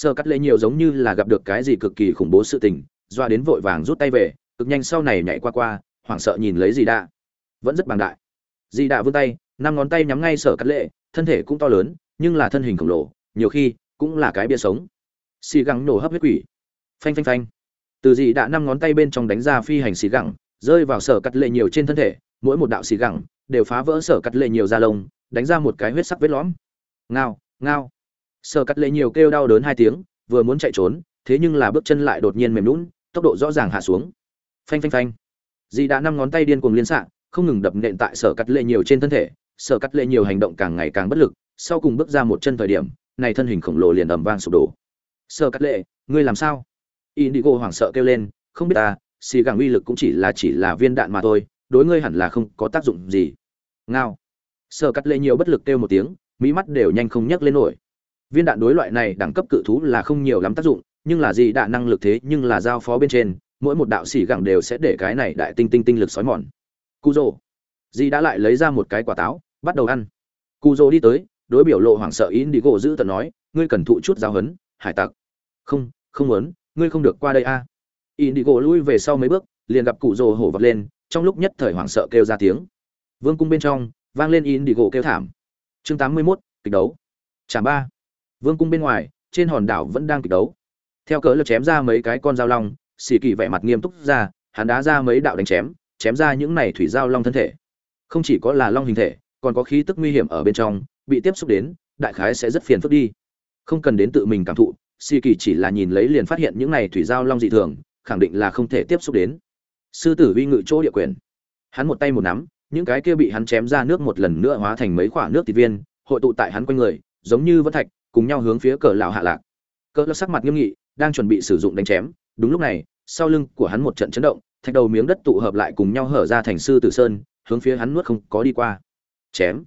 sơ cắt lệ nhiều giống như là gặp được cái gì cực kỳ khủng bố sự tình, doa đến vội vàng rút tay về, cực nhanh sau này nhảy qua qua, hoảng sợ nhìn lấy dì đạ. Vẫn rất bằng đại. Dì đạ vươn tay, năm ngón tay nhắm ngay sở cắt lệ thân thể cũng to lớn, nhưng là thân hình khổng lồ, nhiều khi cũng là cái bia sống. Xì gắng nổ hấp huyết quỷ. Phanh phanh phanh. Từ dì đạ năm ngón tay bên trong đánh ra phi hành xì gẳng, rơi vào sở cắt lệ nhiều trên thân thể, mỗi một đạo xì gẳng đều phá vỡ sở cắt lệ nhiều da lông, đánh ra một cái huyết sắc vết lõm. Ngao ngao sở cắt lệ nhiều kêu đau đớn hai tiếng, vừa muốn chạy trốn, thế nhưng là bước chân lại đột nhiên mềm lún tốc độ rõ ràng hạ xuống. Phanh phanh phanh. Dì đã năm ngón tay điên cuồng liên xạ, không ngừng đập nện tại sở cắt lệ nhiều trên thân thể. Sở cắt lệ nhiều hành động càng ngày càng bất lực, sau cùng bước ra một chân thời điểm, này thân hình khổng lồ liền ầm vang sụp đổ. Sở cắt lệ, ngươi làm sao? Indigo hoảng sợ kêu lên, không biết ta, xì gàng uy lực cũng chỉ là chỉ là viên đạn mà thôi, đối ngươi hẳn là không có tác dụng gì. Ngao. Sở cắt lệ nhiều bất lực kêu một tiếng mỹ mắt đều nhanh không nhấc lên nổi viên đạn đối loại này đẳng cấp cự thú là không nhiều lắm tác dụng nhưng là gì đạn năng lực thế nhưng là giao phó bên trên mỗi một đạo xỉ gẳng đều sẽ để cái này đại tinh tinh tinh lực sói mòn. Cu dô dì đã lại lấy ra một cái quả táo bắt đầu ăn. Cu dô đi tới đối biểu lộ hoảng sợ in đi gỗ giữ tận nói ngươi cần thụ chút giáo hấn hải tặc. Không không muốn ngươi không được qua đây a. À. in đi gỗ lui về sau mấy bước liền gặp cụ dô hổ vật lên trong lúc nhất thời hoảng sợ kêu ra tiếng. Vương cung bên trong vang lên in đi gỗ kêu thảm. Chương tám mươi 81, kịch đấu. Chả ba vương cung bên ngoài, trên hòn đảo vẫn đang kịch đấu. Theo cỡ lực chém ra mấy cái con dao long xì kỳ vẻ mặt nghiêm túc ra, hắn đá ra mấy đạo đánh chém chém ra những này thủy dao long thân thể. Không chỉ có là long hình thể, còn có khí tức nguy hiểm ở bên trong, bị tiếp xúc đến, đại khái sẽ rất phiền phức đi. Không cần đến tự mình cảm thụ xì kỳ chỉ là nhìn lấy liền phát hiện những này thủy dao long dị thường, khẳng định là không thể tiếp xúc đến. Sư tử uy ngự chỗ địa quyền. Hắn một tay một nắm, những cái kia bị hắn chém ra nước một lần nữa hóa thành mấy khoả nước thịt viên, hội tụ tại hắn quanh người, giống như vân thạch cùng nhau hướng phía cờ lão hạ lạc. Cỡ lão sắc mặt nghiêm nghị, đang chuẩn bị sử dụng đánh chém. Đúng lúc này, sau lưng của hắn một trận chấn động, thạch đầu miếng đất tụ hợp lại cùng nhau hở ra thành sư tử sơn, hướng phía hắn nuốt không có đi qua. Chém.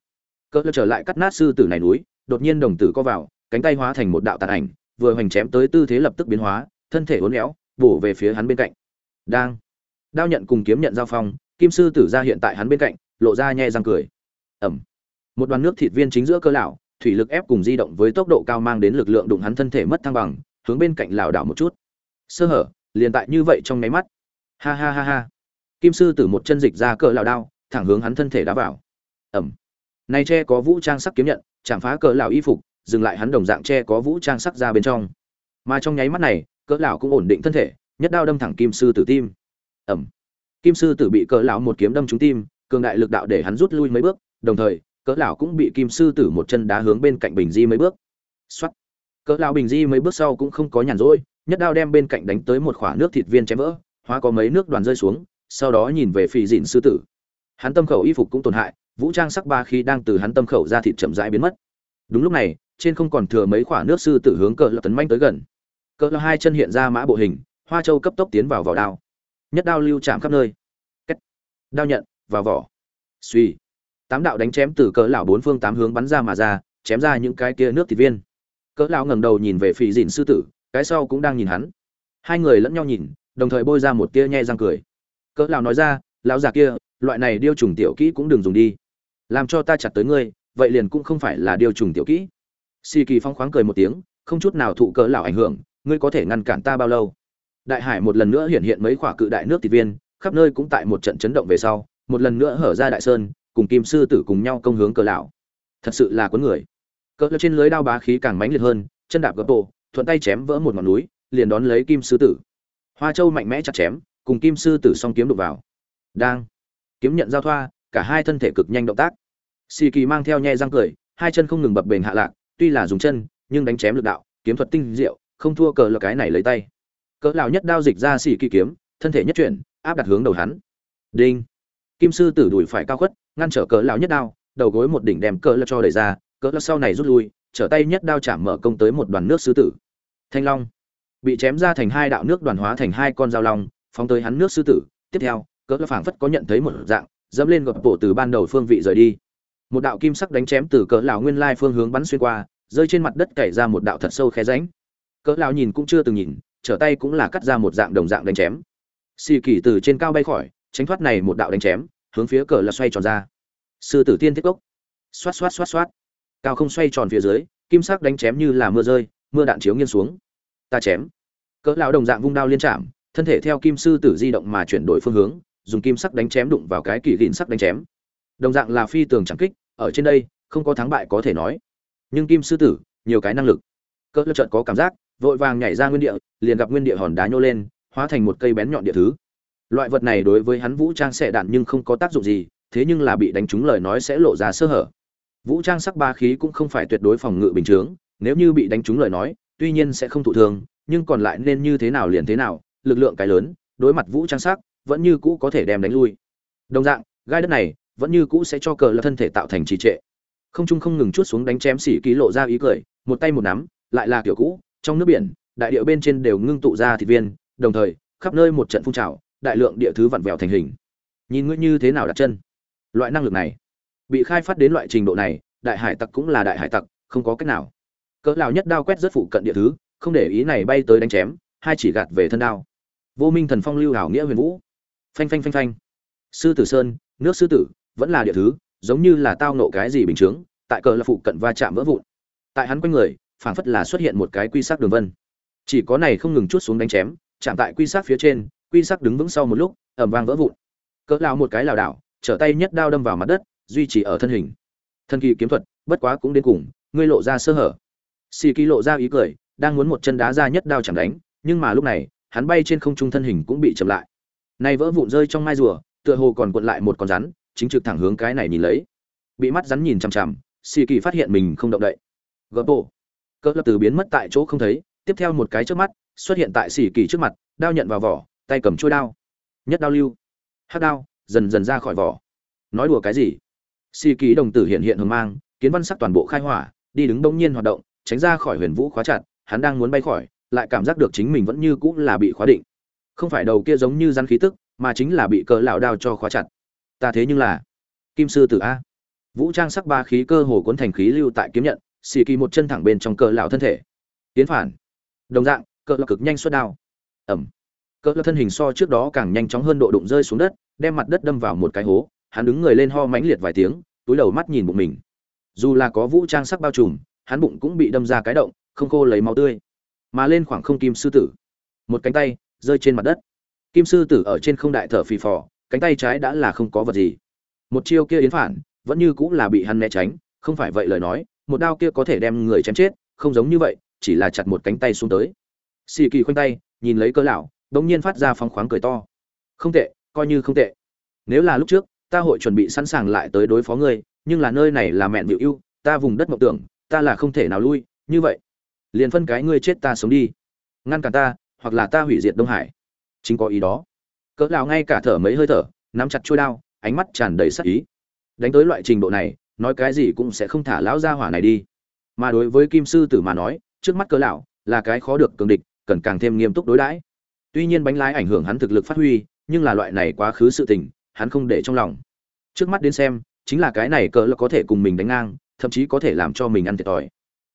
Cỡ lão trở lại cắt nát sư tử này núi, đột nhiên đồng tử co vào, cánh tay hóa thành một đạo tàn ảnh, vừa hoành chém tới tư thế lập tức biến hóa, thân thể uốn éo, bổ về phía hắn bên cạnh. Đang. Đao nhận cùng kiếm nhận giao phong, kim sư tử ra hiện tại hắn bên cạnh, lộ ra nhe răng cười. Ẩm. Một đoàn nước thịt viên chính giữa cơ lão thủy lực ép cùng di động với tốc độ cao mang đến lực lượng đụng hắn thân thể mất thăng bằng, hướng bên cạnh lảo đảo một chút. Sơ hở, liền tại như vậy trong nháy mắt. Ha ha ha ha. Kim sư tử một chân dịch ra cỡ lảo đao, thẳng hướng hắn thân thể đá vào. Ẩm. Này tre có vũ trang sắc kiếm nhận, chạm phá cỡ lảo y phục, dừng lại hắn đồng dạng tre có vũ trang sắc ra bên trong. Mà trong nháy mắt này cỡ lão cũng ổn định thân thể, nhất đao đâm thẳng kim sư tử tim. Ẩm. Kim sư tử bị cỡ lão một kiếm đâm trúng tim, cường đại lực đạo để hắn rút lui mấy bước, đồng thời cỡ lão cũng bị kim sư tử một chân đá hướng bên cạnh bình di mấy bước. Xoát. Cỡ lão bình di mấy bước sau cũng không có nhàn rỗi, nhất đao đem bên cạnh đánh tới một khỏa nước thịt viên chém vỡ, hóa có mấy nước đoàn rơi xuống, sau đó nhìn về phì dịn sư tử. Hắn tâm khẩu y phục cũng tổn hại, vũ trang sắc ba khi đang từ hắn tâm khẩu ra thịt chậm rãi biến mất. Đúng lúc này, trên không còn thừa mấy khỏa nước sư tử hướng cỡ lão tấn manh tới gần. Cỡ lão hai chân hiện ra mã bộ hình, hoa châu cấp tốc tiến vào vỏ đao. Nhất đao lưu chạm khắp nơi. Cách. đao nhận, vào vỏ. Suy tám đạo đánh chém từ cỡ lão bốn phương tám hướng bắn ra mà ra, chém ra những cái kia nước thịt viên. Cỡ lão ngẩng đầu nhìn về phì dìn sư tử, cái sau cũng đang nhìn hắn. Hai người lẫn nhau nhìn, đồng thời bôi ra một tia nhe răng cười. Cỡ lão nói ra, lão già kia, loại này điêu trùng tiểu kỹ cũng đừng dùng đi. Làm cho ta chặt tới ngươi, vậy liền cũng không phải là điêu trùng tiểu kỹ. Si kỳ phong khoáng cười một tiếng, không chút nào thụ cỡ lão ảnh hưởng, ngươi có thể ngăn cản ta bao lâu? Đại hải một lần nữa hiện hiện mấy quả cự đại nước thịt viên, khắp nơi cũng tại một trận chấn động về sau, một lần nữa hở ra đại sơn cùng kim sư tử cùng nhau công hướng cờ lão. Thật sự là cuốn người. Cỡ lão trên lưới đao bá khí càng mãnh liệt hơn, chân đạp gấp bộ, thuận tay chém vỡ một ngọn núi, liền đón lấy kim sư tử. Hoa châu mạnh mẽ chặt chém, cùng kim sư tử song kiếm đụng vào. Đang. Kiếm nhận giao thoa, cả hai thân thể cực nhanh động tác. Xì kỳ mang theo nhe răng cười, hai chân không ngừng bập bềnh hạ lạc, tuy là dùng chân, nhưng đánh chém lực đạo, kiếm thuật tinh diệu, không thua cờ là cái này lấy tay. Cỡ lão nhất đao dịch ra xì kỳ kiếm, thân thể nhất chuyển, áp đặt hướng đầu hắn. Đinh. Kim sư tử đuổi phải cao khuất ngăn trở cỡ lão nhất đao, đầu gối một đỉnh đem cỡ lão cho đẩy ra, cỡ lão sau này rút lui, trở tay nhất đao chạm mở công tới một đoàn nước sư tử. Thanh long bị chém ra thành hai đạo nước đoàn hóa thành hai con dao long, phóng tới hắn nước sư tử. Tiếp theo, cỡ lão phảng phất có nhận thấy một dạng, dẫm lên gập bộ từ ban đầu phương vị rời đi. Một đạo kim sắc đánh chém từ cỡ lão nguyên lai phương hướng bắn xuyên qua, rơi trên mặt đất cày ra một đạo thật sâu khe rãnh. Cỡ lão nhìn cũng chưa từng nhìn, trở tay cũng là cắt ra một dạng đồng dạng đánh chém. Xì kỳ từ trên cao bay khỏi, tránh thoát này một đạo đánh chém hướng phía cỡ là xoay tròn ra. Sư tử tiên thiết cốc. Xoát xoát xoát xoát. Cao không xoay tròn phía dưới, kim sắc đánh chém như là mưa rơi, mưa đạn chiếu nghiêng xuống. Ta chém. Cỡ lão đồng dạng vung đao liên chạm, thân thể theo kim sư tử di động mà chuyển đổi phương hướng, dùng kim sắc đánh chém đụng vào cái kỳ gìn sắc đánh chém. Đồng dạng là phi tường chẳng kích, ở trên đây, không có thắng bại có thể nói. Nhưng kim sư tử, nhiều cái năng lực. Cỡ lão chợt có cảm giác, vội vàng nhảy ra nguyên địa, liền gặp nguyên địa hòn đá nhô lên, hóa thành một cây bén nhọn địa thứ loại vật này đối với hắn vũ trang sẽ đạn nhưng không có tác dụng gì, thế nhưng là bị đánh trúng lời nói sẽ lộ ra sơ hở. Vũ trang sắc ba khí cũng không phải tuyệt đối phòng ngự bình chướng nếu như bị đánh trúng lời nói, tuy nhiên sẽ không thụ thương, nhưng còn lại nên như thế nào liền thế nào, lực lượng cái lớn, đối mặt vũ trang sắc, vẫn như cũ có thể đem đánh lui. Đồng dạng, gai đất này vẫn như cũ sẽ cho cờ là thân thể tạo thành trì trệ. Không trung không ngừng chút xuống đánh chém xỉ ký lộ ra ý cười, một tay một nắm, lại là kiểu cũ, trong nước biển, đại địa bên trên đều ngưng tụ ra thịt viên, đồng thời, khắp nơi một trận phun trào đại lượng địa thứ vặn vẹo thành hình. Nhìn ngươi như thế nào đặt chân? Loại năng lực này, bị khai phát đến loại trình độ này, đại hải tặc cũng là đại hải tặc, không có cách nào. Cỡ lào nhất đao quét rất phụ cận địa thứ, không để ý này bay tới đánh chém, hai chỉ gạt về thân đao. Vô minh thần phong lưu hảo nghĩa huyền vũ. Phanh phanh phanh phanh. Sư tử sơn, nước sư tử, vẫn là địa thứ, giống như là tao nộ cái gì bình thường tại cỡ là phụ cận va chạm vỡ vụn. Tại hắn quanh người, phảng phất là xuất hiện một cái quy sắc đường vân. Chỉ có này không ngừng chút xuống đánh chém, chạm tại quy sắc phía trên quy sắc đứng vững sau một lúc ẩm vang vỡ vụn. Cỡ lao một cái lảo đảo, trở tay nhất đao đâm vào mặt đất, duy trì ở thân hình. Thân kỳ kiếm thuật, bất quá cũng đến cùng, ngươi lộ ra sơ hở. Xì kỳ lộ ra ý cười, đang muốn một chân đá ra nhất đao chẳng đánh, nhưng mà lúc này, hắn bay trên không trung thân hình cũng bị chậm lại. Nay vỡ vụn rơi trong mai rùa, tựa hồ còn cuộn lại một con rắn, chính trực thẳng hướng cái này nhìn lấy. Bị mắt rắn nhìn chằm chằm xì kỳ phát hiện mình không động đậy. Gỡ bộ cỡ lập từ biến mất tại chỗ không thấy, tiếp theo một cái trước mắt, xuất hiện tại xì kỳ trước mặt, đao nhận vào vỏ tay cầm chuôi đao. Nhất đao lưu hát đao, dần dần ra khỏi vỏ. Nói đùa cái gì? Xì ký đồng tử hiện hiện hờ mang, kiến văn sắc toàn bộ khai hỏa, đi đứng đông nhiên hoạt động, tránh ra khỏi huyền vũ khóa chặt, hắn đang muốn bay khỏi, lại cảm giác được chính mình vẫn như cũng là bị khóa định. Không phải đầu kia giống như rắn khí tức, mà chính là bị cờ lão đao cho khóa chặt. Ta thế nhưng là kim sư tử a. Vũ trang sắc ba khí cơ hồ cuốn thành khí lưu tại kiếm nhận xì kỳ một chân thẳng bên trong cờ lão thân thể. Tiến phản. Đồng dạng, cờ lão cực nhanh xuất đao. Ẩm cỡ lão thân hình so trước đó càng nhanh chóng hơn độ đụng rơi xuống đất, đem mặt đất đâm vào một cái hố, hắn đứng người lên ho mãnh liệt vài tiếng, túi đầu mắt nhìn bụng mình. Dù là có vũ trang sắc bao trùm, hắn bụng cũng bị đâm ra cái động, không khô lấy máu tươi. Mà lên khoảng không kim sư tử. Một cánh tay rơi trên mặt đất. Kim sư tử ở trên không đại thở phì phò, cánh tay trái đã là không có vật gì. Một chiêu kia yến phản, vẫn như cũng là bị hắn né tránh, không phải vậy lời nói, một đao kia có thể đem người chém chết, không giống như vậy, chỉ là chặt một cánh tay xuống tới. Xì kỳ khoanh tay, nhìn lấy cơ lão bỗng nhiên phát ra phong khoáng cười to. Không tệ, coi như không tệ. Nếu là lúc trước, ta hội chuẩn bị sẵn sàng lại tới đối phó ngươi, nhưng là nơi này là mẹn biểu ưu, ta vùng đất mộng tưởng, ta là không thể nào lui, như vậy, liền phân cái ngươi chết ta sống đi. Ngăn cản ta, hoặc là ta hủy diệt đông hải. Chính có ý đó. Cỡ lão ngay cả thở mấy hơi thở, nắm chặt chuôi đao, ánh mắt tràn đầy sắc ý. Đánh tới loại trình độ này, nói cái gì cũng sẽ không thả lão gia hỏa này đi. Mà đối với kim sư tử mà nói, trước mắt cỡ lão là cái khó được cường địch, cần càng thêm nghiêm túc đối đãi tuy nhiên bánh lái ảnh hưởng hắn thực lực phát huy, nhưng là loại này quá khứ sự tình, hắn không để trong lòng. Trước mắt đến xem, chính là cái này cỡ là có thể cùng mình đánh ngang, thậm chí có thể làm cho mình ăn thiệt thòi.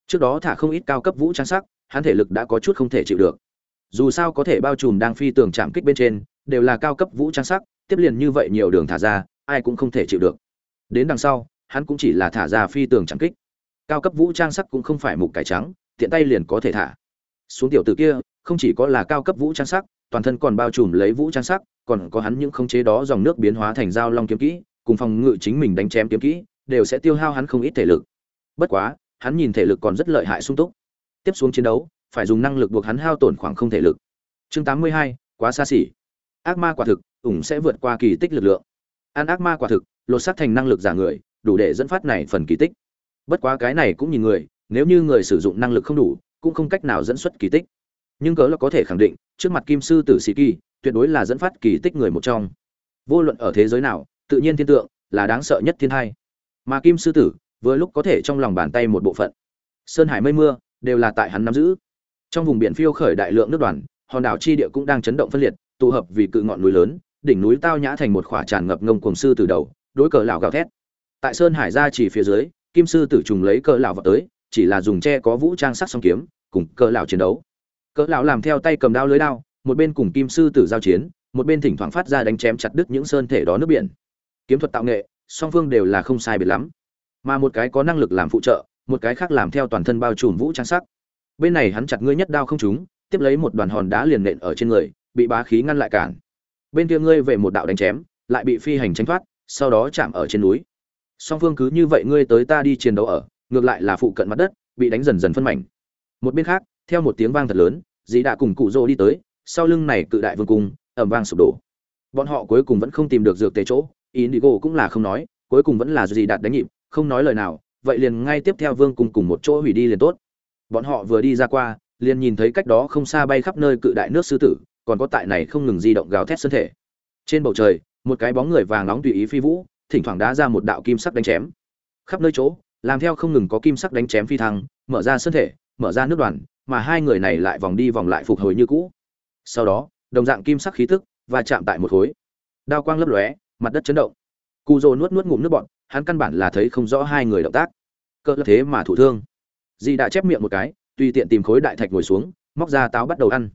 Trước đó thả không ít cao cấp vũ trang sắc, hắn thể lực đã có chút không thể chịu được. Dù sao có thể bao trùm đang phi tường chạm kích bên trên, đều là cao cấp vũ trang sắc, tiếp liền như vậy nhiều đường thả ra, ai cũng không thể chịu được. Đến đằng sau, hắn cũng chỉ là thả ra phi tường chạm kích. Cao cấp vũ trang sắc cũng không phải mục cải trắng, tiện tay liền có thể thả. Xuống tiểu tử kia không chỉ có là cao cấp vũ trang sắc toàn thân còn bao trùm lấy vũ trang sắc còn có hắn những khống chế đó dòng nước biến hóa thành dao long kiếm kỹ cùng phòng ngự chính mình đánh chém kiếm kỹ đều sẽ tiêu hao hắn không ít thể lực. Bất quá hắn nhìn thể lực còn rất lợi hại sung túc. Tiếp xuống chiến đấu phải dùng năng lực buộc hắn hao tổn khoảng không thể lực. Chương 82, quá xa xỉ. Ác ma quả thực ủng sẽ vượt qua kỳ tích lực lượng. Ăn ác ma quả thực lột xác thành năng lực giả người đủ để dẫn phát này phần kỳ tích. Bất quá cái này cũng nhìn người nếu như người sử dụng năng lực không đủ cũng không cách nào dẫn xuất kỳ tích nhưng cớ là có thể khẳng định, trước mặt kim sư tử sĩ kỳ, tuyệt đối là dẫn phát kỳ tích người một trong. Vô luận ở thế giới nào, tự nhiên thiên tượng là đáng sợ nhất thiên hai mà kim sư tử, vừa lúc có thể trong lòng bàn tay một bộ phận. Sơn hải mây mưa đều là tại hắn nắm giữ. Trong vùng biển phiêu khởi đại lượng nước đoàn, hòn đảo chi địa cũng đang chấn động phân liệt, tụ hợp vì cự ngọn núi lớn, đỉnh núi tao nhã thành một khỏa tràn ngập ngông cuồng sư từ đầu, đối cờ lão gào thét. Tại sơn hải ra chỉ phía dưới, kim sư tử trùng lấy cờ lão vào tới, chỉ là dùng tre có vũ trang sắc song kiếm, cùng cờ lão chiến đấu cỡ lão làm theo tay cầm đao lưới đao, một bên cùng kim sư tử giao chiến, một bên thỉnh thoảng phát ra đánh chém chặt đứt những sơn thể đó nước biển. Kiếm thuật tạo nghệ, song phương đều là không sai biệt lắm. Mà một cái có năng lực làm phụ trợ, một cái khác làm theo toàn thân bao trùm vũ trang sắc. Bên này hắn chặt ngươi nhất đao không trúng, tiếp lấy một đoàn hòn đá liền nện ở trên người, bị bá khí ngăn lại cản. Bên kia ngươi về một đạo đánh chém, lại bị phi hành tránh thoát, sau đó chạm ở trên núi. Song phương cứ như vậy ngươi tới ta đi chiến đấu ở, ngược lại là phụ cận mặt đất, bị đánh dần dần phân mảnh. Một bên khác theo một tiếng vang thật lớn, dì đã cùng cụ rô đi tới, sau lưng này cự đại vương cung ẩm vang sụp đổ. Bọn họ cuối cùng vẫn không tìm được dược tế chỗ, indigo cũng là không nói, cuối cùng vẫn là dì đạt đánh nhịp, không nói lời nào, vậy liền ngay tiếp theo vương cung cùng một chỗ hủy đi liền tốt. Bọn họ vừa đi ra qua, liền nhìn thấy cách đó không xa bay khắp nơi cự đại nước sư tử, còn có tại này không ngừng di động gào thét thân thể. Trên bầu trời, một cái bóng người vàng nóng tùy ý phi vũ, thỉnh thoảng đá ra một đạo kim sắc đánh chém. Khắp nơi chỗ, làm theo không ngừng có kim sắc đánh chém phi thăng, mở ra sân thể, mở ra nước đoàn mà hai người này lại vòng đi vòng lại phục hồi như cũ. Sau đó, đồng dạng kim sắc khí tức và chạm tại một khối. Đao quang lấp lóe, mặt đất chấn động. Cụ rồ nuốt nuốt ngụm nước bọn hắn căn bản là thấy không rõ hai người động tác. Cỡ thế mà thủ thương. Di đã chép miệng một cái, tùy tiện tìm khối đại thạch ngồi xuống, móc ra táo bắt đầu ăn.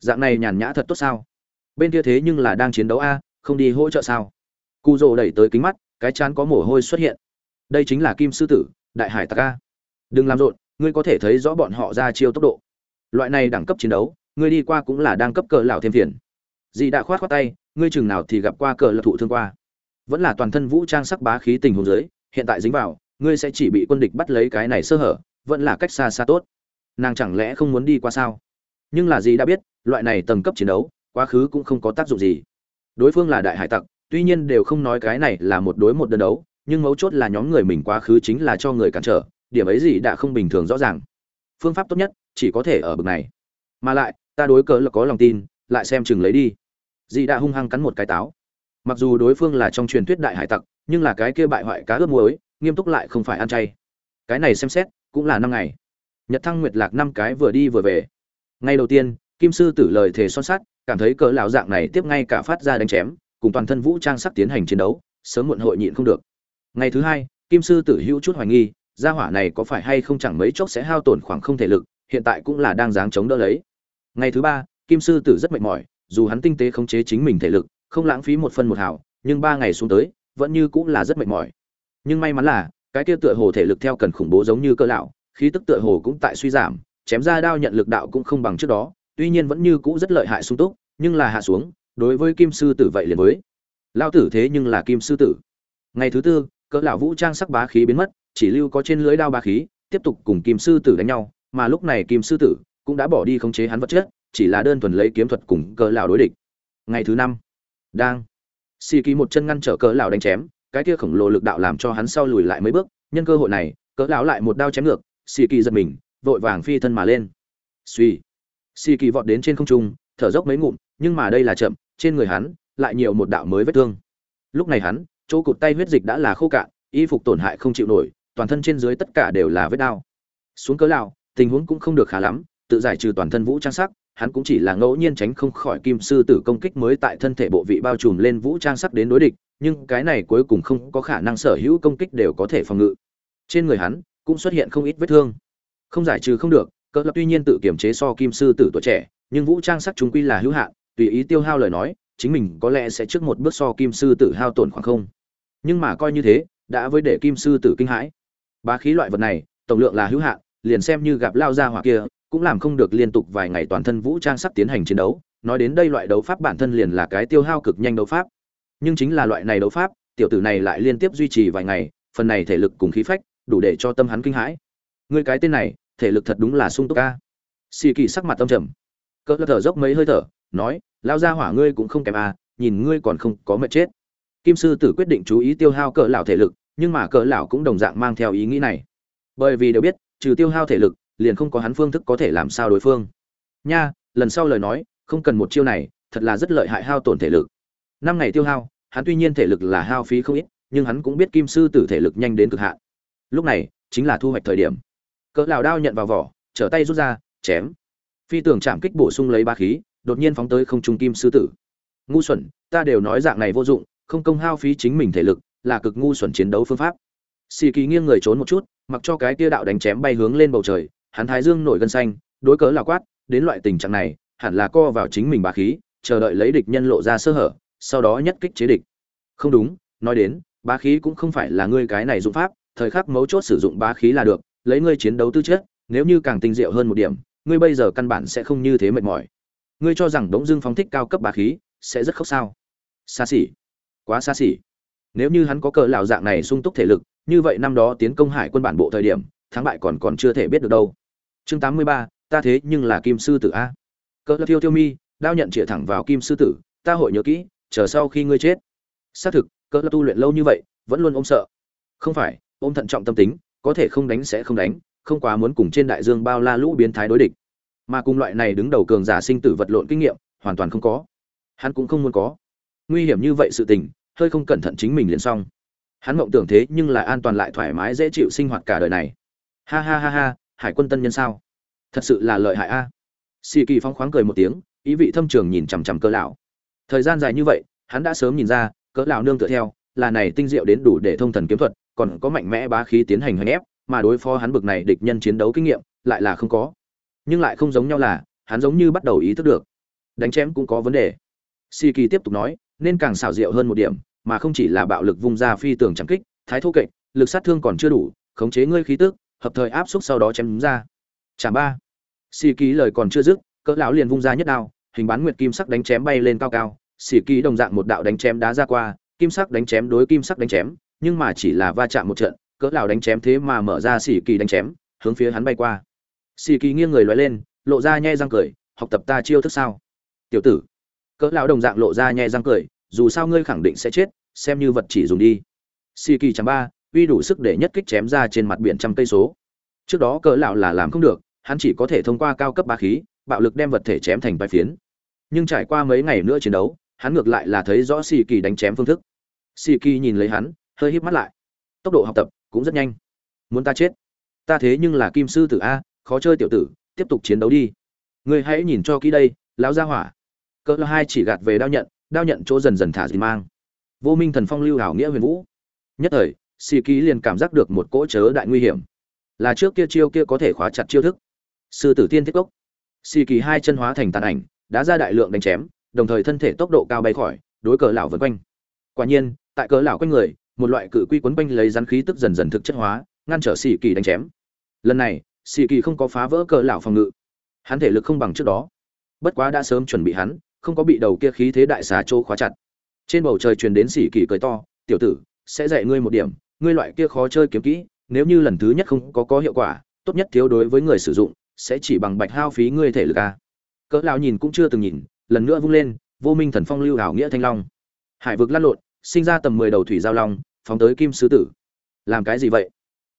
Dạng này nhàn nhã thật tốt sao? Bên kia thế nhưng là đang chiến đấu a, không đi hỗ trợ sao? Cụ rồ đẩy tới kính mắt, cái chán có mồ hôi xuất hiện. Đây chính là kim sư tử, đại hải tặc a. Đừng làm rộn ngươi có thể thấy rõ bọn họ ra chiêu tốc độ. Loại này đẳng cấp chiến đấu, ngươi đi qua cũng là đang cấp cờ lão thêm phiền. Dì đã khoát khoát tay, ngươi chừng nào thì gặp qua cờ lão thụ thương qua. Vẫn là toàn thân vũ trang sắc bá khí tình huống dưới, hiện tại dính vào, ngươi sẽ chỉ bị quân địch bắt lấy cái này sơ hở, vẫn là cách xa xa tốt. Nàng chẳng lẽ không muốn đi qua sao? Nhưng là gì đã biết, loại này tầng cấp chiến đấu, quá khứ cũng không có tác dụng gì. Đối phương là đại hải tặc, tuy nhiên đều không nói cái này là một đối một đơn đấu, nhưng mấu chốt là nhóm người mình quá khứ chính là cho người cản trở điểm ấy gì đã không bình thường rõ ràng. Phương pháp tốt nhất chỉ có thể ở bực này. Mà lại, ta đối cớ là có lòng tin, lại xem chừng lấy đi. Dì đã hung hăng cắn một cái táo. Mặc dù đối phương là trong truyền thuyết đại hải tặc, nhưng là cái kia bại hoại cá ướp muối, nghiêm túc lại không phải ăn chay. Cái này xem xét, cũng là năm ngày. Nhật thăng nguyệt lạc năm cái vừa đi vừa về. Ngày đầu tiên, kim sư tử lời thề son sắt, cảm thấy cỡ lão dạng này tiếp ngay cả phát ra đánh chém, cùng toàn thân vũ trang sắp tiến hành chiến đấu, sớm muộn hội nhịn không được. Ngày thứ hai, kim sư tử hữu chút hoài nghi gia hỏa này có phải hay không chẳng mấy chốc sẽ hao tổn khoảng không thể lực, hiện tại cũng là đang dáng chống đỡ lấy. Ngày thứ ba, kim sư tử rất mệt mỏi, dù hắn tinh tế khống chế chính mình thể lực, không lãng phí một phân một hào, nhưng ba ngày xuống tới, vẫn như cũng là rất mệt mỏi. Nhưng may mắn là, cái kia tựa hồ thể lực theo cần khủng bố giống như cơ lão, khí tức tựa hồ cũng tại suy giảm, chém ra đao nhận lực đạo cũng không bằng trước đó, tuy nhiên vẫn như cũ rất lợi hại sung túc, nhưng là hạ xuống, đối với kim sư tử vậy liền với. Lao tử thế nhưng là kim sư tử. Ngày thứ tư cỡ lão vũ trang sắc bá khí biến mất chỉ lưu có trên lưới đao ba khí, tiếp tục cùng kim sư tử đánh nhau, mà lúc này kim sư tử cũng đã bỏ đi khống chế hắn vật chất, chỉ là đơn thuần lấy kiếm thuật cùng cỡ lão đối địch. Ngày thứ năm, đang, xì kỳ một chân ngăn trở cỡ lão đánh chém, cái kia khổng lồ lực đạo làm cho hắn sau lùi lại mấy bước, nhân cơ hội này, cỡ lão lại một đao chém ngược, xì kỳ giật mình, vội vàng phi thân mà lên. Suy xì kỳ vọt đến trên không trung, thở dốc mấy ngụm, nhưng mà đây là chậm, trên người hắn lại nhiều một đạo mới vết thương. Lúc này hắn, chỗ cụt tay huyết dịch đã là khô cạn, y phục tổn hại không chịu nổi toàn thân trên dưới tất cả đều là vết đao xuống cớ lão, tình huống cũng không được khá lắm, tự giải trừ toàn thân vũ trang sắc, hắn cũng chỉ là ngẫu nhiên tránh không khỏi kim sư tử công kích mới tại thân thể bộ vị bao trùm lên vũ trang sắc đến đối địch, nhưng cái này cuối cùng không có khả năng sở hữu công kích đều có thể phòng ngự. Trên người hắn, cũng xuất hiện không ít vết thương. Không giải trừ không được, cỡ lập tuy nhiên tự kiểm chế so kim sư tử tuổi trẻ, nhưng vũ trang sắc chúng quy là hữu hạn, tùy ý tiêu hao lời nói, chính mình có lẽ sẽ trước một bước so kim sư tử hao tổn khoảng không. Nhưng mà coi như thế, đã với để kim sư tử kinh hãi bá khí loại vật này, tổng lượng là hữu hạn, liền xem như gặp lao ra hỏa kia, cũng làm không được liên tục vài ngày toàn thân vũ trang sắp tiến hành chiến đấu. Nói đến đây loại đấu pháp bản thân liền là cái tiêu hao cực nhanh đấu pháp. Nhưng chính là loại này đấu pháp, tiểu tử này lại liên tiếp duy trì vài ngày, phần này thể lực cùng khí phách, đủ để cho tâm hắn kinh hãi. Người cái tên này, thể lực thật đúng là sung túc a. xì kỳ sắc mặt tâm trầm. Cỡ thở dốc mấy hơi thở, nói, lao ra hỏa ngươi cũng không kém à nhìn ngươi còn không có mệt chết. Kim sư tử quyết định chú ý tiêu hao cỡ lão thể lực nhưng mà cỡ lão cũng đồng dạng mang theo ý nghĩ này. Bởi vì đều biết, trừ tiêu hao thể lực, liền không có hắn phương thức có thể làm sao đối phương. Nha, lần sau lời nói, không cần một chiêu này, thật là rất lợi hại hao tổn thể lực. Năm ngày tiêu hao, hắn tuy nhiên thể lực là hao phí không ít, nhưng hắn cũng biết kim sư tử thể lực nhanh đến cực hạn. Lúc này, chính là thu hoạch thời điểm. Cỡ lão đao nhận vào vỏ, trở tay rút ra, chém. Phi tưởng chạm kích bổ sung lấy ba khí, đột nhiên phóng tới không trung kim sư tử. Ngu xuẩn, ta đều nói dạng này vô dụng, không công hao phí chính mình thể lực là cực ngu xuẩn chiến đấu phương pháp. Xì kỳ nghiêng người trốn một chút, mặc cho cái tia đạo đánh chém bay hướng lên bầu trời, hắn thái dương nổi gân xanh, đối cớ là quát, đến loại tình trạng này, hẳn là co vào chính mình bá khí, chờ đợi lấy địch nhân lộ ra sơ hở, sau đó nhất kích chế địch. Không đúng, nói đến bá khí cũng không phải là ngươi cái này dụng pháp, thời khắc mấu chốt sử dụng bá khí là được, lấy ngươi chiến đấu tư chất, nếu như càng tinh diệu hơn một điểm, ngươi bây giờ căn bản sẽ không như thế mệt mỏi. Ngươi cho rằng đống dương phóng thích cao cấp bá khí, sẽ rất khóc sao? Xa xỉ. Quá xa xỉ nếu như hắn có cờ lão dạng này sung túc thể lực, như vậy năm đó tiến công hải quân bản bộ thời điểm, thắng bại còn còn chưa thể biết được đâu. Chương tám mươi ba, ta thế nhưng là kim sư tử a. Cỡ thiêu thiêu mi, đao nhận chĩa thẳng vào kim sư tử, ta hội nhớ kỹ, chờ sau khi ngươi chết. Xác thực, cỡ tu luyện lâu như vậy, vẫn luôn ôm sợ. Không phải, ôm thận trọng tâm tính, có thể không đánh sẽ không đánh, không quá muốn cùng trên đại dương bao la lũ biến thái đối địch. Mà cùng loại này đứng đầu cường giả sinh tử vật lộn kinh nghiệm, hoàn toàn không có. Hắn cũng không muốn có. Nguy hiểm như vậy sự tình hơi không cẩn thận chính mình liền xong. Hắn mộng tưởng thế nhưng lại an toàn lại thoải mái dễ chịu sinh hoạt cả đời này. Ha ha ha ha, hải quân tân nhân sao? Thật sự là lợi hại a. Xì kỳ phong khoáng cười một tiếng, ý vị thâm trường nhìn chằm chằm cỡ lão. Thời gian dài như vậy, hắn đã sớm nhìn ra, cỡ lão nương tựa theo, là này tinh diệu đến đủ để thông thần kiếm thuật, còn có mạnh mẽ bá khí tiến hành hành ép, mà đối phó hắn bực này địch nhân chiến đấu kinh nghiệm, lại là không có. Nhưng lại không giống nhau là, hắn giống như bắt đầu ý thức được. Đánh chém cũng có vấn đề. Si kỳ tiếp tục nói nên càng xảo diệu hơn một điểm, mà không chỉ là bạo lực vung ra phi tường chẳng kích, thái thô kệch, lực sát thương còn chưa đủ, khống chế ngươi khí tức, hợp thời áp xúc sau đó chém đúng ra. Chạm ba. Xì ký lời còn chưa dứt, cỡ lão liền vung ra nhất đao, hình bán nguyệt kim sắc đánh chém bay lên cao cao. Xỉ ký đồng dạng một đạo đánh chém đá ra qua, kim sắc đánh chém đối kim sắc đánh chém, nhưng mà chỉ là va chạm một trận, cỡ lão đánh chém thế mà mở ra xỉ kỳ đánh chém, hướng phía hắn bay qua. Xỉ kỳ nghiêng người lói lên, lộ ra nhe răng cười, học tập ta chiêu thức sao? Tiểu tử. Cỡ lão đồng dạng lộ ra nhe răng cười dù sao ngươi khẳng định sẽ chết, xem như vật chỉ dùng đi. Xỉ kỳ chẳng ba, uy đủ sức để nhất kích chém ra trên mặt biển trăm cây số. Trước đó cỡ lão là làm không được, hắn chỉ có thể thông qua cao cấp bá khí, bạo lực đem vật thể chém thành vài phiến. Nhưng trải qua mấy ngày nữa chiến đấu, hắn ngược lại là thấy rõ xì kỳ đánh chém phương thức. Xì kỳ nhìn lấy hắn, hơi híp mắt lại. Tốc độ học tập cũng rất nhanh. Muốn ta chết? Ta thế nhưng là kim sư tử a, khó chơi tiểu tử, tiếp tục chiến đấu đi. Người hãy nhìn cho kỹ đây, lão gia hỏa. Cỡ hai chỉ gạt về đao nhận đao nhận chỗ dần dần thả dị mang. Vô minh thần phong lưu hảo nghĩa huyền vũ. Nhất thời xì kỳ liền cảm giác được một cỗ chớ đại nguy hiểm. Là trước kia chiêu kia có thể khóa chặt chiêu thức. Sư tử tiên thiết cốc. Xì kỳ hai chân hóa thành tàn ảnh, đã ra đại lượng đánh chém, đồng thời thân thể tốc độ cao bay khỏi, đối cờ lão vân quanh. Quả nhiên, tại cờ lão quanh người, một loại cự quy quấn quanh lấy rắn khí tức dần dần thực chất hóa, ngăn trở xì kỳ đánh chém. Lần này xì kỳ không có phá vỡ cờ lão phòng ngự. Hắn thể lực không bằng trước đó. Bất quá đã sớm chuẩn bị hắn không có bị đầu kia khí thế đại xá chỗ khóa chặt. Trên bầu trời truyền đến sỉ kỳ cười to, tiểu tử, sẽ dạy ngươi một điểm, ngươi loại kia khó chơi kiếm kỹ, nếu như lần thứ nhất không có có hiệu quả, tốt nhất thiếu đối với người sử dụng, sẽ chỉ bằng bạch hao phí ngươi thể lực a cỡ lão nhìn cũng chưa từng nhìn, lần nữa vung lên, vô minh thần phong lưu ảo nghĩa thanh long. Hải vực lăn lộn, sinh ra tầm mười đầu thủy giao long, phóng tới kim sứ tử. Làm cái gì vậy?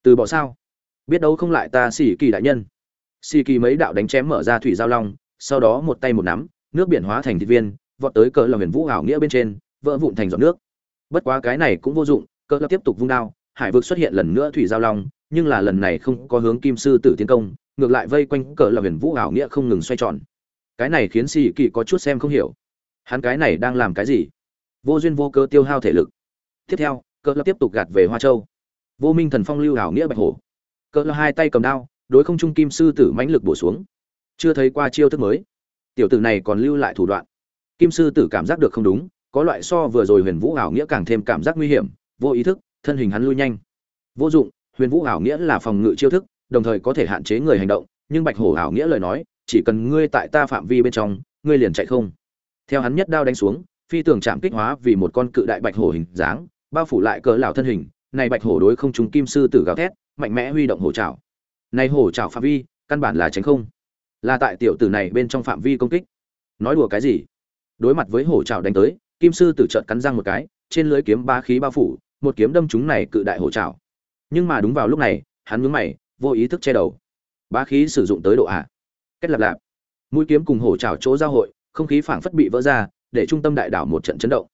Từ bỏ sao? Biết đâu không lại ta xỉ kỳ đại nhân. Xỉ kỳ mấy đạo đánh chém mở ra thủy giao long, sau đó một tay một nắm nước biển hóa thành thịt viên, vọt tới cỡ là huyền vũ ảo nghĩa bên trên, vỡ vụn thành giọt nước. Bất quá cái này cũng vô dụng, cỡ là tiếp tục vung đao, hải vực xuất hiện lần nữa thủy giao long, nhưng là lần này không có hướng kim sư tử tiến công, ngược lại vây quanh cỡ là huyền vũ ảo nghĩa không ngừng xoay tròn. Cái này khiến xì kỳ có chút xem không hiểu. Hắn cái này đang làm cái gì? Vô duyên vô cơ tiêu hao thể lực. Tiếp theo, cỡ là tiếp tục gạt về hoa châu. Vô minh thần phong lưu ảo nghĩa bạch hổ. Cỡ là hai tay cầm đao, đối không trung kim sư tử mãnh lực bổ xuống. Chưa thấy qua chiêu thức mới tiểu tử này còn lưu lại thủ đoạn. Kim sư tử cảm giác được không đúng, có loại so vừa rồi huyền vũ hảo nghĩa càng thêm cảm giác nguy hiểm, vô ý thức, thân hình hắn lui nhanh. Vô dụng, huyền vũ hảo nghĩa là phòng ngự chiêu thức, đồng thời có thể hạn chế người hành động, nhưng bạch hổ hảo nghĩa lời nói, chỉ cần ngươi tại ta phạm vi bên trong, ngươi liền chạy không. Theo hắn nhất đao đánh xuống, phi tường chạm kích hóa vì một con cự đại bạch hổ hình dáng, bao phủ lại cỡ lão thân hình, này bạch hổ đối không chúng kim sư tử gào thét, mạnh mẽ huy động hổ trảo. Này hổ trảo phạm vi, căn bản là tránh không là tại tiểu tử này bên trong phạm vi công kích. Nói đùa cái gì? Đối mặt với hổ trảo đánh tới, kim sư tử chợt cắn răng một cái, trên lưới kiếm ba khí bao phủ, một kiếm đâm trúng này cự đại hổ trảo nhưng mà đúng vào lúc này, hắn nhướng mày, vô ý thức che đầu. Ba khí sử dụng tới độ à? kết lạp lạp. Mũi kiếm cùng hổ trào chỗ giao hội, không khí phảng phất bị vỡ ra, để trung tâm đại đảo một trận chấn động.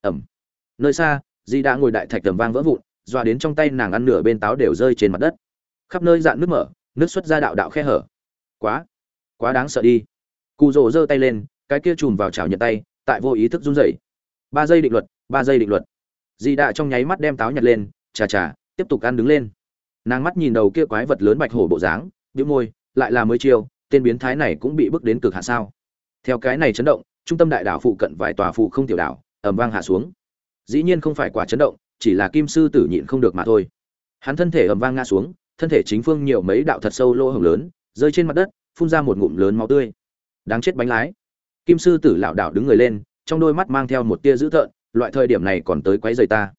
Ẩm. Nơi xa, di đã ngồi đại thạch tầm vang vỡ vụn doa đến trong tay nàng ăn nửa bên táo đều rơi trên mặt đất. Khắp nơi dạn nước mở, nước xuất ra đạo đạo khe hở. Quá quá đáng sợ đi. Cụ rồ giơ tay lên, cái kia chùm vào chảo nhận tay, tại vô ý thức run rẩy. Ba giây định luật, ba giây định luật. Dì đạ trong nháy mắt đem táo nhặt lên, chà chà, tiếp tục ăn đứng lên. Nàng mắt nhìn đầu kia quái vật lớn bạch hổ bộ dáng, bĩu môi, lại là mới chiêu, tên biến thái này cũng bị bước đến cực hạ sao. Theo cái này chấn động, trung tâm đại đảo phụ cận vài tòa phụ không tiểu đảo, ầm vang hạ xuống. Dĩ nhiên không phải quả chấn động, chỉ là kim sư tử nhịn không được mà thôi. Hắn thân thể ầm vang ngã xuống, thân thể chính phương nhiều mấy đạo thật sâu lỗ hồng lớn, rơi trên mặt đất phun ra một ngụm lớn máu tươi. Đáng chết bánh lái. Kim sư tử lảo đảo đứng người lên, trong đôi mắt mang theo một tia dữ tợn, loại thời điểm này còn tới quấy rầy ta.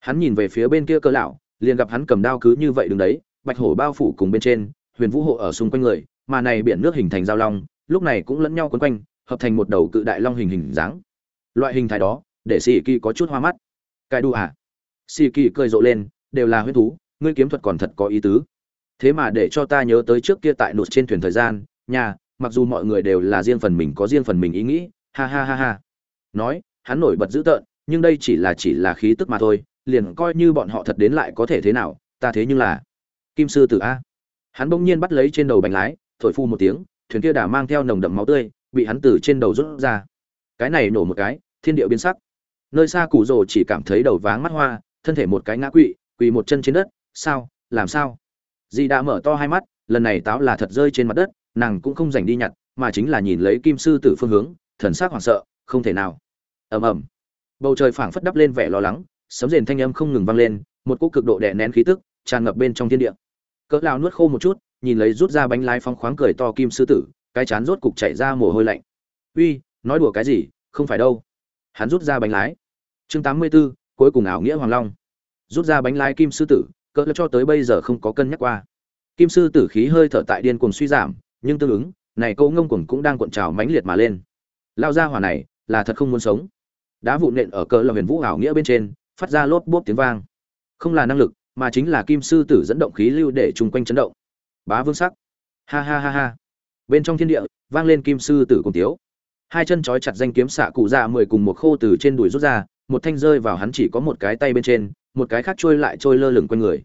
Hắn nhìn về phía bên kia cơ lão, liền gặp hắn cầm đao cứ như vậy đứng đấy, bạch hổ bao phủ cùng bên trên, huyền vũ hộ ở xung quanh người, mà này biển nước hình thành giao long, lúc này cũng lẫn nhau quấn quanh, hợp thành một đầu cự đại long hình hình dáng. Loại hình thái đó, để sĩ kỳ có chút hoa mắt. Cai đu à? Sĩ kỳ cười rộ lên, đều là huyết thú, ngươi kiếm thuật còn thật có ý tứ thế mà để cho ta nhớ tới trước kia tại nụt trên thuyền thời gian, nhà, mặc dù mọi người đều là riêng phần mình có riêng phần mình ý nghĩ, ha ha ha ha. Nói, hắn nổi bật dữ tợn, nhưng đây chỉ là chỉ là khí tức mà thôi, liền coi như bọn họ thật đến lại có thể thế nào, ta thế nhưng là kim sư tử a. Hắn bỗng nhiên bắt lấy trên đầu bánh lái, thổi phu một tiếng, thuyền kia đã mang theo nồng đậm máu tươi, bị hắn từ trên đầu rút ra. Cái này nổ một cái, thiên địa biến sắc. Nơi xa củ rồ chỉ cảm thấy đầu váng mắt hoa, thân thể một cái ngã quỵ, quỳ một chân trên đất, sao, làm sao? Dì đã mở to hai mắt lần này táo là thật rơi trên mặt đất nàng cũng không dành đi nhặt mà chính là nhìn lấy kim sư tử phương hướng thần sắc hoảng sợ không thể nào. Ầm ầm. Bầu trời phảng phất đắp lên vẻ lo lắng sấm rền thanh âm không ngừng vang lên một cỗ cực độ đè nén khí tức tràn ngập bên trong thiên địa. Cỡ lao nuốt khô một chút nhìn lấy rút ra bánh lái phong khoáng cười to kim sư tử cái chán rốt cục chạy ra mồ hôi lạnh. Uy nói đùa cái gì không phải đâu. Hắn rút ra bánh lái. Chương tám mươi 84, cuối cùng ảo nghĩa hoàng long. Rút ra bánh lái kim sư tử cỡ cho tới bây giờ không có cân nhắc qua. Kim sư tử khí hơi thở tại điên cuồng suy giảm, nhưng tương ứng, này câu ngông cuồng cũng đang cuộn trào mãnh liệt mà lên. Lao ra hỏa này, là thật không muốn sống. Đá vụn nện ở cỡ là huyền vũ ảo nghĩa bên trên, phát ra lốp bốp tiếng vang. Không là năng lực, mà chính là kim sư tử dẫn động khí lưu để chung quanh chấn động. Bá vương sắc. Ha ha ha ha. Bên trong thiên địa, vang lên kim sư tử cùng tiếu. Hai chân trói chặt danh kiếm xạ cụ dạ mười cùng một khô từ trên đùi rút ra, một thanh rơi vào hắn chỉ có một cái tay bên trên một cái khác trôi lại trôi lơ lửng quanh người.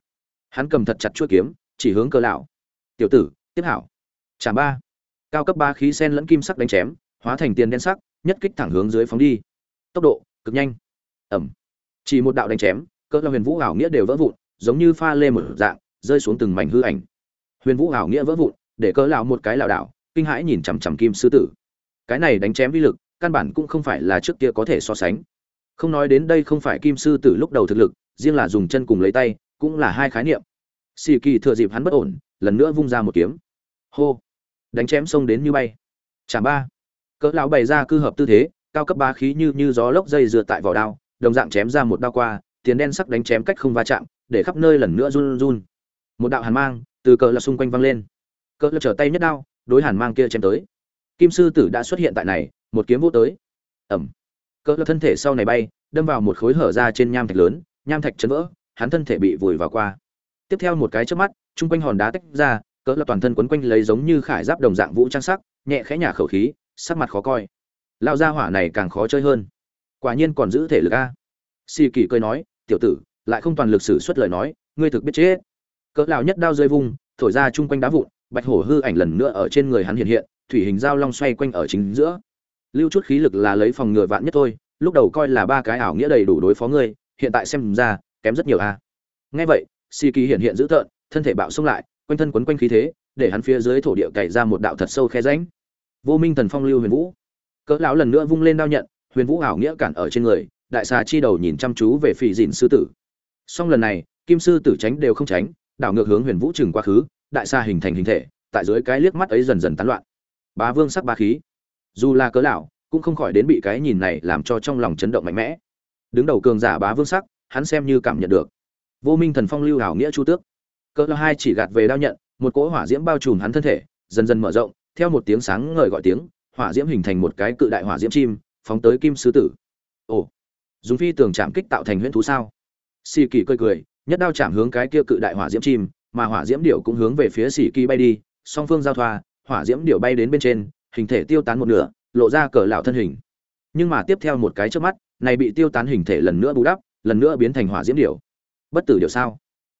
Hắn cầm thật chặt chuôi kiếm, chỉ hướng cờ lão. Tiểu tử, tiếp hảo. Chạm ba. Cao cấp ba khí sen lẫn kim sắc đánh chém, hóa thành tiền đen sắc, nhất kích thẳng hướng dưới phóng đi. Tốc độ, cực nhanh. Ẩm. Chỉ một đạo đánh chém, cỡ là huyền vũ ảo nghĩa đều vỡ vụn, giống như pha lê một dạng, rơi xuống từng mảnh hư ảnh. Huyền vũ ảo nghĩa vỡ vụn, để cỡ lão một cái lảo đảo, kinh hãi nhìn chằm chằm kim sư tử. Cái này đánh chém vi lực, căn bản cũng không phải là trước kia có thể so sánh. Không nói đến đây không phải kim sư tử lúc đầu thực lực riêng là dùng chân cùng lấy tay, cũng là hai khái niệm. Xì kỳ thừa dịp hắn bất ổn, lần nữa vung ra một kiếm. Hô! Đánh chém xông đến như bay. Chả ba. Cỡ lão bày ra cư hợp tư thế, cao cấp ba khí như như gió lốc dây dựa tại vỏ đao, đồng dạng chém ra một đao qua, tiền đen sắc đánh chém cách không va chạm, để khắp nơi lần nữa run run. Một đạo hàn mang từ cỡ là xung quanh văng lên. Cỡ là trở tay nhất đao, đối hàn mang kia chém tới. Kim sư tử đã xuất hiện tại này, một kiếm vô tới. Ẩm. Cỡ là thân thể sau này bay, đâm vào một khối hở ra trên nham thạch lớn nham thạch chấn vỡ hắn thân thể bị vùi vào qua. Tiếp theo một cái chớp mắt trung quanh hòn đá tách ra cỡ là toàn thân quấn quanh lấy giống như khải giáp đồng dạng vũ trang sắc nhẹ khẽ nhả khẩu khí sắc mặt khó coi. Lao ra hỏa này càng khó chơi hơn. Quả nhiên còn giữ thể lực a. Xì kỳ cười nói tiểu tử lại không toàn lực sử xuất lời nói ngươi thực biết chết. Cỡ lão nhất đao rơi vùng, thổi ra chung quanh đá vụn bạch hổ hư ảnh lần nữa ở trên người hắn hiện hiện thủy hình dao long xoay quanh ở chính giữa. Lưu chút khí lực là lấy phòng ngừa vạn nhất thôi lúc đầu coi là ba cái ảo nghĩa đầy đủ đối phó ngươi hiện tại xem ra, kém rất nhiều a. Nghe vậy Si kỳ hiện hiện dữ tợn, thân thể bạo xông lại, quanh thân quấn quanh khí thế, để hắn phía dưới thổ địa cày ra một đạo thật sâu khe rãnh. Vô minh thần phong lưu huyền vũ. Cỡ lão lần nữa vung lên đao nhận, huyền vũ ảo nghĩa cản ở trên người, đại xà chi đầu nhìn chăm chú về phỉ dìn sư tử. Song lần này, kim sư tử tránh đều không tránh, đảo ngược hướng huyền vũ trừng quá khứ, đại xà hình thành hình thể, tại dưới cái liếc mắt ấy dần dần tán loạn. Bá vương sắc ba khí. Dù là cỡ lão, cũng không khỏi đến bị cái nhìn này làm cho trong lòng chấn động mạnh mẽ đứng đầu cường giả bá vương sắc, hắn xem như cảm nhận được. Vô minh thần phong lưu hảo nghĩa chu tước. Cỡ lão hai chỉ gạt về đao nhận, một cỗ hỏa diễm bao trùm hắn thân thể, dần dần mở rộng, theo một tiếng sáng ngời gọi tiếng, hỏa diễm hình thành một cái cự đại hỏa diễm chim, phóng tới kim sư tử. Ồ dùng phi tường chạm kích tạo thành huyễn thú sao? Xì kỳ cười cười, nhất đao chạm hướng cái kia cự đại hỏa diễm chim, mà hỏa diễm điệu cũng hướng về phía xì kỳ bay đi, song phương giao thoa, hỏa diễm điệu bay đến bên trên, hình thể tiêu tán một nửa, lộ ra cờ lão thân hình. Nhưng mà tiếp theo một cái trước mắt này bị tiêu tán hình thể lần nữa bù đắp lần nữa biến thành hỏa diễm điểu, bất tử điểu sao?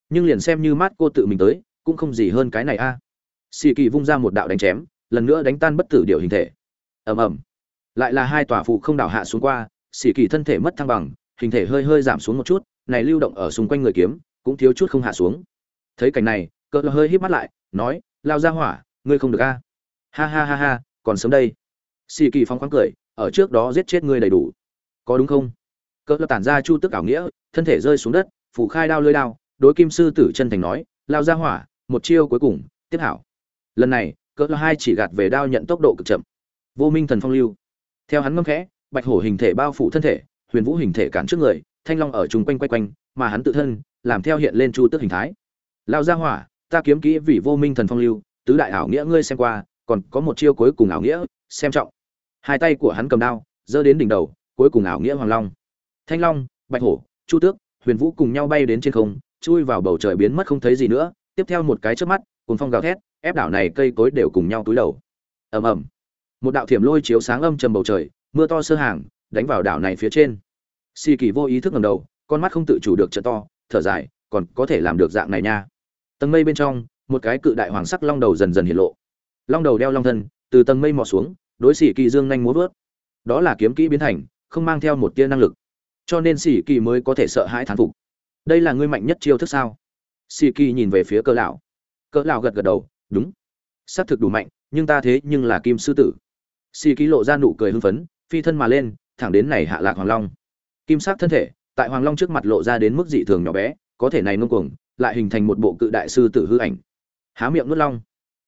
Nhưng liền xem như mát cô tự mình tới cũng không gì hơn cái này a. À. xì kỳ vung ra một đạo đánh chém lần nữa đánh tan bất tử điểu hình thể. Ầm ầm. Lại là hai tòa phụ không đảo hạ xuống qua xì kỳ thân thể mất thăng bằng hình thể hơi hơi giảm xuống một chút này lưu động ở xung quanh người kiếm cũng thiếu chút không hạ xuống. Thấy cảnh này cỡ hơi híp mắt lại nói lao ra hỏa ngươi không được a. Ha ha ha ha còn sớm đây. Xì kỳ phong khoáng cười ở trước đó giết chết ngươi đầy đủ có đúng không? Cỡ tản ra chu tức ảo nghĩa, thân thể rơi xuống đất, phủ khai đao lưới đao, đối kim sư tử chân thành nói, lao ra hỏa, một chiêu cuối cùng, tiếp hảo. Lần này cỡ hai chỉ gạt về đao nhận tốc độ cực chậm. Vô minh thần phong lưu. Theo hắn ngâm khẽ, bạch hổ hình thể bao phủ thân thể, huyền vũ hình thể cản trước người, thanh long ở chung quanh quay quanh, mà hắn tự thân, làm theo hiện lên chu tước hình thái. Lao ra hỏa, ta kiếm kỹ vì vô minh thần phong lưu, tứ đại ảo nghĩa ngươi xem qua, còn có một chiêu cuối cùng ảo nghĩa, xem trọng. Hai tay của hắn cầm đao, giơ đến đỉnh đầu cuối cùng ảo nghĩa hoàng long. Thanh long, bạch hổ, chu tước, huyền vũ cùng nhau bay đến trên không, chui vào bầu trời biến mất không thấy gì nữa, tiếp theo một cái trước mắt cùng phong gào thét, ép đảo này cây cối đều cùng nhau túi đầu. Ầm ầm. Một đạo thiểm lôi chiếu sáng âm trầm bầu trời, mưa to sơ hàng, đánh vào đảo này phía trên. Xì kỳ vô ý thức ngầm đầu, con mắt không tự chủ được trợ to, thở dài, còn có thể làm được dạng này nha. Tầng mây bên trong, một cái cự đại hoàng sắc long đầu dần dần hiện lộ. Long đầu đeo long thân, từ tầng mây mò xuống, đối xì kỳ dương nhanh múa vớt. Đó là kiếm kỹ biến thành không mang theo một tia năng lực. Cho nên Sĩ kỳ mới có thể sợ hãi thán phục. Đây là ngươi mạnh nhất chiêu thức sao? Sĩ kỳ nhìn về phía cỡ lão. Cỡ lão gật gật đầu, đúng. Xác thực đủ mạnh, nhưng ta thế nhưng là kim sư tử. Sĩ kỳ lộ ra nụ cười hưng phấn, phi thân mà lên, thẳng đến này hạ lạc hoàng long. Kim sắc thân thể, tại hoàng long trước mặt lộ ra đến mức dị thường nhỏ bé, có thể này ngông cuồng, lại hình thành một bộ cự đại sư tử hư ảnh. Há miệng nuốt long.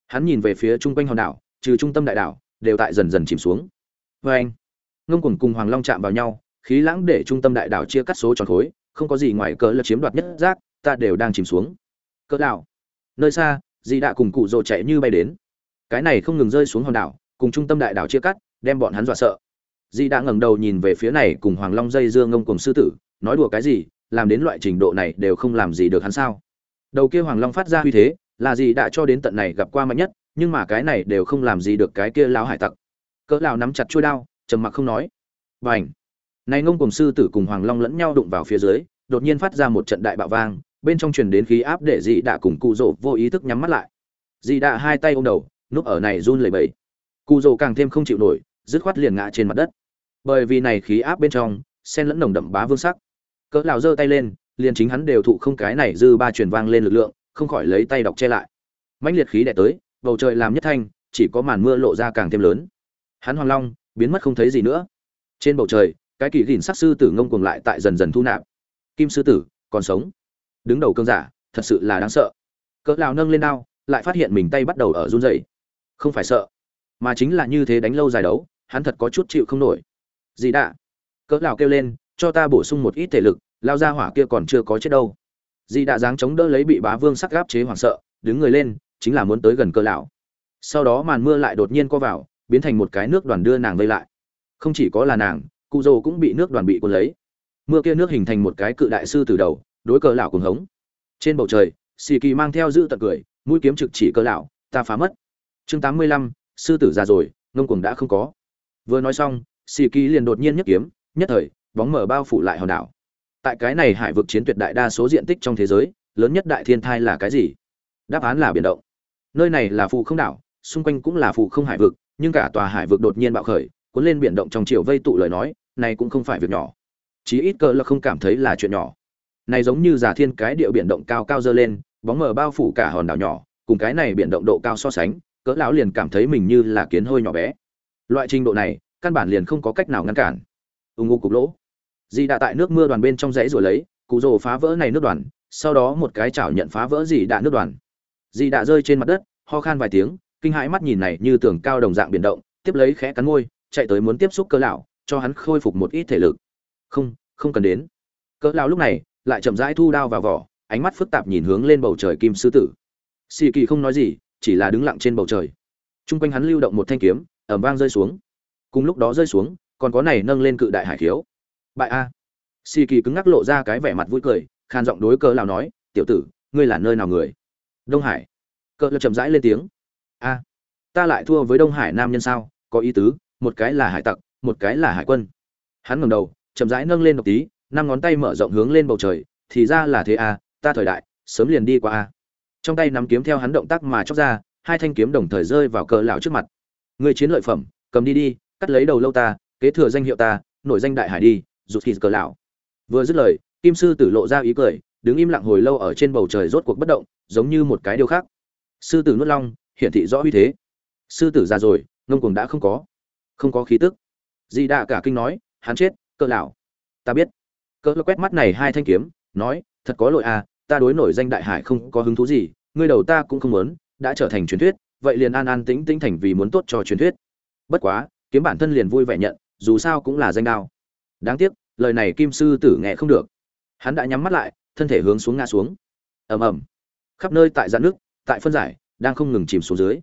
Hắn nhìn về phía trung quanh hòn đảo, trừ trung tâm đại đảo, đều tại dần dần chìm xuống. Vê anh ngông cuồng cùng hoàng long chạm vào nhau, khí lãng để trung tâm đại đảo chia cắt số tròn khối, không có gì ngoài cỡ là chiếm đoạt nhất giác, ta đều đang chìm xuống. Cỡ đảo nơi xa dị đạ cùng cụ rồ chạy như bay đến. Cái này không ngừng rơi xuống hòn đảo, cùng trung tâm đại đảo chia cắt, đem bọn hắn dọa sợ. Dị đạ ngẩng đầu nhìn về phía này cùng hoàng long dây dương ngông cùng sư tử, nói đùa cái gì, làm đến loại trình độ này đều không làm gì được hắn sao? Đầu kia hoàng long phát ra uy thế, là gì đã cho đến tận này gặp qua mạnh nhất, nhưng mà cái này đều không làm gì được cái kia lão hải tặc. Cỡ lão nắm chặt chuôi đao trầm mặc không nói. Bành! Này ngông cùng sư tử cùng hoàng long lẫn nhau đụng vào phía dưới, đột nhiên phát ra một trận đại bạo vang, bên trong truyền đến khí áp để dị đạ cùng cụ rồ vô ý thức nhắm mắt lại. Dị đạ hai tay ôm đầu, núp ở này run lẩy bẩy. Cụ rồ càng thêm không chịu nổi, dứt khoát liền ngã trên mặt đất. Bởi vì này khí áp bên trong, xen lẫn nồng đậm bá vương sắc. Cỡ lão giơ tay lên, liền chính hắn đều thụ không cái này dư ba truyền vang lên lực lượng, không khỏi lấy tay đọc che lại. Mãnh liệt khí đè tới, bầu trời làm nhất thanh, chỉ có màn mưa lộ ra càng thêm lớn. Hắn hoàng long biến mất không thấy gì nữa. Trên bầu trời, cái kỳ gìn sắc sư tử ngông cuồng lại tại dần dần thu nạp. Kim sư tử, còn sống. Đứng đầu cơn giả, thật sự là đáng sợ. Cỡ lão nâng lên đao, lại phát hiện mình tay bắt đầu ở run rẩy. Không phải sợ, mà chính là như thế đánh lâu dài đấu, hắn thật có chút chịu không nổi. Gì đã cỡ lão kêu lên, cho ta bổ sung một ít thể lực lao ra hỏa kia còn chưa có chết đâu. Di đã dáng chống đỡ lấy bị bá vương sắc gáp chế hoảng sợ, đứng người lên, chính là muốn tới gần cơ lão. Sau đó màn mưa lại đột nhiên co vào biến thành một cái nước đoàn đưa nàng vây lại. Không chỉ có là nàng, cụ dồ cũng bị nước đoàn bị cuốn lấy. Mưa kia nước hình thành một cái cự đại sư từ đầu, đối cờ lão cùng hống. Trên bầu trời xì kỳ mang theo giữ tật cười, mũi kiếm trực chỉ cờ lão, ta phá mất. Chương tám mươi lăm, sư tử già rồi, ngông cuồng đã không có. Vừa nói xong xì kỳ liền đột nhiên nhấc kiếm, nhất thời, bóng mở bao phủ lại hòn đảo. Tại cái này hải vực chiến tuyệt đại đa số diện tích trong thế giới, lớn nhất đại thiên thai là cái gì? Đáp án là biển động. Nơi này là phụ không đảo, xung quanh cũng là phụ không hải vực nhưng cả tòa hải vực đột nhiên bạo khởi, cuốn lên biển động trong chiều vây tụ lời nói, này cũng không phải việc nhỏ. Chí ít cỡ là không cảm thấy là chuyện nhỏ. Này giống như giả thiên cái địa biển động cao cao dơ lên, bóng mờ bao phủ cả hòn đảo nhỏ, cùng cái này biển động độ cao so sánh, cỡ lão liền cảm thấy mình như là kiến hôi nhỏ bé. Loại trình độ này, căn bản liền không có cách nào ngăn cản. Ung ngu cục lỗ. Dì đã tại nước mưa đoàn bên trong dãy rồi lấy, cụ rồ phá vỡ này nước đoàn, sau đó một cái chảo nhận phá vỡ dì đã nước đoàn. Dì đã rơi trên mặt đất, ho khan vài tiếng kinh hãi mắt nhìn này như tường cao đồng dạng biển động, tiếp lấy khẽ cắn môi, chạy tới muốn tiếp xúc cơ lão, cho hắn khôi phục một ít thể lực. Không không cần đến. Cỡ lão lúc này, lại chậm rãi thu đao vào vỏ, ánh mắt phức tạp nhìn hướng lên bầu trời kim sư tử. Xì kỳ không nói gì, chỉ là đứng lặng trên bầu trời. Trung quanh hắn lưu động một thanh kiếm, ầm vang rơi xuống. Cùng lúc đó rơi xuống, còn có này nâng lên cự đại hải khiếu. Bại a. Xì kỳ cứng ngắc lộ ra cái vẻ mặt vui cười, khan giọng đối cỡ lão nói, tiểu tử, ngươi là nơi nào người? Đông hải. Cỡ lão chậm rãi lên tiếng a ta lại thua với đông hải nam nhân sao? Có ý tứ, một cái là hải tặc, một cái là hải quân. Hắn ngẩng đầu, chậm rãi nâng lên một tí, năm ngón tay mở rộng hướng lên bầu trời, thì ra là thế a ta thời đại, sớm liền đi qua a trong tay nắm kiếm theo hắn động tác mà chóc ra, hai thanh kiếm đồng thời rơi vào cờ lão trước mặt. Người chiến lợi phẩm, cầm đi đi, cắt lấy đầu lâu ta, kế thừa danh hiệu ta, nổi danh đại hải đi, rụt khi cờ lão. Vừa dứt lời, kim sư tử lộ ra ý cười, đứng im lặng hồi lâu ở trên bầu trời rốt cuộc bất động, giống như một cái điều khác sư tử nuốt long hiển thị rõ uy thế. Sư tử già rồi, ngông cuồng đã không có. Không có khí tức. Di đạ cả kinh nói, hắn chết, cỡ lão. Ta biết. Cỡ quét mắt này hai thanh kiếm, nói, thật có lỗi à ta đối nổi danh đại hải không có hứng thú gì, ngươi đầu ta cũng không muốn, đã trở thành truyền thuyết, vậy liền an an tĩnh tĩnh thành vì muốn tốt cho truyền thuyết. Bất quá, kiếm bản thân liền vui vẻ nhận, dù sao cũng là danh đao. Đáng tiếc, lời này kim sư tử nghe không được. Hắn đã nhắm mắt lại, thân thể hướng xuống ngã xuống. Ầm ầm. Khắp nơi tại dạn nước, tại phân giải đang không ngừng chìm xuống dưới.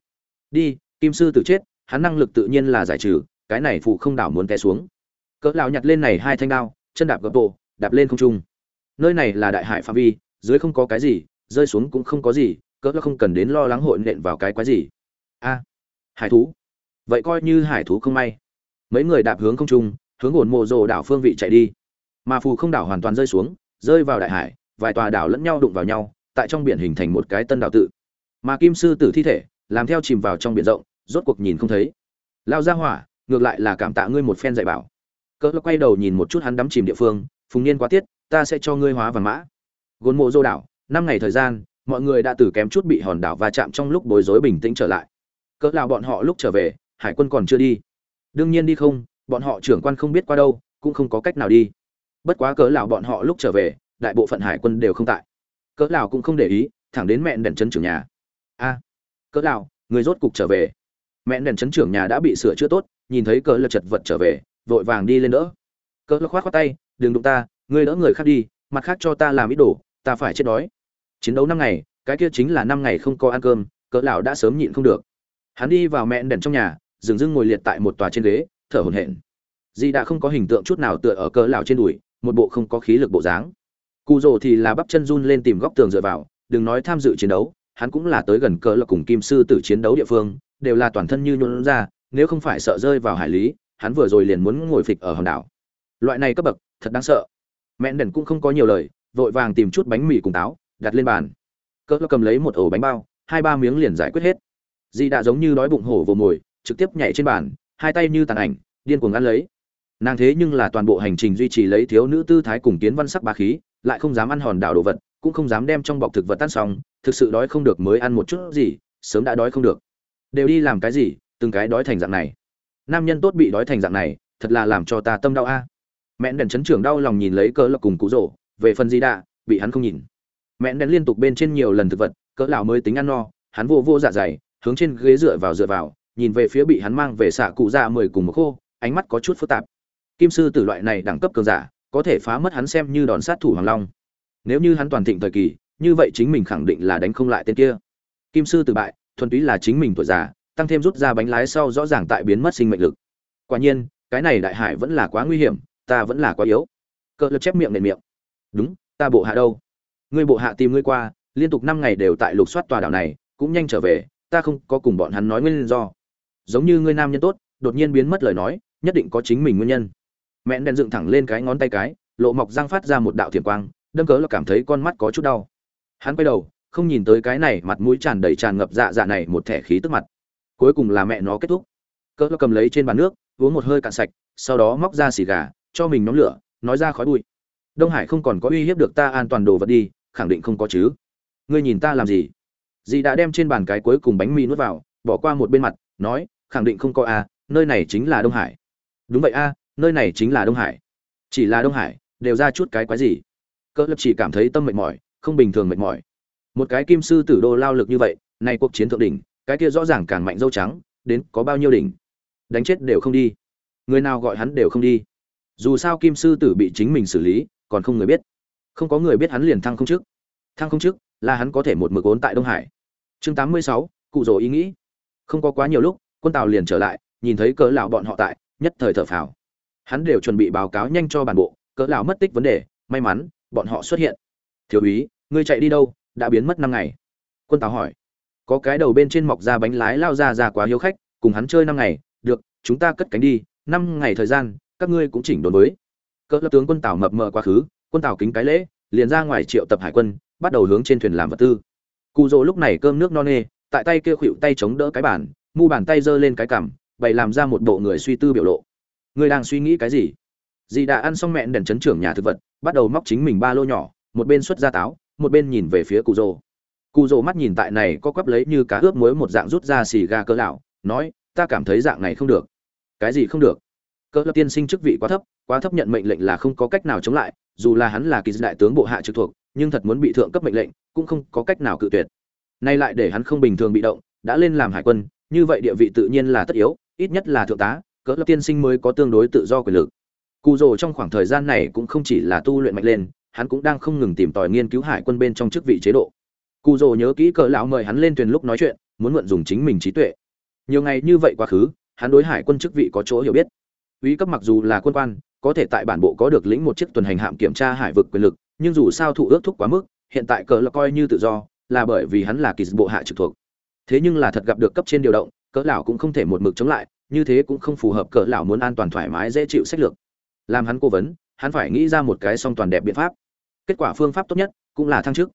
Đi, kim sư tử chết, hắn năng lực tự nhiên là giải trừ, cái này phụ không đảo muốn té xuống. Cỡ lão nhặt lên này hai thanh đao, chân đạp gập bộ đạp lên không trung. Nơi này là đại hải phạm vi, dưới không có cái gì, rơi xuống cũng không có gì, cỡ lão không cần đến lo lắng hội nện vào cái quái gì. A, hải thú. Vậy coi như hải thú không may. Mấy người đạp hướng không trung, hướng ổn mộ rồ đảo phương vị chạy đi. Mà phù không đảo hoàn toàn rơi xuống, rơi vào đại hải, vài tòa đảo lẫn nhau đụng vào nhau, tại trong biển hình thành một cái tân đảo tự mà kim sư tử thi thể, làm theo chìm vào trong biển rộng, rốt cuộc nhìn không thấy. Lao ra hỏa, ngược lại là cảm tạ ngươi một phen dạy bảo. Cỡ quay đầu nhìn một chút hắn đắm chìm địa phương, phùng niên quá tiết, ta sẽ cho ngươi hóa vàng mã. Gôn mộ dô đảo, năm ngày thời gian, mọi người đã từ kém chút bị hòn đảo va chạm trong lúc bối rối bình tĩnh trở lại. Cỡ nào bọn họ lúc trở về, hải quân còn chưa đi. Đương nhiên đi không, bọn họ trưởng quan không biết qua đâu, cũng không có cách nào đi. Bất quá cỡ lão bọn họ lúc trở về, đại bộ phận hải quân đều không tại. Cỡ lão cũng không để ý, thẳng đến mẹ đèn chân trưởng nhà a, cỡ lão người rốt cục trở về. Mẹ đèn chấn trưởng nhà đã bị sửa chữa tốt, nhìn thấy cỡ lật chật vật trở về, vội vàng đi lên đỡ. Cỡ lật khoát khoát tay, đừng đụng ta, ngươi đỡ người khác đi, mặt khác cho ta làm ít đồ, ta phải chết đói. Chiến đấu năm ngày, cái kia chính là năm ngày không có ăn cơm, cỡ lão đã sớm nhịn không được. Hắn đi vào mẹ đèn trong nhà, dừng dưng ngồi liệt tại một tòa trên ghế, thở hổn hển. Di đã không có hình tượng chút nào tựa ở cỡ lão trên đùi, một bộ không có khí lực bộ dáng. Cụ rồ thì là bắp chân run lên tìm góc tường dựa vào, đừng nói tham dự chiến đấu hắn cũng là tới gần cỡ là cùng kim sư tử chiến đấu địa phương, đều là toàn thân như nhún ra, nếu không phải sợ rơi vào hải lý, hắn vừa rồi liền muốn ngồi phịch ở hòn đảo. Loại này cấp bậc, thật đáng sợ. Mẹ đần cũng không có nhiều lời, vội vàng tìm chút bánh mì cùng táo, đặt lên bàn. Cỡ cầm lấy một ổ bánh bao, hai ba miếng liền giải quyết hết. Di đã giống như đói bụng hổ vồ mồi, trực tiếp nhảy trên bàn, hai tay như tàn ảnh, điên cuồng ăn lấy. Nàng thế nhưng là toàn bộ hành trình duy trì lấy thiếu nữ tư thái cùng kiến văn sắc bá khí, lại không dám ăn hòn đảo đồ vật, cũng không dám đem trong bọc thực vật tan xong thực sự đói không được mới ăn một chút gì, sớm đã đói không được. Đều đi làm cái gì, từng cái đói thành dạng này. Nam nhân tốt bị đói thành dạng này, thật là làm cho ta tâm đau a. À. mẹ đèn chấn trưởng đau lòng nhìn lấy cỡ lộc cùng cụ rổ, về phần gì đạ, bị hắn không nhìn. Mẹ đèn liên tục bên trên nhiều lần thực vật, cỡ lão mới tính ăn no, hắn vô vô dạ dày, hướng trên ghế dựa vào dựa vào, nhìn về phía bị hắn mang về xạ cụ dạ mười cùng một khô, ánh mắt có chút phức tạp. Kim sư tử loại này đẳng cấp cường giả, có thể phá mất hắn xem như đòn sát thủ hoàng long. Nếu như hắn toàn thịnh thời kỳ như vậy chính mình khẳng định là đánh không lại tên kia. Kim sư tử bại, thuần túy là chính mình tuổi già, tăng thêm rút ra bánh lái sau rõ ràng tại biến mất sinh mệnh lực. Quả nhiên, cái này đại hải vẫn là quá nguy hiểm, ta vẫn là quá yếu. Cỡ lực chép miệng nền miệng. Đúng, ta bộ hạ đâu? Ngươi bộ hạ tìm ngươi qua, liên tục năm ngày đều tại lục soát tòa đảo này, cũng nhanh trở về, ta không có cùng bọn hắn nói nguyên do. Giống như ngươi nam nhân tốt, đột nhiên biến mất lời nói, nhất định có chính mình nguyên nhân. Mẹn đèn dựng thẳng lên cái ngón tay cái, lộ mọc răng phát ra một đạo thiểm quang, đâm cớ là cảm thấy con mắt có chút đau hắn quay đầu không nhìn tới cái này mặt mũi tràn đầy tràn ngập dạ dạ này một thẻ khí tức mặt. Cuối cùng là mẹ nó kết thúc. Cỡ cầm lấy trên bàn nước uống một hơi cạn sạch sau đó móc ra xì gà cho mình nhóm lửa nói ra khói bụi. Đông hải không còn có uy hiếp được ta an toàn đồ vật đi khẳng định không có chứ. Ngươi nhìn ta làm gì? Dì đã đem trên bàn cái cuối cùng bánh mì nuốt vào bỏ qua một bên mặt nói khẳng định không có a à, nơi này chính là đông hải. Đúng vậy a nơi này chính là đông hải. Chỉ là đông hải đều ra chút cái quái gì? Cỡ lập chỉ cảm thấy tâm mệt mỏi không bình thường mệt mỏi. Một cái kim sư tử đô lao lực như vậy, nay cuộc chiến thượng đỉnh, cái kia rõ ràng càng mạnh dâu trắng, đến có bao nhiêu đỉnh? Đánh chết đều không đi. Người nào gọi hắn đều không đi. Dù sao kim sư tử bị chính mình xử lý, còn không người biết. Không có người biết hắn liền thăng không trước. thăng không trước, là hắn có thể một mực ốn tại đông hải. Chương tám mươi sáu, cụ rồ ý nghĩ. Không có quá nhiều lúc, quân tàu liền trở lại, nhìn thấy cỡ lão bọn họ tại, nhất thời thở phào. Hắn đều chuẩn bị báo cáo nhanh cho bản bộ, cỡ lão mất tích vấn đề, may mắn, bọn họ xuất hiện. Thiếu úy ngươi chạy đi đâu, đã biến mất năm ngày. Quân Tào hỏi. Có cái đầu bên trên mọc ra bánh lái lao ra ra quá hiếu khách, cùng hắn chơi năm ngày, được, chúng ta cất cánh đi, năm ngày thời gian, các ngươi cũng chỉnh đốn với. Cỡ lão tướng quân Tào mập mờ quá khứ, quân Tào kính cái lễ, liền ra ngoài triệu tập hải quân, bắt đầu hướng trên thuyền làm vật tư. Cụ rồ lúc này cơm nước no nê, tại tay kia khuỵu tay chống đỡ cái bàn, mu bàn tay giơ lên cái cằm, bày làm ra một bộ người suy tư biểu lộ. Ngươi đang suy nghĩ cái gì? Dì đã ăn xong mẹn đèn chấn trưởng nhà thực vật, bắt đầu móc chính mình ba lô nhỏ, một bên xuất ra táo một bên nhìn về phía cụ rồ. Cụ rồ mắt nhìn tại này có quắp lấy như cá ướp muối một dạng rút ra xì ga cỡ lão, nói, ta cảm thấy dạng này không được. Cái gì không được? Cỡ lập tiên sinh chức vị quá thấp quá thấp nhận mệnh lệnh là không có cách nào chống lại, dù là hắn là kỳ đại tướng bộ hạ trực thuộc, nhưng thật muốn bị thượng cấp mệnh lệnh, cũng không có cách nào cự tuyệt. Nay lại để hắn không bình thường bị động, đã lên làm hải quân, như vậy địa vị tự nhiên là tất yếu, ít nhất là thượng tá, cỡ lập tiên sinh mới có tương đối tự do quyền lực. Cụ rồ trong khoảng thời gian này cũng không chỉ là tu luyện mạnh lên hắn cũng đang không ngừng tìm tòi nghiên cứu hải quân bên trong chức vị chế độ. Cụ rồ nhớ kỹ cỡ lão mời hắn lên thuyền lúc nói chuyện, muốn mượn dùng chính mình trí tuệ. Nhiều ngày như vậy quá khứ, hắn đối hải quân chức vị có chỗ hiểu biết. Úy cấp mặc dù là quân quan, có thể tại bản bộ có được lĩnh một chiếc tuần hành hạm kiểm tra hải vực quyền lực, nhưng dù sao thụ ước thúc quá mức, hiện tại cỡ là coi như tự do, là bởi vì hắn là kỳ bộ hạ trực thuộc. Thế nhưng là thật gặp được cấp trên điều động cỡ lão cũng không thể một mực chống lại, như thế cũng không phù hợp cỡ lão muốn an toàn thoải mái dễ chịu sách lược. Làm hắn cố vấn, hắn phải nghĩ ra một cái song toàn đẹp biện pháp kết quả phương pháp tốt nhất cũng là thăng chức.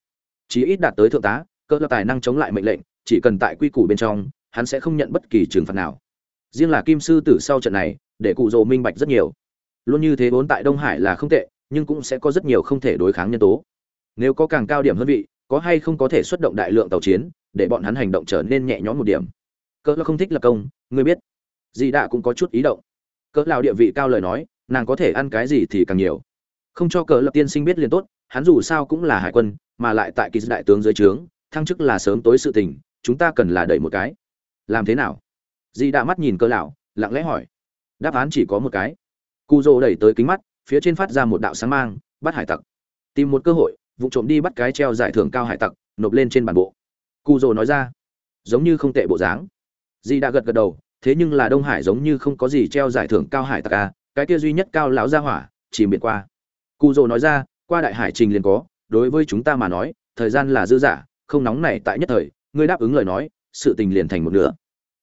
Chí ít đạt tới thượng tá cỡ là tài năng chống lại mệnh lệnh, chỉ cần tại quy củ bên trong, hắn sẽ không nhận bất kỳ trừng phạt nào. Riêng là kim sư tử sau trận này, để cụ rồ minh bạch rất nhiều. Luôn như thế vốn tại đông hải là không tệ, nhưng cũng sẽ có rất nhiều không thể đối kháng nhân tố. Nếu có càng cao điểm hơn vị, có hay không có thể xuất động đại lượng tàu chiến, để bọn hắn hành động trở nên nhẹ nhõm một điểm. Cỡ là không thích lập công, ngươi biết. Dì đạ cũng có chút ý động. Cỡ lào địa vị cao lời nói, nàng có thể ăn cái gì thì càng nhiều. Không cho cỡ lập tiên sinh biết liền tốt hắn dù sao cũng là hải quân, mà lại tại kỳ đại tướng dưới trướng, thăng chức là sớm tối sự tình, chúng ta cần là đẩy một cái. Làm thế nào? Dì đã mắt nhìn cơ lão, lặng lẽ hỏi. Đáp án chỉ có một cái. Cụ rồ đẩy tới kính mắt, phía trên phát ra một đạo sáng mang, bắt hải tặc. Tìm một cơ hội, vụ trộm đi bắt cái treo giải thưởng cao hải tặc, nộp lên trên bản bộ. Cụ rồ nói ra. Giống như không tệ bộ dáng. Dì đã gật gật đầu, thế nhưng là đông hải giống như không có gì treo giải thưởng cao hải tặc à cái kia duy nhất cao lão gia hỏa, chỉ miệt qua. Cụ rồ nói ra qua đại hải trình liền có, đối với chúng ta mà nói, thời gian là dư giả không nóng này tại nhất thời, ngươi đáp ứng lời nói, sự tình liền thành một nửa.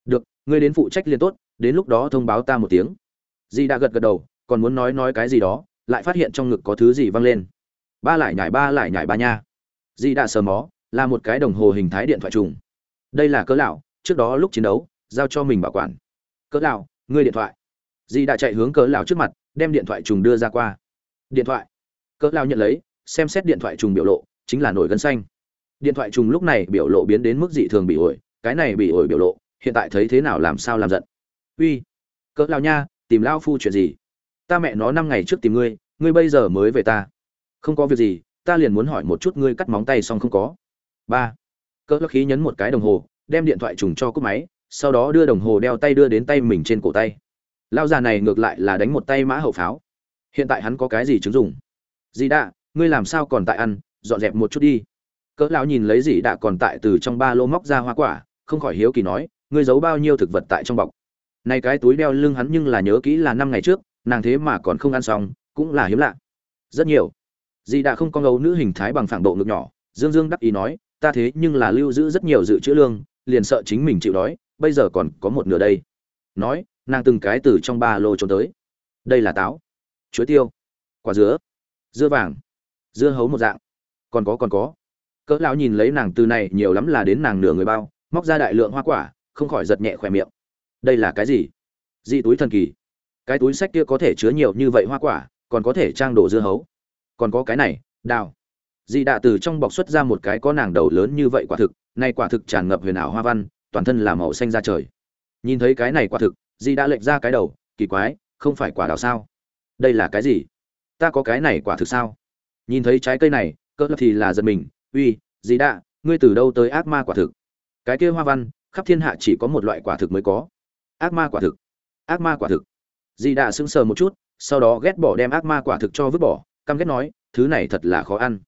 Được, ngươi đến phụ trách liền tốt, đến lúc đó thông báo ta một tiếng. Di đã gật gật đầu, còn muốn nói nói cái gì đó, lại phát hiện trong ngực có thứ gì văng lên. Ba lại nhảy ba lại nhảy ba nha. Di đã sờ mó, là một cái đồng hồ hình thái điện thoại trùng. Đây là cỡ lão, trước đó lúc chiến đấu, giao cho mình bảo quản. Cỡ lão, ngươi điện thoại. Di đã chạy hướng cỡ lão trước mặt, đem điện thoại trùng đưa ra qua. Điện thoại cỡ lão nhận lấy, xem xét điện thoại trùng biểu lộ, chính là nổi gân xanh. Điện thoại trùng lúc này biểu lộ biến đến mức dị thường bị ổi, cái này bị ổi biểu lộ, hiện tại thấy thế nào làm sao làm giận. Uy, cỡ lão nha, tìm lão phu chuyện gì? Ta mẹ nó năm ngày trước tìm ngươi ngươi bây giờ mới về ta. Không có việc gì, ta liền muốn hỏi một chút ngươi cắt móng tay xong không có. Ba, cỡ khí nhấn một cái đồng hồ, đem điện thoại trùng cho cúp máy, sau đó đưa đồng hồ đeo tay đưa đến tay mình trên cổ tay. Lao già này ngược lại là đánh một tay mã hậu pháo. Hiện tại hắn có cái gì chứng dùng? Dì đạ, ngươi làm sao còn tại ăn? Dọn dẹp một chút đi. Cỡ lão nhìn lấy dì đạ còn tại từ trong ba lô móc ra hoa quả, không khỏi hiếu kỳ nói, ngươi giấu bao nhiêu thực vật tại trong bọc? Này cái túi đeo lưng hắn nhưng là nhớ kỹ là năm ngày trước, nàng thế mà còn không ăn xong, cũng là hiếm lạ. Rất nhiều. Dì Đạ không có ngấu nữ hình thái bằng phẳng độ ngực nhỏ, dương dương đắc ý nói, ta thế nhưng là lưu giữ rất nhiều dự trữ lương, liền sợ chính mình chịu đói, bây giờ còn có một nửa đây. Nói, nàng từng cái từ trong ba lô trốn tới. Đây là táo. Chuối tiêu. Quả dứa dưa vàng, dưa hấu một dạng. Còn có còn có. Cỡ lão nhìn lấy nàng từ này nhiều lắm là đến nàng nửa người bao, móc ra đại lượng hoa quả, không khỏi giật nhẹ khỏe miệng. Đây là cái gì? Dị túi thần kỳ. Cái túi sách kia có thể chứa nhiều như vậy hoa quả, còn có thể trang đồ dưa hấu. Còn có cái này, đào. Dị đạ từ trong bọc xuất ra một cái có nàng đầu lớn như vậy quả thực nay quả thực tràn ngập huyền ảo hoa văn, toàn thân là màu xanh ra trời. Nhìn thấy cái này quả thực, dị đã lệch ra cái đầu, kỳ quái, không phải quả đào sao? Đây là cái gì? Ta có cái này quả thực sao? Nhìn thấy trái cây này, cỡ thì là giật mình, uy, gì đạ, ngươi từ đâu tới ác ma quả thực? Cái kia hoa văn, khắp thiên hạ chỉ có một loại quả thực mới có. Ác ma quả thực. Ác ma quả thực. Dì đạ sững sờ một chút, sau đó ghét bỏ đem ác ma quả thực cho vứt bỏ, căm ghét nói, thứ này thật là khó ăn.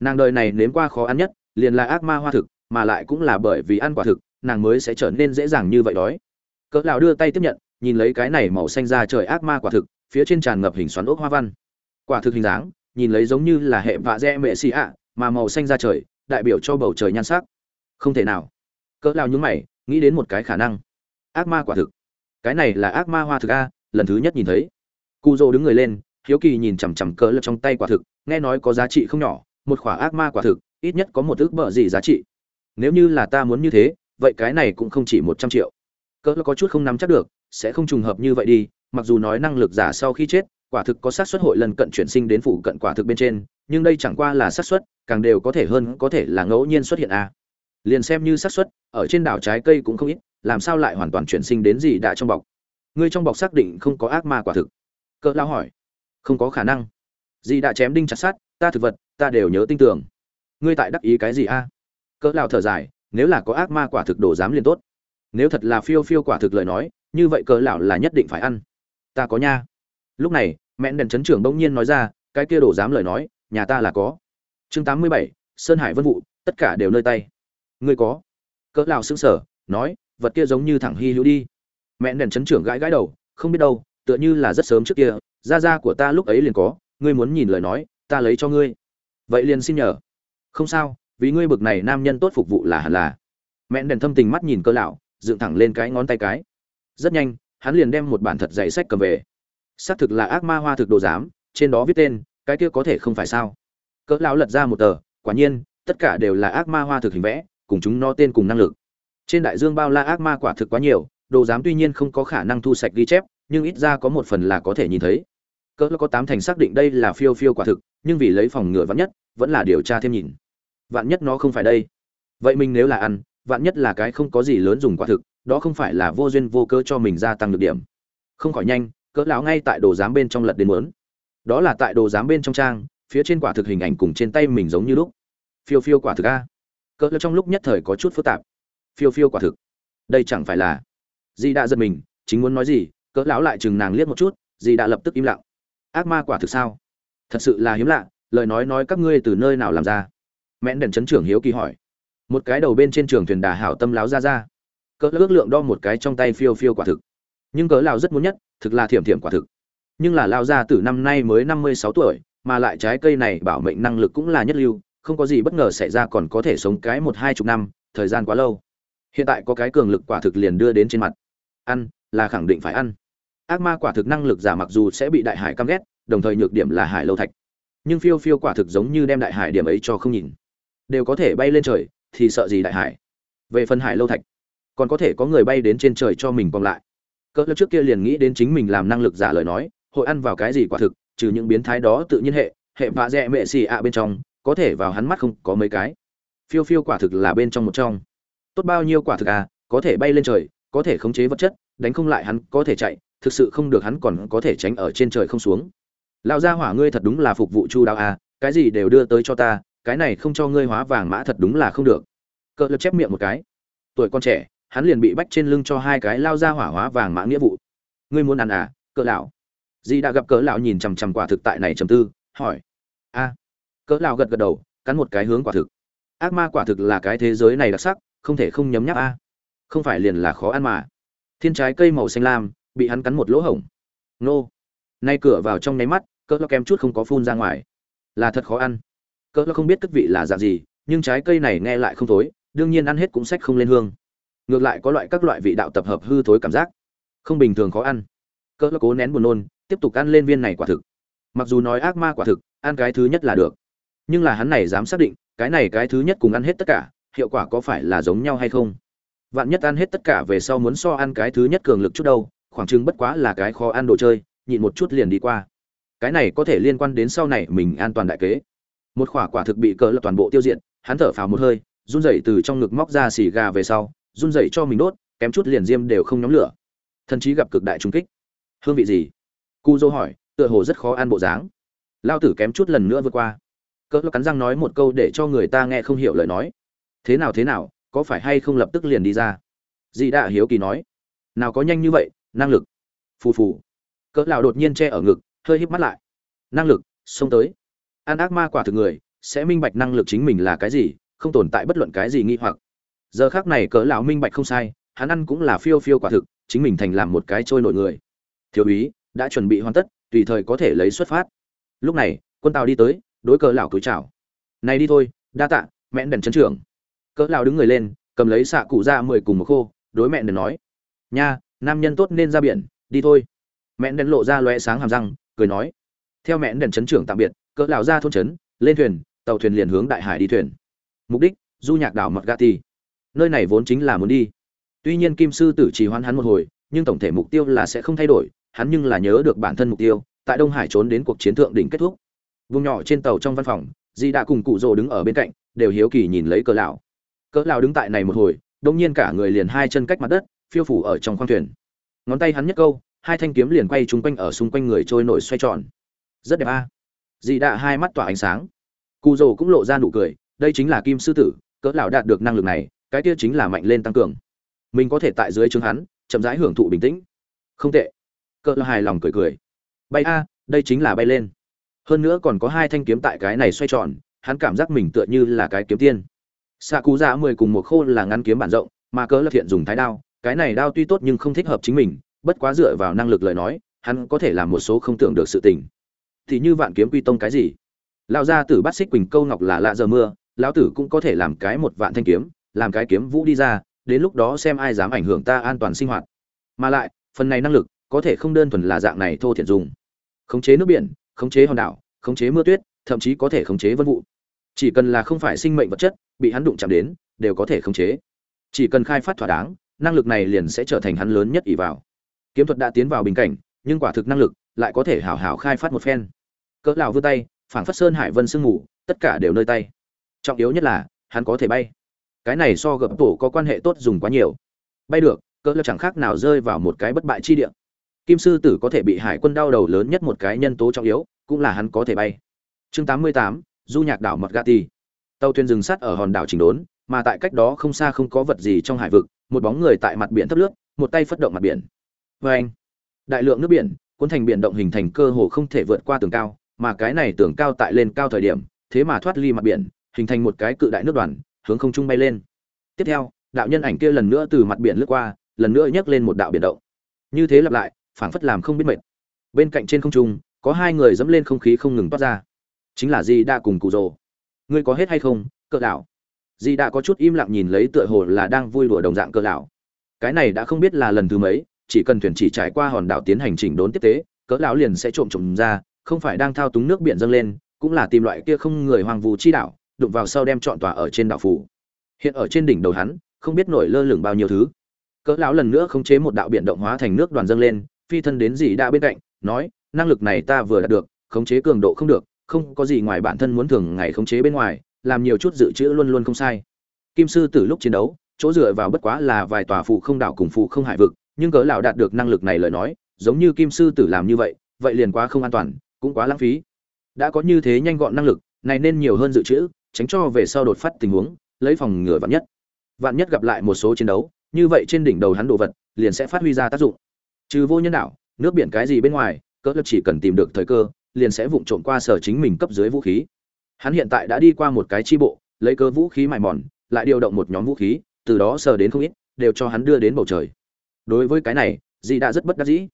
Nàng đời này nếm qua khó ăn nhất, liền là ác ma hoa thực, mà lại cũng là bởi vì ăn quả thực, nàng mới sẽ trở nên dễ dàng như vậy đói. Cỡ lão đưa tay tiếp nhận, nhìn lấy cái này màu xanh ra trời ác ma quả thực, phía trên tràn ngập hình xoắn ốc hoa văn quả thực hình dáng, nhìn lấy giống như là hệ vạ dẹ mẹ xì ạ, mà màu xanh ra trời, đại biểu cho bầu trời nhan sắc. Không thể nào. Cỡ lao nhúng mày, nghĩ đến một cái khả năng. Ác ma quả thực. Cái này là ác ma hoa thực a, lần thứ nhất nhìn thấy. Cụ dô đứng người lên, hiếu kỳ nhìn chằm chằm cỡ lập trong tay quả thực, nghe nói có giá trị không nhỏ, một khỏa ác ma quả thực, ít nhất có một ước bợ gì giá trị. Nếu như là ta muốn như thế, vậy cái này cũng không chỉ một trăm triệu. Cỡ có chút không nắm chắc được, sẽ không trùng hợp như vậy đi, mặc dù nói năng lực giả sau khi chết quả thực có xác suất hội lần cận chuyển sinh đến phủ cận quả thực bên trên, nhưng đây chẳng qua là xác suất, càng đều có thể hơn có thể là ngẫu nhiên xuất hiện a. Liền xem như xác suất, ở trên đảo trái cây cũng không ít, làm sao lại hoàn toàn chuyển sinh đến gì đã trong bọc? Ngươi trong bọc xác định không có ác ma quả thực. Cỡ lao hỏi. Không có khả năng. Dì đã chém đinh chặt sát ta thực vật, ta đều nhớ tin tưởng. Ngươi tại đắc ý cái gì a? Cỡ lao thở dài, nếu là có ác ma quả thực đồ dám liền tốt. Nếu thật là phiêu phiêu quả thực lời nói, như vậy cỡ lão là nhất định phải ăn. Ta có nha lúc này mẹn đèn chấn trưởng bỗng nhiên nói ra cái kia đổ dám lời nói nhà ta là có. Chương 87, sơn hải vân vụ tất cả đều nơi tay. Ngươi có? Cỡ lão xương sở nói vật kia giống như thẳng hy hữu đi. Mẹn đèn chấn trưởng gãi gãi đầu không biết đâu tựa như là rất sớm trước kia da da của ta lúc ấy liền có ngươi muốn nhìn lời nói ta lấy cho ngươi. Vậy liền xin nhờ. Không sao vì ngươi bực này nam nhân tốt phục vụ là hẳn là. Mẹn đèn thâm tình mắt nhìn cơ lão dựng thẳng lên cái ngón tay cái. Rất nhanh hắn liền đem một bản thật dày sách cầm về xác thực là ác ma hoa thực đồ giám, trên đó viết tên, cái kia có thể không phải sao? Cỡ lão lật ra một tờ, quả nhiên, tất cả đều là ác ma hoa thực hình vẽ, cùng chúng nó tên cùng năng lực. Trên đại dương bao la ác ma quả thực quá nhiều, đồ giám tuy nhiên không có khả năng thu sạch ghi chép, nhưng ít ra có một phần là có thể nhìn thấy. Cỡ có tám thành xác định đây là phiêu phiêu quả thực, nhưng vì lấy phòng ngừa vắn nhất, vẫn là điều tra thêm nhìn. Vạn nhất nó không phải đây. Vậy mình nếu là ăn, vạn nhất là cái không có gì lớn dùng quả thực, đó không phải là vô duyên vô cơ cho mình gia tăng được điểm. Không khỏi nhanh cỡ lão ngay tại đồ giám bên trong lật đến muốn. Đó là tại đồ giám bên trong trang, phía trên quả thực hình ảnh cùng trên tay mình giống như lúc. Phiêu phiêu quả thực a. Cỡ lão trong lúc nhất thời có chút phức tạp. Phiêu phiêu quả thực. Đây chẳng phải là. Di đã giật mình, chính muốn nói gì, cỡ lão lại chừng nàng liếc một chút di đã lập tức im lặng. Ác ma quả thực sao? Thật sự là hiếm lạ, lời nói nói các ngươi từ nơi nào làm ra? Mện đèn chấn trưởng hiếu kỳ hỏi. Một cái đầu bên trên trường thuyền đà hảo tâm láo ra ra. Cỡ ước lượng đo một cái trong tay phiêu phiêu quả thực nhưng cỡ lao rất muốn nhất, thực là thiểm thiểm quả thực. Nhưng là lao ra từ năm nay mới năm mươi sáu tuổi, mà lại trái cây này bảo mệnh năng lực cũng là nhất lưu, không có gì bất ngờ xảy ra còn có thể sống cái một hai chục năm, thời gian quá lâu. Hiện tại có cái cường lực quả thực liền đưa đến trên mặt. Ăn, là khẳng định phải ăn. Ác ma quả thực năng lực giả mặc dù sẽ bị đại hải căm ghét, đồng thời nhược điểm là hải lâu thạch. Nhưng phiêu phiêu quả thực giống như đem đại hải điểm ấy cho không nhìn. Đều có thể bay lên trời, thì sợ gì đại hải? Về phần hải lâu thạch, còn có thể có người bay đến trên trời cho mình còn lại cỡ trước kia liền nghĩ đến chính mình làm năng lực giả lời nói, hội ăn vào cái gì quả thực, trừ những biến thái đó tự nhiên hệ hệ vạ dẹ mệ xì ạ bên trong, có thể vào hắn mắt không có mấy cái. Phiêu phiêu quả thực là bên trong một trong. Tốt bao nhiêu quả thực à có thể bay lên trời, có thể khống chế vật chất, đánh không lại hắn có thể chạy, thực sự không được hắn còn có thể tránh ở trên trời không xuống. Lão gia hỏa ngươi thật đúng là phục vụ chu đáo à cái gì đều đưa tới cho ta, cái này không cho ngươi hóa vàng mã thật đúng là không được. Cỡ lực chép miệng một cái. Tuổi con trẻ hắn liền bị bách trên lưng cho hai cái lao ra hỏa hóa vàng mã nghĩa vụ. Ngươi muốn ăn à cỡ lão? Di đã gặp cỡ lão nhìn chằm chằm quả thực tại này trầm tư, hỏi. A. Cỡ lão gật gật đầu, cắn một cái hướng quả thực. Ác ma quả thực là cái thế giới này đặc sắc, không thể không nhấm nháp a. Không phải liền là khó ăn mà. Thiên trái cây màu xanh lam, bị hắn cắn một lỗ hổng. Nô. Nay cửa vào trong nháy mắt, cỡ lão kém chút không có phun ra ngoài. Là thật khó ăn. Cỡ lão không biết cất vị là dạng gì, nhưng trái cây này nghe lại không thối, đương nhiên ăn hết cũng sách không lên hương ngược lại có loại các loại vị đạo tập hợp hư thối cảm giác. Không bình thường khó ăn. Cỡ cố nén buồn nôn, tiếp tục ăn lên viên này quả thực. Mặc dù nói ác ma quả thực, ăn cái thứ nhất là được. Nhưng là hắn này dám xác định, cái này cái thứ nhất cùng ăn hết tất cả, hiệu quả có phải là giống nhau hay không? Vạn nhất ăn hết tất cả về sau muốn so ăn cái thứ nhất cường lực chút đâu, khoảng chừng bất quá là cái khó ăn đồ chơi, nhịn một chút liền đi qua. Cái này có thể liên quan đến sau này mình an toàn đại kế. Một quả quả thực bị cỡ lập toàn bộ tiêu diệt, hắn thở phào một hơi, run rẩy từ trong ngực móc ra xì gà về sau run rẩy cho mình đốt, kém chút liền diêm đều không nhóm lửa. Thậm chí gặp cực đại trung kích. Hương vị gì? Cu dô hỏi, tựa hồ rất khó ăn bộ dáng. Lao tử kém chút lần nữa vượt qua. Cỡ cắn răng nói một câu để cho người ta nghe không hiểu lời nói. Thế nào thế nào, có phải hay không lập tức liền đi ra? Dì đã hiếu kỳ nói. Nào có nhanh như vậy, năng lực. Phù phù. Cỡ lão đột nhiên che ở ngực, hơi híp mắt lại. Năng lực, xông tới. An ác ma quả thực người, sẽ minh bạch năng lực chính mình là cái gì, không tồn tại bất luận cái gì nghi hoặc giờ khác này cỡ lão minh bạch không sai, hắn ăn cũng là phiêu phiêu quả thực, chính mình thành làm một cái trôi nổi người. Thiếu úy, đã chuẩn bị hoàn tất, tùy thời có thể lấy xuất phát. Lúc này, quân tàu đi tới, đối cỡ lão cúi chào. Này đi thôi, đa tạ, mẹ đèn chấn trưởng. Cỡ lão đứng người lên, cầm lấy xạ cụ ra mười cùng một khô, đối mẹ đèn nói. Nha, nam nhân tốt nên ra biển, đi thôi. Mẹ đèn lộ ra lóe sáng hàm răng, cười nói. Theo mẹ đèn chấn trưởng tạm biệt, cỡ lão ra thôn trấn, lên thuyền, tàu thuyền liền hướng đại hải đi thuyền. Mục đích, du nhạc đảo mật gati nơi này vốn chính là muốn đi. Tuy nhiên kim sư tử chỉ hoãn hắn một hồi, nhưng tổng thể mục tiêu là sẽ không thay đổi, hắn nhưng là nhớ được bản thân mục tiêu, tại đông hải trốn đến cuộc chiến thượng đỉnh kết thúc. Vùng nhỏ trên tàu trong văn phòng, di đã cùng cụ rồ đứng ở bên cạnh, đều hiếu kỳ nhìn lấy cỡ lão. Cỡ lão đứng tại này một hồi, đông nhiên cả người liền hai chân cách mặt đất, phiêu phủ ở trong khoang thuyền. Ngón tay hắn nhất câu, hai thanh kiếm liền quay trung quanh ở xung quanh người trôi nổi xoay tròn. Rất đẹp a. À. dị đạ hai mắt tỏa ánh sáng. Cụ rồ cũng lộ ra nụ cười, đây chính là kim sư tử, cỡ lão đạt được năng lực này cái kia chính là mạnh lên tăng cường. Mình có thể tại dưới trướng hắn, chậm rãi hưởng thụ bình tĩnh. Không tệ. Cỡ hài lòng cười cười. Bay a, đây chính là bay lên. Hơn nữa còn có hai thanh kiếm tại cái này xoay tròn, hắn cảm giác mình tựa như là cái kiếm tiên. Xạ cú dạ mười cùng một khô là ngắn kiếm bản rộng, mà cỡ là thiện dùng thái đao, cái này đao tuy tốt nhưng không thích hợp chính mình, bất quá dựa vào năng lực lời nói, hắn có thể làm một số không tưởng được sự tình. Thì như vạn kiếm quy tông cái gì? Lão gia tử bắt xích quỳnh câu ngọc là lạ giờ mưa, lão tử cũng có thể làm cái một vạn thanh kiếm làm cái kiếm vũ đi ra, đến lúc đó xem ai dám ảnh hưởng ta an toàn sinh hoạt. Mà lại, phần này năng lực, có thể không đơn thuần là dạng này thô thiện dùng. Khống chế nước biển, khống chế hòn đảo, khống chế mưa tuyết, thậm chí có thể khống chế vân vụ. Chỉ cần là không phải sinh mệnh vật chất, bị hắn đụng chạm đến, đều có thể khống chế. Chỉ cần khai phát thỏa đáng, năng lực này liền sẽ trở thành hắn lớn nhất ỷ vào. Kiếm thuật đã tiến vào bình cảnh, nhưng quả thực năng lực lại có thể hảo hảo khai phát một phen. Cỡ lào vươn tay, phảng phất sơn hải vân sương ngủ tất cả đều nơi tay. Trọng yếu nhất là, hắn có thể bay cái này so gập tổ có quan hệ tốt dùng quá nhiều. Bay được cỡ lập chẳng khác nào rơi vào một cái bất bại chi địa. Kim sư tử có thể bị hải quân đau đầu lớn nhất một cái nhân tố trọng yếu cũng là hắn có thể bay. Chương 88, du nhạc đảo mật gati tàu thuyền dừng sắt ở hòn đảo chỉnh đốn mà tại cách đó không xa không có vật gì trong hải vực một bóng người tại mặt biển thấp lướt một tay phất động mặt biển. Vê anh. Đại lượng nước biển cuốn thành biển động hình thành cơ hồ không thể vượt qua tường cao mà cái này tường cao tại lên cao thời điểm thế mà thoát ly mặt biển hình thành một cái cự đại nước đoàn hướng không trung bay lên. Tiếp theo, đạo nhân ảnh kia lần nữa từ mặt biển lướt qua, lần nữa nhấc lên một đạo biển động. Như thế lặp lại, phảng phất làm không biết mệt. Bên cạnh trên không trung, có hai người dẫm lên không khí không ngừng toát ra. Chính là di đa cùng cụ rồ. Ngươi có hết hay không, cỡ đảo di đa có chút im lặng nhìn lấy tựa hồ là đang vui đùa đồng dạng cỡ đảo cái này đã không biết là lần thứ mấy, chỉ cần thuyền chỉ trải qua hòn đảo tiến hành chỉnh đốn tiếp tế, cỡ lão liền sẽ trộm trộm ra, không phải đang thao túng nước biển dâng lên, cũng là tìm loại kia không người hoàng vù chi đảo đụng vào sau đem trọn tòa ở trên đảo phủ. Hiện ở trên đỉnh đầu hắn, không biết nổi lơ lửng bao nhiêu thứ. Cỡ lão lần nữa khống chế một đạo biển động hóa thành nước đoàn dâng lên, phi thân đến dì đã bên cạnh, nói, năng lực này ta vừa đạt được, khống chế cường độ không được, không có gì ngoài bản thân muốn thường ngày khống chế bên ngoài, làm nhiều chút dự trữ luôn luôn không sai. Kim sư từ lúc chiến đấu, chỗ dựa vào bất quá là vài tòa phụ không đảo cùng phụ không hải vực, nhưng cỡ lão đạt được năng lực này lời nói, giống như kim sư tử làm như vậy vậy liền quá không an toàn, cũng quá lãng phí. Đã có như thế nhanh gọn năng lực, này nên nhiều hơn dự trữ tránh cho về sau đột phát tình huống, lấy phòng ngừa vạn nhất. Vạn nhất gặp lại một số chiến đấu, như vậy trên đỉnh đầu hắn đồ vật, liền sẽ phát huy ra tác dụng. Trừ vô nhân đạo, nước biển cái gì bên ngoài, cỡ lập chỉ cần tìm được thời cơ, liền sẽ vụng trộm qua sở chính mình cấp dưới vũ khí. Hắn hiện tại đã đi qua một cái chi bộ, lấy cơ vũ khí mài mòn, lại điều động một nhóm vũ khí, từ đó sờ đến không ít, đều cho hắn đưa đến bầu trời. Đối với cái này dì đã rất bất đắc dĩ.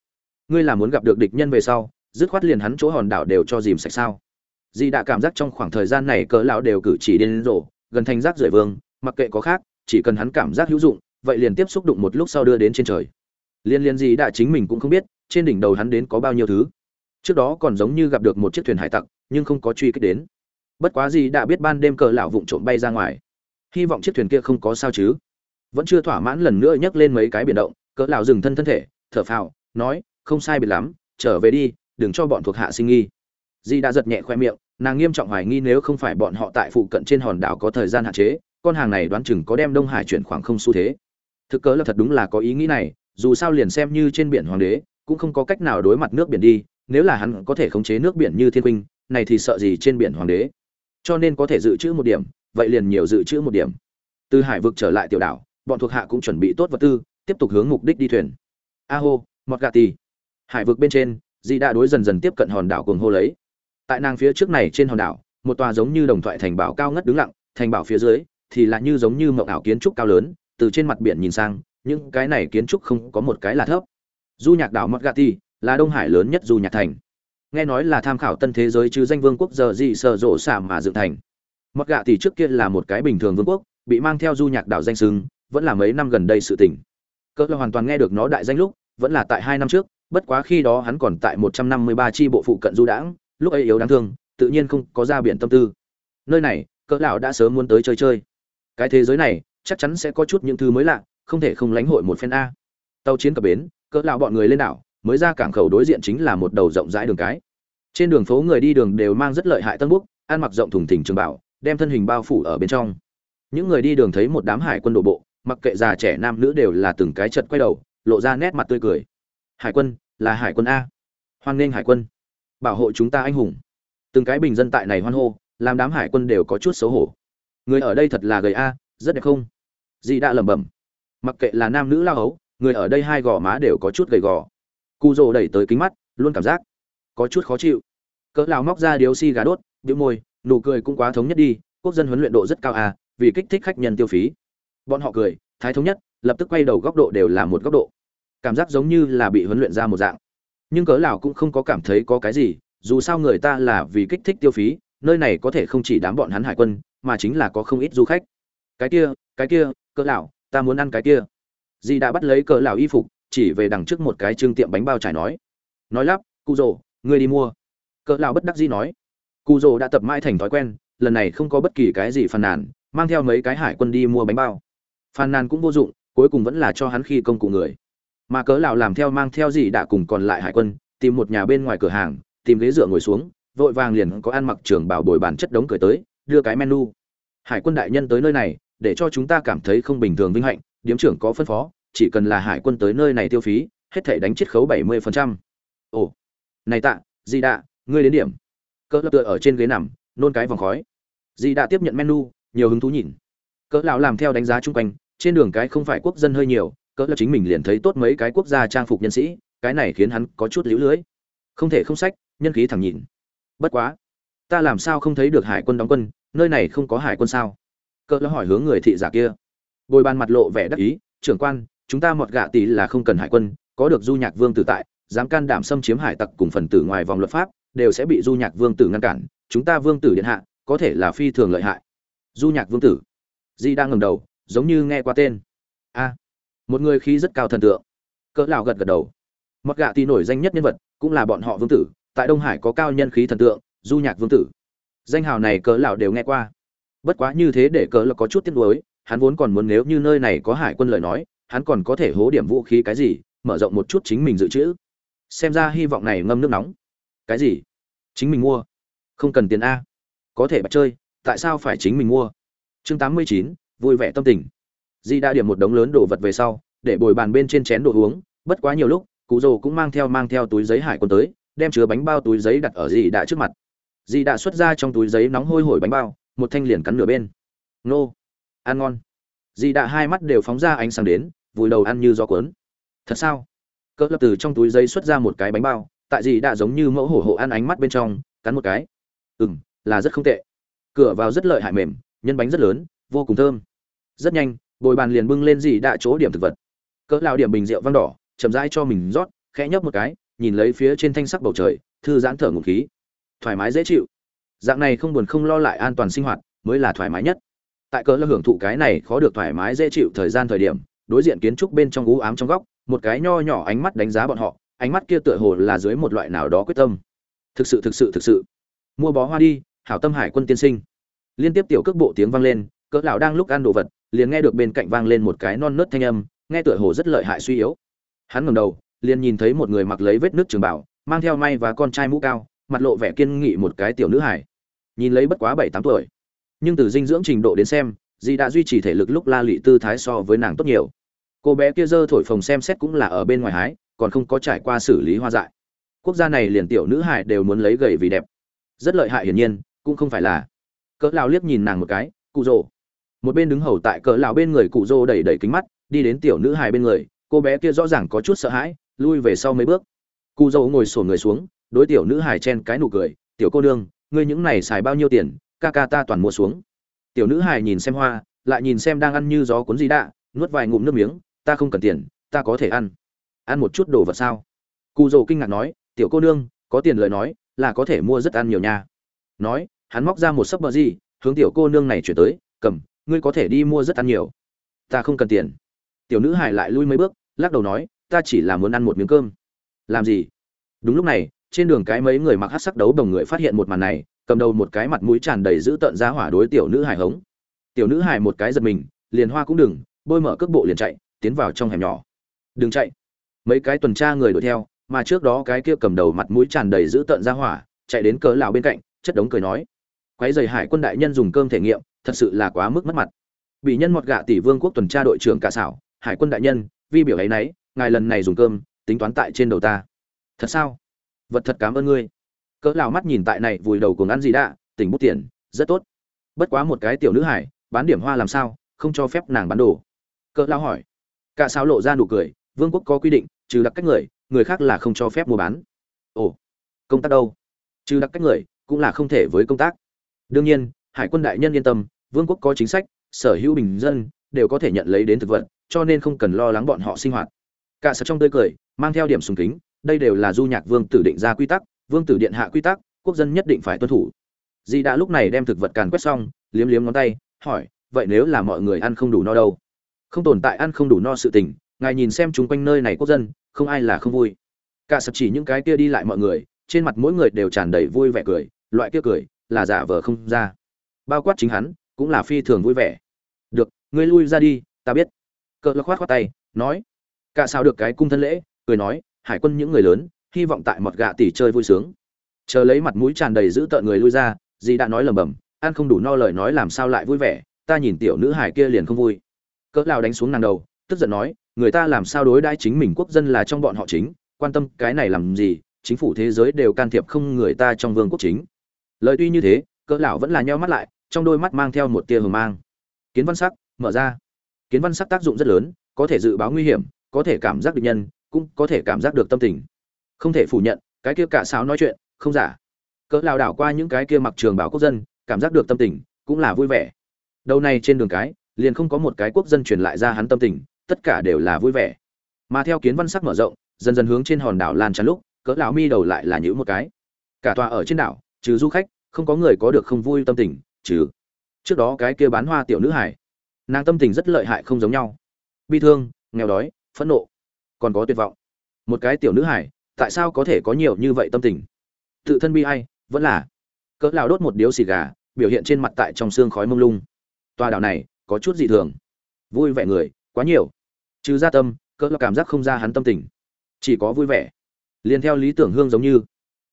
Ngươi là muốn gặp được địch nhân về sau, dứt khoát liền hắn chỗ hòn đảo đều cho dìm sạch sao? Dì đã cảm giác trong khoảng thời gian này cỡ lão đều cử chỉ điên rồ, gần thành rác rưởi vương mặc kệ có khác chỉ cần hắn cảm giác hữu dụng vậy liền tiếp xúc đụng một lúc sau đưa đến trên trời. Liên liên dì đã chính mình cũng không biết trên đỉnh đầu hắn đến có bao nhiêu thứ. Trước đó còn giống như gặp được một chiếc thuyền hải tặc nhưng không có truy kích đến. Bất quá dì đã biết ban đêm cỡ lão vụng trộm bay ra ngoài. Hy vọng chiếc thuyền kia không có sao chứ. Vẫn chưa thỏa mãn lần nữa nhấc lên mấy cái biển động cỡ lão dừng thân thân thể thở phào nói không sai biệt lắm trở về đi đừng cho bọn thuộc hạ sinh nghi di đã giật nhẹ khoe miệng, nàng nghiêm trọng hoài nghi nếu không phải bọn họ tại phụ cận trên hòn đảo có thời gian hạn chế, con hàng này đoán chừng có đem đông hải chuyển khoảng không xu thế. Thực cớ là thật đúng là có ý nghĩ này, dù sao liền xem như trên biển hoàng đế, cũng không có cách nào đối mặt nước biển đi, nếu là hắn có thể khống chế nước biển như thiên huynh, này thì sợ gì trên biển hoàng đế. Cho nên có thể dự trữ một điểm, vậy liền nhiều dự trữ một điểm. Từ hải vực trở lại tiểu đảo, bọn thuộc hạ cũng chuẩn bị tốt vật tư, tiếp tục hướng mục đích đi thuyền. A hô, mọt gà tì. Hải vực bên trên, di đã đối dần dần tiếp cận hòn đảo cuồng hô lấy tại nàng phía trước này trên hòn đảo, một tòa giống như đồng thoại thành bảo cao ngất đứng lặng, thành bảo phía dưới thì là như giống như mộng ảo kiến trúc cao lớn, từ trên mặt biển nhìn sang, những cái này kiến trúc không có một cái là thấp. Du nhạc đảo Magati là đông hải lớn nhất du nhạc thành. Nghe nói là tham khảo tân thế giới chứ danh vương quốc giờ gì sợ rộ xả mà dựng thành. Magati trước kia là một cái bình thường vương quốc, bị mang theo du nhạc đảo danh sưng vẫn là mấy năm gần đây sự tỉnh. cỡ là hoàn toàn nghe được nó đại danh lúc, vẫn là tại hai năm trước, bất quá khi đó hắn còn tại một trăm năm mươi ba tri bộ phụ cận du đãng lúc ấy yếu đáng thương, tự nhiên không có ra biển tâm tư. Nơi này, cỡ lão đã sớm muốn tới chơi chơi. Cái thế giới này, chắc chắn sẽ có chút những thứ mới lạ, không thể không lãnh hội một phen a. Tàu chiến cập bến, cỡ lão bọn người lên đảo, mới ra cảng khẩu đối diện chính là một đầu rộng rãi đường cái. Trên đường phố người đi đường đều mang rất lợi hại tân búc ăn mặc rộng thùng thình trường bảo, đem thân hình bao phủ ở bên trong. Những người đi đường thấy một đám hải quân đổ bộ, mặc kệ già trẻ nam nữ đều là từng cái chật quay đầu, lộ ra nét mặt tươi cười. Hải quân, là hải quân a. Hoan nghênh hải quân bảo hộ chúng ta anh hùng. Từng cái bình dân tại này hoan hô, làm đám hải quân đều có chút xấu hổ. Người ở đây thật là gầy a, rất đẹp không? Dì đã lẩm bẩm. Mặc kệ là nam nữ lao hấu, người ở đây hai gò má đều có chút gầy gò. Cụ rồ đẩy tới kính mắt, luôn cảm giác có chút khó chịu. Cỡ lão móc ra điếu xi gà đốt, bĩu môi, nụ cười cũng quá thống nhất đi, quốc dân huấn luyện độ rất cao à vì kích thích khách nhân tiêu phí. Bọn họ cười, thái thống nhất, lập tức quay đầu góc độ đều là một góc độ. Cảm giác giống như là bị huấn luyện ra một dạng nhưng cỡ lão cũng không có cảm thấy có cái gì, dù sao người ta là vì kích thích tiêu phí, nơi này có thể không chỉ đám bọn hắn hải quân, mà chính là có không ít du khách. Cái kia cái kia, cỡ lão ta muốn ăn cái kia. Dì đã bắt lấy cỡ lão y phục, chỉ về đằng trước một cái trương tiệm bánh bao trải nói. Nói lắp cụ rồ ngươi đi mua. Cỡ lão bất đắc dĩ nói. Cụ rồ đã tập mãi thành thói quen, lần này không có bất kỳ cái gì phàn nàn, mang theo mấy cái hải quân đi mua bánh bao. Phàn nàn cũng vô dụng, cuối cùng vẫn là cho hắn khi công cụ người mà cỡ lão làm theo mang theo gì đã cùng còn lại hải quân, tìm một nhà bên ngoài cửa hàng, tìm ghế dựa ngồi xuống, vội vàng liền có ăn mặc trường bảo bồi bàn chất đống cười tới, đưa cái menu. Hải quân đại nhân tới nơi này, để cho chúng ta cảm thấy không bình thường vinh hạnh, điếm trưởng có phân phó, chỉ cần là hải quân tới nơi này tiêu phí, hết thể đánh chiết khấu bảy mươi phần trăm. ồ, này tạ di đạ ngươi đến điểm. Cỡ lập tựa ở trên ghế nằm, nôn cái vòng khói. Di đạ tiếp nhận menu, nhiều hứng thú nhìn. Cỡ lão làm theo đánh giá chung quanh, trên đường cái không phải quốc dân hơi nhiều cỡ là chính mình liền thấy tốt mấy cái quốc gia trang phục nhân sĩ, cái này khiến hắn có chút liễu lưới. Không thể không sách, nhân khí thẳng nhìn. Bất quá, ta làm sao không thấy được hải quân đóng quân, nơi này không có hải quân sao? Cỡ là hỏi hướng người thị giả kia. Bồi bàn mặt lộ vẻ đắc ý, trưởng quan, chúng ta mọt gạ tỷ là không cần hải quân, có được du nhạc vương tử tại, dám can đảm xâm chiếm hải tặc cùng phần tử ngoài vòng luật pháp, đều sẽ bị du nhạc vương tử ngăn cản. Chúng ta vương tử điện hạ, có thể là phi thường lợi hại. Du nhạc vương tử. Di đang ngẩng đầu, giống như nghe qua tên. A một người khí rất cao thần tượng. Cỡ lão gật gật đầu. Mọt gạ tỷ nổi danh nhất nhân vật cũng là bọn họ vương tử, tại đông hải có cao nhân khí thần tượng, du nhạc vương tử. Danh hào này cỡ lão đều nghe qua. Bất quá như thế để cỡ là có chút tiếc nuối, hắn vốn còn muốn nếu như nơi này có hải quân lời nói, hắn còn có thể hố điểm vũ khí cái gì, mở rộng một chút chính mình dự trữ. Xem ra hy vọng này ngâm nước nóng. Cái gì? Chính mình mua. Không cần tiền a. Có thể bắt chơi, tại sao phải chính mình mua? Chương tám mươi chín, vui vẻ tâm tình di đã điểm một đống lớn đồ vật về sau, để bồi bàn bên trên chén đồ uống, bất quá nhiều lúc, cụ rồ cũng mang theo mang theo túi giấy hải quân tới, đem chứa bánh bao túi giấy đặt ở di đã trước mặt. Di đã xuất ra trong túi giấy nóng hôi hổi bánh bao, một thanh liền cắn nửa bên. Nô! Ăn ngon! Di đã hai mắt đều phóng ra ánh sáng đến, vùi đầu ăn như gió cuốn. Thật sao? Cỡ lập từ trong túi giấy xuất ra một cái bánh bao, tại gì đã giống như mẫu hổ hộ ăn ánh mắt bên trong, cắn một cái. Ừ m là rất không tệ. Cửa vào rất lợi hại mềm, nhân bánh rất lớn, vô cùng thơm. Rất nhanh bồi bàn liền bưng lên gì đã chỗ điểm thực vật. Cỡ lao điểm bình rượu vang đỏ, chậm rãi cho mình rót, khẽ nhấp một cái, nhìn lấy phía trên thanh sắc bầu trời, thư giãn thở ngụm khí. Thoải mái dễ chịu. Dạng này không buồn không lo lại an toàn sinh hoạt, mới là thoải mái nhất. Tại cỡ là hưởng thụ cái này khó được thoải mái dễ chịu thời gian thời điểm, đối diện kiến trúc bên trong u ám trong góc, một cái nho nhỏ ánh mắt đánh giá bọn họ, ánh mắt kia tựa hồ là dưới một loại nào đó quyết tâm. Thực sự thực sự thực sự. Mua bó hoa đi, hảo tâm hải quân tiên sinh. Liên tiếp tiểu cước bộ tiếng vang lên, cỡ lão đang lúc ăn đồ vật liền nghe được bên cạnh vang lên một cái non nớt thanh âm, nghe tựa hồ rất lợi hại suy yếu. Hắn ngẩng đầu, liền nhìn thấy một người mặc lấy vết nước trường bảo, mang theo may và con trai mũ cao, mặt lộ vẻ kiên nghị một cái tiểu nữ hải nhìn lấy bất quá bảy tám tuổi. Nhưng từ dinh dưỡng trình độ đến xem, dì đã duy trì thể lực lúc la lị tư thái so với nàng tốt nhiều. Cô bé kia dơ thổi phồng xem xét cũng là ở bên ngoài hái, còn không có trải qua xử lý hoa dại. Quốc gia này liền tiểu nữ hải đều muốn lấy gầy vì đẹp. Rất lợi hại hiển nhiên, cũng không phải là. Cỡ lao liếc nhìn nàng một cái, cụ rồ một bên đứng hầu tại cỡ lão bên người cụ rô đẩy đẩy kính mắt, đi đến tiểu nữ hài bên người, cô bé kia rõ ràng có chút sợ hãi, lui về sau mấy bước. Cụ rô ngồi sổn người xuống, đối tiểu nữ hài chen cái nụ cười, tiểu cô nương, ngươi những này xài bao nhiêu tiền, ca ca ta toàn mua xuống. Tiểu nữ hài nhìn xem hoa, lại nhìn xem đang ăn như gió cuốn gì đạ, nuốt vài ngụm nước miếng, ta không cần tiền, ta có thể ăn. Ăn một chút đồ vật sao? Cụ dầu kinh ngạc nói, tiểu cô nương, có tiền lời nói, là có thể mua rất ăn nhiều nha. Nói, hắn móc ra một sấp bờ gì, hướng tiểu cô nương này chuyển tới, cầm ngươi có thể đi mua rất ăn nhiều. Ta không cần tiền. Tiểu nữ hải lại lui mấy bước, lắc đầu nói, ta chỉ là muốn ăn một miếng cơm. Làm gì? Đúng lúc này, trên đường cái mấy người mặc hát sắc đấu đồng người phát hiện một màn này, cầm đầu một cái mặt mũi tràn đầy dữ tợn ra hỏa đối tiểu nữ hải hống. Tiểu nữ hải một cái giật mình, liền hoa cũng đừng, bôi mở cước bộ liền chạy, tiến vào trong hẻm nhỏ. Đừng chạy. Mấy cái tuần tra người đuổi theo, mà trước đó cái kia cầm đầu mặt mũi tràn đầy dữ tợn ra hỏa, chạy đến cớ lão bên cạnh, chất đống cười nói. Quái dày hải quân đại nhân dùng cơm thể nghiệm thật sự là quá mức mất mặt. Bị nhân mọt gạ tỷ vương quốc tuần tra đội trưởng cả xảo, hải quân đại nhân, vi biểu ấy nấy, ngài lần này dùng cơm, tính toán tại trên đầu ta. Thật sao? Vật thật cảm ơn ngươi. Cỡ lão mắt nhìn tại này, vùi đầu cùng ăn gì đã, tỉnh bút tiền, rất tốt. Bất quá một cái tiểu nữ hải, bán điểm hoa làm sao, không cho phép nàng bán đồ. Cỡ lao hỏi. Cả sao lộ ra nụ cười, vương quốc có quy định, trừ đặc cách người người khác là không cho phép mua bán. Ồ, công tác đâu? Trừ đặc cách người, cũng là không thể với công tác. Đương nhiên hải quân đại nhân yên tâm, vương quốc có chính sách, sở hữu bình dân đều có thể nhận lấy đến thực vật, cho nên không cần lo lắng bọn họ sinh hoạt. Cả sập trong tươi cười, mang theo điểm sùng kính, đây đều là du nhạc vương tử định ra quy tắc, vương tử điện hạ quy tắc, quốc dân nhất định phải tuân thủ. Di đã lúc này đem thực vật càn quét xong, liếm liếm ngón tay, hỏi, vậy nếu là mọi người ăn không đủ no đâu? Không tồn tại ăn không đủ no sự tình, ngài nhìn xem chúng quanh nơi này quốc dân, không ai là không vui. Cả sập chỉ những cái kia đi lại mọi người, trên mặt mỗi người đều tràn đầy vui vẻ cười, loại kia cười là giả vờ không ra bao quát chính hắn, cũng là phi thường vui vẻ. Được, ngươi lui ra đi, ta biết. Cỡ lắc khoát khoát tay, nói. Cả sao được cái cung thân lễ, cười nói, hải quân những người lớn, hy vọng tại một gạ tỷ chơi vui sướng. Chờ lấy mặt mũi tràn đầy giữ tợn người lui ra, dì đã nói lầm bầm ăn không đủ no lời nói làm sao lại vui vẻ, ta nhìn tiểu nữ hải kia liền không vui. Cỡ lao đánh xuống nàng đầu, tức giận nói, người ta làm sao đối đãi chính mình quốc dân là trong bọn họ chính, quan tâm cái này làm gì, chính phủ thế giới đều can thiệp không người ta trong vương quốc chính. Lời tuy như thế, cỡ lão vẫn là nheo mắt lại trong đôi mắt mang theo một tia hờ mang. Kiến văn sắc, mở ra. Kiến văn sắc tác dụng rất lớn, có thể dự báo nguy hiểm, có thể cảm giác được nhân, cũng có thể cảm giác được tâm tình. Không thể phủ nhận, cái kia cả sáo nói chuyện, không giả. Cỡ lao đảo qua những cái kia mặc trường bảo quốc dân, cảm giác được tâm tình, cũng là vui vẻ. Đầu này trên đường cái, liền không có một cái quốc dân truyền lại ra hắn tâm tình, tất cả đều là vui vẻ. Mà theo kiến văn sắc mở rộng, dần dần hướng trên hòn đảo lan tràn lúc, cỡ lão mi đầu lại là nhữ một cái. Cả tòa ở trên đảo, trừ du khách, không có người có được không vui tâm tình trừ. Trước đó cái kia bán hoa tiểu nữ hải, nàng tâm tình rất lợi hại không giống nhau. Bi thương, nghèo đói, phẫn nộ, còn có tuyệt vọng. Một cái tiểu nữ hải, tại sao có thể có nhiều như vậy tâm tình? Tự thân bi ai, vẫn là. Cỡ lão đốt một điếu xì gà, biểu hiện trên mặt tại trong xương khói mông lung. Tòa đảo này, có chút dị thường. Vui vẻ người, quá nhiều. Trừ gia tâm, cỡ lão cảm giác không ra hắn tâm tình. Chỉ có vui vẻ. Liền theo lý tưởng hương giống như.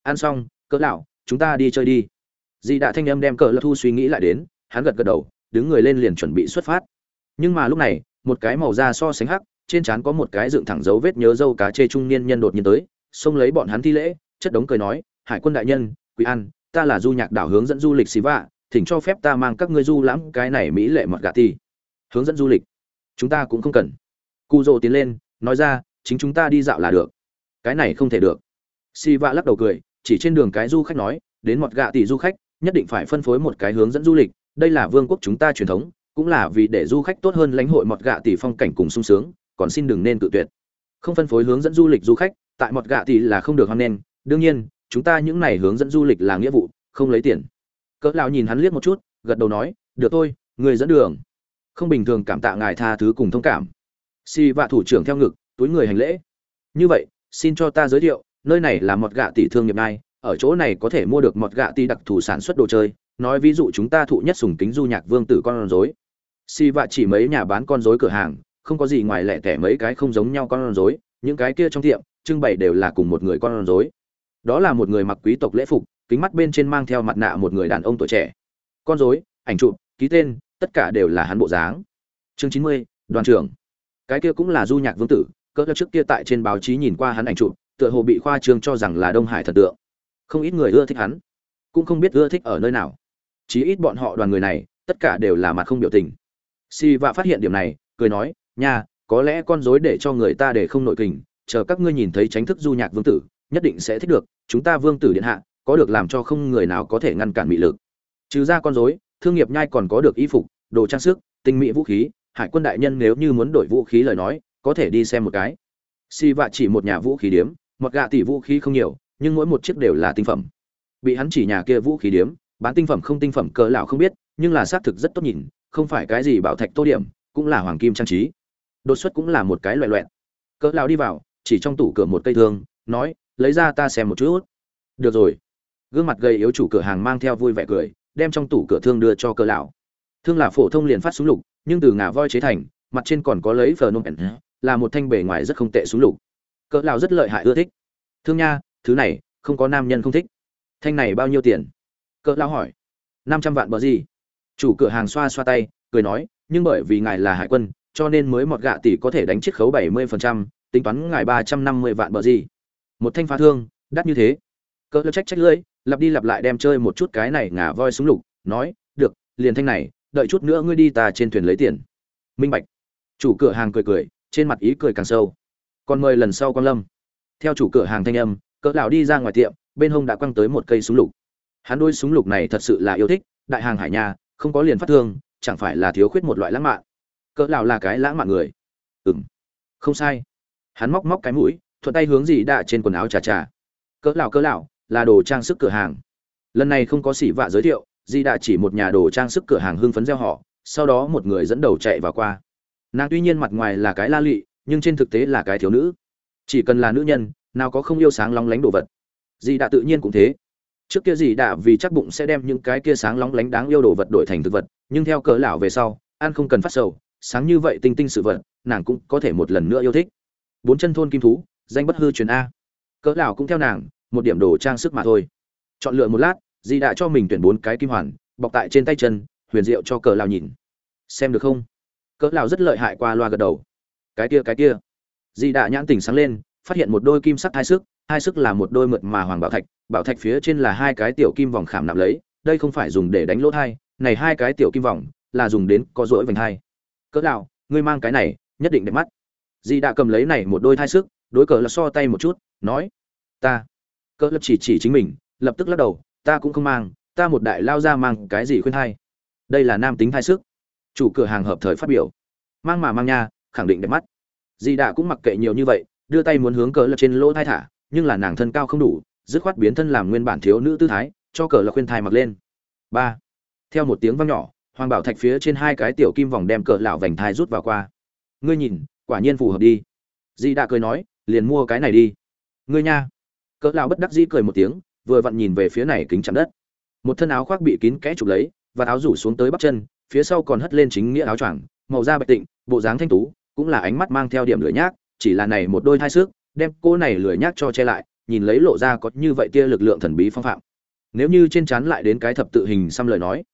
Ăn xong, cỡ lão, chúng ta đi chơi đi dị đã thanh âm đem cờ lật thu suy nghĩ lại đến, hắn gật gật đầu, đứng người lên liền chuẩn bị xuất phát. Nhưng mà lúc này, một cái màu da so sánh hắc, trên trán có một cái dựng thẳng dấu vết nhớ dâu cá chê trung niên nhân đột nhiên tới, xông lấy bọn hắn thi lễ, chất đống cười nói, hải quân đại nhân, quý an, ta là du nhạc đảo hướng dẫn du lịch xì vạ, thỉnh cho phép ta mang các ngươi du lãm cái này mỹ lệ mật gà ti. Hướng dẫn du lịch? Chúng ta cũng không cần. Cụ rồ tiến lên, nói ra, chính chúng ta đi dạo là được. Cái này không thể được. Xì vạ lắc đầu cười, chỉ trên đường cái du khách nói, đến mọt gà tỷ du khách nhất định phải phân phối một cái hướng dẫn du lịch, đây là vương quốc chúng ta truyền thống, cũng là vì để du khách tốt hơn lãnh hội mọt gạ tỷ phong cảnh cùng sung sướng, còn xin đừng nên tự tuyệt. Không phân phối hướng dẫn du lịch du khách, tại mọt gạ tỷ là không được hoan nghênh, đương nhiên, chúng ta những này hướng dẫn du lịch là nghĩa vụ, không lấy tiền. Cỡ lão nhìn hắn liếc một chút, gật đầu nói, được thôi, người dẫn đường. Không bình thường cảm tạ ngài tha thứ cùng thông cảm. Si vạ thủ trưởng theo ngực, túi người hành lễ. Như vậy, xin cho ta giới thiệu, nơi này là một gạ tỷ thương nghiệp này ở chỗ này có thể mua được một gạ ti đặc thù sản xuất đồ chơi, nói ví dụ chúng ta thụ nhất sùng kính du nhạc vương tử con rối. Si vạ chỉ mấy nhà bán con rối cửa hàng, không có gì ngoài lẻ tẻ mấy cái không giống nhau con rối, những cái kia trong tiệm, trưng bày đều là cùng một người con rối. Đó là một người mặc quý tộc lễ phục, kính mắt bên trên mang theo mặt nạ một người đàn ông tuổi trẻ. Con rối, ảnh chụp, ký tên, tất cả đều là hắn bộ dáng. Chương chín mươi, đoàn trưởng. Cái kia cũng là du nhạc vương tử, cỡ trước kia tại trên báo chí nhìn qua hắn ảnh chụp, tựa hồ bị khoa trương cho rằng là đông hải thần tượng không ít người ưa thích hắn, cũng không biết ưa thích ở nơi nào. Chí ít bọn họ đoàn người này, tất cả đều là mặt không biểu tình. Si vạ phát hiện điểm này, cười nói, nha, có lẽ con rối để cho người ta để không nội kình, chờ các ngươi nhìn thấy tránh thức du nhạc vương tử, nhất định sẽ thích được, chúng ta vương tử điện hạ, có được làm cho không người nào có thể ngăn cản mị lực. Trừ ra con rối, thương nghiệp nhai còn có được y phục, đồ trang sức, tinh mỹ vũ khí, hải quân đại nhân nếu như muốn đổi vũ khí lời nói, có thể đi xem một cái. Si vạ chỉ một nhà vũ khí điếm một gạ tỷ vũ khí không nhiều nhưng mỗi một chiếc đều là tinh phẩm. Bị hắn chỉ nhà kia vũ khí điếm, bán tinh phẩm không tinh phẩm cỡ lão không biết, nhưng là xác thực rất tốt nhìn, không phải cái gì bảo thạch tô điểm, cũng là hoàng kim trang trí. Đột xuất cũng là một cái loại loẹn. Cỡ lão đi vào, chỉ trong tủ cửa một cây thương, nói, lấy ra ta xem một chút. Được rồi. Gương mặt gầy yếu chủ cửa hàng mang theo vui vẻ cười, đem trong tủ cửa thương đưa cho cỡ lão. Thương là phổ thông liền phát súng lục, nhưng từ ngà voi chế thành, mặt trên còn có lấy phờ nôm là một thanh bề ngoài rất không tệ súng lục. Cỡ lão rất lợi hại, ưa thích. Thương nha thứ này không có nam nhân không thích. Thanh này bao nhiêu tiền? Cỡ lao hỏi. Năm trăm vạn bờ gì? Chủ cửa hàng xoa xoa tay cười nói nhưng bởi vì ngài là hải quân cho nên mới một gạ tỷ có thể đánh chiết khấu bảy mươi phần trăm, tính toán ngài ba trăm năm mươi vạn bờ gì. Một thanh phá thương đắt như thế. Cỡ lão trách trách lưỡi lặp đi lặp lại đem chơi một chút cái này ngả voi súng lục nói được liền thanh này đợi chút nữa ngươi đi ta trên thuyền lấy tiền. Minh bạch. Chủ cửa hàng cười cười trên mặt ý cười càng sâu. Còn mời lần sau quan lâm. Theo chủ cửa hàng thanh âm cỡ lão đi ra ngoài tiệm, bên hông đã quăng tới một cây súng lục. Hắn đôi súng lục này thật sự là yêu thích, đại hàng hải nhà không có liền phát thương, chẳng phải là thiếu khuyết một loại lãng mạn. Cỡ lão là cái lãng mạn người. Ừm. Không sai. Hắn móc móc cái mũi, thuận tay hướng gì đã trên quần áo trà trà cỡ lão cỡ lão, là đồ trang sức cửa hàng. Lần này không có xỉ vạ giới thiệu di đã chỉ một nhà đồ trang sức cửa hàng hưng phấn gieo họ, sau đó một người dẫn đầu chạy vào qua. Nàng tuy nhiên mặt ngoài là cái la lụy nhưng trên thực tế là cái thiếu nữ. Chỉ cần là nữ nhân nào có không yêu sáng lóng lánh đồ vật. Dì đã tự nhiên cũng thế. Trước kia dì đã vì chắc bụng sẽ đem những cái kia sáng lóng lánh đáng yêu đồ vật đổi thành thực vật, nhưng theo cỡ lão về sau, ăn không cần phát sầu, sáng như vậy tinh tinh sự vật, nàng cũng có thể một lần nữa yêu thích. Bốn chân thôn kim thú, danh bất hư truyền a. Cỡ lão cũng theo nàng, một điểm đồ trang sức mà thôi. Chọn lựa một lát, dì đã cho mình tuyển bốn cái kim hoàn, bọc tại trên tay chân, huyền diệu cho cỡ lão nhìn. Xem được không? Cỡ lão rất lợi hại qua loa gật đầu. Cái kia cái kia. Dì đã nhãn tỉnh sáng lên phát hiện một đôi kim sắc hai sức hai sức là một đôi mượt mà hoàng bảo thạch bảo thạch phía trên là hai cái tiểu kim vòng khảm nạm lấy đây không phải dùng để đánh lỗ thai này hai cái tiểu kim vòng là dùng đến có rỗi vành hai cỡ nào, ngươi mang cái này nhất định đẹp mắt. Dì đã cầm lấy này một đôi thai sức đối cờ là so tay một chút nói ta. Cỡ lập chỉ chỉ chính mình lập tức lắc đầu ta cũng không mang ta một đại lao ra mang cái gì khuyên thai? Đây là nam tính thai sức. Chủ cửa hàng hợp thời phát biểu. Mang mà mang nha khẳng định đẹp mắt. Dì đã cũng mặc kệ nhiều như vậy đưa tay muốn hướng cỡ lật trên lỗ thai thả, nhưng là nàng thân cao không đủ, dứt khoát biến thân làm nguyên bản thiếu nữ tư thái, cho cỡ lật khuyên thai mặc lên. Ba. Theo một tiếng vang nhỏ, hoàng bảo thạch phía trên hai cái tiểu kim vòng đem cỡ lão vành thai rút vào qua. Ngươi nhìn, quả nhiên phù hợp đi. Dì đã cười nói, liền mua cái này đi. Ngươi nha. Cỡ lão bất đắc dĩ cười một tiếng, vừa vặn nhìn về phía này kính chạm đất. Một thân áo khoác bị kín kẽ chụp lấy, và áo rủ xuống tới bắp chân, phía sau còn hất lên chính nghĩa áo choàng, màu da bạch tịnh, bộ dáng thanh tú, cũng là ánh mắt mang theo điểm lửa nhác chỉ là này một đôi thai xước, đem cô này lười nhác cho che lại, nhìn lấy lộ ra có như vậy tia lực lượng thần bí phong phạm. Nếu như trên chắn lại đến cái thập tự hình xăm lời nói,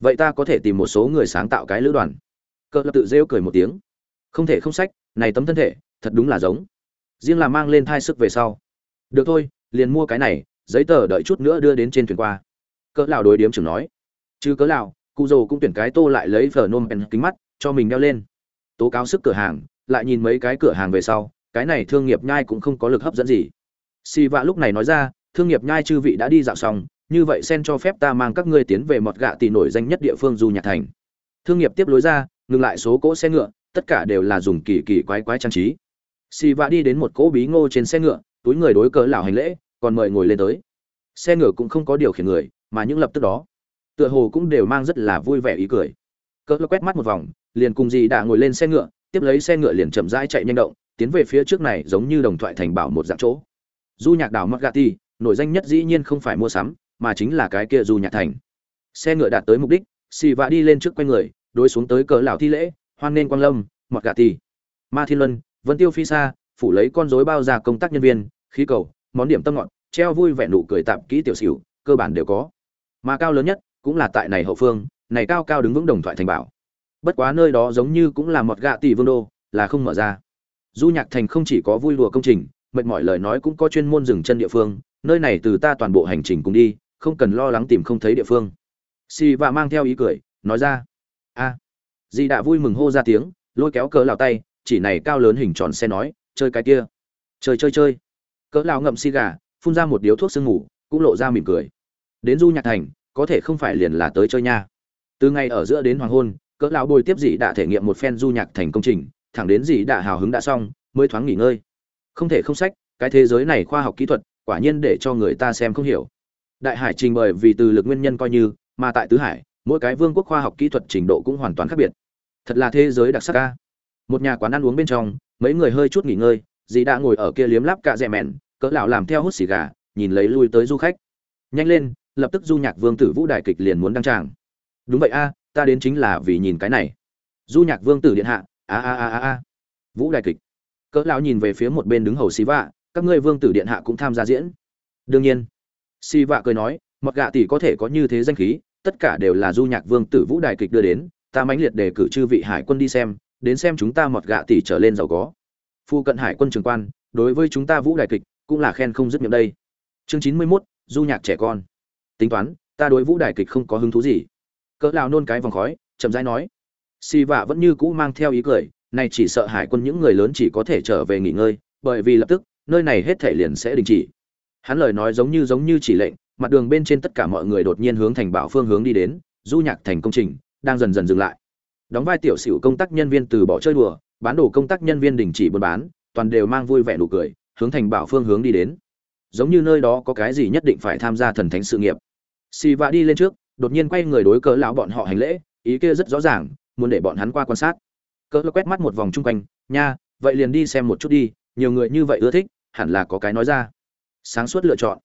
vậy ta có thể tìm một số người sáng tạo cái lữ đoàn. Cỡ lập tự rêu cười một tiếng. Không thể không sách, này tấm thân thể, thật đúng là giống. Riêng là mang lên thai sức về sau. Được thôi, liền mua cái này, giấy tờ đợi chút nữa đưa đến trên thuyền qua. Cỡ lão đối điếm trưởng nói. Chứ cỡ lão cụ dồ cũng tuyển cái tô lại lấy phở nôm pen kính mắt, cho mình đeo lên. Tố cáo sức cửa hàng lại nhìn mấy cái cửa hàng về sau, cái này thương nghiệp nhai cũng không có lực hấp dẫn gì. Si vạ lúc này nói ra, thương nghiệp nhai chư vị đã đi dạo xong, như vậy sen cho phép ta mang các ngươi tiến về mọt gạ tỷ nổi danh nhất địa phương du nhạc thành. Thương nghiệp tiếp lối ra, ngừng lại số cỗ xe ngựa, tất cả đều là dùng kỳ kỳ quái quái trang trí. Si vạ đi đến một cỗ bí ngô trên xe ngựa, túi người đối cỡ lão hành lễ, còn mời ngồi lên tới. Xe ngựa cũng không có điều khiển người, mà những lập tức đó, tựa hồ cũng đều mang rất là vui vẻ ý cười. Cỡ quét mắt một vòng, liền cùng dì đã ngồi lên xe ngựa tiếp lấy xe ngựa liền chậm rãi chạy nhanh động tiến về phía trước này giống như đồng thoại thành bảo một dạng chỗ. Du nhạc đảo Margati, nổi danh nhất dĩ nhiên không phải mua sắm mà chính là cái kia du nhạc thành. Xe ngựa đạt tới mục đích xì vạ đi lên trước quay người đối xuống tới cỡ lão thi lễ hoan nên quang lâm Margati. ma thiên luân vân tiêu phi xa phủ lấy con rối bao ra công tác nhân viên khí cầu món điểm tâm ngọn treo vui vẻ nụ cười tạm kỹ tiểu xỉu cơ bản đều có. Mà cao lớn nhất cũng là tại này hậu phương này cao cao đứng vững đồng thoại thành bảo bất quá nơi đó giống như cũng là một gạ tỷ vương đô, là không mở ra. Du nhạc thành không chỉ có vui lùa công trình, mệt mỏi lời nói cũng có chuyên môn dừng chân địa phương. Nơi này từ ta toàn bộ hành trình cùng đi, không cần lo lắng tìm không thấy địa phương. Si và mang theo ý cười, nói ra. A. À. di đã vui mừng hô ra tiếng, lôi kéo cỡ lào tay, chỉ này cao lớn hình tròn xe nói, chơi cái kia. Chơi chơi chơi. Cỡ lào ngậm si gà, phun ra một điếu thuốc sương ngủ cũng lộ ra mỉm cười. Đến du nhạc thành, có thể không phải liền là tới chơi nha. Từ ngày ở giữa đến hoàng hôn cỡ lão bồi tiếp dị đã thể nghiệm một phen du nhạc thành công trình, thẳng đến dị đã hào hứng đã xong, mới thoáng nghỉ ngơi. Không thể không sách, cái thế giới này khoa học kỹ thuật, quả nhiên để cho người ta xem không hiểu. Đại hải trình bởi vì từ lực nguyên nhân coi như, mà tại tứ hải, mỗi cái vương quốc khoa học kỹ thuật trình độ cũng hoàn toàn khác biệt. Thật là thế giới đặc sắc ca một nhà quán ăn uống bên trong, mấy người hơi chút nghỉ ngơi, dì đã ngồi ở kia liếm láp cạ rẽ mèn cỡ lão làm theo hút xì gà, nhìn lấy lui tới du khách. Nhanh lên, lập tức du nhạc vương tử vũ đại kịch liền muốn đăng tràng. Đúng vậy a ta đến chính là vì nhìn cái này. Du nhạc vương tử điện hạ a a a a a. Vũ Đại kịch. Cỡ lão nhìn về phía một bên đứng hầu xì vạ các ngươi vương tử điện hạ cũng tham gia diễn. Đương nhiên. Xì vạ cười nói mặc gạ tỷ có thể có như thế danh khí tất cả đều là du nhạc vương tử vũ Đại kịch đưa đến ta mãnh liệt đề cử chư vị hải quân đi xem đến xem chúng ta mọt gạ tỷ trở lên giàu có. Phu cận hải quân trường quan đối với chúng ta vũ Đại kịch cũng là khen không dứt miệng đây. Chương chín mươi 91, du nhạc trẻ con. Tính toán ta đối vũ Đại kịch không có hứng thú gì cỡ lao nôn cái vòng khói, chậm rãi nói si vạ vẫn như cũ mang theo ý cười, này chỉ sợ hải quân những người lớn chỉ có thể trở về nghỉ ngơi, bởi vì lập tức, nơi này hết thể liền sẽ đình chỉ. Hắn lời nói giống như giống như chỉ lệnh, mặt đường bên trên tất cả mọi người đột nhiên hướng thành bảo phương hướng đi đến, du nhạc thành công trình đang dần dần dừng lại. Đóng vai tiểu xỉu công tác nhân viên từ bỏ chơi đùa, bán đồ công tác nhân viên đình chỉ buôn bán, toàn đều mang vui vẻ nụ cười, hướng thành bảo phương hướng đi đến. Giống như nơi đó có cái gì nhất định phải tham gia thần thánh sự nghiệp. Xì vạ đi lên trước đột nhiên quay người đối cỡ lão bọn họ hành lễ, ý kia rất rõ ràng, muốn để bọn hắn qua quan sát. Cỡ quét mắt một vòng chung quanh, nha, vậy liền đi xem một chút đi, nhiều người như vậy ưa thích, hẳn là có cái nói ra. Sáng suốt lựa chọn.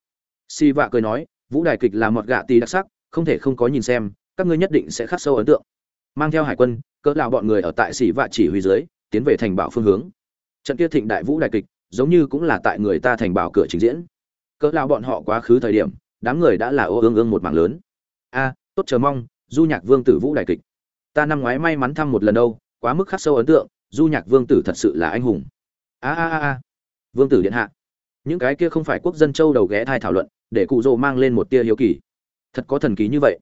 Si vạ cười nói, vũ đài kịch là một gạ tì đặc sắc, không thể không có nhìn xem, các ngươi nhất định sẽ khắc sâu ấn tượng. Mang theo hải quân, cỡ lão bọn người ở tại sĩ vạ chỉ huy dưới, tiến về thành bảo phương hướng. Trận kia thịnh đại vũ đài kịch, giống như cũng là tại người ta thành bảo cửa trình diễn. Cỡ lão bọn họ quá khứ thời điểm, đám người đã là ô ương ương một mảng lớn a, tốt chờ mong, du nhạc vương tử vũ đại kịch. Ta năm ngoái may mắn thăm một lần đâu, quá mức khắc sâu ấn tượng, du nhạc vương tử thật sự là anh hùng. A a a a. Vương tử điện hạ. Những cái kia không phải quốc dân châu đầu ghé thai thảo luận, để cụ rồ mang lên một tia hiếu kỳ. Thật có thần ký như vậy.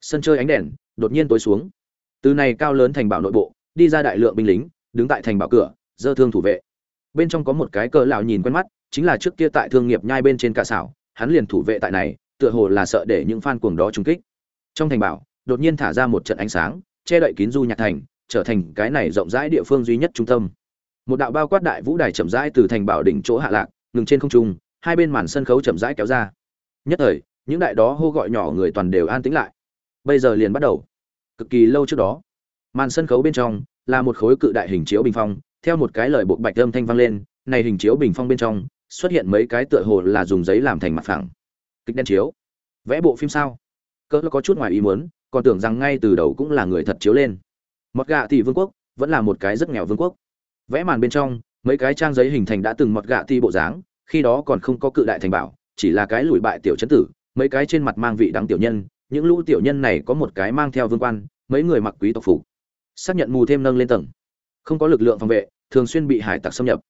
Sân chơi ánh đèn, đột nhiên tối xuống. Từ này cao lớn thành bảo nội bộ, đi ra đại lượng binh lính, đứng tại thành bảo cửa, dơ thương thủ vệ. Bên trong có một cái cờ lão nhìn quen mắt, chính là trước kia tại thương nghiệp nhai bên trên cả xảo, hắn liền thủ vệ tại này, tựa hồ là sợ để những fan cuồng đó trúng kích trong thành bảo, đột nhiên thả ra một trận ánh sáng, che đậy kín du nhạc thành, trở thành cái này rộng rãi địa phương duy nhất trung tâm. Một đạo bao quát đại vũ đài chậm rãi từ thành bảo đỉnh chỗ hạ lạc, ngừng trên không trung, hai bên màn sân khấu chậm rãi kéo ra. Nhất thời, những đại đó hô gọi nhỏ người toàn đều an tĩnh lại. Bây giờ liền bắt đầu. Cực kỳ lâu trước đó, màn sân khấu bên trong là một khối cự đại hình chiếu bình phong, theo một cái lời bộ bạch âm thanh vang lên, này hình chiếu bình phong bên trong xuất hiện mấy cái tựa hồ là dùng giấy làm thành mặt phẳng. Kịch đen chiếu. Vẽ bộ phim sao? Cỡ có chút ngoài ý muốn, còn tưởng rằng ngay từ đầu cũng là người thật chiếu lên. Mọt gạ thì vương quốc vẫn là một cái rất nghèo vương quốc. Vẽ màn bên trong, mấy cái trang giấy hình thành đã từng mọt gạ thì bộ dáng, khi đó còn không có cự đại thành bảo, chỉ là cái lùi bại tiểu chấn tử, mấy cái trên mặt mang vị đắng tiểu nhân, những lũ tiểu nhân này có một cái mang theo vương quan, mấy người mặc quý tộc phủ xác nhận mù thêm nâng lên tầng. Không có lực lượng phòng vệ, thường xuyên bị hải tặc xâm nhập.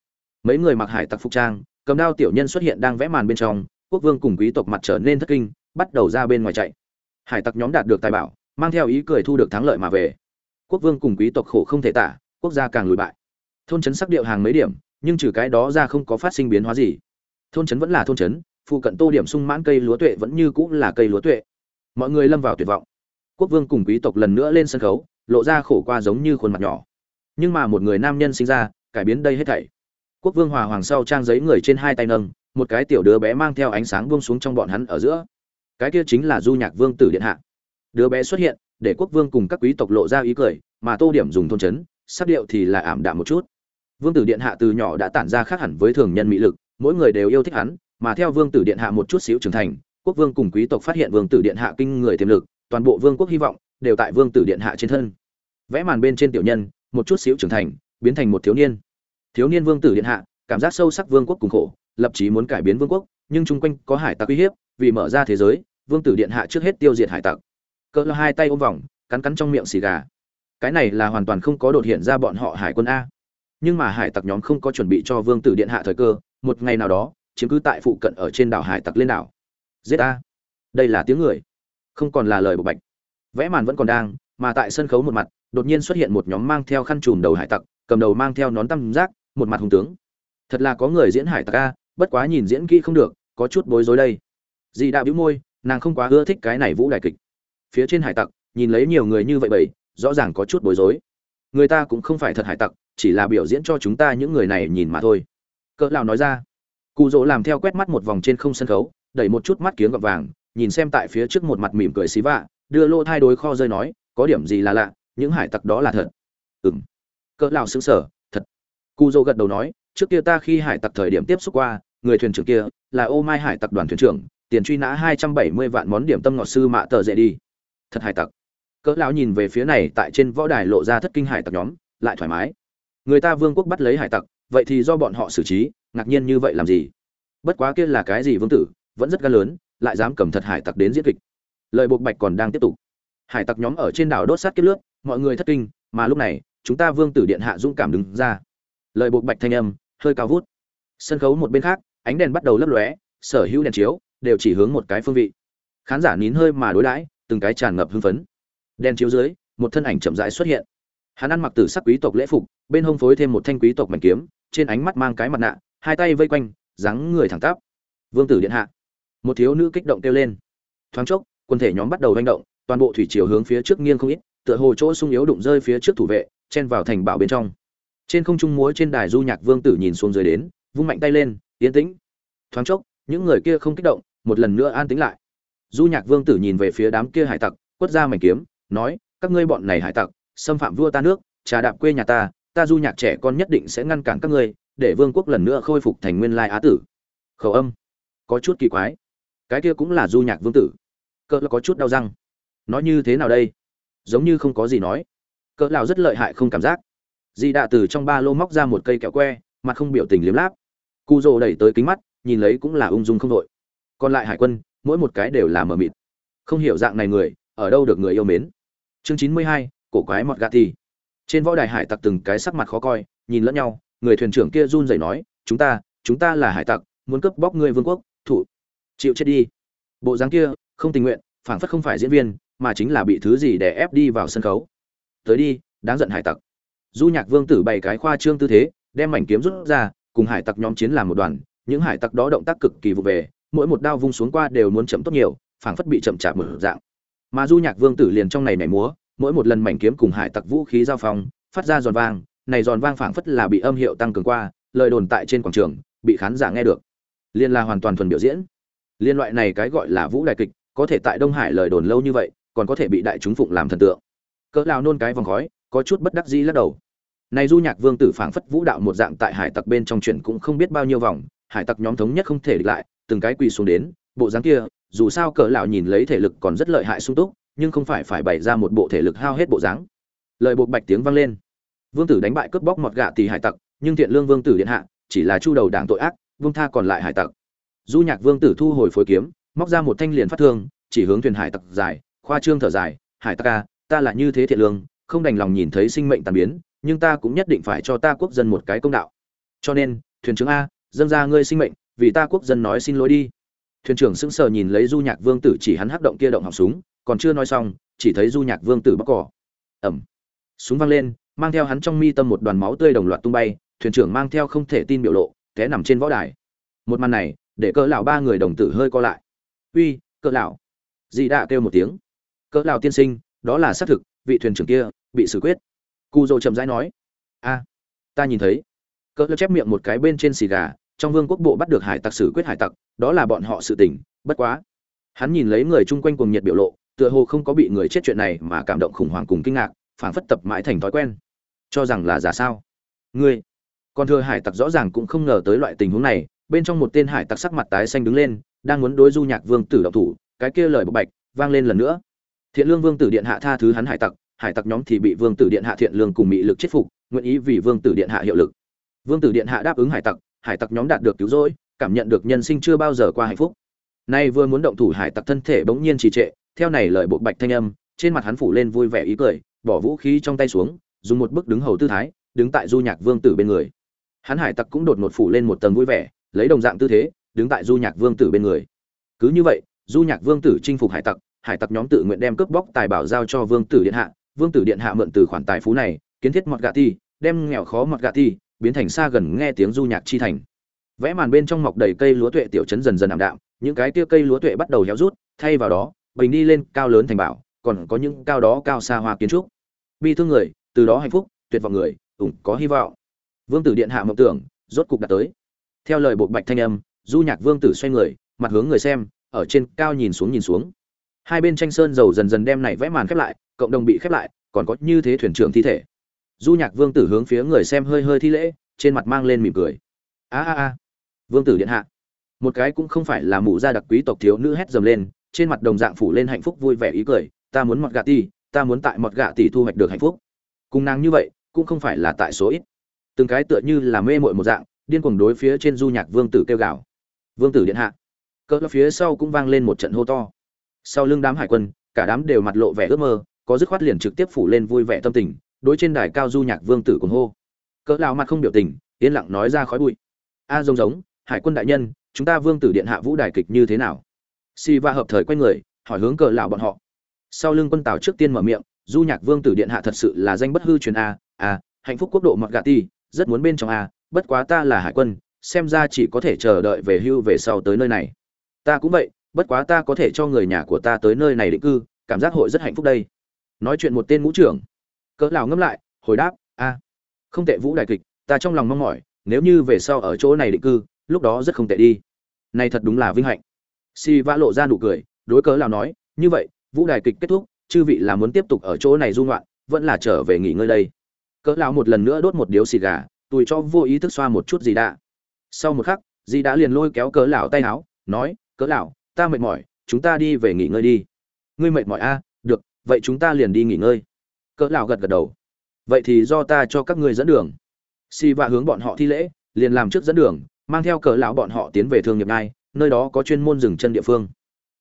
Mấy người mặc hải tặc phục trang, cầm đao tiểu nhân xuất hiện đang vẽ màn bên trong, quốc vương cùng quý tộc mặt trở nên thất kinh, bắt đầu ra bên ngoài chạy hải tặc nhóm đạt được tài bảo, mang theo ý cười thu được thắng lợi mà về. Quốc vương cùng quý tộc khổ không thể tả, quốc gia càng lùi bại. Thôn trấn sắc điệu hàng mấy điểm, nhưng trừ cái đó ra không có phát sinh biến hóa gì. Thôn trấn vẫn là thôn trấn, phụ cận tô điểm sung mãn cây lúa tuệ vẫn như cũng là cây lúa tuệ. Mọi người lâm vào tuyệt vọng. Quốc vương cùng quý tộc lần nữa lên sân khấu, lộ ra khổ qua giống như khuôn mặt nhỏ. Nhưng mà một người nam nhân sinh ra, cải biến đây hết thảy. Quốc vương hòa hoàng sau trang giấy người trên hai tay nâng, một cái tiểu đứa bé mang theo ánh sáng buông xuống trong bọn hắn ở giữa cái kia chính là du nhạc vương tử điện hạ. Đứa bé xuất hiện, để quốc vương cùng các quý tộc lộ ra ý cười, mà tô điểm dùng thôn chấn, sắc điệu thì là ảm đạm một chút. Vương tử điện hạ từ nhỏ đã tản ra khác hẳn với thường nhân mỹ lực, mỗi người đều yêu thích hắn, mà theo vương tử điện hạ một chút xíu trưởng thành, quốc vương cùng quý tộc phát hiện vương tử điện hạ kinh người tiềm lực, toàn bộ vương quốc hy vọng đều tại vương tử điện hạ trên thân. Vẽ màn bên trên tiểu nhân, một chút xíu trưởng thành, biến thành một thiếu niên. Thiếu niên vương tử điện hạ, cảm giác sâu sắc vương quốc cùng khổ, lập chí muốn cải biến vương quốc nhưng chung quanh có hải tặc uy hiếp, vì mở ra thế giới, vương tử điện hạ trước hết tiêu diệt hải tặc. Cỡ hai tay ôm vòng, cắn cắn trong miệng xì gà. Cái này là hoàn toàn không có đột hiện ra bọn họ hải quân a. Nhưng mà hải tặc nhóm không có chuẩn bị cho vương tử điện hạ thời cơ, một ngày nào đó, chiếm cứ tại phụ cận ở trên đảo hải tặc lên đảo. Giết a. Đây là tiếng người. Không còn là lời bộc bạch. Vẽ màn vẫn còn đang, mà tại sân khấu một mặt, đột nhiên xuất hiện một nhóm mang theo khăn trùm đầu hải tặc, cầm đầu mang theo nón tăm giác một mặt hùng tướng. Thật là có người diễn hải tặc a, bất quá nhìn diễn kỹ không được có chút bối rối đây. Dì đã bĩu môi nàng không quá ưa thích cái này vũ đại kịch. Phía trên hải tặc nhìn lấy nhiều người như vậy bầy, rõ ràng có chút bối rối. Người ta cũng không phải thật hải tặc chỉ là biểu diễn cho chúng ta những người này nhìn mà thôi. Cỡ lão nói ra. Cụ dỗ làm theo quét mắt một vòng trên không sân khấu đẩy một chút mắt kiếng gọt vàng nhìn xem tại phía trước một mặt mỉm cười xí vạ đưa lô thay đối kho rơi nói có điểm gì là lạ những hải tặc đó là thật. Ừm. Cỡ lão sững sờ thật. Cụ dỗ gật đầu nói trước kia ta khi hải tặc thời điểm tiếp xúc qua người thuyền trưởng kia, là ô mai hải tặc đoàn thuyền trưởng, tiền truy nã hai trăm bảy mươi vạn món điểm tâm ngọt sư mạ tờ dễ đi. Thật hải tặc. Cỡ lão nhìn về phía này, tại trên võ đài lộ ra thất kinh hải tặc nhóm, lại thoải mái. Người ta vương quốc bắt lấy hải tặc, vậy thì do bọn họ xử trí, ngạc nhiên như vậy làm gì? Bất quá kia là cái gì vương tử, vẫn rất gan lớn, lại dám cầm thật hải tặc đến diễn kịch. Lời buộc bạch còn đang tiếp tục. Hải tặc nhóm ở trên đảo đốt sát kiếp lướt, mọi người thất kinh, mà lúc này, chúng ta vương tử điện hạ dũng cảm đứng ra. Lời buộc bạch thanh âm, hơi cao vút. Sân khấu một bên khác ánh đèn bắt đầu lấp lóe, sở hữu đèn chiếu đều chỉ hướng một cái phương vị. Khán giả nín hơi mà đối đãi, từng cái tràn ngập hưng phấn. Đèn chiếu dưới, một thân ảnh chậm rãi xuất hiện. Hắn ăn mặc tử sắc quý tộc lễ phục, bên hông phối thêm một thanh quý tộc mảnh kiếm, trên ánh mắt mang cái mặt nạ, hai tay vây quanh, dáng người thẳng tắp. Vương tử điện hạ. Một thiếu nữ kích động kêu lên. Thoáng chốc quân thể nhóm bắt đầu manh động, toàn bộ thủy chiều hướng phía trước nghiêng không ít, tựa hồ chỗ sung yếu đụng rơi phía trước thủ vệ, chen vào thành bảo bên trong. Trên không trung múa trên đài du nhạc vương tử nhìn xuống dưới đến, vung mạnh tay lên yên tĩnh. Thoáng chốc, những người kia không kích động, một lần nữa an tĩnh lại. Du nhạc vương tử nhìn về phía đám kia hải tặc, quất ra mảnh kiếm, nói, các ngươi bọn này hải tặc, xâm phạm vua ta nước, trà đạp quê nhà ta ta du nhạc trẻ con nhất định sẽ ngăn cản các ngươi, để vương quốc lần nữa khôi phục thành nguyên lai á tử. Khẩu âm. Có chút kỳ quái. Cái kia cũng là du nhạc vương tử. Cỡ có chút đau răng. Nói như thế nào đây? Giống như không có gì nói. Cỡ lão rất lợi hại không cảm giác. Di đạ từ trong ba lô móc ra một cây kẹo que, mặt không biểu tình liếm láp cụ rồ đẩy tới kính mắt, nhìn lấy cũng là ung dung không đội. Còn lại hải quân, mỗi một cái đều là mờ mịt. Không hiểu dạng này người, ở đâu được người yêu mến. Chương chín mươi hai, cổ quái mọt gà thì. Trên võ đài hải tặc từng cái sắc mặt khó coi, nhìn lẫn nhau, người thuyền trưởng kia run rẩy nói, chúng ta chúng ta là hải tặc, muốn cướp bóc ngươi vương quốc thụ chịu chết đi. Bộ dáng kia, không tình nguyện, phảng phất không phải diễn viên, mà chính là bị thứ gì để ép đi vào sân khấu. Tới đi, đáng giận hải tặc. Du nhạc vương tử bày cái khoa trương tư thế, đem mảnh kiếm rút ra cùng hải tặc nhóm chiến làm một đoàn, những hải tặc đó động tác cực kỳ vụ về, mỗi một đao vung xuống qua đều muốn chậm tốt nhiều, phảng phất bị chậm chạp mở dạng. Mà du nhạc vương tử liền trong này nhảy múa, mỗi một lần mảnh kiếm cùng hải tặc vũ khí giao phong, phát ra giòn vang, này giòn vang phảng phất là bị âm hiệu tăng cường qua, lời đồn tại trên quảng trường, bị khán giả nghe được. Liên là hoàn toàn thuần biểu diễn. Liên loại này cái gọi là vũ đại kịch, có thể tại đông hải lời đồn lâu như vậy, còn có thể bị đại chúng phụng làm thần tượng. Cỡ lao nôn cái vòng khói, có chút bất đắc dĩ lắc đầu này du nhạc vương tử phảng phất vũ đạo một dạng tại hải tặc bên trong chuyện cũng không biết bao nhiêu vòng, hải tặc nhóm thống nhất không thể địch lại, từng cái quỳ xuống đến, bộ dáng kia, dù sao cỡ lão nhìn lấy thể lực còn rất lợi hại sung túc, nhưng không phải phải bày ra một bộ thể lực hao hết bộ dáng. Lời buộc bạch tiếng vang lên. Vương tử đánh bại cướp bóc mọt gạ tỷ hải tặc, nhưng thiện lương vương tử điện hạ, chỉ là chu đầu đảng tội ác, vương tha còn lại hải tặc. Du nhạc vương tử thu hồi phối kiếm, móc ra một thanh liền phát thương, chỉ hướng thuyền hải tặc dài, khoa trương thở dài, hải tặc ca ta là như thế thiện lương, không đành lòng nhìn thấy sinh mệnh tàn biến nhưng ta cũng nhất định phải cho ta quốc dân một cái công đạo. Cho nên, thuyền trưởng a, dâng ra ngươi sinh mệnh, vì ta quốc dân nói xin lỗi đi. Thuyền trưởng sững sờ nhìn lấy du nhạc vương tử chỉ hắn hắc động kia động họng súng, còn chưa nói xong, chỉ thấy du nhạc vương tử bóc cỏ. Ẩm. Súng văng lên, mang theo hắn trong mi tâm một đoàn máu tươi đồng loạt tung bay, thuyền trưởng mang theo không thể tin biểu lộ, té nằm trên võ đài. Một màn này, để cỡ lão ba người đồng tử hơi co lại. Uy, cỡ lão. Dì đã kêu một tiếng. Cỡ lão tiên sinh, đó là xác thực, vị thuyền trưởng kia bị xử quyết cu dô chậm rãi nói, a, ta nhìn thấy. Cỡ chép miệng một cái bên trên xì gà, trong vương quốc bộ bắt được hải tặc xử quyết hải tặc, đó là bọn họ sự tình, bất quá. Hắn nhìn lấy người chung quanh cùng nhiệt biểu lộ, tựa hồ không có bị người chết chuyện này mà cảm động khủng hoảng cùng kinh ngạc, phảng phất tập mãi thành thói quen. Cho rằng là giả sao? Ngươi, còn thừa hải tặc rõ ràng cũng không ngờ tới loại tình huống này, bên trong một tên hải tặc sắc mặt tái xanh đứng lên, đang muốn đối du nhạc vương tử động thủ, cái kia lời bộc bạch vang lên lần nữa. Thiện lương vương tử điện hạ tha thứ hắn hải tặc hải tặc nhóm thì bị vương tử điện hạ thiện lương cùng mị lực chết phục, nguyện ý vì vương tử điện hạ hiệu lực. Vương tử điện hạ đáp ứng hải tặc hải tặc nhóm đạt được cứu rỗi, cảm nhận được nhân sinh chưa bao giờ qua hạnh phúc. Nay vừa muốn động thủ hải tặc thân thể bỗng nhiên trì trệ, theo này lời bộ bạch thanh âm, trên mặt hắn phủ lên vui vẻ ý cười, bỏ vũ khí trong tay xuống, dùng một bước đứng hầu tư thái, đứng tại du nhạc vương tử bên người. Hắn hải tặc cũng đột ngột phủ lên một tầng vui vẻ, lấy đồng dạng tư thế, đứng tại du nhạc vương tử bên người. Cứ như vậy, du nhạc vương tử chinh phục hải tặc hải tặc nhóm tự nguyện đem cướp bóc tài bảo giao cho vương tử điện hạ vương tử điện hạ mượn từ khoản tài phú này, kiến thiết mọt gà ti đem nghèo khó mọt gà ti biến thành xa gần nghe tiếng du nhạc chi thành. Vẽ màn bên trong mọc đầy cây lúa tuệ tiểu chấn dần dần ảm đạm, những cái tia cây lúa tuệ bắt đầu héo rút, thay vào đó, bình đi lên cao lớn thành bảo, còn có những cao đó cao xa hoa kiến trúc. Bi thương người, từ đó hạnh phúc, tuyệt vọng người, ủng có hy vọng. Vương tử điện hạ mộng tưởng, rốt cục đã tới. Theo lời bộ bạch thanh âm, du nhạc vương tử xoay người, mặt hướng người xem, ở trên cao nhìn xuống nhìn xuống hai bên tranh sơn dầu dần dần đem này vẽ màn khép lại, cộng đồng bị khép lại, còn có như thế thuyền trưởng thi thể. Du nhạc vương tử hướng phía người xem hơi hơi thi lễ, trên mặt mang lên mỉm cười. A a a. Vương tử điện hạ. Một cái cũng không phải là mụ gia đặc quý tộc thiếu nữ hét dầm lên, trên mặt đồng dạng phủ lên hạnh phúc vui vẻ ý cười, ta muốn mọt gà ti ta muốn tại mọt gà tỷ thu hoạch được hạnh phúc. Cùng nàng như vậy, cũng không phải là tại số ít. Từng cái tựa như là mê mội một dạng, điên cuồng đối phía trên du nhạc vương tử kêu gào. Vương tử điện hạ. Cỡ phía sau cũng vang lên một trận hô to sau lưng đám hải quân cả đám đều mặt lộ vẻ ước mơ có dứt khoát liền trực tiếp phủ lên vui vẻ tâm tình đối trên đài cao du nhạc vương tử cùng hô. Cỡ lao mặt không biểu tình yên lặng nói ra khói bụi. A à, giống giống hải quân đại nhân chúng ta vương tử điện hạ vũ đài kịch như thế nào? Si va hợp thời quay người hỏi hướng cỡ lão bọn họ. Sau lưng quân tào trước tiên mở miệng du nhạc vương tử điện hạ thật sự là danh bất hư truyền a a hạnh phúc quốc độ mọt gà ti rất muốn bên trong a bất quá ta là hải quân xem ra chỉ có thể chờ đợi về hưu về sau tới nơi này. Ta cũng vậy bất quá ta có thể cho người nhà của ta tới nơi này định cư, cảm giác hội rất hạnh phúc đây. Nói chuyện một tên ngũ trưởng. Cỡ lão ngâm lại, hồi đáp, a, không tệ vũ đại kịch, ta trong lòng mong mỏi, nếu như về sau ở chỗ này định cư, lúc đó rất không tệ đi. Này thật đúng là vinh hạnh. Si vã lộ ra nụ cười, đối cớ lão nói, như vậy, vũ đài kịch kết thúc, chư vị là muốn tiếp tục ở chỗ này du ngoạn, vẫn là trở về nghỉ ngơi đây. Cỡ lão một lần nữa đốt một điếu xì gà, tùy cho vô ý thức xoa một chút gì đã. Sau một khắc dì đã liền lôi kéo cỡ lão tay áo, nói, cỡ lão ta mệt mỏi, chúng ta đi về nghỉ ngơi đi. Ngươi mệt mỏi a à? được, vậy chúng ta liền đi nghỉ ngơi. Cỡ lão gật gật đầu. Vậy thì do ta cho các ngươi dẫn đường. Si va hướng bọn họ thi lễ, liền làm trước dẫn đường, mang theo cỡ lão bọn họ tiến về thương nghiệp nai nơi đó có chuyên môn dừng chân địa phương.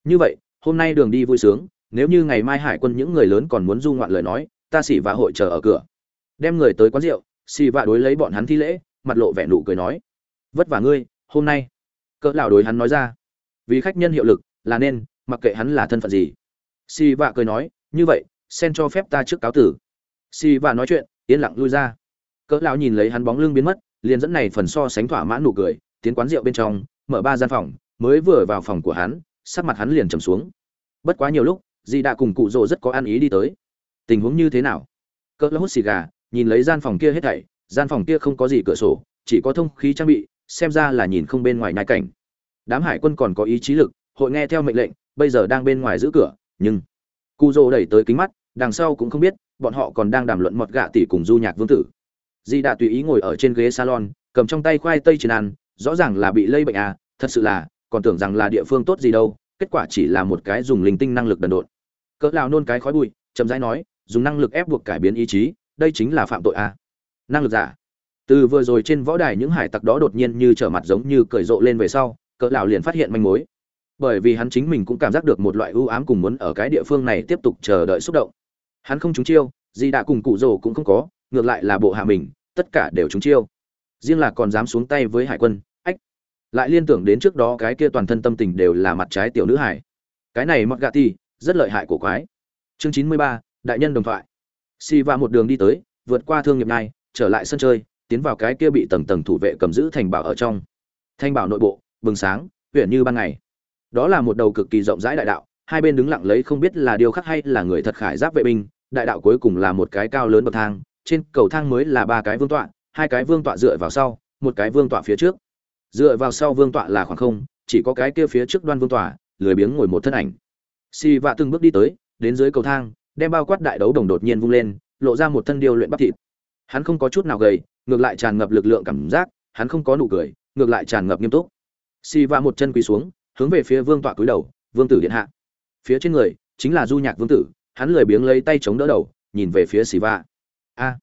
Như vậy, hôm nay đường đi vui sướng, nếu như ngày mai hải quân những người lớn còn muốn du ngoạn lời nói, ta xỉ và hội chờ ở cửa. Đem người tới quán rượu, xì và đối lấy bọn hắn thi lễ, mặt lộ vẻ nụ cười nói. Vất vả ngươi, hôm nay. Cỡ lão đối hắn nói ra vì khách nhân hiệu lực, là nên, mặc kệ hắn là thân phận gì. Si vạ cười nói, như vậy sen cho phép ta trước cáo tử. Si vạ nói chuyện, yên lặng lui ra. Cỡ lão nhìn lấy hắn bóng lưng biến mất, liền dẫn này phần so sánh thỏa mãn nụ cười, tiến quán rượu bên trong, mở ba gian phòng, mới vừa vào phòng của hắn, sắc mặt hắn liền trầm xuống. Bất quá nhiều lúc, dì đã cùng cụ rồ rất có ăn ý đi tới. Tình huống như thế nào? Cỡ lão hút xì gà, nhìn lấy gian phòng kia hết thảy, gian phòng kia không có gì cửa sổ, chỉ có thông khí trang bị, xem ra là nhìn không bên ngoài nhai cảnh đám hải quân còn có ý chí lực, hội nghe theo mệnh lệnh, bây giờ đang bên ngoài giữ cửa, nhưng cụ rồ đẩy tới kính mắt, đằng sau cũng không biết, bọn họ còn đang đàm luận mọt gạ tỷ cùng du nhạc vương tử. Di đã tùy ý ngồi ở trên ghế salon, cầm trong tay khoai tây trên ăn, rõ ràng là bị lây bệnh à thật sự là, còn tưởng rằng là địa phương tốt gì đâu, kết quả chỉ là một cái dùng linh tinh năng lực đần độn. Cỡ lao nôn cái khói bụi, chậm rãi nói, dùng năng lực ép buộc cải biến ý chí, đây chính là phạm tội à. Năng lực giả. Từ vừa rồi trên võ đài những hải tặc đó đột nhiên như trở mặt giống như cởi rộ lên về sau cỡ lão liền phát hiện manh mối. Bởi vì hắn chính mình cũng cảm giác được một loại ưu ám cùng muốn ở cái địa phương này tiếp tục chờ đợi xúc động. Hắn không trúng chiêu, gì đã cùng cụ rồ cũng không có, ngược lại là bộ hạ mình, tất cả đều trúng chiêu. Riêng là còn dám xuống tay với hải quân, ách. Lại liên tưởng đến trước đó cái kia toàn thân tâm tình đều là mặt trái tiểu nữ hải. Cái này mọt gạ ti rất lợi hại của quái. Chương chín mươi ba, đại nhân đồng thoại. Si va một đường đi tới, vượt qua thương nghiệp này trở lại sân chơi, tiến vào cái kia bị tầng tầng thủ vệ cầm giữ thành bảo ở trong. Thanh bảo nội bộ bừng sáng huyện như ban ngày. Đó là một đầu cực kỳ rộng rãi đại đạo, hai bên đứng lặng lấy không biết là điều khắc hay là người thật khải giáp vệ binh, đại đạo cuối cùng là một cái cao lớn bậc thang, trên cầu thang mới là ba cái vương tọa, hai cái vương tọa dựa vào sau, một cái vương tọa phía trước. Dựa vào sau vương tọa là khoảng không, chỉ có cái kia phía trước đoan vương tọa, lười biếng ngồi một thân ảnh. Si vạ từng bước đi tới, đến dưới cầu thang, đem bao quát đại đấu đồng đột nhiên vung lên, lộ ra một thân điêu luyện bắp thịt. Hắn không có chút nào gầy, ngược lại tràn ngập lực lượng cảm giác, hắn không có nụ cười, ngược lại tràn ngập nghiêm túc xì va một chân quỳ xuống, hướng về phía vương tọa cúi đầu, vương tử điện hạ. Phía trên người chính là du nhạc vương tử, hắn lười biếng lấy tay chống đỡ đầu, nhìn về phía xì va. A,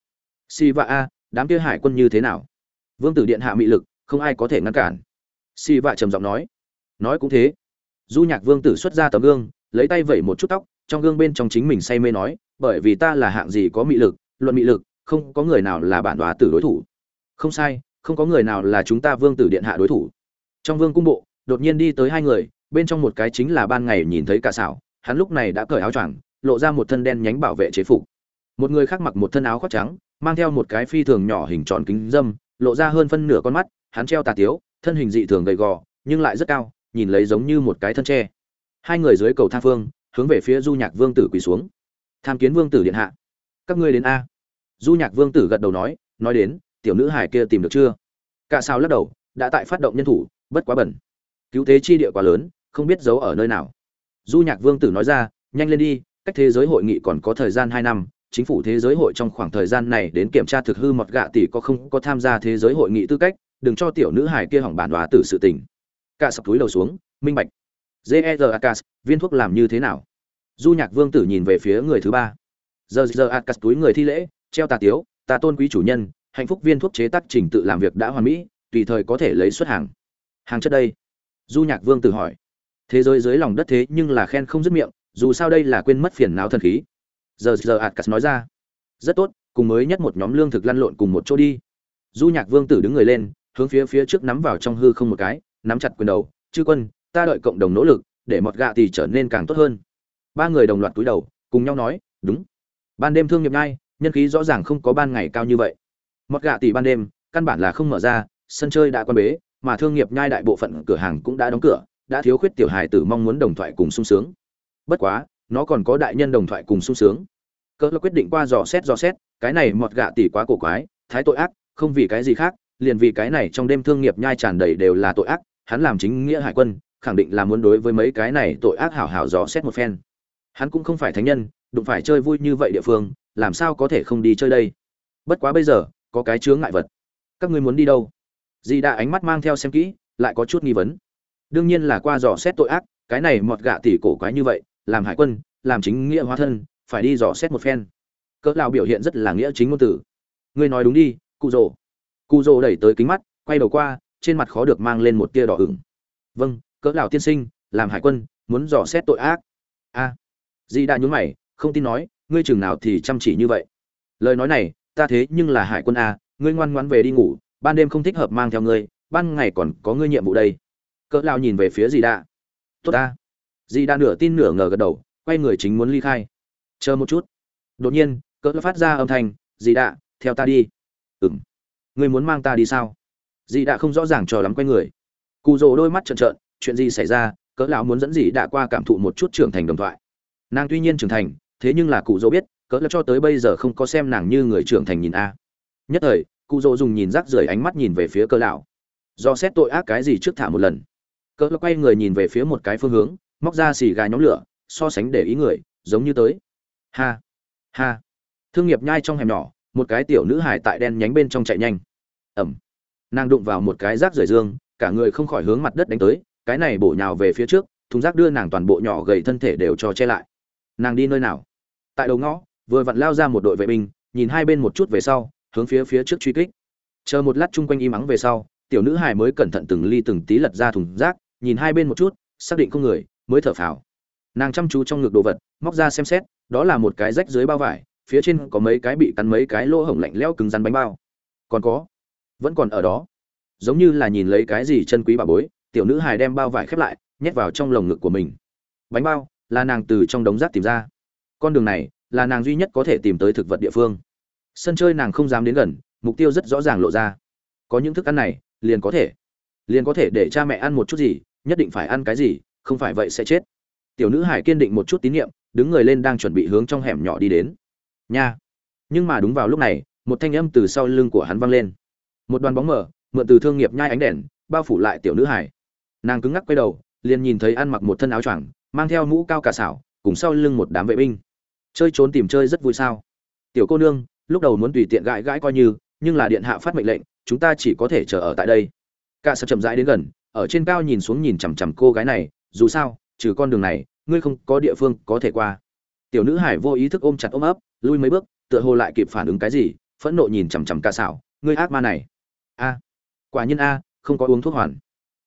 xì va a, đám kia hải quân như thế nào? Vương tử điện hạ mị lực, không ai có thể ngăn cản. Xì va trầm giọng nói. Nói cũng thế. Du nhạc vương tử xuất ra tấm gương, lấy tay vẩy một chút tóc, trong gương bên trong chính mình say mê nói, bởi vì ta là hạng gì có mị lực, luận mị lực, không có người nào là bản đoá tử đối thủ. Không sai, không có người nào là chúng ta vương tử điện hạ đối thủ trong vương cung bộ, đột nhiên đi tới hai người, bên trong một cái chính là ban ngày nhìn thấy cả xảo, hắn lúc này đã cởi áo choàng, lộ ra một thân đen nhánh bảo vệ chế phục. Một người khác mặc một thân áo khoác trắng, mang theo một cái phi thường nhỏ hình tròn kính dâm, lộ ra hơn phân nửa con mắt, hắn treo tà tiếu, thân hình dị thường gầy gò, nhưng lại rất cao, nhìn lấy giống như một cái thân tre. Hai người dưới cầu thang phương, hướng về phía du nhạc vương tử quỳ xuống. Tham kiến vương tử điện hạ. Các ngươi đến a. Du nhạc vương tử gật đầu nói nói đến, tiểu nữ hải kia tìm được chưa? Cả sao lắc đầu, đã tại phát động nhân thủ bất quá bẩn. Cứu tế chi địa quá lớn, không biết giấu ở nơi nào. Du nhạc vương tử nói ra, nhanh lên đi, cách thế giới hội nghị còn có thời gian hai năm, chính phủ thế giới hội trong khoảng thời gian này đến kiểm tra thực hư mọt gạ tỷ có không có tham gia thế giới hội nghị tư cách, đừng cho tiểu nữ hải kia hỏng bản đoá tử sự tình. Cả sập túi đầu xuống, minh bạch. Jer akas viên thuốc làm như thế nào? Du nhạc vương tử nhìn về phía người thứ ba. Giờ giờ akas túi người thi lễ, treo tà tiếu, ta tôn quý chủ nhân, hạnh phúc viên thuốc chế tác trình tự làm việc đã hoàn mỹ, tùy thời có thể lấy xuất hàng hàng chất đây? Du nhạc vương tử hỏi. Thế giới dưới lòng đất thế nhưng là khen không dứt miệng dù sao đây là quên mất phiền não thần khí. Giờ giờ atkas nói ra. Rất tốt cùng mới nhất một nhóm lương thực lăn lộn cùng một chỗ đi. Du nhạc vương tử đứng người lên hướng phía phía trước nắm vào trong hư không một cái nắm chặt quyền đầu. Chư quân ta đợi cộng đồng nỗ lực để mọt gạ thì trở nên càng tốt hơn. Ba người đồng loạt túi đầu cùng nhau nói đúng. Ban đêm thương nghiệp ngay, nhân khí rõ ràng không có ban ngày cao như vậy. Mọt gạ tỷ ban đêm căn bản là không mở ra sân chơi đã quan bế mà thương nghiệp nhai đại bộ phận cửa hàng cũng đã đóng cửa, đã thiếu khuyết tiểu hài tử mong muốn đồng thoại cùng sung sướng. Bất quá, nó còn có đại nhân đồng thoại cùng sung sướng. Cỡ quyết định qua dò xét dò xét, cái này mọt gạ tỷ quá cổ quái, thái tội ác, không vì cái gì khác, liền vì cái này trong đêm thương nghiệp nhai tràn đầy đều là tội ác, hắn làm chính nghĩa hải quân, khẳng định là muốn đối với mấy cái này tội ác hảo hảo dò xét một phen. Hắn cũng không phải thánh nhân, đụng phải chơi vui như vậy địa phương, làm sao có thể không đi chơi đây? Bất quá bây giờ, có cái chướng ngại vật. Các ngươi muốn đi đâu? Dì đã ánh mắt mang theo xem kỹ lại có chút nghi vấn. Đương nhiên là qua dò xét tội ác cái này mọt gạ tỷ cổ quái như vậy làm hải quân làm chính nghĩa hóa thân phải đi dò xét một phen. Cỡ lão biểu hiện rất là nghĩa chính ngôn tử ngươi nói đúng đi cụ rồ. Cụ rồ đẩy tới kính mắt quay đầu qua trên mặt khó được mang lên một tia đỏ ửng. Vâng cỡ lão tiên sinh làm hải quân muốn dò xét tội ác. A. À, dì đã nhún mày không tin nói ngươi chừng nào thì chăm chỉ như vậy. Lời nói này ta thế nhưng là hải quân a ngươi ngoan ngoãn về đi ngủ ban đêm không thích hợp mang theo ngươi, ban ngày còn có ngươi nhiệm vụ đây. Cỡ lao nhìn về phía dì đa. Tốt ta. Dì đa nửa tin nửa ngờ gật đầu, quay người chính muốn ly khai. Chờ một chút. Đột nhiên, cỡ phát ra âm thanh dì đa, theo ta đi. Ừng ngươi muốn mang ta đi sao? Dì đa không rõ ràng trò lắm quay người. Cụ rồ đôi mắt trợn trợn, chuyện gì xảy ra, cỡ lão muốn dẫn dì đa qua cảm thụ một chút trưởng thành đồng thoại. Nàng tuy nhiên trưởng thành, thế nhưng là cụ rỗ biết, cỡ là cho tới bây giờ không có xem nàng như người trưởng thành nhìn a. Nhất thời cụ dỗ dùng nhìn rác rưởi ánh mắt nhìn về phía cơ lão. Do xét tội ác cái gì trước thả một lần. Cỡ quay người nhìn về phía một cái phương hướng, móc ra xì gà nhóm lửa, so sánh để ý người, giống như tới. Ha ha. Thương nghiệp nhai trong hẻm nhỏ, một cái tiểu nữ hải tại đen nhánh bên trong chạy nhanh. Ẩm. Nàng đụng vào một cái rác rưởi dương, cả người không khỏi hướng mặt đất đánh tới, cái này bổ nhào về phía trước, thùng rác đưa nàng toàn bộ nhỏ gầy thân thể đều cho che lại. Nàng đi nơi nào? Tại đầu ngõ, vừa vặn lao ra một đội vệ binh, nhìn hai bên một chút về sau hướng phía phía trước truy kích. Chờ một lát chung quanh im ắng về sau, tiểu nữ hải mới cẩn thận từng ly từng tí lật ra thùng rác, nhìn hai bên một chút, xác định không người, mới thở phào. Nàng chăm chú trong ngực đồ vật, móc ra xem xét, đó là một cái rách dưới bao vải, phía trên có mấy cái bị cắn mấy cái lỗ hổng lạnh lẽo cứng rắn bánh bao. Còn có, vẫn còn ở đó. Giống như là nhìn lấy cái gì chân quý bà bối, tiểu nữ hài đem bao vải khép lại, nhét vào trong lồng ngực của mình. Bánh bao là nàng từ trong đống rác tìm ra. Con đường này là nàng duy nhất có thể tìm tới thực vật địa phương sân chơi nàng không dám đến gần, mục tiêu rất rõ ràng lộ ra. Có những thức ăn này, liền có thể. Liền có thể để cha mẹ ăn một chút gì, nhất định phải ăn cái gì, không phải vậy sẽ chết. Tiểu nữ hải kiên định một chút tín nhiệm, đứng người lên đang chuẩn bị hướng trong hẻm nhỏ đi đến. Nha. Nhưng mà đúng vào lúc này, một thanh âm từ sau lưng của hắn vang lên. Một đoàn bóng mở, mượn từ thương nghiệp nhai ánh đèn, bao phủ lại tiểu nữ hải. Nàng cứng ngắc quay đầu, liền nhìn thấy ăn mặc một thân áo choàng, mang theo mũ cao cả xảo cùng sau lưng một đám vệ binh. Chơi trốn tìm chơi rất vui sao. Tiểu cô nương lúc đầu muốn tùy tiện gãi gãi coi như, nhưng là điện hạ phát mệnh lệnh, chúng ta chỉ có thể chờ ở tại đây. Cả sập chậm rãi đến gần, ở trên cao nhìn xuống nhìn chằm chằm cô gái này, dù sao, trừ con đường này, ngươi không có địa phương có thể qua. Tiểu nữ hải vô ý thức ôm chặt ôm ấp, lui mấy bước, tựa hồ lại kịp phản ứng cái gì, phẫn nộ nhìn chằm chằm ca xảo, ngươi ác ma này. A, quả nhiên a, không có uống thuốc hoàn.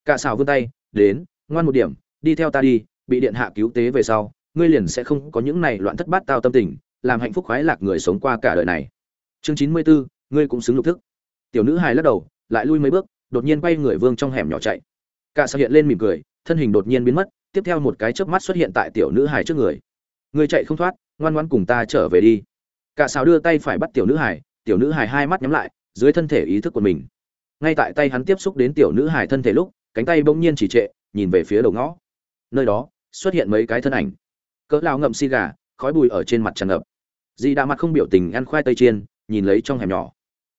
Ca xảo vươn tay, đến, ngoan một điểm, đi theo ta đi, bị điện hạ cứu tế về sau, ngươi liền sẽ không có những này loạn thất bát tao tâm tình làm hạnh phúc khoái lạc người sống qua cả đời này. Chương chín mươi bốn ngươi cũng xứng lục thức. Tiểu nữ hài lắc đầu, lại lui mấy bước, đột nhiên quay người vương trong hẻm nhỏ chạy. Cả sao hiện lên mỉm cười, thân hình đột nhiên biến mất, tiếp theo một cái chớp mắt xuất hiện tại tiểu nữ hài trước người. Ngươi chạy không thoát, ngoan ngoãn cùng ta trở về đi. Cả sao đưa tay phải bắt tiểu nữ hài, tiểu nữ hài hai mắt nhắm lại, dưới thân thể ý thức của mình. Ngay tại tay hắn tiếp xúc đến tiểu nữ hài thân thể lúc, cánh tay bỗng nhiên chỉ trệ, nhìn về phía đầu ngõ. Nơi đó, xuất hiện mấy cái thân ảnh. Cỡ lao ngậm xi gà, khói bùi ở trên mặt tràn ngập dì đã mặt không biểu tình ăn khoai tây chiên, nhìn lấy trong hẻm nhỏ.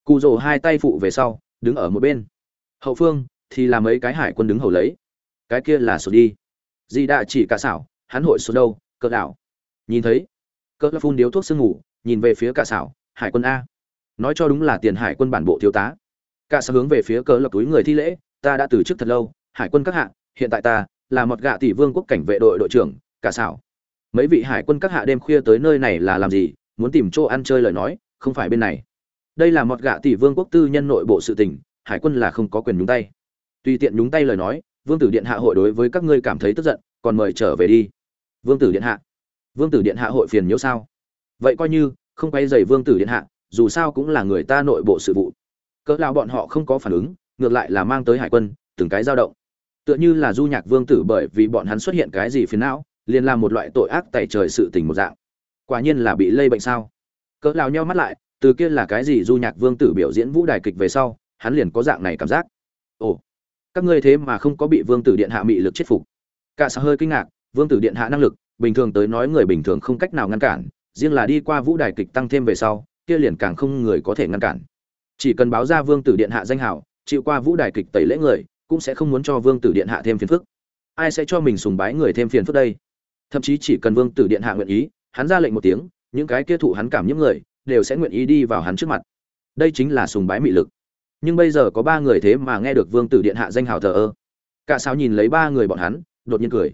Cụ rồ hai tay phụ về sau, đứng ở một bên. Hậu phương, thì là mấy cái hải quân đứng hầu lấy. Cái kia là sổ đi. Dì đã chỉ cả xảo, hắn hội số đâu, cỡ đảo. Nhìn thấy, cỡ phun điếu thuốc sương ngủ, nhìn về phía cả xảo, hải quân a. Nói cho đúng là tiền hải quân bản bộ thiếu tá. Cả xảo hướng về phía cỡ lập túi người thi lễ, ta đã từ chức thật lâu, hải quân các hạ, hiện tại ta là một gạ tỷ vương quốc cảnh vệ đội đội trưởng, cả xảo. Mấy vị hải quân các hạ đêm khuya tới nơi này là làm gì? Muốn tìm chỗ ăn chơi lời nói, không phải bên này. Đây là một gạ tỷ vương quốc tư nhân nội bộ sự tình, hải quân là không có quyền nhúng tay. Tùy tiện nhúng tay lời nói, vương tử điện hạ hội đối với các ngươi cảm thấy tức giận, còn mời trở về đi. Vương tử điện hạ. Vương tử điện hạ hội phiền nhiễu sao? Vậy coi như, không quay dày vương tử điện hạ, dù sao cũng là người ta nội bộ sự vụ. Cỡ nào bọn họ không có phản ứng, ngược lại là mang tới hải quân, từng cái dao động. Tựa như là du nhạc vương tử bởi vì bọn hắn xuất hiện cái gì phiền não, liền làm một loại tội ác tẩy trời sự tình một dạng quả nhiên là bị lây bệnh sao? Cỡ lao nhau mắt lại, từ kia là cái gì du nhạc vương tử biểu diễn vũ đài kịch về sau, hắn liền có dạng này cảm giác. Ồ, các ngươi thế mà không có bị vương tử điện hạ mị lực chết phục. Cả xã hơi kinh ngạc, vương tử điện hạ năng lực, bình thường tới nói người bình thường không cách nào ngăn cản, riêng là đi qua vũ đài kịch tăng thêm về sau, kia liền càng không người có thể ngăn cản. Chỉ cần báo ra vương tử điện hạ danh hào chịu qua vũ đài kịch tẩy lễ người, cũng sẽ không muốn cho vương tử điện hạ thêm phiền phức. Ai sẽ cho mình sùng bái người thêm phiền phức đây? Thậm chí chỉ cần vương tử điện hạ nguyện ý hắn ra lệnh một tiếng, những cái kia thụ hắn cảm những người, đều sẽ nguyện ý đi vào hắn trước mặt. Đây chính là sùng bái mị lực. Nhưng bây giờ có ba người thế mà nghe được vương tử điện hạ danh hào thờ ơ. Cả sao nhìn lấy ba người bọn hắn, đột nhiên cười.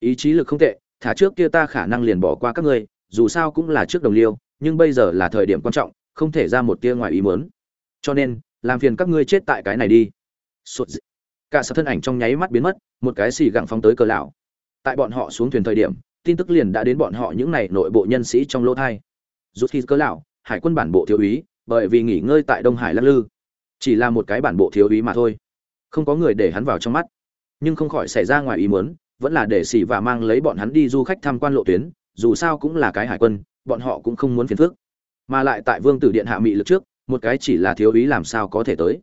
Ý chí lực không tệ, thả trước kia ta khả năng liền bỏ qua các ngươi, dù sao cũng là trước đồng liêu, nhưng bây giờ là thời điểm quan trọng, không thể ra một tia ngoài ý muốn. Cho nên, làm phiền các ngươi chết tại cái này đi. Sụt dị. cả sao thân ảnh trong nháy mắt biến mất, một cái xì gặng phóng tới cờ lão. Tại bọn họ xuống thuyền thời điểm tin tức liền đã đến bọn họ những này nội bộ nhân sĩ trong lỗ thai. Rút khi cờ lão, hải quân bản bộ thiếu úy, bởi vì nghỉ ngơi tại đông hải lắc lư. Chỉ là một cái bản bộ thiếu úy mà thôi. Không có người để hắn vào trong mắt. Nhưng không khỏi xảy ra ngoài ý muốn, vẫn là để xỉ và mang lấy bọn hắn đi du khách tham quan lộ tuyến, dù sao cũng là cái hải quân, bọn họ cũng không muốn phiền phức. Mà lại tại vương tử điện hạ mị lực trước, một cái chỉ là thiếu úy làm sao có thể tới.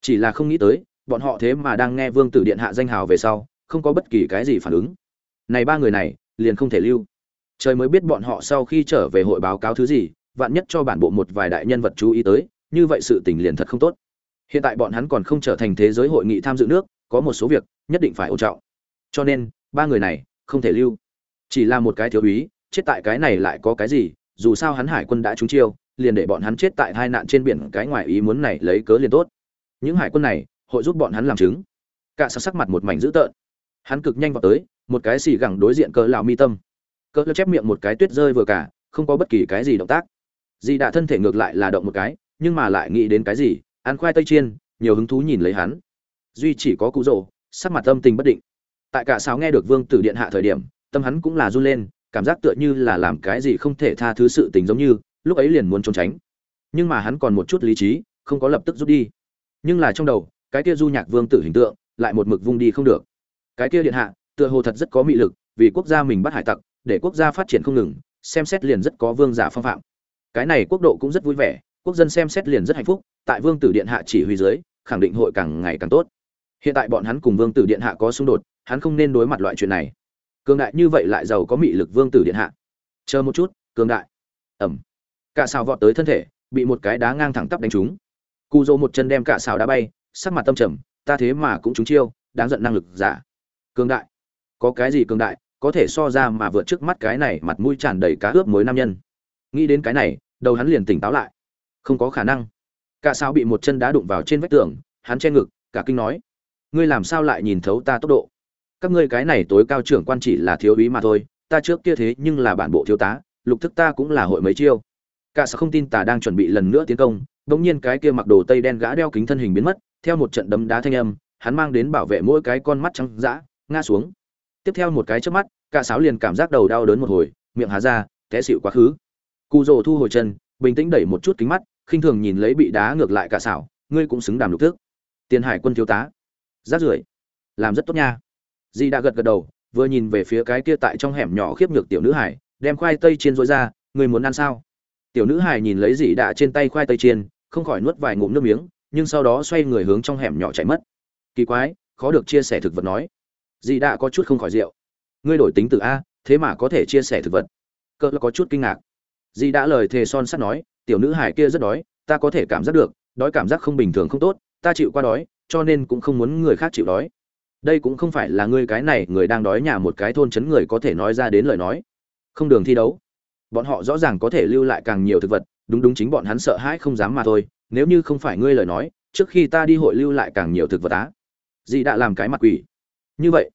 Chỉ là không nghĩ tới, bọn họ thế mà đang nghe vương tử điện hạ danh hào về sau, không có bất kỳ cái gì phản ứng. Này ba người này liền không thể lưu. Trời mới biết bọn họ sau khi trở về hội báo cáo thứ gì, vạn nhất cho bản bộ một vài đại nhân vật chú ý tới, như vậy sự tình liền thật không tốt. Hiện tại bọn hắn còn không trở thành thế giới hội nghị tham dự nước, có một số việc, nhất định phải ổn trọng. Cho nên, ba người này, không thể lưu. Chỉ là một cái thiếu úy, chết tại cái này lại có cái gì, dù sao hắn hải quân đã trúng chiêu, liền để bọn hắn chết tại hai nạn trên biển, cái ngoài ý muốn này lấy cớ liền tốt. Những hải quân này, hội giúp bọn hắn làm chứng. Cả sắc sắc mặt một mảnh dữ tợn hắn cực nhanh vào tới, một cái xì gẳng đối diện cỡ lão mi tâm. Cỡ lão chép miệng một cái tuyết rơi vừa cả, không có bất kỳ cái gì động tác. Dì đã thân thể ngược lại là động một cái, nhưng mà lại nghĩ đến cái gì, ăn khoai tây chiên, nhiều hứng thú nhìn lấy hắn. Duy chỉ có cụ rồ sắc mặt tâm tình bất định. Tại cả sáo nghe được vương tử điện hạ thời điểm, tâm hắn cũng là run lên, cảm giác tựa như là làm cái gì không thể tha thứ sự tình giống như, lúc ấy liền muốn trốn tránh. Nhưng mà hắn còn một chút lý trí, không có lập tức rút đi. Nhưng là trong đầu, cái kia du nhạc vương tử hình tượng, lại một mực vung đi không được cái kia điện hạ, tựa hồ thật rất có mị lực, vì quốc gia mình bắt hải tặc, để quốc gia phát triển không ngừng, xem xét liền rất có vương giả phong phạm. Cái này quốc độ cũng rất vui vẻ, quốc dân xem xét liền rất hạnh phúc, tại vương tử điện hạ chỉ huy dưới, khẳng định hội càng ngày càng tốt. Hiện tại bọn hắn cùng vương tử điện hạ có xung đột, hắn không nên đối mặt loại chuyện này. Cường đại như vậy lại giàu có mị lực vương tử điện hạ. Chờ một chút, cường đại. Ẩm. Cả xào vọt tới thân thể, bị một cái đá ngang thẳng tắp đánh trúng. Cu dô một chân đem cả xào đá bay, sắc mặt tâm trầm, ta thế mà cũng trúng chiêu, đáng giận năng lực giả cường đại. Có cái gì cường đại, có thể so ra mà vượt trước mắt cái này mặt mũi tràn đầy cá ướp mối nam nhân. Nghĩ đến cái này, đầu hắn liền tỉnh táo lại. Không có khả năng. Cả sao bị một chân đá đụng vào trên vách tường, hắn che ngực, cả kinh nói, ngươi làm sao lại nhìn thấu ta tốc độ? Các ngươi cái này tối cao trưởng quan chỉ là thiếu úy mà thôi, ta trước kia thế nhưng là bản bộ thiếu tá, lục thức ta cũng là hội mấy chiêu. Cả sao không tin ta đang chuẩn bị lần nữa tiến công bỗng nhiên cái kia mặc đồ tây đen gã đeo kính thân hình biến mất, theo một trận đấm đá thanh âm, hắn mang đến bảo vệ mỗi cái con mắt trắng dã ngã xuống. Tiếp theo một cái chớp mắt, cả sáo liền cảm giác đầu đau đớn một hồi, miệng há ra, té xịu quá khứ. Cụ rồ thu hồi chân, bình tĩnh đẩy một chút kính mắt, khinh thường nhìn lấy bị đá ngược lại cả xảo ngươi cũng xứng đàm lục thước. Tiền hải quân thiếu tá. Rát rưởi. Làm rất tốt nha. Di đã gật gật đầu, vừa nhìn về phía cái kia tại trong hẻm nhỏ khiếp nhược tiểu nữ hải, đem khoai tây chiên rối ra người muốn ăn sao? Tiểu nữ hải nhìn lấy dị đạ trên tay khoai tây chiên, không khỏi nuốt vài ngụm nước miếng, nhưng sau đó xoay người hướng trong hẻm nhỏ chạy mất. Kỳ quái, khó được chia sẻ thực vật nói dị đã có chút không khỏi rượu. Ngươi đổi tính từ a, thế mà có thể chia sẻ thực vật. Cỡ có chút kinh ngạc. Dị đã lời thề son sắt nói, tiểu nữ hải kia rất đói, ta có thể cảm giác được, đói cảm giác không bình thường không tốt, ta chịu qua đói, cho nên cũng không muốn người khác chịu đói. Đây cũng không phải là ngươi cái này, người đang đói nhà một cái thôn chấn người có thể nói ra đến lời nói. Không đường thi đấu. Bọn họ rõ ràng có thể lưu lại càng nhiều thực vật, đúng đúng chính bọn hắn sợ hãi không dám mà thôi, nếu như không phải ngươi lời nói, trước khi ta đi hội lưu lại càng nhiều thực vật á. Dì đã làm cái mặt quỷ. Như vậy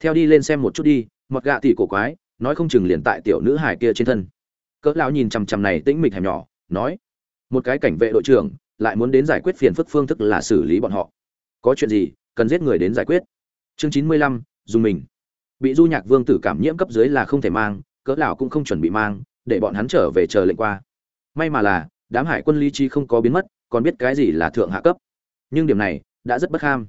theo đi lên xem một chút đi mặc gạ tỷ cổ quái, nói không chừng liền tại tiểu nữ hải kia trên thân. Cỡ lão nhìn chằm chằm này tĩnh mịch hẻm nhỏ, nói, một cái cảnh vệ đội trưởng lại muốn đến giải quyết phiền phức phương thức là xử lý bọn họ. Có chuyện gì, cần giết người đến giải quyết. Chương chín mươi lăm, dùng mình. Bị du nhạc vương tử cảm nhiễm cấp dưới là không thể mang, cỡ lão cũng không chuẩn bị mang, để bọn hắn trở về chờ lệnh qua. May mà là, đám hải quân lý trí không có biến mất, còn biết cái gì là thượng hạ cấp. Nhưng điểm này, đã rất bất ham.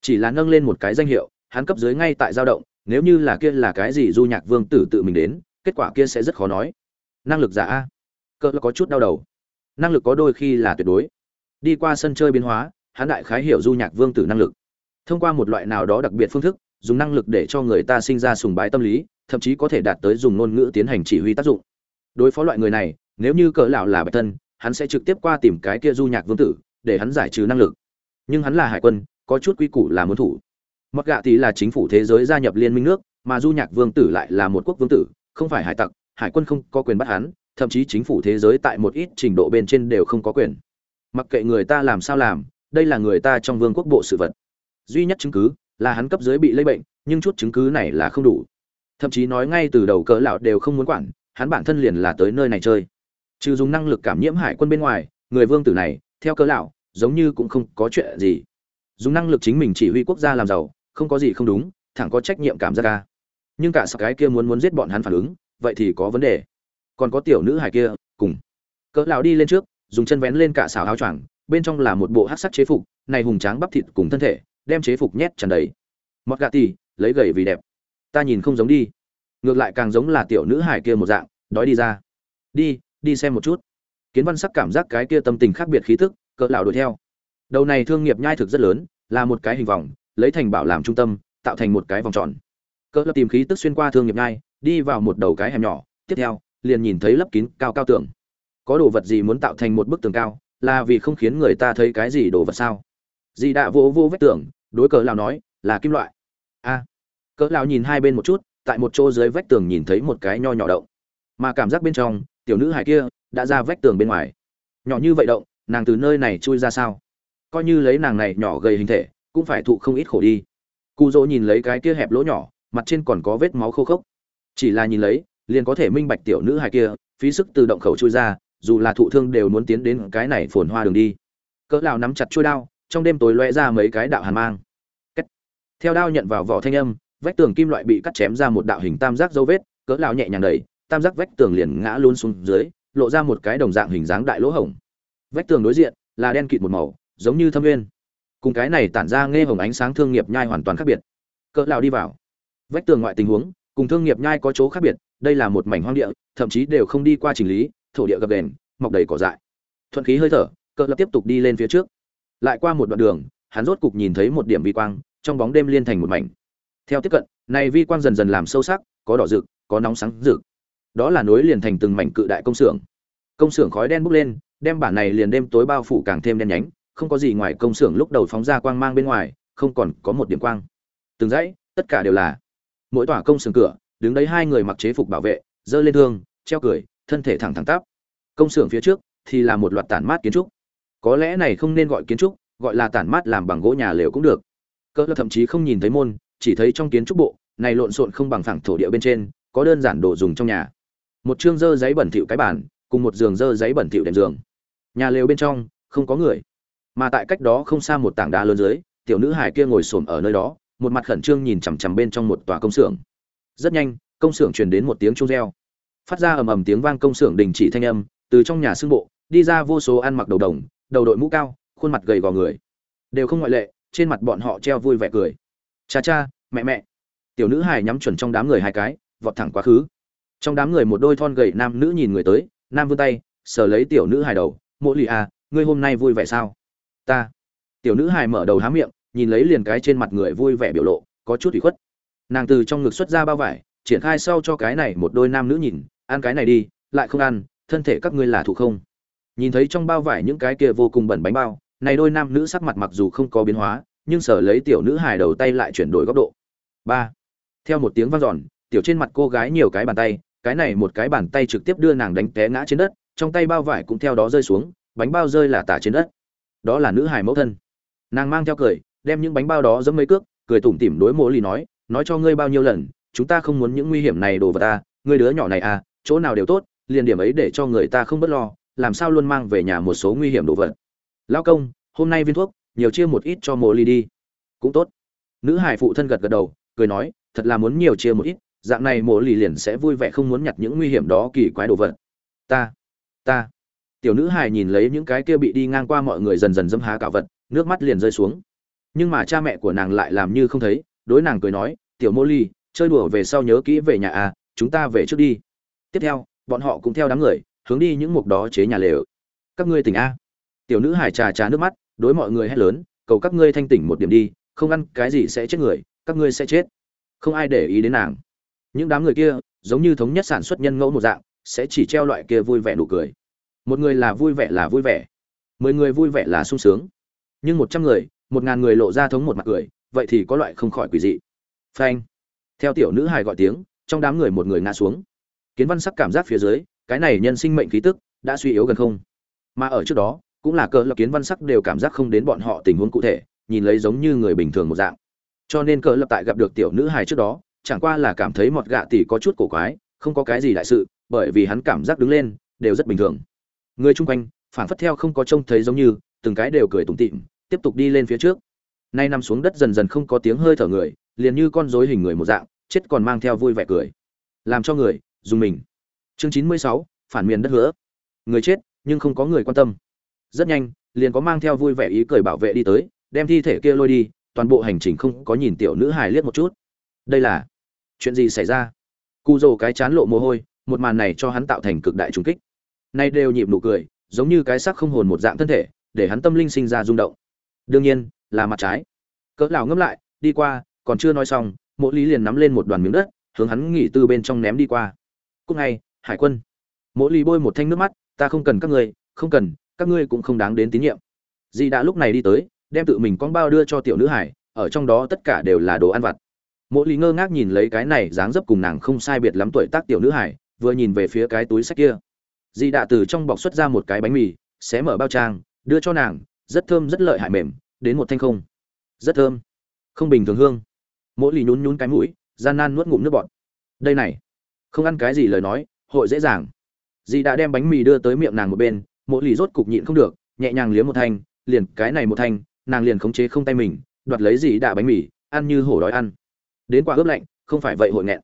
Chỉ là nâng lên một cái danh hiệu hắn cấp dưới ngay tại dao động, nếu như là kia là cái gì du nhạc vương tử tự mình đến, kết quả kia sẽ rất khó nói. Năng lực giả a. Cỡ có chút đau đầu. Năng lực có đôi khi là tuyệt đối. Đi qua sân chơi biến hóa, hắn đại khái hiểu du nhạc vương tử năng lực. Thông qua một loại nào đó đặc biệt phương thức, dùng năng lực để cho người ta sinh ra sùng bái tâm lý, thậm chí có thể đạt tới dùng ngôn ngữ tiến hành chỉ huy tác dụng. Đối phó loại người này, nếu như cỡ lão là bạch thân, hắn sẽ trực tiếp qua tìm cái kia du nhạc vương tử, để hắn giải trừ năng lực. Nhưng hắn là hải quân, có chút quy củ là muốn thủ mặc gạ thì là chính phủ thế giới gia nhập liên minh nước, mà du nhạc vương tử lại là một quốc vương tử, không phải hải tặc, hải quân không có quyền bắt hắn, thậm chí chính phủ thế giới tại một ít trình độ bên trên đều không có quyền. Mặc kệ người ta làm sao làm, đây là người ta trong vương quốc bộ sự vật. Duy nhất chứng cứ là hắn cấp dưới bị lây bệnh, nhưng chút chứng cứ này là không đủ. Thậm chí nói ngay từ đầu cỡ lão đều không muốn quản, hắn bản thân liền là tới nơi này chơi. Trừ dùng năng lực cảm nhiễm hải quân bên ngoài, người vương tử này, theo cỡ lão, giống như cũng không có chuyện gì. Dùng năng lực chính mình chỉ huy quốc gia làm giàu không có gì không đúng, thẳng có trách nhiệm cảm giác ca. Nhưng cả cái kia muốn muốn giết bọn hắn phản ứng, vậy thì có vấn đề. Còn có tiểu nữ hải kia, cùng. Cỡ lão đi lên trước, dùng chân vén lên cả xào áo choàng, bên trong là một bộ hắc sắc chế phục, này hùng tráng bắp thịt cùng thân thể, đem chế phục nhét tràn đầy. Mọt gà tì, lấy gầy vì đẹp. Ta nhìn không giống đi. Ngược lại càng giống là tiểu nữ hải kia một dạng, đói đi ra. Đi đi xem một chút. Kiến văn sắc cảm giác cái kia tâm tình khác biệt khí tức, cỡ lão đuổi theo. Đầu này thương nghiệp nhai thực rất lớn, là một cái hình vòng lấy thành bảo làm trung tâm, tạo thành một cái vòng tròn. Cỡ lão tìm khí tức xuyên qua thương nghiệp nhai, đi vào một đầu cái hẻm nhỏ, tiếp theo, liền nhìn thấy lấp kín cao cao tường. Có đồ vật gì muốn tạo thành một bức tường cao, là vì không khiến người ta thấy cái gì đồ vật sao? Dì đã vô vô vết tường, đối cỡ lão nói, là kim loại. A. Cỡ lão nhìn hai bên một chút, tại một chỗ dưới vách tường nhìn thấy một cái nho nhỏ động. Mà cảm giác bên trong, tiểu nữ hải kia đã ra vách tường bên ngoài. Nhỏ như vậy động, nàng từ nơi này chui ra sao? Coi như lấy nàng này nhỏ gầy hình thể cũng phải thụ không ít khổ đi. Cụ dỗ nhìn lấy cái kia hẹp lỗ nhỏ, mặt trên còn có vết máu khô khốc. Chỉ là nhìn lấy, liền có thể minh bạch tiểu nữ hài kia, phí sức từ động khẩu chui ra, dù là thụ thương đều muốn tiến đến cái này phồn hoa đường đi. Cỡ lão nắm chặt chuôi đao, trong đêm tối lóe ra mấy cái đạo hàn mang. Kết. theo đao nhận vào vỏ thanh âm, vách tường kim loại bị cắt chém ra một đạo hình tam giác dấu vết, cỡ lão nhẹ nhàng đẩy, tam giác vách tường liền ngã luôn xuống dưới, lộ ra một cái đồng dạng hình dáng đại lỗ hổng. Vách tường đối diện là đen kịt một màu, giống như thâm nguyên cùng cái này tản ra nghe hồng ánh sáng thương nghiệp nhai hoàn toàn khác biệt. Cỡ lão đi vào. Vách tường ngoại tình huống, cùng thương nghiệp nhai có chỗ khác biệt, đây là một mảnh hoang địa, thậm chí đều không đi qua chỉnh lý, thổ địa gập đèn mọc đầy cỏ dại. Thuận khí hơi thở, cỡ lập tiếp tục đi lên phía trước. Lại qua một đoạn đường, hắn rốt cục nhìn thấy một điểm vi quang, trong bóng đêm liên thành một mảnh. Theo tiếp cận, này vi quang dần dần làm sâu sắc, có đỏ rực, có nóng sáng rực. Đó là nối liền thành từng mảnh cự đại công xưởng. Công xưởng khói đen bốc lên, đem bản này liền đêm tối bao phủ càng thêm đen nhánh không có gì ngoài công xưởng lúc đầu phóng ra quang mang bên ngoài, không còn có một điểm quang. Từng dãy, tất cả đều là. Mỗi tòa công xưởng cửa, đứng đấy hai người mặc chế phục bảo vệ dơ lên thương, treo cười, thân thể thẳng thẳng tắp. Công xưởng phía trước thì là một loạt tản mát kiến trúc. Có lẽ này không nên gọi kiến trúc, gọi là tản mát làm bằng gỗ nhà lều cũng được. Cỡ thậm chí không nhìn thấy môn, chỉ thấy trong kiến trúc bộ, này lộn xộn không bằng phẳng thổ địa bên trên, có đơn giản đồ dùng trong nhà. Một chương dơ giấy bẩn thỉu cái bàn, cùng một giường dơ giấy bẩn thỉu đệm giường. Nhà lều bên trong, không có người mà tại cách đó không xa một tảng đá lớn dưới, tiểu nữ hải kia ngồi xổm ở nơi đó, một mặt khẩn trương nhìn chằm chằm bên trong một tòa công xưởng. Rất nhanh, công xưởng truyền đến một tiếng chuông reo. Phát ra ầm ầm tiếng vang công xưởng đình chỉ thanh âm, từ trong nhà xương bộ, đi ra vô số ăn mặc đầu đồng, đầu đội mũ cao, khuôn mặt gầy gò người. Đều không ngoại lệ, trên mặt bọn họ treo vui vẻ cười. Cha cha, mẹ mẹ. Tiểu nữ hải nhắm chuẩn trong đám người hai cái, vọt thẳng quá khứ. Trong đám người một đôi thon gầy nam nữ nhìn người tới, nam vươn tay, sờ lấy tiểu nữ hài đầu. Mỗi lì à ngươi hôm nay vui vẻ sao? Ta. Tiểu nữ hài mở đầu há miệng, nhìn lấy liền cái trên mặt người vui vẻ biểu lộ, có chút ủy khuất. Nàng từ trong ngực xuất ra bao vải, triển khai sau cho cái này một đôi nam nữ nhìn, ăn cái này đi, lại không ăn, thân thể các ngươi là thủ không? Nhìn thấy trong bao vải những cái kia vô cùng bẩn bánh bao, này đôi nam nữ sắc mặt mặc dù không có biến hóa, nhưng sở lấy tiểu nữ hài đầu tay lại chuyển đổi góc độ. Ba. Theo một tiếng vang dọn, tiểu trên mặt cô gái nhiều cái bàn tay, cái này một cái bàn tay trực tiếp đưa nàng đánh té ngã trên đất, trong tay bao vải cũng theo đó rơi xuống, bánh bao rơi là tả trên đất đó là nữ hài mẫu thân. Nàng mang theo cười, đem những bánh bao đó giẫm mấy cước, cười tủm tỉm đối mộ lì nói nói cho ngươi bao nhiêu lần, chúng ta không muốn những nguy hiểm này đồ vào ta ngươi đứa nhỏ này à chỗ nào đều tốt, liền điểm ấy để cho người ta không bất lo, làm sao luôn mang về nhà một số nguy hiểm đồ vật. Lao công, hôm nay viên thuốc, nhiều chia một ít cho mộ lì đi. Cũng tốt. Nữ hải phụ thân gật gật đầu, cười nói, thật là muốn nhiều chia một ít, dạng này mộ lì liền sẽ vui vẻ không muốn nhặt những nguy hiểm đó kỳ quái đồ vật. Ta ta tiểu nữ hài nhìn lấy những cái kia bị đi ngang qua mọi người dần dần dâm há cả vật, nước mắt liền rơi xuống. Nhưng mà cha mẹ của nàng lại làm như không thấy, đối nàng cười nói, tiểu mô ly chơi đùa về sau nhớ kỹ về nhà à chúng ta về trước đi. Tiếp theo, bọn họ cũng theo đám người, hướng đi những mục đó chế nhà lều. Các ngươi tỉnh a. Tiểu nữ hải trà trà nước mắt, đối mọi người hét lớn, cầu các ngươi thanh tỉnh một điểm đi, không ăn cái gì sẽ chết người, các ngươi sẽ chết. Không ai để ý đến nàng. Những đám người kia, giống như thống nhất sản xuất nhân ngẫu một dạng, sẽ chỉ treo loại kia vui vẻ nụ cười một người là vui vẻ là vui vẻ. Mười người vui vẻ là sung sướng. Nhưng một trăm người, một ngàn người lộ ra thống một mặt cười, vậy thì có loại không khỏi quỷ dị. Phanh. Theo tiểu nữ hài gọi tiếng, trong đám người một người ngã xuống. Kiến văn sắc cảm giác phía dưới, cái này nhân sinh mệnh khí tức đã suy yếu gần không. Mà ở trước đó, cũng là cỡ lập kiến văn sắc đều cảm giác không đến bọn họ tình huống cụ thể, nhìn lấy giống như người bình thường một dạng. Cho nên cỡ lập tại gặp được tiểu nữ hài trước đó, chẳng qua là cảm thấy mọt gạ tỷ có chút cổ quái, không có cái gì đại sự, bởi vì hắn cảm giác đứng lên, đều rất bình thường người chung quanh phản phất theo không có trông thấy giống như, từng cái đều cười tủm tỉm, tiếp tục đi lên phía trước. Nay nằm xuống đất dần dần không có tiếng hơi thở người, liền như con rối hình người một dạng, chết còn mang theo vui vẻ cười. Làm cho người, dùng mình. Chương chín mươi sáu, phản miền đất hứa. Người chết, nhưng không có người quan tâm. Rất nhanh, liền có mang theo vui vẻ ý cười bảo vệ đi tới, đem thi thể kia lôi đi, toàn bộ hành trình không có nhìn tiểu nữ hài liếc một chút. Đây là chuyện gì xảy ra? Cụ rồ cái chán lộ mồ hôi, một màn này cho hắn tạo thành cực đại trùng kích nay đều nhịp nụ cười, giống như cái sắc không hồn một dạng thân thể, để hắn tâm linh sinh ra rung động. Đương nhiên, là mặt trái. Cỡ lão ngâm lại, đi qua, còn chưa nói xong, mộ lý liền nắm lên một đoàn miếng đất, hướng hắn nghỉ tư bên trong ném đi qua. Cúc ngay, hải quân. Mộ lý bôi một thanh nước mắt, ta không cần các ngươi, không cần, các ngươi cũng không đáng đến tín nhiệm. Di đã lúc này đi tới, đem tự mình con bao đưa cho tiểu nữ hải, ở trong đó tất cả đều là đồ ăn vặt. Mộ lý ngơ ngác nhìn lấy cái này dáng dấp cùng nàng không sai biệt lắm tuổi tác tiểu nữ hải, vừa nhìn về phía cái túi sách kia di đã từ trong bọc xuất ra một cái bánh mì, xé mở bao trang, đưa cho nàng, rất thơm, rất lợi hại mềm, đến một thanh không. Rất thơm. Không bình thường hương. Mỗi lì nhún nhún cái mũi, gian nan nuốt ngụm nước bọt. Đây này. Không ăn cái gì lời nói, hội dễ dàng. Dì đã đem bánh mì đưa tới miệng nàng một bên, mỗi lì rốt cục nhịn không được, nhẹ nhàng liếm một thanh, liền cái này một thanh, nàng liền khống chế không tay mình, đoạt lấy dì đã bánh mì, ăn như hổ đói ăn. Đến quả ướp lạnh, không phải vậy hội nghẹn.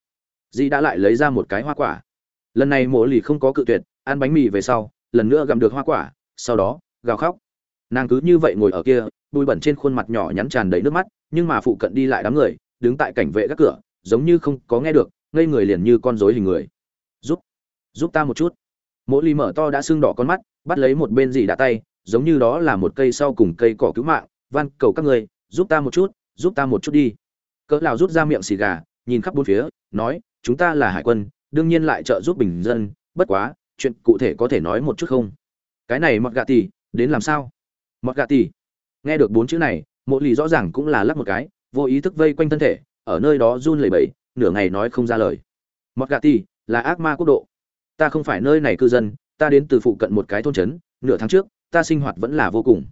Dì đã lại lấy ra một cái hoa quả. Lần này mỗ lì không có cự tuyệt ăn bánh mì về sau, lần nữa gặm được hoa quả, sau đó, gào khóc. Nàng cứ như vậy ngồi ở kia bụi bẩn trên khuôn mặt nhỏ nhắn tràn đầy nước mắt, nhưng mà phụ cận đi lại đám người, đứng tại cảnh vệ các cửa, giống như không có nghe được, ngây người liền như con rối hình người. Giúp giúp ta một chút. Mỗi ly mở to đã sưng đỏ con mắt, bắt lấy một bên gì đã tay, giống như đó là một cây sau cùng cây cỏ cứu mạng, van, cầu các người giúp ta một chút, giúp ta một chút đi. Cỡ lào rút ra miệng xì gà, nhìn khắp bốn phía, nói, chúng ta là hải quân, đương nhiên lại trợ giúp bình dân, bất quá chuyện cụ thể có thể nói một chút không? Cái này mọt gà tì, đến làm sao? Mọt gà tì. Nghe được bốn chữ này, mộ lì rõ ràng cũng là lắp một cái, vô ý thức vây quanh thân thể, ở nơi đó run lẩy bẩy, nửa ngày nói không ra lời. Mọt gà tì là ác ma quốc độ. Ta không phải nơi này cư dân, ta đến từ phụ cận một cái thôn trấn, nửa tháng trước, ta sinh hoạt vẫn là vô cùng.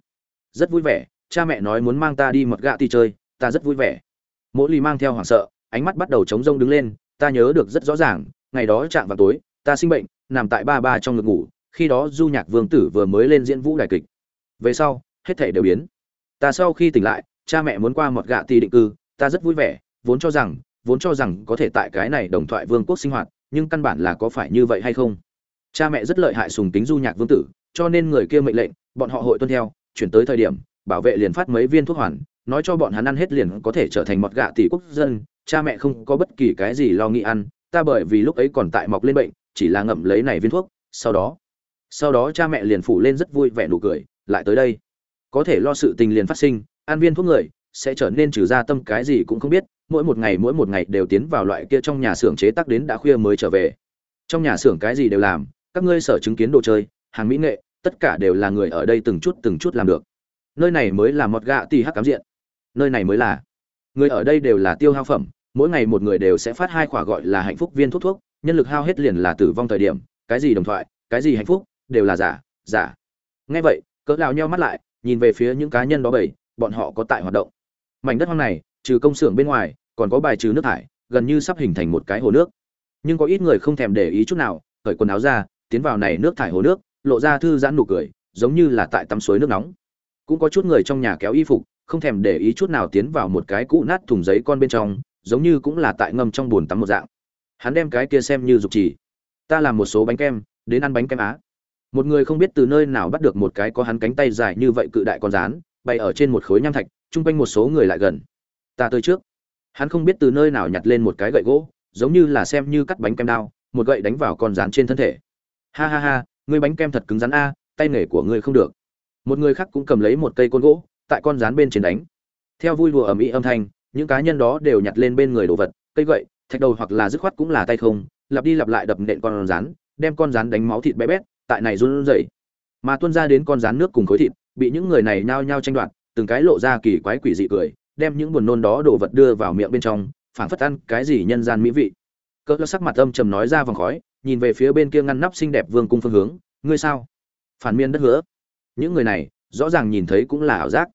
Rất vui vẻ, cha mẹ nói muốn mang ta đi mọt gà tì chơi, ta rất vui vẻ. Mộ lì mang theo hoảng sợ, ánh mắt bắt đầu trống rông đứng lên, ta nhớ được rất rõ ràng, ngày đó chạm vào tối, ta sinh bệnh nằm tại ba ba trong ngực ngủ, khi đó du nhạc vương tử vừa mới lên diễn vũ đài kịch. Về sau, hết thể đều biến. Ta sau khi tỉnh lại, cha mẹ muốn qua một gạ tỷ định cư, ta rất vui vẻ, vốn cho rằng, vốn cho rằng có thể tại cái này đồng thoại vương quốc sinh hoạt, nhưng căn bản là có phải như vậy hay không? Cha mẹ rất lợi hại sùng tính du nhạc vương tử, cho nên người kia mệnh lệnh, bọn họ hội tuân theo, chuyển tới thời điểm, bảo vệ liền phát mấy viên thuốc hoàn, nói cho bọn hắn ăn hết liền có thể trở thành một gạ tỷ quốc dân, cha mẹ không có bất kỳ cái gì lo nghĩ ăn, ta bởi vì lúc ấy còn tại mọc lên bệnh chỉ là ngậm lấy này viên thuốc, sau đó sau đó cha mẹ liền phủ lên rất vui vẻ nụ cười, lại tới đây. Có thể lo sự tình liền phát sinh an viên thuốc người, sẽ trở nên trừ ra tâm cái gì cũng không biết, mỗi một ngày mỗi một ngày đều tiến vào loại kia trong nhà xưởng chế tác đến đã khuya mới trở về. Trong nhà xưởng cái gì đều làm, các ngươi sở chứng kiến đồ chơi, hàng mỹ nghệ, tất cả đều là người ở đây từng chút từng chút làm được. Nơi này mới là mọt gạ tì hắc cám diện. Nơi này mới là. Người ở đây đều là tiêu hao phẩm, mỗi ngày một người đều sẽ phát hai khỏa gọi là hạnh phúc viên thuốc thuốc nhân lực hao hết liền là tử vong thời điểm, cái gì đồng thoại, cái gì hạnh phúc, đều là giả giả. Nghe vậy, cỡ lao nheo mắt lại, nhìn về phía những cá nhân đó bảy bọn họ có tại hoạt động. Mảnh đất hoang này, trừ công xưởng bên ngoài, còn có bài trừ nước thải, gần như sắp hình thành một cái hồ nước. Nhưng có ít người không thèm để ý chút nào, cởi quần áo ra, tiến vào này nước thải hồ nước, lộ ra thư giãn nụ cười, giống như là tại tắm suối nước nóng. Cũng có chút người trong nhà kéo y phục, không thèm để ý chút nào tiến vào một cái cũ nát thùng giấy con bên trong, giống như cũng là tại ngâm trong bồn tắm một dạng hắn đem cái kia xem như dục trì ta làm một số bánh kem, đến ăn bánh kem á. Một người không biết từ nơi nào bắt được một cái có hắn cánh tay dài như vậy cự đại con rán bay ở trên một khối nham thạch, chung quanh một số người lại gần. Ta tới trước. Hắn không biết từ nơi nào nhặt lên một cái gậy gỗ, giống như là xem như cắt bánh kem đao, một gậy đánh vào con rán trên thân thể. Ha ha ha, ngươi bánh kem thật cứng rắn a, tay nghề của ngươi không được. Một người khác cũng cầm lấy một cây côn gỗ, tại con rán bên trên đánh. Theo vui đùa ầm ĩ âm thanh, những cá nhân đó đều nhặt lên bên người đồ vật, cây gậy thạch đầu hoặc là dứt khoát cũng là tay không, lặp đi lặp lại đập nện con rán, đem con rán đánh máu thịt bé bét, tại này run rẩy. Mà tuôn ra đến con rán nước cùng khối thịt, bị những người này nhao nhao tranh đoạt, từng cái lộ ra kỳ quái quỷ dị cười, đem những buồn nôn đó đồ vật đưa vào miệng bên trong, phảng phất ăn cái gì nhân gian mỹ vị. Cỡ sắc mặt âm trầm nói ra vòng khói, nhìn về phía bên kia ngăn nắp xinh đẹp vương cung phương hướng, ngươi sao? Phản miên đất hứa. Những người này, rõ ràng nhìn thấy cũng là ảo giác.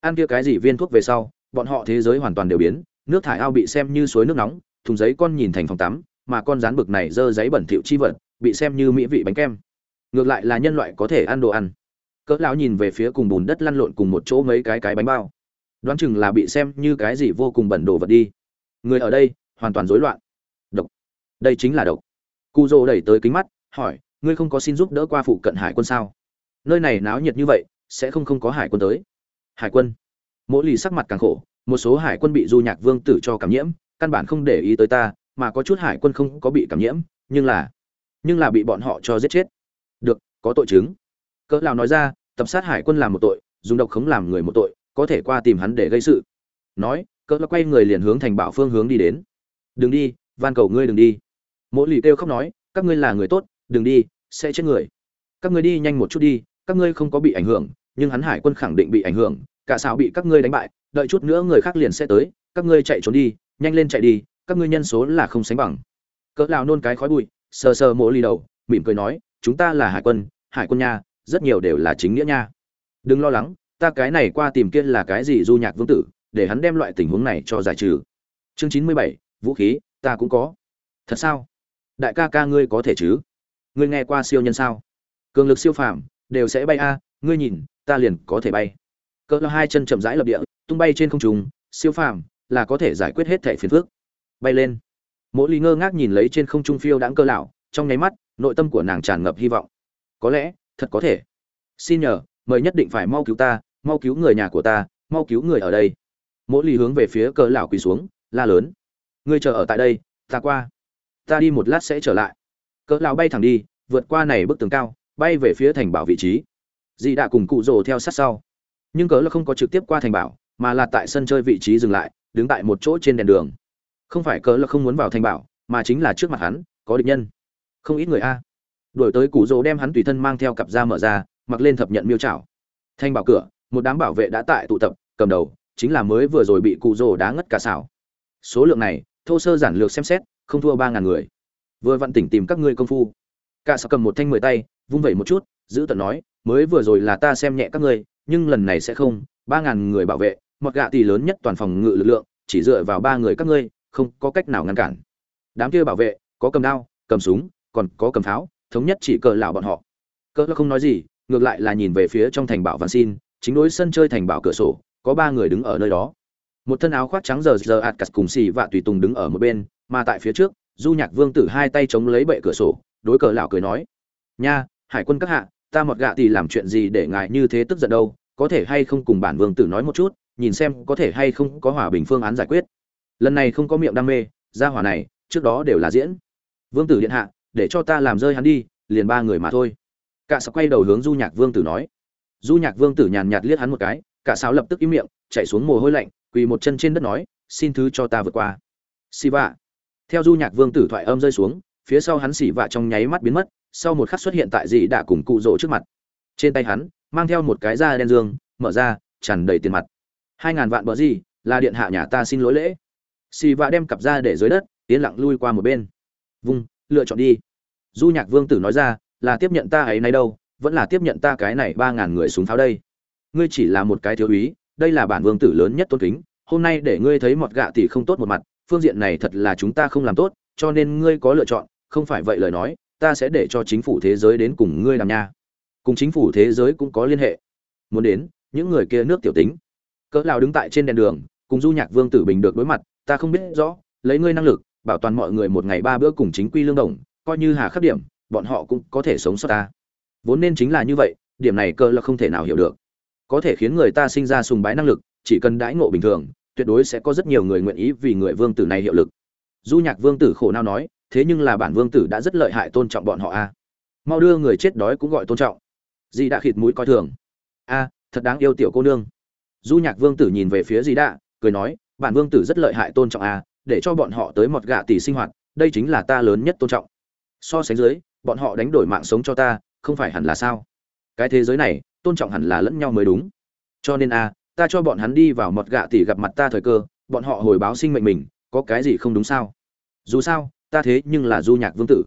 Ăn kia cái gì viên thuốc về sau, bọn họ thế giới hoàn toàn đều biến, nước thải ao bị xem như suối nước nóng thùng giấy con nhìn thành phòng tắm, mà con rán bực này dơ giấy bẩn thỉu chi vật, bị xem như mỹ vị bánh kem. Ngược lại là nhân loại có thể ăn đồ ăn. Cỡ lão nhìn về phía cùng bùn đất lăn lộn cùng một chỗ mấy cái cái bánh bao. Đoán chừng là bị xem như cái gì vô cùng bẩn đồ vật đi. Người ở đây, hoàn toàn rối loạn. Độc. Đây chính là độc. Cu dô đẩy tới kính mắt, hỏi, ngươi không có xin giúp đỡ qua phụ cận hải quân sao? Nơi này náo nhiệt như vậy, sẽ không không có hải quân tới. Hải quân. Mỗi lì sắc mặt càng khổ, một số hải quân bị du nhạc vương tử cho cảm nhiễm căn bản không để ý tới ta, mà có chút hải quân không có bị cảm nhiễm, nhưng là nhưng là bị bọn họ cho giết chết. Được, có tội chứng. Cỡ nào nói ra, tập sát hải quân làm một tội, dùng độc khống làm người một tội, có thể qua tìm hắn để gây sự. Nói, cỡ là quay người liền hướng thành bảo phương hướng đi đến. Đừng đi, van cầu ngươi đừng đi. Mỗi lì kêu khóc nói, các ngươi là người tốt, đừng đi, sẽ chết người. Các ngươi đi nhanh một chút đi, các ngươi không có bị ảnh hưởng, nhưng hắn hải quân khẳng định bị ảnh hưởng, cả sao bị các ngươi đánh bại, đợi chút nữa người khác liền sẽ tới, các ngươi chạy trốn đi nhanh lên chạy đi, các ngươi nhân số là không sánh bằng. Cỡ lao nôn cái khói bụi, sờ sờ mỗ ly đầu, mỉm cười nói, chúng ta là hải quân hải quân nha, rất nhiều đều là chính nghĩa nha. Đừng lo lắng, ta cái này qua tìm kia là cái gì du nhạc vương tử, để hắn đem loại tình huống này cho giải trừ. Chương chín mươi bảy, vũ khí, ta cũng có. Thật sao? Đại ca ca ngươi có thể chứ? Ngươi nghe qua siêu nhân sao? Cường lực siêu phàm, đều sẽ bay a, ngươi nhìn, ta liền có thể bay. Cỡ hai chân chậm rãi lập địa, tung bay trên không trung, siêu phàm là có thể giải quyết hết thẻ phiền phước bay lên. Mỗi ly ngơ ngác nhìn lấy trên không trung phiêu đãng cơ lão, trong nháy mắt, nội tâm của nàng tràn ngập hy vọng. Có lẽ, thật có thể. Xin nhờ, mời nhất định phải mau cứu ta, mau cứu người nhà của ta, mau cứu người ở đây. Mỗi ly hướng về phía cơ lão quỳ xuống, la lớn. Ngươi chờ ở tại đây, ta qua. Ta đi một lát sẽ trở lại. Cỡ lão bay thẳng đi, vượt qua này bức tường cao, bay về phía thành bảo vị trí. Dì đã cùng cụ rồ theo sát sau. Nhưng cỡ là không có trực tiếp qua thành bảo, mà là tại sân chơi vị trí dừng lại đứng tại một chỗ trên đèn đường. Không phải cờ là không muốn vào thành bảo, mà chính là trước mặt hắn, có địch nhân. Không ít người a. Đuổi tới cụ rỗ đem hắn tùy thân mang theo cặp da mở ra, mặc lên thập nhận miêu trảo thanh bảo cửa, một đám bảo vệ đã tại tụ tập, cầm đầu, chính là mới vừa rồi bị cụ rỗ đá ngất cả xảo. Số lượng này, thô sơ giản lược xem xét, không thua ba ngàn người. Vừa vặn tỉnh tìm các ngươi công phu. Cả sao cầm một thanh mười tay, vung vẩy một chút, giữ tận nói, mới vừa rồi là ta xem nhẹ các ngươi, nhưng lần này sẽ không, ba ngàn người bảo vệ một gạ tỷ lớn nhất toàn phòng ngự lực lượng, chỉ dựa vào ba người các ngươi, không có cách nào ngăn cản. Đám kia bảo vệ, có cầm đao, cầm súng, còn có cầm pháo, thống nhất chỉ cờ lão bọn họ. Cỡ không nói gì, ngược lại là nhìn về phía trong thành bảo văn xin, chính đối sân chơi thành bảo cửa sổ, có ba người đứng ở nơi đó. Một thân áo khoác trắng giờ giờ ạt cắt cùng xì và tùy tùng đứng ở một bên, mà tại phía trước, du nhạc vương tử hai tay chống lấy bệ cửa sổ, đối cờ lão cười nói, nha, hải quân các hạ, ta một gạ thì làm chuyện gì để ngài như thế tức giận đâu, có thể hay không cùng bản vương tử nói một chút? Nhìn xem có thể hay không có hòa bình phương án giải quyết. Lần này không có miệng đam mê ra hỏa này, trước đó đều là diễn. Vương tử điện hạ, để cho ta làm rơi hắn đi, liền ba người mà thôi. Cả sáu quay đầu hướng du nhạc vương tử nói. Du nhạc vương tử nhàn nhạt liếc hắn một cái, cả sáu lập tức im miệng, chạy xuống mồ hôi lạnh, quỳ một chân trên đất nói, xin thứ cho ta vượt qua. Xì vạ. Theo du nhạc vương tử thoại âm rơi xuống, phía sau hắn xỉ vạ trong nháy mắt biến mất, sau một khắc xuất hiện tại dị đã cùng cụ rỗ trước mặt. Trên tay hắn, mang theo một cái da đen dương, mở ra, tràn đầy tiền mặt hai ngàn vạn bờ gì, là điện hạ nhà ta xin lỗi lễ. Xì vạ đem cặp ra để dưới đất tiến lặng lui qua một bên. Vung, lựa chọn đi. Du nhạc vương tử nói ra, là tiếp nhận ta ấy nay đâu, vẫn là tiếp nhận ta cái này ba ngàn người súng pháo đây. Ngươi chỉ là một cái thiếu úy, đây là bản vương tử lớn nhất tôn kính, hôm nay để ngươi thấy mọt gạ thì không tốt một mặt, phương diện này thật là chúng ta không làm tốt, cho nên ngươi có lựa chọn, không phải vậy lời nói, ta sẽ để cho chính phủ thế giới đến cùng ngươi làm nha. Cùng chính phủ thế giới cũng có liên hệ. Muốn đến, những người kia nước tiểu tính cỡ nào đứng tại trên đèn đường, cùng du nhạc vương tử bình được đối mặt, ta không biết rõ, lấy ngươi năng lực, bảo toàn mọi người một ngày ba bữa cùng chính quy lương đồng, coi như hà khắc điểm, bọn họ cũng có thể sống sót ta. Vốn nên chính là như vậy, điểm này cơ là không thể nào hiểu được. Có thể khiến người ta sinh ra sùng bái năng lực, chỉ cần đãi ngộ bình thường, tuyệt đối sẽ có rất nhiều người nguyện ý vì người vương tử này hiệu lực. Du nhạc vương tử khổ não nói, thế nhưng là bản vương tử đã rất lợi hại tôn trọng bọn họ a. Mau đưa người chết đói cũng gọi tôn trọng. Gì đã khịt mũi coi thường. A, thật đáng yêu tiểu cô nương du nhạc vương tử nhìn về phía dì đạ, cười nói, bản vương tử rất lợi hại tôn trọng a, để cho bọn họ tới một gạ tỷ sinh hoạt, đây chính là ta lớn nhất tôn trọng. So sánh dưới, bọn họ đánh đổi mạng sống cho ta, không phải hẳn là sao? Cái thế giới này, tôn trọng hẳn là lẫn nhau mới đúng. Cho nên a, ta cho bọn hắn đi vào một gạ tỷ gặp mặt ta thời cơ, bọn họ hồi báo sinh mệnh mình, có cái gì không đúng sao? Dù sao, ta thế nhưng là du nhạc vương tử.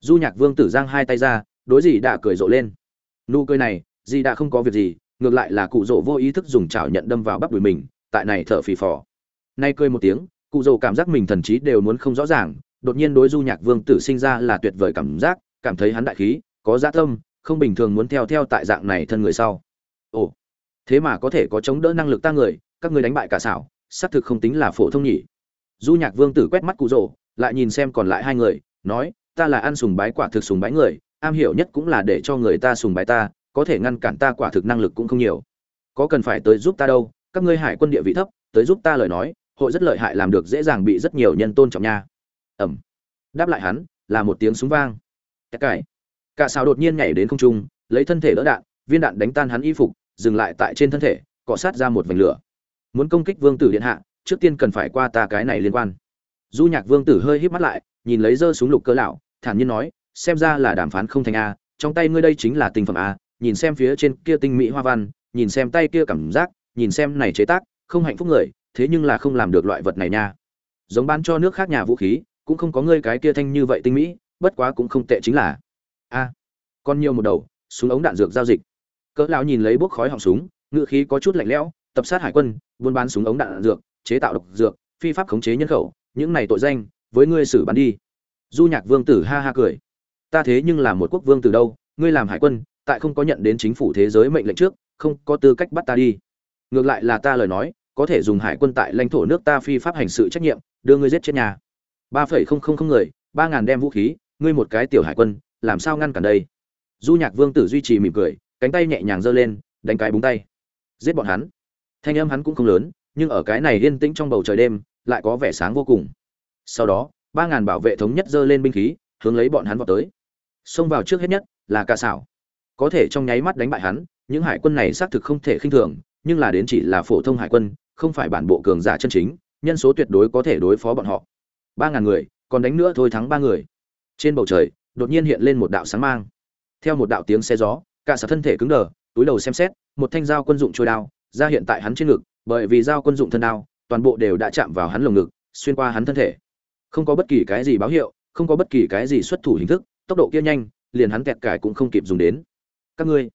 Du nhạc vương tử giang hai tay ra, đối dì đạ cười rộ lên. Nụ cười này dì đạ không có việc gì ngược lại là cụ rỗ vô ý thức dùng chảo nhận đâm vào bắp đùi mình, tại này thở phì phò. Nay cười một tiếng, cụ rỗ cảm giác mình thần trí đều muốn không rõ ràng, đột nhiên đối du nhạc vương tử sinh ra là tuyệt vời cảm giác, cảm thấy hắn đại khí, có dạ tâm, không bình thường muốn theo theo tại dạng này thân người sau. Ồ, thế mà có thể có chống đỡ năng lực ta người, các người đánh bại cả xảo, xác thực không tính là phổ thông nhỉ. Du nhạc vương tử quét mắt cụ rỗ, lại nhìn xem còn lại hai người, nói, ta là ăn sùng bái quả thực sùng bái người, am hiểu nhất cũng là để cho người ta sùng bái ta có thể ngăn cản ta quả thực năng lực cũng không nhiều. Có cần phải tới giúp ta đâu, các ngươi hải quân địa vị thấp, tới giúp ta lời nói, hội rất lợi hại làm được dễ dàng bị rất nhiều nhân tôn trọng nha. Ẩm. Đáp lại hắn, là một tiếng súng vang. Tất cải cả xào đột nhiên nhảy đến không trung, lấy thân thể đỡ đạn, viên đạn đánh tan hắn y phục, dừng lại tại trên thân thể, cọ sát ra một vành lửa. Muốn công kích vương tử điện hạ, trước tiên cần phải qua ta cái này liên quan. Du nhạc vương tử hơi híp mắt lại, nhìn lấy giơ súng lục cơ lão, thản nhiên nói, xem ra là đàm phán không thành a, trong tay ngươi đây chính là tinh phẩm a nhìn xem phía trên kia tinh mỹ hoa văn, nhìn xem tay kia cảm giác, nhìn xem này chế tác, không hạnh phúc người, thế nhưng là không làm được loại vật này nha. Giống bán cho nước khác nhà vũ khí, cũng không có ngươi cái kia thanh như vậy tinh mỹ, bất quá cũng không tệ chính là. A còn nhiều một đầu, súng ống đạn dược giao dịch. Cỡ lão nhìn lấy bốc khói họng súng ngựa khí có chút lạnh lẽo, tập sát hải quân, buôn bán súng ống đạn dược, chế tạo độc dược, phi pháp khống chế nhân khẩu, những này tội danh, với ngươi xử bắn đi. Du nhạc vương tử ha ha cười. Ta thế nhưng là một quốc vương từ đâu, ngươi làm hải quân tại không có nhận đến chính phủ thế giới mệnh lệnh trước, không có tư cách bắt ta đi. Ngược lại là ta lời nói, có thể dùng hải quân tại lãnh thổ nước ta phi pháp hành sự trách nhiệm, đưa ngươi giết chết nhà. ba phẩy không không không người, ba ngàn đem vũ khí, ngươi một cái tiểu hải quân, làm sao ngăn cản đây? Du nhạc vương tử duy trì mỉm cười, cánh tay nhẹ nhàng giơ lên, đánh cái búng tay. Giết bọn hắn. Thanh âm hắn cũng không lớn, nhưng ở cái này yên tĩnh trong bầu trời đêm, lại có vẻ sáng vô cùng. Sau đó, ba ngàn bảo vệ thống nhất giơ lên binh khí, hướng lấy bọn hắn vào tới. Xông vào trước hết nhất là ca xảo có thể trong nháy mắt đánh bại hắn, những hải quân này xác thực không thể khinh thường, nhưng là đến chỉ là phổ thông hải quân, không phải bản bộ cường giả chân chính, nhân số tuyệt đối có thể đối phó bọn họ. Ba ngàn người, còn đánh nữa thôi thắng ba người. Trên bầu trời, đột nhiên hiện lên một đạo sáng mang. Theo một đạo tiếng xe gió, cả sở thân thể cứng đờ, túi đầu xem xét, một thanh dao quân dụng trôi đao, ra hiện tại hắn trên ngực, bởi vì dao quân dụng thân đao, toàn bộ đều đã chạm vào hắn lồng ngực, xuyên qua hắn thân thể. Không có bất kỳ cái gì báo hiệu, không có bất kỳ cái gì xuất thủ hình thức, tốc độ kia nhanh, liền hắn kẹt cải cũng không kịp dùng đến các ngươi.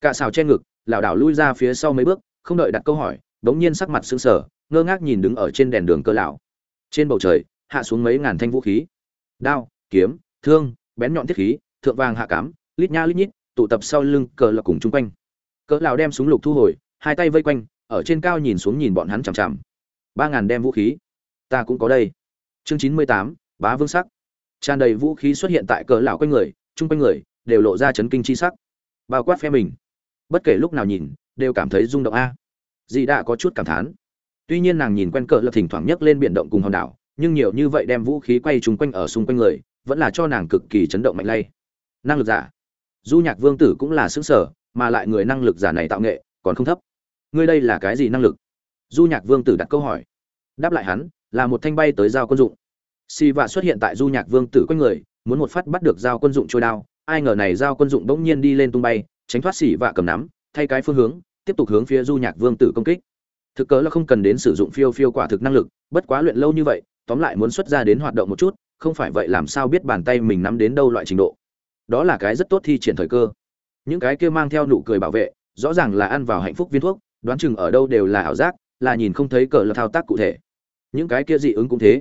Cả xào che ngực, lảo đảo lui ra phía sau mấy bước, không đợi đặt câu hỏi, đống nhiên sắc mặt sững sờ, ngơ ngác nhìn đứng ở trên đèn đường cơ lão. Trên bầu trời, hạ xuống mấy ngàn thanh vũ khí. Đao, kiếm, thương, bén nhọn thiết khí, thượng vàng hạ cám, lít nha lít nhít, tụ tập sau lưng cờ là cùng chung quanh. Cỡ lão đem súng lục thu hồi, hai tay vây quanh, ở trên cao nhìn xuống nhìn bọn hắn chằm chằm. Ba ngàn đem vũ khí. Ta cũng có đây. Chương chín mươi tám, bá vương sắc. Tràn đầy vũ khí xuất hiện tại cỡ lão quanh người, chung quanh người, đều lộ ra chấn kinh chi sắc bao quát phe mình. Bất kể lúc nào nhìn, đều cảm thấy rung động a. Dì đã có chút cảm thán. Tuy nhiên nàng nhìn quen cỡ là thỉnh thoảng nhấc lên biển động cùng hòn đảo, nhưng nhiều như vậy đem vũ khí quay chung quanh ở xung quanh người, vẫn là cho nàng cực kỳ chấn động mạnh lay. Năng lực giả. Du nhạc vương tử cũng là xứng sở, mà lại người năng lực giả này tạo nghệ, còn không thấp. Ngươi đây là cái gì năng lực? Du nhạc vương tử đặt câu hỏi. Đáp lại hắn, là một thanh bay tới dao quân dụng. Si vạ xuất hiện tại du nhạc vương tử quanh người, muốn một phát bắt được dao quân dụng trôi đao ai ngờ này giao quân dụng bỗng nhiên đi lên tung bay, tránh thoát xỉ và cầm nắm, thay cái phương hướng, tiếp tục hướng phía du nhạc vương tử công kích. Thực cớ là không cần đến sử dụng phiêu phiêu quả thực năng lực, bất quá luyện lâu như vậy, tóm lại muốn xuất ra đến hoạt động một chút, không phải vậy làm sao biết bàn tay mình nắm đến đâu loại trình độ. Đó là cái rất tốt thi triển thời cơ. Những cái kia mang theo nụ cười bảo vệ, rõ ràng là ăn vào hạnh phúc viên thuốc, đoán chừng ở đâu đều là ảo giác, là nhìn không thấy cờ là thao tác cụ thể. Những cái kia dị ứng cũng thế.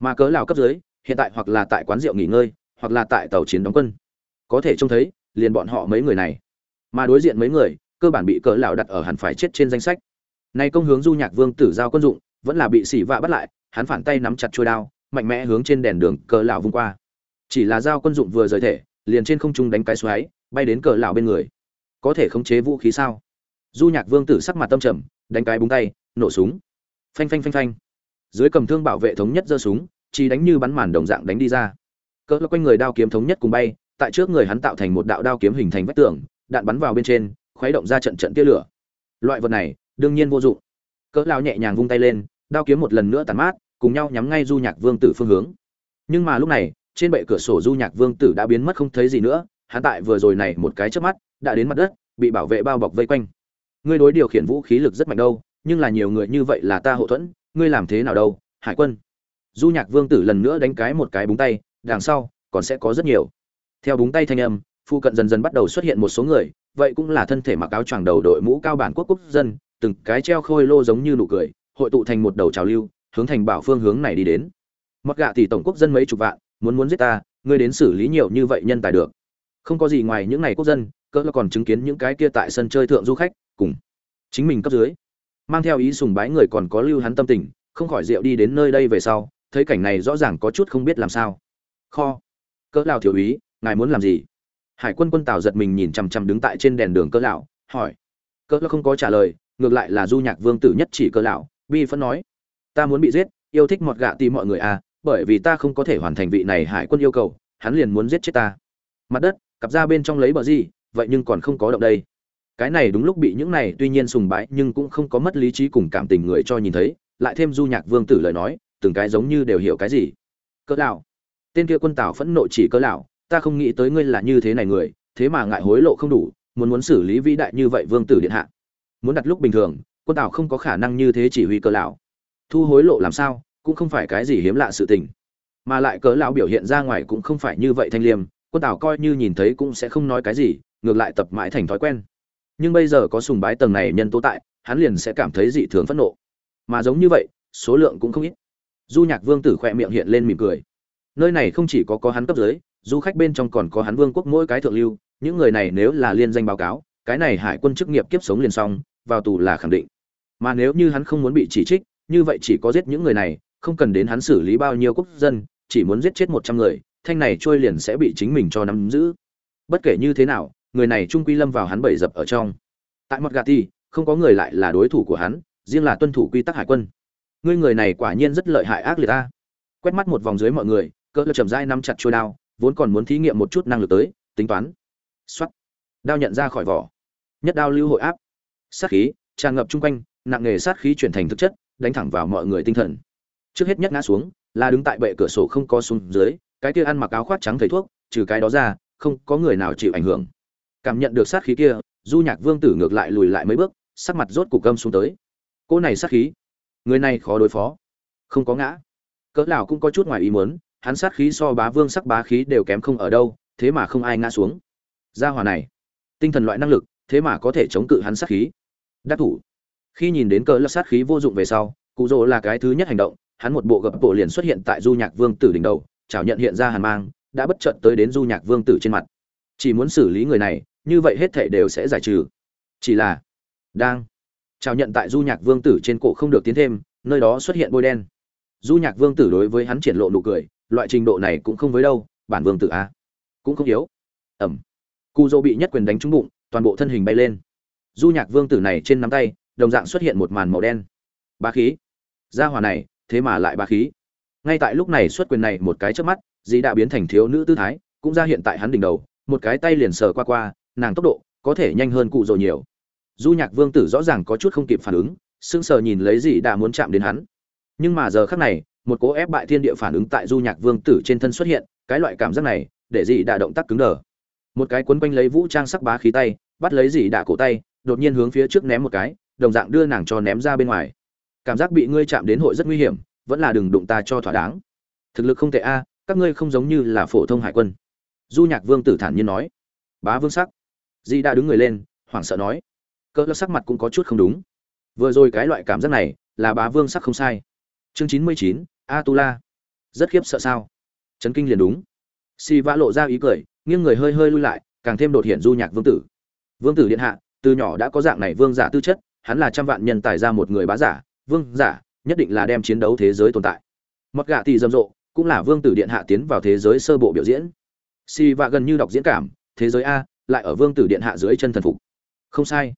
Mà cớ lào cấp dưới, hiện tại hoặc là tại quán rượu nghỉ ngơi, hoặc là tại tàu chiến đóng quân có thể trông thấy, liền bọn họ mấy người này. Mà đối diện mấy người, cơ bản bị cỡ lão đặt ở hẳn phải chết trên danh sách. Nay công hướng du nhạc vương tử giao quân dụng, vẫn là bị xỉ vạ bắt lại, hắn phản tay nắm chặt chuôi đao, mạnh mẽ hướng trên đèn đường cỡ lão vung qua. Chỉ là giao quân dụng vừa rời thể, liền trên không trung đánh cái xoáy, bay đến cỡ lão bên người. Có thể khống chế vũ khí sao? Du nhạc vương tử sắc mặt tâm trầm, đánh cái búng tay, nổ súng. Phanh phanh phanh phanh. Dưới cầm thương bảo vệ thống nhất giơ súng, chỉ đánh như bắn màn đồng dạng đánh đi ra. Cỡ quanh người đao kiếm thống nhất cùng bay tại trước người hắn tạo thành một đạo đao kiếm hình thành vách tường, đạn bắn vào bên trên, khuấy động ra trận trận tia lửa. Loại vật này, đương nhiên vô dụng. Cỡ lão nhẹ nhàng vung tay lên, đao kiếm một lần nữa tàn mát, cùng nhau nhắm ngay du nhạc vương tử phương hướng. Nhưng mà lúc này, trên bệ cửa sổ du nhạc vương tử đã biến mất không thấy gì nữa, hắn tại vừa rồi này một cái chớp mắt, đã đến mặt đất, bị bảo vệ bao bọc vây quanh. Ngươi đối điều khiển vũ khí lực rất mạnh đâu, nhưng là nhiều người như vậy là ta hậu thuẫn, ngươi làm thế nào đâu, hải quân. Du nhạc vương tử lần nữa đánh cái một cái búng tay, đằng sau, còn sẽ có rất nhiều theo búng tay thanh âm, phụ cận dần dần bắt đầu xuất hiện một số người, vậy cũng là thân thể mặc áo choàng đầu đội mũ cao bản quốc quốc dân, từng cái treo khôi lô giống như nụ cười, hội tụ thành một đầu trào lưu, hướng thành bảo phương hướng này đi đến. Mặc gạ tỷ tổng quốc dân mấy chục vạn, muốn muốn giết ta, ngươi đến xử lý nhiều như vậy nhân tài được. Không có gì ngoài những ngày quốc dân, cỡ là còn chứng kiến những cái kia tại sân chơi thượng du khách, cùng chính mình cấp dưới. Mang theo ý sùng bái người còn có lưu hắn tâm tình, không khỏi rượu đi đến nơi đây về sau, thấy cảnh này rõ ràng có chút không biết làm sao. Kho. Cỡ lào thiếu úy ngài muốn làm gì? Hải quân quân tào giật mình nhìn chằm chằm đứng tại trên đèn đường cỡ lão, hỏi. Cỡ lão không có trả lời, ngược lại là du nhạc vương tử nhất chỉ cỡ lão, bi phân nói. Ta muốn bị giết, yêu thích mọt gạ tì mọi người à bởi vì ta không có thể hoàn thành vị này hải quân yêu cầu, hắn liền muốn giết chết ta. Mặt đất, cặp ra bên trong lấy bờ gì, vậy nhưng còn không có động đây. Cái này đúng lúc bị những này tuy nhiên sùng bái nhưng cũng không có mất lý trí cùng cảm tình người cho nhìn thấy, lại thêm du nhạc vương tử lời nói, từng cái giống như đều hiểu cái gì. Cỡ lão. Tên kia quân tào phẫn nộ chỉ cỡ lão ta không nghĩ tới ngươi là như thế này người, thế mà ngại hối lộ không đủ, muốn muốn xử lý vĩ đại như vậy vương tử điện hạ. Muốn đặt lúc bình thường, quân tào không có khả năng như thế chỉ huy cờ lão. Thu hối lộ làm sao, cũng không phải cái gì hiếm lạ sự tình. Mà lại cờ lão biểu hiện ra ngoài cũng không phải như vậy thanh liêm, quân tào coi như nhìn thấy cũng sẽ không nói cái gì, ngược lại tập mãi thành thói quen. Nhưng bây giờ có sùng bái tầng này nhân tố tại, hắn liền sẽ cảm thấy dị thường phẫn nộ. Mà giống như vậy, số lượng cũng không ít. Du nhạc vương tử khỏe miệng hiện lên mỉm cười. Nơi này không chỉ có có hắn cấp dưới du khách bên trong còn có hắn vương quốc mỗi cái thượng lưu, những người này nếu là liên danh báo cáo, cái này hải quân chức nghiệp kiếp sống liền xong, vào tù là khẳng định. Mà nếu như hắn không muốn bị chỉ trích, như vậy chỉ có giết những người này, không cần đến hắn xử lý bao nhiêu quốc dân, chỉ muốn giết chết một trăm người, thanh này trôi liền sẽ bị chính mình cho nắm giữ. Bất kể như thế nào, người này trung quy lâm vào hắn bẩy dập ở trong. Tại mặt gà ti không có người lại là đối thủ của hắn, riêng là tuân thủ quy tắc hải quân. Ngươi người này quả nhiên rất lợi hại ác liệt ta. Quét mắt một vòng dưới mọi người, cỡ chậm rãi nắm chặt trôi đao vốn còn muốn thí nghiệm một chút năng lực tới, tính toán. Xuất đao nhận ra khỏi vỏ. Nhất đao lưu hội áp. Sát khí, tràn ngập chung quanh, nặng nghề sát khí chuyển thành thực chất, đánh thẳng vào mọi người tinh thần. Trước hết nhất ngã xuống, là đứng tại bệ cửa sổ không có xuống dưới, cái kia ăn mặc áo khoác trắng thầy thuốc, trừ cái đó ra, không có người nào chịu ảnh hưởng. Cảm nhận được sát khí kia, du nhạc vương tử ngược lại lùi lại mấy bước, sắc mặt rốt cục gâm xuống tới. Cô này sát khí. Người này khó đối phó. Không có ngã. Cỡ nào cũng có chút ngoài ý muốn hắn sát khí so bá vương sắc bá khí đều kém không ở đâu, thế mà không ai ngã xuống. Gia hòa này, tinh thần loại năng lực, thế mà có thể chống cự hắn sát khí. Đắc thủ. Khi nhìn đến cỡ là sát khí vô dụng về sau, cụ rỗ là cái thứ nhất hành động, hắn một bộ gập bộ liền xuất hiện tại du nhạc vương tử đỉnh đầu, chảo nhận hiện ra hàn mang, đã bất chợt tới đến du nhạc vương tử trên mặt. Chỉ muốn xử lý người này, như vậy hết thể đều sẽ giải trừ. Chỉ là, đang chào nhận tại du nhạc vương tử trên cổ không được tiến thêm, nơi đó xuất hiện bôi đen. Du nhạc vương tử đối với hắn triển lộ nụ cười loại trình độ này cũng không với đâu, bản vương tử a cũng không yếu. Ẩm. Cu dô bị nhất quyền đánh trúng bụng, toàn bộ thân hình bay lên. Du nhạc vương tử này trên nắm tay, đồng dạng xuất hiện một màn màu đen. Ba khí. Ra hòa này, thế mà lại ba khí. Ngay tại lúc này xuất quyền này một cái trước mắt, dĩ đã biến thành thiếu nữ tư thái, cũng ra hiện tại hắn đỉnh đầu, một cái tay liền sờ qua qua, nàng tốc độ có thể nhanh hơn cụ dỗ nhiều. Du nhạc vương tử rõ ràng có chút không kịp phản ứng, sững sờ nhìn lấy Dĩ đã muốn chạm đến hắn. Nhưng mà giờ khắc này một cố ép bại thiên địa phản ứng tại du nhạc vương tử trên thân xuất hiện, cái loại cảm giác này, để dì đã động tác cứng đờ. Một cái quấn quanh lấy vũ trang sắc bá khí tay, bắt lấy dì đã cổ tay, đột nhiên hướng phía trước ném một cái, đồng dạng đưa nàng cho ném ra bên ngoài. Cảm giác bị ngươi chạm đến hội rất nguy hiểm, vẫn là đừng đụng ta cho thỏa đáng. Thực lực không tệ a, các ngươi không giống như là phổ thông hải quân. Du nhạc vương tử thản nhiên nói. Bá vương sắc. Di đã đứng người lên, hoảng sợ nói. Cỡ sắc mặt cũng có chút không đúng. Vừa rồi cái loại cảm giác này, là bá vương sắc không sai. Chương chín mươi chín a tu la rất khiếp sợ sao? Chấn kinh liền đúng. Si vã lộ ra ý cười, nghiêng người hơi hơi lui lại, càng thêm đột hiện du nhạc vương tử. Vương tử điện hạ, từ nhỏ đã có dạng này vương giả tư chất, hắn là trăm vạn nhân tài ra một người bá giả, vương giả, nhất định là đem chiến đấu thế giới tồn tại. Mặc gạ tỷ rầm rộ, cũng là vương tử điện hạ tiến vào thế giới sơ bộ biểu diễn. Si vạ gần như đọc diễn cảm, thế giới a, lại ở vương tử điện hạ dưới chân thần phục. Không sai.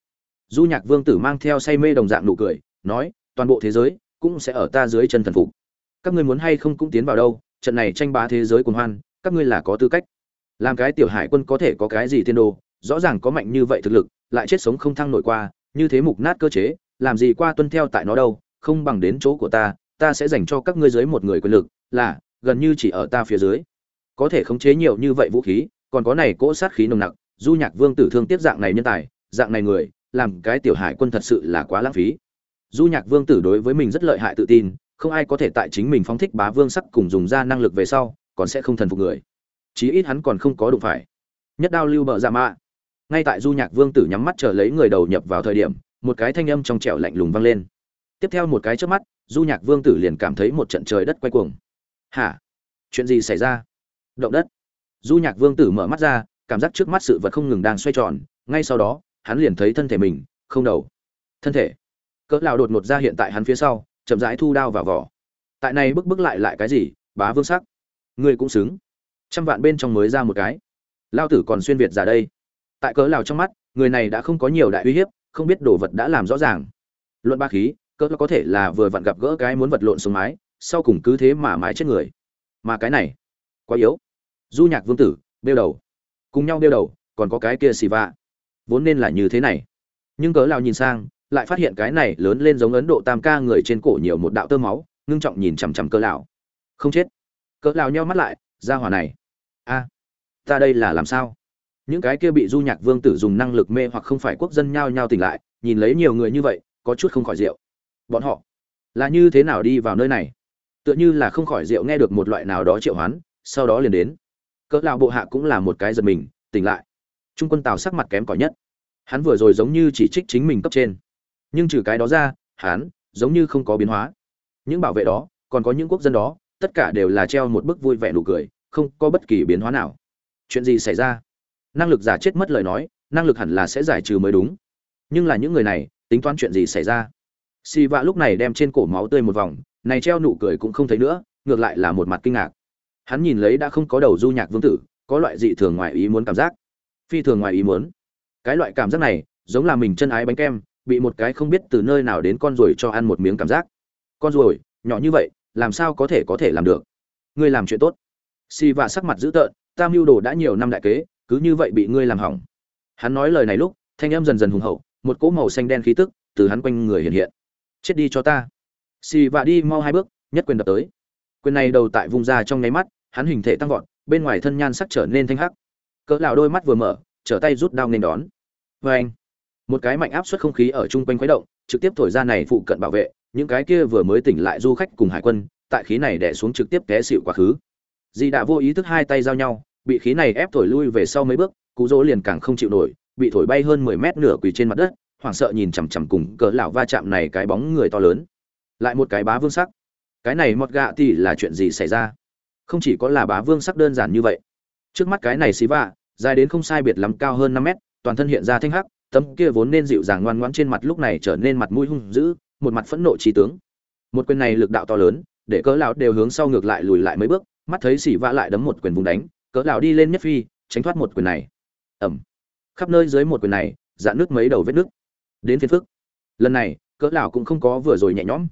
Du nhạc vương tử mang theo say mê đồng dạng nụ cười, nói, toàn bộ thế giới cũng sẽ ở ta dưới chân thần phục các ngươi muốn hay không cũng tiến vào đâu, trận này tranh bá thế giới cuồng hoan, các ngươi là có tư cách. Làm cái tiểu hải quân có thể có cái gì tiên đồ, rõ ràng có mạnh như vậy thực lực, lại chết sống không thăng nổi qua, như thế mục nát cơ chế, làm gì qua tuân theo tại nó đâu, không bằng đến chỗ của ta ta sẽ dành cho các ngươi dưới một người quyền lực, là, gần như chỉ ở ta phía dưới. Có thể khống chế nhiều như vậy vũ khí, còn có này cỗ sát khí nồng nặc, du nhạc vương tử thương tiếp dạng này nhân tài, dạng này người, làm cái tiểu hải quân thật sự là quá lãng phí. Du nhạc vương tử đối với mình rất lợi hại tự tin không ai có thể tại chính mình phóng thích bá vương sắc cùng dùng ra năng lực về sau, còn sẽ không thần phục người. Chí ít hắn còn không có đụng phải. Nhất đao lưu bợ ra dạ mạ. Ngay tại du nhạc vương tử nhắm mắt chờ lấy người đầu nhập vào thời điểm, một cái thanh âm trong trẻo lạnh lùng vang lên. Tiếp theo một cái trước mắt, du nhạc vương tử liền cảm thấy một trận trời đất quay cuồng. Hả? Chuyện gì xảy ra? Động đất. Du nhạc vương tử mở mắt ra, cảm giác trước mắt sự vật không ngừng đang xoay tròn, ngay sau đó, hắn liền thấy thân thể mình, không đầu. Thân thể. Cỡ lão đột ngột ra hiện tại hắn phía sau chậm rãi thu đao vào vỏ. Tại này bức bức lại lại cái gì, bá vương sắc. Ngươi cũng xứng. Trăm vạn bên trong mới ra một cái. Lao tử còn xuyên việt ra đây. Tại cỡ lào trong mắt, người này đã không có nhiều đại uy hiếp, không biết đồ vật đã làm rõ ràng. Luận ba khí, cỡ có thể là vừa vặn gặp gỡ cái muốn vật lộn xuống mái, sau cùng cứ thế mà mái chết người. Mà cái này, quá yếu. Du nhạc vương tử đeo đầu. Cùng nhau đeo đầu, còn có cái kia xì vạ vốn nên là như thế này. Nhưng cớ lào nhìn sang lại phát hiện cái này lớn lên giống ấn độ tam ca người trên cổ nhiều một đạo tơ máu, ngưng trọng nhìn chằm chằm cỡ lão. Không chết. Cỡ lão nheo mắt lại, ra hỏa này. A, ta đây là làm sao? Những cái kia bị du nhạc vương tử dùng năng lực mê hoặc không phải quốc dân nhao nhao tỉnh lại, nhìn lấy nhiều người như vậy, có chút không khỏi rượu. Bọn họ là như thế nào đi vào nơi này? Tựa như là không khỏi rượu nghe được một loại nào đó triệu hoán, sau đó liền đến. Cỡ lão bộ hạ cũng là một cái giật mình, tỉnh lại. Trung quân tào sắc mặt kém cỏi nhất. Hắn vừa rồi giống như chỉ trích chính mình cấp trên nhưng trừ cái đó ra hắn giống như không có biến hóa. Những bảo vệ đó, còn có những quốc dân đó, tất cả đều là treo một bức vui vẻ nụ cười, không có bất kỳ biến hóa nào. Chuyện gì xảy ra? Năng lực giả chết mất lời nói, năng lực hẳn là sẽ giải trừ mới đúng. Nhưng là những người này, tính toán chuyện gì xảy ra? Si vạ lúc này đem trên cổ máu tươi một vòng, này treo nụ cười cũng không thấy nữa, ngược lại là một mặt kinh ngạc. Hắn nhìn lấy đã không có đầu du nhạc vương tử, có loại dị thường ngoài ý muốn cảm giác. Phi thường ngoài ý muốn. Cái loại cảm giác này, giống là mình chân ái bánh kem bị một cái không biết từ nơi nào đến con ruồi cho ăn một miếng cảm giác. Con ruồi, nhỏ như vậy, làm sao có thể có thể làm được? Ngươi làm chuyện tốt. Si và sắc mặt dữ tợn, ta mưu đồ đã nhiều năm đại kế, cứ như vậy bị ngươi làm hỏng. Hắn nói lời này lúc, thanh em dần dần hùng hậu, một cỗ màu xanh đen khí tức từ hắn quanh người hiện hiện. Chết đi cho ta. Si và đi mau hai bước, nhất quyền đập tới. Quyền này đầu tại vùng da trong nháy mắt, hắn hình thể tăng vọt, bên ngoài thân nhan sắc trở nên thanh hắc. Cỡ lão đôi mắt vừa mở, trở tay rút đao nên đón. Vê anh một cái mạnh áp suất không khí ở chung quanh khuấy động, trực tiếp thổi ra này phụ cận bảo vệ, những cái kia vừa mới tỉnh lại du khách cùng hải quân, tại khí này đè xuống trực tiếp té xịu quá khứ. Di đã vô ý thức hai tay giao nhau, bị khí này ép thổi lui về sau mấy bước, cú dỗ liền càng không chịu nổi, bị thổi bay hơn mười mét nửa quỳ trên mặt đất, hoảng sợ nhìn chằm chằm cùng cỡ lão va chạm này cái bóng người to lớn. Lại một cái bá vương sắc. Cái này mọt gạ thì là chuyện gì xảy ra? Không chỉ có là bá vương sắc đơn giản như vậy. Trước mắt cái này xí vạ dài đến không sai biệt lắm cao hơn năm mét, toàn thân hiện ra thanh hắc tấm kia vốn nên dịu dàng ngoan ngoãn trên mặt lúc này trở nên mặt mũi hung dữ, một mặt phẫn nộ trí tướng. Một quyền này lực đạo to lớn, để cỡ lão đều hướng sau ngược lại lùi lại mấy bước, mắt thấy xỉ vạ lại đấm một quyền vùng đánh, cỡ lão đi lên nhất phi, tránh thoát một quyền này. Ầm. Khắp nơi dưới một quyền này, dạn nước mấy đầu vết nước đến phiên phức. Lần này, cỡ lão cũng không có vừa rồi nhẹ nhõm.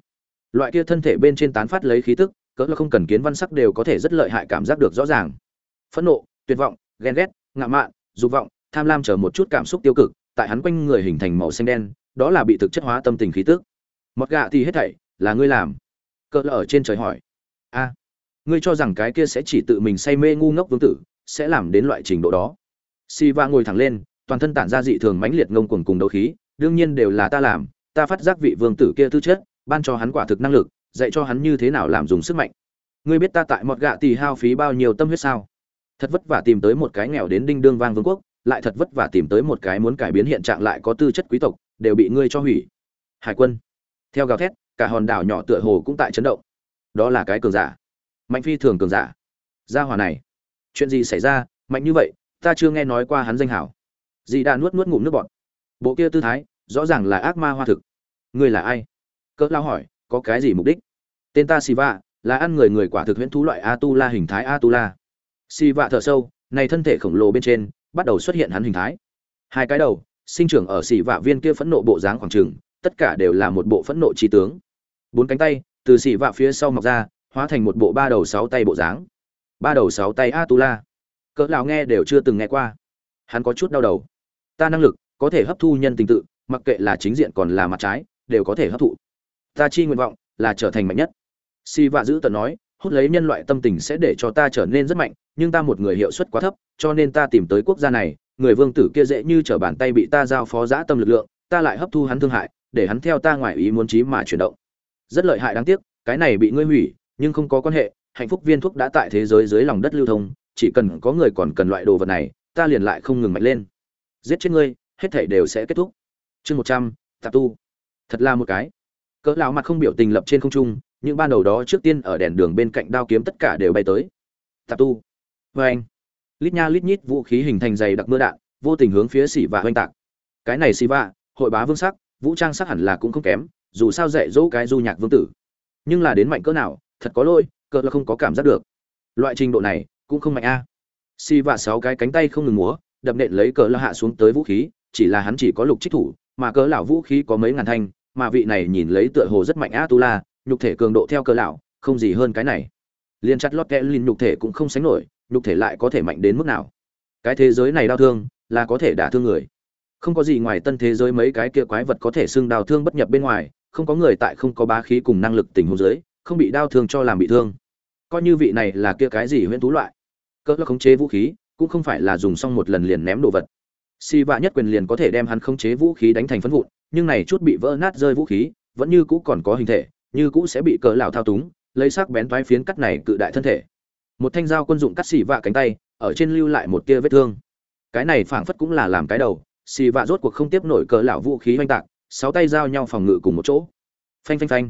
Loại kia thân thể bên trên tán phát lấy khí tức, cỡ là không cần kiến văn sắc đều có thể rất lợi hại cảm giác được rõ ràng. Phẫn nộ, tuyệt vọng, ghen ghét, ngạo mạn, dục vọng, tham lam chờ một chút cảm xúc tiêu cực tại hắn quanh người hình thành màu xanh đen, đó là bị thực chất hóa tâm tình khí tức. Mọt gạ thì hết thảy, là ngươi làm. Cỡ là ở trên trời hỏi. A, ngươi cho rằng cái kia sẽ chỉ tự mình say mê ngu ngốc vương tử, sẽ làm đến loại trình độ đó. Si va ngồi thẳng lên, toàn thân tản ra dị thường mãnh liệt ngông cuồng cùng đấu khí, đương nhiên đều là ta làm, ta phát giác vị vương tử kia tư chất, ban cho hắn quả thực năng lực, dạy cho hắn như thế nào làm dùng sức mạnh. Ngươi biết ta tại mọt gạ tỳ hao phí bao nhiêu tâm huyết sao? Thật vất vả tìm tới một cái nghèo đến đinh đương vang vương quốc lại thật vất vả tìm tới một cái muốn cải biến hiện trạng lại có tư chất quý tộc, đều bị ngươi cho hủy. Hải quân. Theo gào thét, cả hòn đảo nhỏ tựa hồ cũng tại chấn động. Đó là cái cường giả. Mạnh phi thường cường giả. Gia hỏa này. Chuyện gì xảy ra? Mạnh như vậy, ta chưa nghe nói qua hắn danh hảo. Dì đã nuốt nuốt ngụm nước bọt. Bộ kia tư thái, rõ ràng là ác ma hoa thực. Ngươi là ai? Cỡ lao hỏi, có cái gì mục đích? Tên ta siva, là ăn người người quả thực huyễn thú loại atula hình thái atula siva thở sâu, này thân thể khổng lồ bên trên bắt đầu xuất hiện hắn hình thái. Hai cái đầu, sinh trưởng ở xỉ vạ viên kia phẫn nộ bộ dáng khoảng trừng tất cả đều là một bộ phẫn nộ trí tướng. Bốn cánh tay, từ xỉ vạ phía sau mọc ra, hóa thành một bộ ba đầu sáu tay bộ dáng. Ba đầu sáu tay atula. Cỡ lão nghe đều chưa từng nghe qua. Hắn có chút đau đầu. Ta năng lực, có thể hấp thu nhân tình tự, mặc kệ là chính diện còn là mặt trái, đều có thể hấp thụ. Ta chi nguyện vọng là trở thành mạnh nhất. Si vạ giữ tận nói hút lấy nhân loại tâm tình sẽ để cho ta trở nên rất mạnh, nhưng ta một người hiệu suất quá thấp, cho nên ta tìm tới quốc gia này, người vương tử kia dễ như trở bàn tay bị ta giao phó giã tâm lực lượng, ta lại hấp thu hắn thương hại, để hắn theo ta ngoài ý muốn trí mà chuyển động. Rất lợi hại đáng tiếc, cái này bị ngươi hủy, nhưng không có quan hệ, hạnh phúc viên thuốc đã tại thế giới dưới lòng đất lưu thông, chỉ cần có người còn cần loại đồ vật này, ta liền lại không ngừng mạnh lên. Giết chết ngươi, hết thảy đều sẽ kết thúc. Chương một trăm, tạp tu. Thật là một cái. Cỡ lão mặt không biểu tình lập trên không trung những ban đầu đó trước tiên ở đèn đường bên cạnh đao kiếm tất cả đều bay tới. Tạp tu. Vê anh. Lít nha lít nhít vũ khí hình thành dày đặc mưa đạn, vô tình hướng phía xỉ và oanh tạc. Cái này xỉ vạ, hội bá vương sắc, vũ trang sắc hẳn là cũng không kém, dù sao dạy dỗ cái du nhạc vương tử. Nhưng là đến mạnh cỡ nào, thật có lỗi, cỡ là không có cảm giác được. Loại trình độ này, cũng không mạnh a. Xỉ vạ sáu cái cánh tay không ngừng múa, đập nện lấy cỡ là hạ xuống tới vũ khí, chỉ là hắn chỉ có lục trích thủ, mà cỡ lão vũ khí có mấy ngàn thanh, mà vị này nhìn lấy tựa hồ rất mạnh a tu la nhục thể cường độ theo cơ lão, không gì hơn cái này. Liên chặt lót kẽ linh nhục thể cũng không sánh nổi, nhục thể lại có thể mạnh đến mức nào? Cái thế giới này đau thương, là có thể đả thương người. Không có gì ngoài tân thế giới mấy cái kia quái vật có thể xưng đau thương bất nhập bên ngoài, không có người tại không có bá khí cùng năng lực tình huống giới không bị đau thương cho làm bị thương. Coi như vị này là kia cái gì huyễn thú loại. Cỡ là khống chế vũ khí, cũng không phải là dùng xong một lần liền ném đồ vật. Si vạ nhất quyền liền có thể đem hắn khống chế vũ khí đánh thành phấn vụn, nhưng này chút bị vỡ nát rơi vũ khí, vẫn như cũ còn có hình thể như cũ sẽ bị cỡ lão thao túng, lấy sắc bén toái phiến cắt này cự đại thân thể. Một thanh dao quân dụng cắt xì vạ cánh tay, ở trên lưu lại một tia vết thương. Cái này phảng phất cũng là làm cái đầu, xì vạ rốt cuộc không tiếp nổi cỡ lão vũ khí oanh tạc, sáu tay giao nhau phòng ngự cùng một chỗ. Phanh phanh phanh.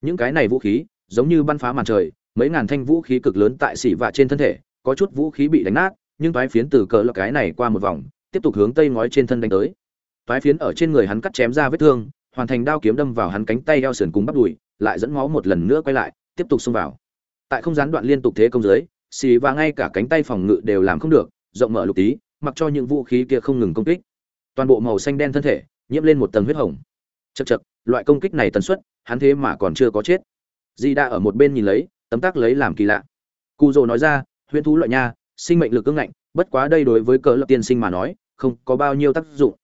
Những cái này vũ khí, giống như bắn phá màn trời, mấy ngàn thanh vũ khí cực lớn tại xì vạ trên thân thể, có chút vũ khí bị đánh nát, nhưng toái phiến từ cỡ lão cái này qua một vòng, tiếp tục hướng tây ngói trên thân đánh tới. Toái phiến ở trên người hắn cắt chém ra vết thương, hoàn thành đao kiếm đâm vào hắn cánh tay eo sườn cùng bắp đùi lại dẫn máu một lần nữa quay lại, tiếp tục xông vào. Tại không gián đoạn liên tục thế công dưới, xì và ngay cả cánh tay phòng ngự đều làm không được, rộng mở lục tí, mặc cho những vũ khí kia không ngừng công kích. Toàn bộ màu xanh đen thân thể, nhiễm lên một tầng huyết hồng. Chật chật loại công kích này tần suất, hắn thế mà còn chưa có chết. Di đã ở một bên nhìn lấy, tấm tác lấy làm kỳ lạ. Cụ dồ nói ra, huyễn thú loại nha, sinh mệnh lực cưng ngạnh, bất quá đây đối với cỡ lập tiên sinh mà nói, không có bao nhiêu tác dụng.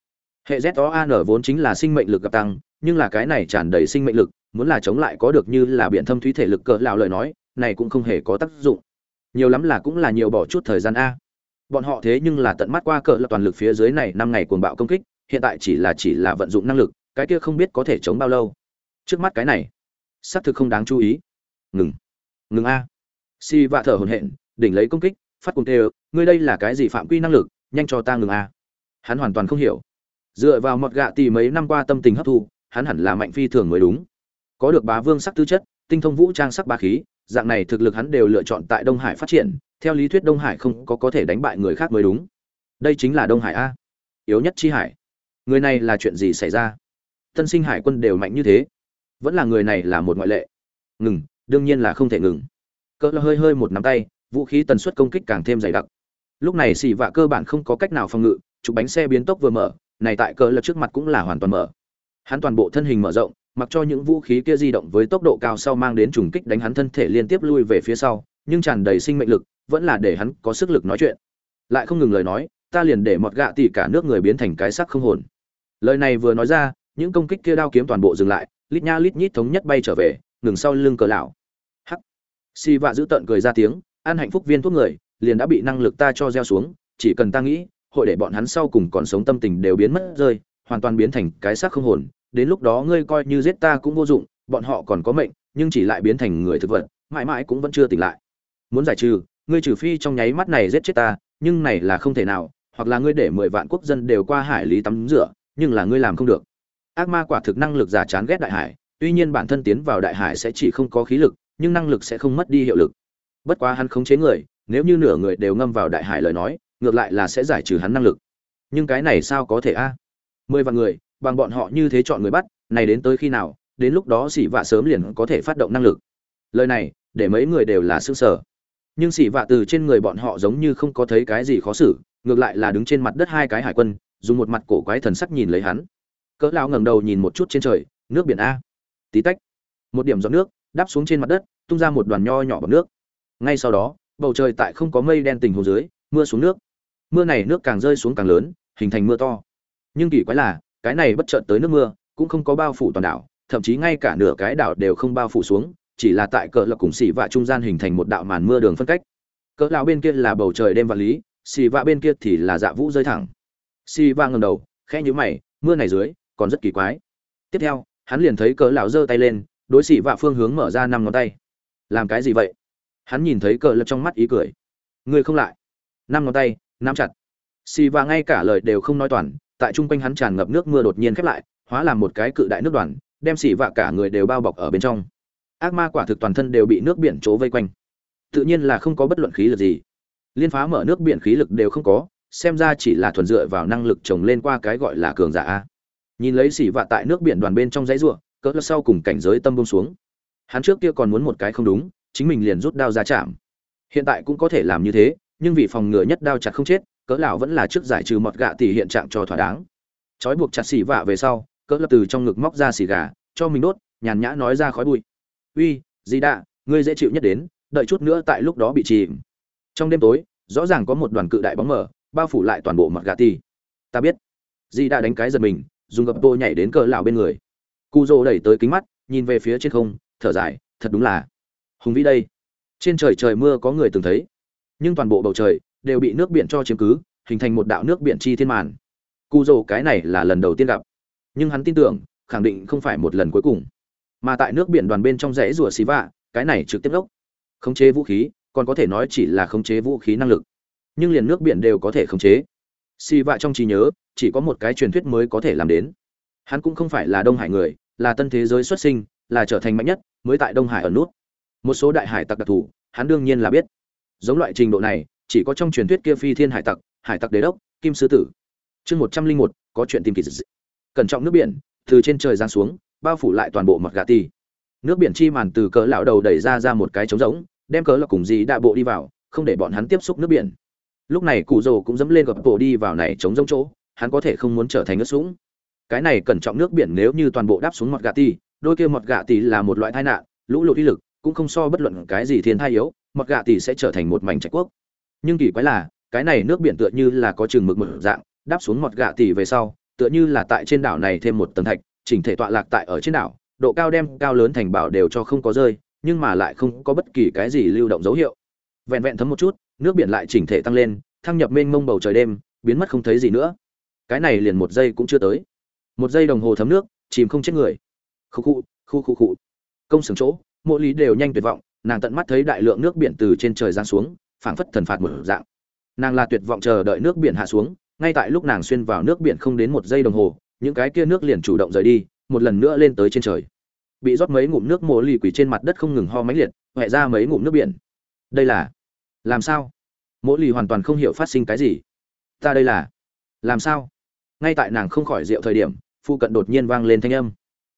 Hệ z o an vốn chính là sinh mệnh lực gặp tăng, nhưng là cái này tràn đầy sinh mệnh lực muốn là chống lại có được như là biện thâm thúy thể lực cỡ lão lời nói, này cũng không hề có tác dụng. Nhiều lắm là cũng là nhiều bỏ chút thời gian a. Bọn họ thế nhưng là tận mắt qua cỡ là toàn lực phía dưới này năm ngày cuồng bạo công kích, hiện tại chỉ là chỉ là vận dụng năng lực, cái kia không biết có thể chống bao lâu. Trước mắt cái này, xác thực không đáng chú ý. Ngừng. Ngừng a. Si vạ thở hổn hển, đỉnh lấy công kích, phát cùng tê ngươi đây là cái gì phạm quy năng lực, nhanh cho ta ngừng a. Hắn hoàn toàn không hiểu. Dựa vào một gạ tì mấy năm qua tâm tình hấp thu, hắn hẳn là mạnh phi thường mới đúng có được bá vương sắc tư chất, tinh thông vũ trang sắc bá khí, dạng này thực lực hắn đều lựa chọn tại đông hải phát triển, theo lý thuyết đông hải không có có thể đánh bại người khác mới đúng. Đây chính là đông hải a. Yếu nhất chi hải. Người này là chuyện gì xảy ra? Tân sinh hải quân đều mạnh như thế. Vẫn là người này là một ngoại lệ. Ngừng, đương nhiên là không thể ngừng. Cỡ hơi hơi một nắm tay, vũ khí tần suất công kích càng thêm dày đặc. Lúc này xì vạ cơ bản không có cách nào phòng ngự, chụp bánh xe biến tốc vừa mở, này tại cỡ lật trước mặt cũng là hoàn toàn mở. Hắn toàn bộ thân hình mở rộng mặc cho những vũ khí kia di động với tốc độ cao sau mang đến trùng kích đánh hắn thân thể liên tiếp lui về phía sau, nhưng tràn đầy sinh mệnh lực, vẫn là để hắn có sức lực nói chuyện. Lại không ngừng lời nói, ta liền để mọt gạ tỉ cả nước người biến thành cái sắc không hồn. Lời này vừa nói ra, những công kích kia đao kiếm toàn bộ dừng lại, lít nha lít nhít thống nhất bay trở về, ngừng sau lưng cờ lão. Hắc. Si vạ giữ tận cười ra tiếng, an hạnh phúc viên thuốc người, liền đã bị năng lực ta cho gieo xuống, chỉ cần ta nghĩ, hội để bọn hắn sau cùng còn sống tâm tình đều biến mất rơi, hoàn toàn biến thành cái xác không hồn đến lúc đó ngươi coi như giết ta cũng vô dụng, bọn họ còn có mệnh, nhưng chỉ lại biến thành người thực vật, mãi mãi cũng vẫn chưa tỉnh lại. Muốn giải trừ, ngươi trừ phi trong nháy mắt này giết chết ta, nhưng này là không thể nào, hoặc là ngươi để mười vạn quốc dân đều qua hải lý tắm rửa, nhưng là ngươi làm không được. Ác ma quả thực năng lực giả chán ghét đại hải, tuy nhiên bản thân tiến vào đại hải sẽ chỉ không có khí lực, nhưng năng lực sẽ không mất đi hiệu lực. Bất quá hắn khống chế người, nếu như nửa người đều ngâm vào đại hải lời nói, ngược lại là sẽ giải trừ hắn năng lực. Nhưng cái này sao có thể a? Mười vạn người bằng bọn họ như thế chọn người bắt, này đến tới khi nào, đến lúc đó xỉ vạ sớm liền có thể phát động năng lực. Lời này, để mấy người đều là xương sở nhưng xỉ vạ từ trên người bọn họ giống như không có thấy cái gì khó xử, ngược lại là đứng trên mặt đất hai cái hải quân, dùng một mặt cổ quái thần sắc nhìn lấy hắn. Cỡ lão ngẩng đầu nhìn một chút trên trời, nước biển a. Tí tách. Một điểm giọt nước, đáp xuống trên mặt đất, tung ra một đoàn nho nhỏ bằng nước. Ngay sau đó, bầu trời tại không có mây đen tình hồ dưới, mưa xuống nước. Mưa này nước càng rơi xuống càng lớn, hình thành mưa to. Nhưng kỳ quái là cái này bất chợt tới nước mưa, cũng không có bao phủ toàn đảo, thậm chí ngay cả nửa cái đảo đều không bao phủ xuống, chỉ là tại cỡ lập cùng xì vạ trung gian hình thành một đạo màn mưa đường phân cách. Cỡ lão bên kia là bầu trời đêm vạn lý, xì vạ bên kia thì là dạ vũ rơi thẳng. Xì vạ ngầm đầu, khẽ nhíu mày, mưa này dưới, còn rất kỳ quái. Tiếp theo, hắn liền thấy cỡ lão giơ tay lên, đối xì vạ phương hướng mở ra năm ngón tay. Làm cái gì vậy? Hắn nhìn thấy cỡ lập trong mắt ý cười. Người không lại. Năm ngón tay, nắm chặt. Xì vạ ngay cả lời đều không nói toàn tại trung quanh hắn tràn ngập nước mưa đột nhiên khép lại, hóa làm một cái cự đại nước đoàn, đem xì vạ cả người đều bao bọc ở bên trong. Ác ma quả thực toàn thân đều bị nước biển trố vây quanh. Tự nhiên là không có bất luận khí lực gì. Liên phá mở nước biển khí lực đều không có, xem ra chỉ là thuần dựa vào năng lực trồng lên qua cái gọi là cường giả nhìn lấy xỉ vạ tại nước biển đoàn bên trong dãy ruộng, cỡ sau cùng cảnh giới tâm bông xuống. Hắn trước kia còn muốn một cái không đúng, chính mình liền rút đao ra chạm. Hiện tại cũng có thể làm như thế, nhưng vì phòng ngừa nhất đao chặt không chết cỡ lão vẫn là trước giải trừ mọt gạ tỷ hiện trạng cho thỏa đáng. Trói buộc chặt xỉ vạ về sau, cỡ lập từ trong ngực móc ra xì gà, cho mình đốt, nhàn nhã nói ra khói bụi. Uy gì đạ, ngươi dễ chịu nhất đến, đợi chút nữa tại lúc đó bị chìm. Trong đêm tối, rõ ràng có một đoàn cự đại bóng mở bao phủ lại toàn bộ mặt gà ti ta biết. Di đã đánh cái giật mình, dùng gập tô nhảy đến cỡ lão bên người. Cu dô đẩy tới kính mắt, nhìn về phía trên không, thở dài, thật đúng là hùng vĩ đây. Trên trời trời mưa có người từng thấy, nhưng toàn bộ bầu trời đều bị nước biển cho chiếm cứ, hình thành một đạo nước biển chi thiên màn. Cú dô cái này là lần đầu tiên gặp. Nhưng hắn tin tưởng, khẳng định không phải một lần cuối cùng. Mà tại nước biển đoàn bên trong rẽ rùa xí vạ, cái này trực tiếp đốc. Khống chế vũ khí, còn có thể nói chỉ là khống chế vũ khí năng lực. Nhưng liền nước biển đều có thể khống chế. Xì vạ trong trí nhớ, chỉ có một cái truyền thuyết mới có thể làm đến. Hắn cũng không phải là đông hải người, là tân thế giới xuất sinh, là trở thành mạnh nhất, mới tại đông hải ở nút. Một số đại hải tặc đặc thù, hắn đương nhiên là biết. Giống loại trình độ này chỉ có trong truyền thuyết kia phi thiên hải tặc hải tặc đế đốc, kim sư tử. Chương một trăm linh một, có chuyện tìm kỳ dị cẩn trọng nước biển, từ trên trời giáng xuống, bao phủ lại toàn bộ mặt gà ti. Nước biển chi màn từ cỡ lão đầu đẩy ra ra một cái trống rỗng, đem cỡ là cùng gì đạ bộ đi vào, không để bọn hắn tiếp xúc nước biển. Lúc này cụ rồ cũng dẫm lên gập bộ đi vào này trống rỗng chỗ, hắn có thể không muốn trở thành ướt sũng. Cái này cẩn trọng nước biển nếu như toàn bộ đáp xuống mặt gà ti, đôi kia mọt gà tỷ là một loại tai nạn, lũ lụt uy lực, cũng không so bất luận cái gì thiên thai yếu mọt gà tỷ sẽ trở thành một mảnh trạch quốc nhưng kỳ quái là, cái này nước biển tựa như là có chừng mực mực dạng, đáp xuống mọt gạ tỉ về sau, tựa như là tại trên đảo này thêm một tầng thạch, chỉnh thể tọa lạc tại ở trên đảo, độ cao đem cao lớn thành bảo đều cho không có rơi, nhưng mà lại không có bất kỳ cái gì lưu động dấu hiệu. Vẹn vẹn thấm một chút, nước biển lại chỉnh thể tăng lên, thăng nhập mênh mông bầu trời đêm, biến mất không thấy gì nữa. Cái này liền một giây cũng chưa tới. Một giây đồng hồ thấm nước, chìm không chết người. Khu khu khu khu khu công sừng chỗ mỗi lý đều nhanh tuyệt vọng, nàng tận mắt thấy đại lượng nước biển từ trên trời giáng xuống phảng phất thần phạt một dạng. Nàng là tuyệt vọng chờ đợi nước biển hạ xuống, ngay tại lúc nàng xuyên vào nước biển không đến một giây đồng hồ, những cái kia nước liền chủ động rời đi, một lần nữa lên tới trên trời. Bị rót mấy ngụm nước mồ lì quỷ trên mặt đất không ngừng ho mãnh liệt huệ ra mấy ngụm nước biển. Đây là, làm sao? Mỗi lì hoàn toàn không hiểu phát sinh cái gì. Ta đây là, làm sao? Ngay tại nàng không khỏi rượu thời điểm phụ cận đột nhiên vang lên thanh âm.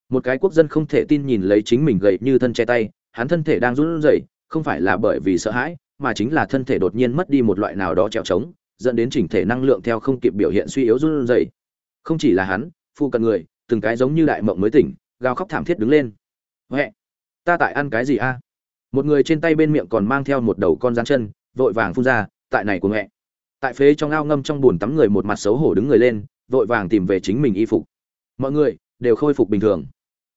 Một cái quốc dân không thể tin nhìn lấy chính mình gậy như thân che tay, hắn thân thể đang run rẩy, không phải là bởi vì sợ hãi mà chính là thân thể đột nhiên mất đi một loại nào đó trèo trống, dẫn đến chỉnh thể năng lượng theo không kịp biểu hiện suy yếu run rẩy. Không chỉ là hắn phụ cận người, từng cái giống như đại mộng mới tỉnh, gào khóc thảm thiết đứng lên. Huệ ta tại ăn cái gì a? Một người trên tay bên miệng còn mang theo một đầu con rắn chân, vội vàng phun ra, tại này của mẹ. Tại phế trong ao ngâm trong bùn tắm người một mặt xấu hổ đứng người lên, vội vàng tìm về chính mình y phục. Mọi người đều khôi phục bình thường.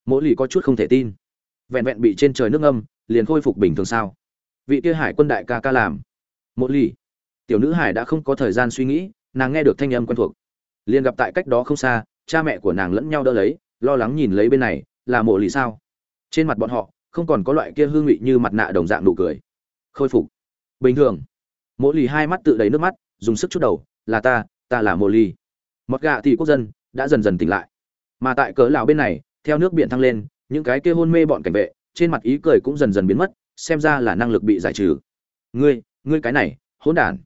Mỗi lì có chút không thể tin. Vẹn vẹn bị trên trời nước ngâm, liền khôi phục bình thường sao? Vị kia hải quân đại ca ca làm. Một lì. Tiểu nữ hải đã không có thời gian suy nghĩ, nàng nghe được thanh âm quen thuộc. Liền gặp tại cách đó không xa, cha mẹ của nàng lẫn nhau đỡ lấy, lo lắng nhìn lấy bên này, là mộ lì sao? Trên mặt bọn họ, không còn có loại kia hương vị như mặt nạ đồng dạng nụ cười. Khôi phục. Bình thường. Mộ lì hai mắt tự đầy nước mắt, dùng sức chút đầu, là ta ta là mộ lì. Mọt gạ thì quốc dân đã dần dần tỉnh lại. Mà tại cớ lào bên này, theo nước biển thăng lên, những cái kia hôn mê bọn cảnh vệ, trên mặt ý cười cũng dần dần biến mất xem ra là năng lực bị giải trừ. Ngươi ngươi cái này, hỗn đản.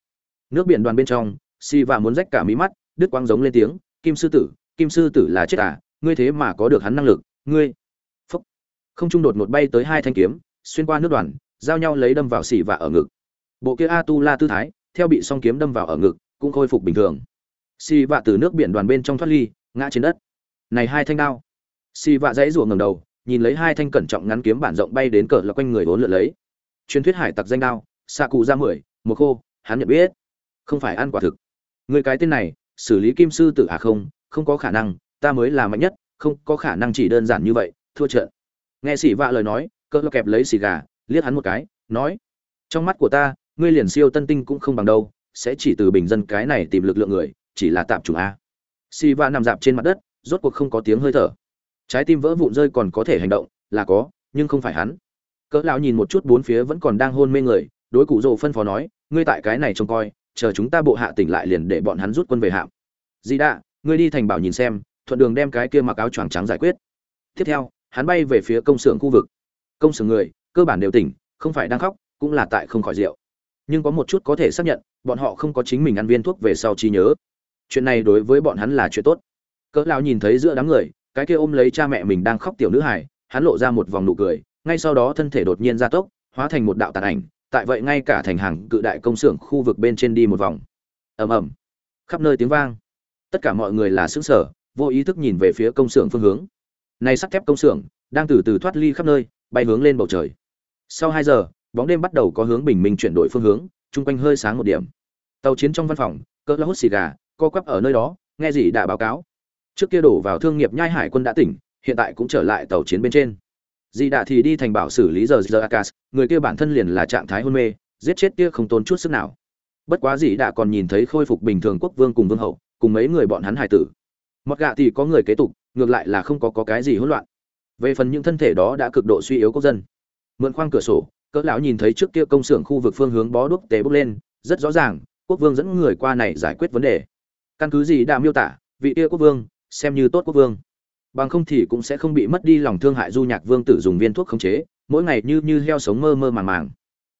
Nước biển đoàn bên trong si và muốn rách cả mí mắt, đứt quang giống lên tiếng, kim sư tử, kim sư tử là chết à ngươi thế mà có được hắn năng lực, ngươi. Phúc. Không trung đột một bay tới hai thanh kiếm, xuyên qua nước đoàn, giao nhau lấy đâm vào xỉ và ở ngực. Bộ kia a tu la tư thái, theo bị song kiếm đâm vào ở ngực, cũng khôi phục bình thường. Xì vạ từ nước biển đoàn bên trong thoát ly, ngã trên đất. Này hai thanh đao. Xì vạ dãy ruộng ngầm đầu nhìn lấy hai thanh cẩn trọng ngắn kiếm bản rộng bay đến cỡ là quanh người vốn lượn lấy. Truyền thuyết hải tặc danh đao xạ cụ ra mười, một khô, hắn nhận biết. Không phải ăn quả thực. Người cái tên này, xử lý kim sư tử à không không có khả năng, ta mới là mạnh nhất, không có khả năng chỉ đơn giản như vậy, thua trận. Nghe xỉ vạ lời nói cỡ lo kẹp lấy xì gà, liếc hắn một cái, nói, trong mắt của ta, ngươi liền siêu tân tinh cũng không bằng đâu, sẽ chỉ từ bình dân cái này tìm lực lượng người, chỉ là tạm chủ a. Xì vạ nằm dạp trên mặt đất, rốt cuộc không có tiếng hơi thở trái tim vỡ vụn rơi còn có thể hành động, là có, nhưng không phải hắn. Cỡ lão nhìn một chút bốn phía vẫn còn đang hôn mê người, đối cụ rồ phân phó nói, ngươi tại cái này trông coi, chờ chúng ta bộ hạ tỉnh lại liền để bọn hắn rút quân về hạm. Di đạ, ngươi đi thành bảo nhìn xem, thuận đường đem cái kia mặc áo choàng trắng giải quyết. Tiếp theo, hắn bay về phía công xưởng khu vực. Công xưởng người, cơ bản đều tỉnh, không phải đang khóc, cũng là tại không khỏi rượu. Nhưng có một chút có thể xác nhận, bọn họ không có chính mình ăn viên thuốc về sau trí nhớ. Chuyện này đối với bọn hắn là chuyện tốt. Cỡ lão nhìn thấy giữa đám người cái kia ôm lấy cha mẹ mình đang khóc tiểu nữ hải, hắn lộ ra một vòng nụ cười ngay sau đó thân thể đột nhiên gia tốc hóa thành một đạo tàn ảnh tại vậy ngay cả thành hàng cự đại công xưởng khu vực bên trên đi một vòng. Ầm ầm. Khắp nơi tiếng vang. Tất cả mọi người là xứng sở vô ý thức nhìn về phía công xưởng phương hướng. Này sắt thép công xưởng đang từ từ thoát ly khắp nơi bay hướng lên bầu trời. Sau hai giờ bóng đêm bắt đầu có hướng bình minh chuyển đổi phương hướng chung quanh hơi sáng một điểm. Tàu chiến trong văn phòng cỡ hút xì gà co quắp ở nơi đó nghe gì đã báo cáo trước kia đổ vào thương nghiệp nhai hải quân đã tỉnh hiện tại cũng trở lại tàu chiến bên trên. Dì đạ thì đi thành bảo xử lý giờ giờ akas người kia bản thân liền là trạng thái hôn mê giết chết kia không tốn chút sức nào. Bất quá dì đạ còn nhìn thấy khôi phục bình thường quốc vương cùng vương hậu cùng mấy người bọn hắn hải tử. Mặc gạ thì có người kế tục ngược lại là không có, có cái gì hỗn loạn. Về phần những thân thể đó đã cực độ suy yếu quốc dân. Mượn khoang cửa sổ cỡ lão nhìn thấy trước kia công xưởng khu vực phương hướng bó đuốc tế bốc lên rất rõ ràng quốc vương dẫn người qua này giải quyết vấn đề. Căn cứ gì đã miêu tả vị kia quốc vương xem như tốt quốc vương. Bằng không thì cũng sẽ không bị mất đi lòng thương hại du nhạc vương tử dùng viên thuốc khống chế, mỗi ngày như như heo sống mơ mơ màng màng.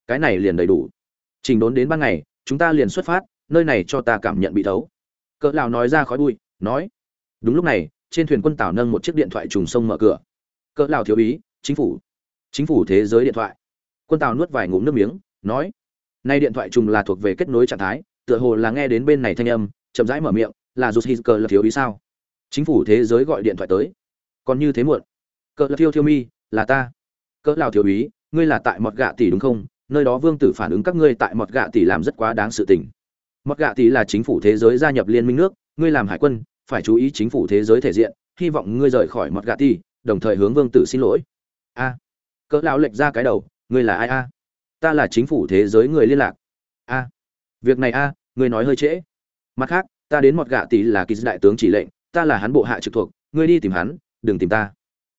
Cái này liền đầy đủ. Trình đốn đến ban ngày, chúng ta liền xuất phát, nơi này cho ta cảm nhận bị thấu. Cỡ lão nói ra khói bụi, nói, đúng lúc này, trên thuyền quân tàu nâng một chiếc điện thoại trùng sông mở cửa. Cỡ lão thiếu ý, chính phủ chính phủ thế giới điện thoại. Quân tàu nuốt vài ngụm nước miếng, nói, nay điện thoại trùng là thuộc về kết nối trạng thái, tựa hồ là nghe đến bên này thanh âm, chậm rãi mở miệng, là dù hít cờ là thiếu ý sao? Chính phủ thế giới gọi điện thoại tới. Còn như thế muộn. Cỡ là thiêu thiêu mi là ta. Cỡ lào thiếu úy, ngươi là tại mọt gạ tỷ đúng không? Nơi đó vương tử phản ứng các ngươi tại mọt gạ tỷ làm rất quá đáng sự tình. Mọt gạ tỷ là chính phủ thế giới gia nhập liên minh nước ngươi làm hải quân phải chú ý chính phủ thế giới thể diện hy vọng ngươi rời khỏi mọt gạ tỷ đồng thời hướng vương tử xin lỗi. A. Cỡ lão lệch ra cái đầu ngươi là ai a? Ta là chính phủ thế giới người liên lạc. A. Việc này a ngươi nói hơi trễ. Mặt khác ta đến mọt gạ tỷ là kỳ đại tướng chỉ lệnh ta là hắn bộ hạ trực thuộc, ngươi đi tìm hắn, đừng tìm ta.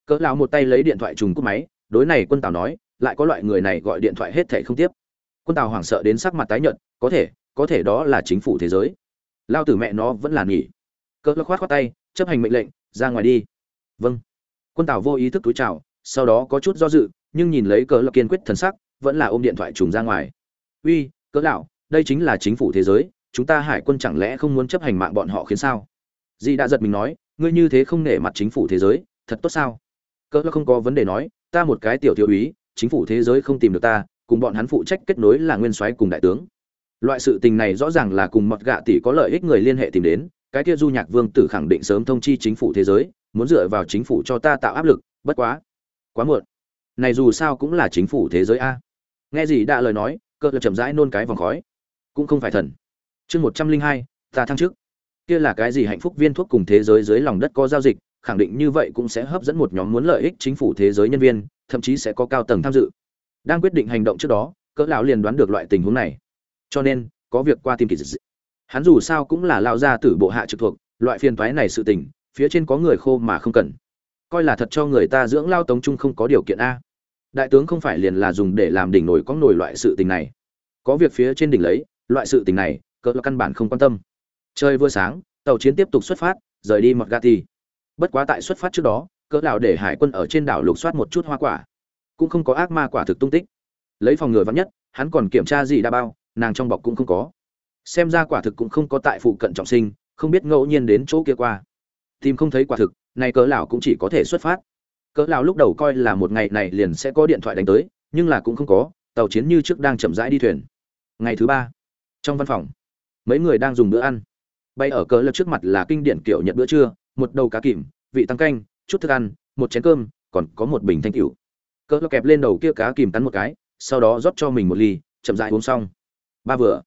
Cỡ lão một tay lấy điện thoại trùng cúp máy, đối này quân tào nói, lại có loại người này gọi điện thoại hết thảy không tiếp. Quân tào hoảng sợ đến sắc mặt tái nhợt, có thể có thể đó là chính phủ thế giới. Lao tử mẹ nó vẫn là nghỉ. Cỡ lão khoát khoát tay, chấp hành mệnh lệnh, ra ngoài đi. Vâng. Quân tào vô ý thức túi chào, sau đó có chút do dự, nhưng nhìn lấy cỡ lão kiên quyết thần sắc, vẫn là ôm điện thoại trùng ra ngoài. Uy, cỡ lão, đây chính là chính phủ thế giới, chúng ta hải quân chẳng lẽ không muốn chấp hành mạng bọn họ khiến sao? Dì đã giật mình nói, ngươi như thế không nể mặt chính phủ thế giới, thật tốt sao? Cỡ không có vấn đề nói, ta một cái tiểu thiếu úy, chính phủ thế giới không tìm được ta, cùng bọn hắn phụ trách kết nối là nguyên soái cùng đại tướng. Loại sự tình này rõ ràng là cùng mật gạ tỷ có lợi ích người liên hệ tìm đến, cái kia du nhạc vương tử khẳng định sớm thông chi chính phủ thế giới, muốn dựa vào chính phủ cho ta tạo áp lực, bất quá quá muộn. Này dù sao cũng là chính phủ thế giới a. Nghe gì đã lời nói cỡ chậm rãi nôn cái vòng khói. Cũng không phải thần. Chương một trăm linh hai, ta thăng trước kia là cái gì hạnh phúc viên thuốc cùng thế giới dưới lòng đất có giao dịch, khẳng định như vậy cũng sẽ hấp dẫn một nhóm muốn lợi ích chính phủ thế giới nhân viên, thậm chí sẽ có cao tầng tham dự. Đang quyết định hành động trước đó, cỡ lão liền đoán được loại tình huống này. Cho nên, có việc qua tìm kỳ dịch hắn dù sao cũng là lao ra từ bộ hạ trực thuộc, loại phiền toái này sự tình, phía trên có người khô mà không cần. Coi là thật cho người ta dưỡng lao tống trung không có điều kiện a. Đại tướng không phải liền là dùng để làm đỉnh nổi có nổi loại sự tình này. Có việc phía trên đỉnh lấy, loại sự tình này, cỡ căn bản không quan tâm. Trời vừa sáng, tàu chiến tiếp tục xuất phát, rời đi Magati. Bất quá tại xuất phát trước đó, cỡ lão để hải quân ở trên đảo lục soát một chút hoa quả, cũng không có ác ma quả thực tung tích. Lấy phòng ngừa vắng nhất, hắn còn kiểm tra gì đa bao, nàng trong bọc cũng không có. Xem ra quả thực cũng không có tại phụ cận trọng sinh, không biết ngẫu nhiên đến chỗ kia qua. Tìm không thấy quả thực, này cỡ lão cũng chỉ có thể xuất phát. Cỡ lão lúc đầu coi là một ngày này liền sẽ có điện thoại đánh tới, nhưng là cũng không có, tàu chiến như trước đang chậm rãi đi thuyền. Ngày thứ ba, trong văn phòng, mấy người đang dùng bữa ăn bay ở cờ lật trước mặt là kinh điển kiểu nhận bữa trưa, một đầu cá kìm, vị tăng canh, chút thức ăn, một chén cơm, còn có một bình thanh cửu cờ lật kẹp lên đầu kia cá kìm cắn một cái, sau đó rót cho mình một ly, chậm dại uống xong. Ba vừa.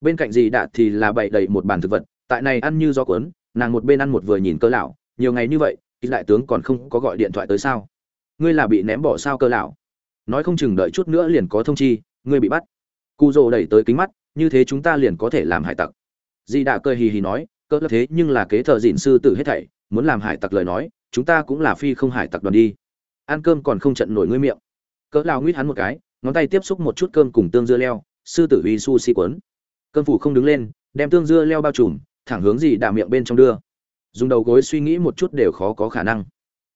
Bên cạnh dì đạ thì là bày đầy một bàn thực vật, tại này ăn như do cuốn, nàng một bên ăn một vừa nhìn cơ lão, nhiều ngày như vậy ít đại tướng còn không có gọi điện thoại tới sao? Ngươi là bị ném bỏ sao cơ lão? Nói không chừng đợi chút nữa liền có thông chi, ngươi bị bắt. Cụ rồ đẩy tới kính mắt, như thế chúng ta liền có thể làm hải tặc. Di đạ cười hì hì nói cỡ thế nhưng là kế thợ dịn sư tử hết thảy, muốn làm hải tặc lời nói, chúng ta cũng là phi không hải tặc đoàn đi. Ăn cơm còn không trận nổi ngươi miệng. Cỡ lao nguyết hắn một cái, ngón tay tiếp xúc một chút cơm cùng tương dưa leo, sư tử uy su si quấn. Cơm phủ không đứng lên, đem tương dưa leo bao trùm, thẳng hướng gì đà miệng bên trong đưa. Dùng đầu gối suy nghĩ một chút đều khó có khả năng.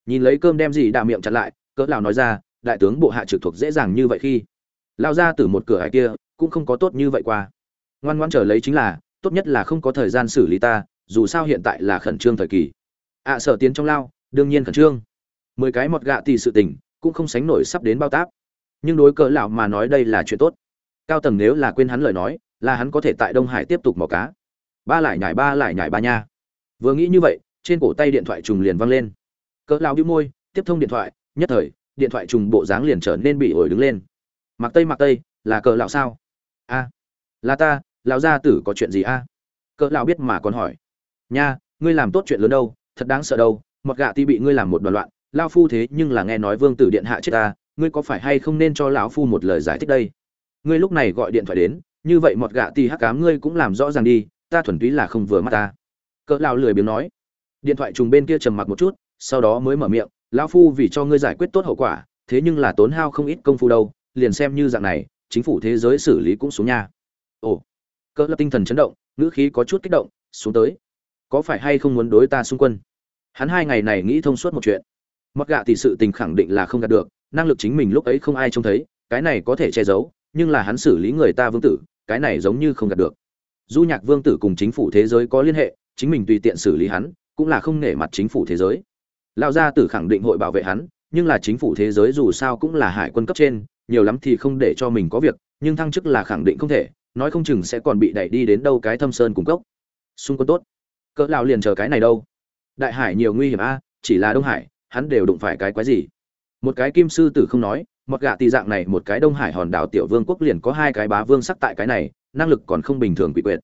Nhìn lấy cơm đem gì đà miệng chặn lại, cỡ lão nói ra, đại tướng bộ hạ trực thuộc dễ dàng như vậy khi. Lao ra từ một cửa hải kia, cũng không có tốt như vậy qua. Ngoan ngoan trở lấy chính là tốt nhất là không có thời gian xử lý ta dù sao hiện tại là khẩn trương thời kỳ. Ạ à, sở tiến trong lao đương nhiên khẩn trương. Mười cái mọt gạ thì sự tình cũng không sánh nổi sắp đến bao táp. Nhưng đối cỡ lão mà nói đây là chuyện tốt. Cao tầng nếu là quên hắn lời nói là hắn có thể tại đông hải tiếp tục mò cá. Ba lại nhảy ba lại nhảy ba nha. Vừa nghĩ như vậy trên cổ tay điện thoại trùng liền văng lên. Cỡ lão bĩu môi tiếp thông điện thoại nhất thời điện thoại trùng bộ dáng liền trở nên bị ổi đứng lên. Mặc tây mặc tây là cỡ lão sao? A là ta lão gia tử có chuyện gì a? Cỡ lão biết mà còn hỏi. Nha, ngươi làm tốt chuyện lớn đâu, thật đáng sợ đâu, mọt gạ ti bị ngươi làm một đoàn loạn lao phu thế nhưng là nghe nói vương tử điện hạ chết ta, ngươi có phải hay không nên cho lão phu một lời giải thích đây? Ngươi lúc này gọi điện thoại đến, như vậy mọt gạ ti hắc cám ngươi cũng làm rõ ràng đi, ta thuần túy là không vừa mắt ta. Cỡ lão lười biếng nói. Điện thoại trùng bên kia trầm mặc một chút, sau đó mới mở miệng, lão phu vì cho ngươi giải quyết tốt hậu quả, thế nhưng là tốn hao không ít công phu đâu, liền xem như dạng này, chính phủ thế giới xử lý cũng xuống nha. Ồ cỡ lập tinh thần chấn động, ngữ khí có chút kích động, xuống tới. Có phải hay không muốn đối ta xung quân? Hắn hai ngày này nghĩ thông suốt một chuyện. Mặc gạ thì sự tình khẳng định là không đạt được, năng lực chính mình lúc ấy không ai trông thấy, cái này có thể che giấu, nhưng là hắn xử lý người ta vương tử, cái này giống như không đạt được. Du nhạc vương tử cùng chính phủ thế giới có liên hệ, chính mình tùy tiện xử lý hắn, cũng là không nể mặt chính phủ thế giới. Lão gia tử khẳng định hội bảo vệ hắn, nhưng là chính phủ thế giới dù sao cũng là hải quân cấp trên, nhiều lắm thì không để cho mình có việc, nhưng thăng chức là khẳng định không thể nói không chừng sẽ còn bị đẩy đi đến đâu cái thâm sơn cung cốc, xung quân tốt. Cỡ lão liền chờ cái này đâu. Đại hải nhiều nguy hiểm a chỉ là đông hải hắn đều đụng phải cái quái gì? Một cái kim sư tử không nói một gạ tì dạng này một cái đông hải hòn đảo tiểu vương quốc liền có hai cái bá vương sắc tại cái này năng lực còn không bình thường quỷ quyệt.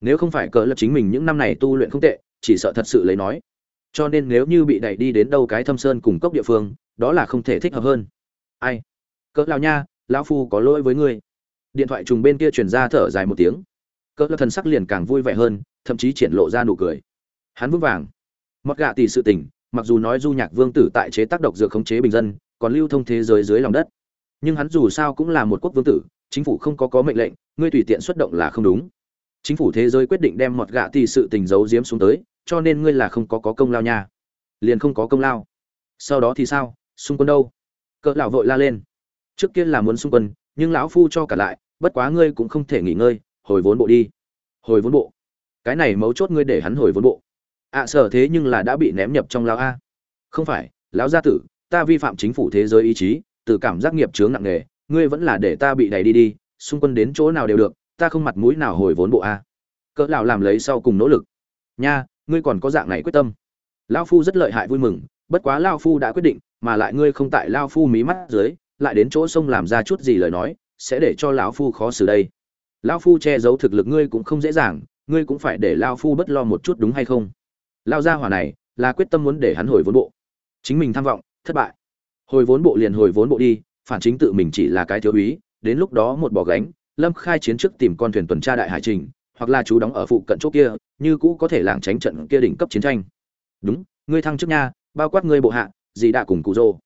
Nếu không phải cỡ lập chính mình những năm này tu luyện không tệ chỉ sợ thật sự lấy nói. Cho nên nếu như bị đẩy đi đến đâu cái thâm sơn cùng cốc địa phương đó là không thể thích hợp hơn. Ai? Cỡ lao nha lão phu có lỗi với ngươi điện thoại trùng bên kia truyền ra thở dài một tiếng. Cỡ thần sắc liền càng vui vẻ hơn, thậm chí triển lộ ra nụ cười. Hắn vững vàng. Mặc gạ tỷ sự tình, mặc dù nói du nhạc vương tử tại chế tác độc dược khống chế bình dân, còn lưu thông thế giới dưới lòng đất. Nhưng hắn dù sao cũng là một quốc vương tử, chính phủ không có có mệnh lệnh, ngươi tùy tiện xuất động là không đúng. Chính phủ thế giới quyết định đem mọt gạ tỷ sự tình giấu giếm xuống tới, cho nên ngươi là không có có công lao nha. Liền không có công lao. Sau đó thì sao? Xung quân đâu? Cỡ lão vội la lên. Trước kia là muốn xung quân, nhưng lão phu cho cả lại bất quá ngươi cũng không thể nghỉ ngơi hồi vốn bộ đi. Hồi vốn bộ? Cái này mấu chốt ngươi để hắn hồi vốn bộ. Ạ à, sở thế nhưng là đã bị ném nhập trong lao a. Không phải lão gia tử ta vi phạm chính phủ thế giới ý chí từ cảm giác nghiệp chướng nặng nề ngươi vẫn là để ta bị đẩy đi đi xung quân đến chỗ nào đều được ta không mặt mũi nào hồi vốn bộ a. Cỡ lão làm lấy sau cùng nỗ lực. Nha ngươi còn có dạng này quyết tâm. Lão phu rất lợi hại vui mừng bất quá lão phu đã quyết định mà lại ngươi không tại lão phu mí mắt dưới lại đến chỗ sông làm ra chút gì lời nói sẽ để cho lão phu khó xử đây. Lão phu che giấu thực lực ngươi cũng không dễ dàng, ngươi cũng phải để lão phu bất lo một chút đúng hay không? Lao gia hỏa này, là quyết tâm muốn để hắn hồi vốn bộ. Chính mình tham vọng, thất bại. Hồi vốn bộ liền hồi vốn bộ đi, phản chính tự mình chỉ là cái thiếu úy, đến lúc đó một bỏ gánh, lâm khai chiến trước tìm con thuyền tuần tra đại hải trình, hoặc là chú đóng ở phụ cận chỗ kia, như cũ có thể làng tránh trận kia đỉnh cấp chiến tranh. Đúng, ngươi thăng chức nha, bao quát ngươi bộ hạ gì đã cùng cụ rô.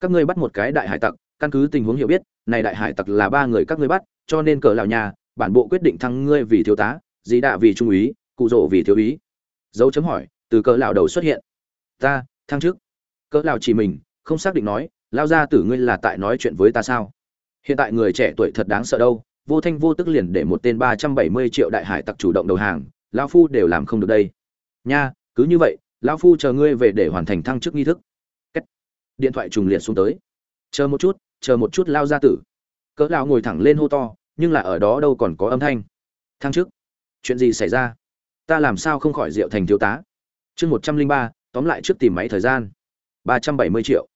Các ngươi bắt một cái đại hải tặc căn cứ tình huống hiểu biết, này đại hải tặc là ba người các ngươi bắt, cho nên cờ lão nhà, bản bộ quyết định thăng ngươi vì thiếu tá, dĩ đạ vì trung úy, cụ rỗ vì thiếu úy. Dấu chấm hỏi, từ cờ lão đầu xuất hiện. Ta, thăng trước cỡ lão chỉ mình, không xác định nói lao ra tử ngươi là tại nói chuyện với ta sao? Hiện tại người trẻ tuổi thật đáng sợ đâu, vô thanh vô tức liền để một tên ba trăm bảy mươi triệu đại hải tặc chủ động đầu hàng, lão phu đều làm không được đây. Nha, cứ như vậy, lão phu chờ ngươi về để hoàn thành thăng chức nghi thức. Điện thoại trùng liệt xuống tới. Chờ một chút chờ một chút lao ra tử. Cỡ lão ngồi thẳng lên hô to, nhưng là ở đó đâu còn có âm thanh. Thăng chức. Chuyện gì xảy ra? Ta làm sao không khỏi rượu thành thiếu tá? Chương một trăm linh ba, tóm lại trước tìm máy thời gian. Ba trăm bảy mươi triệu.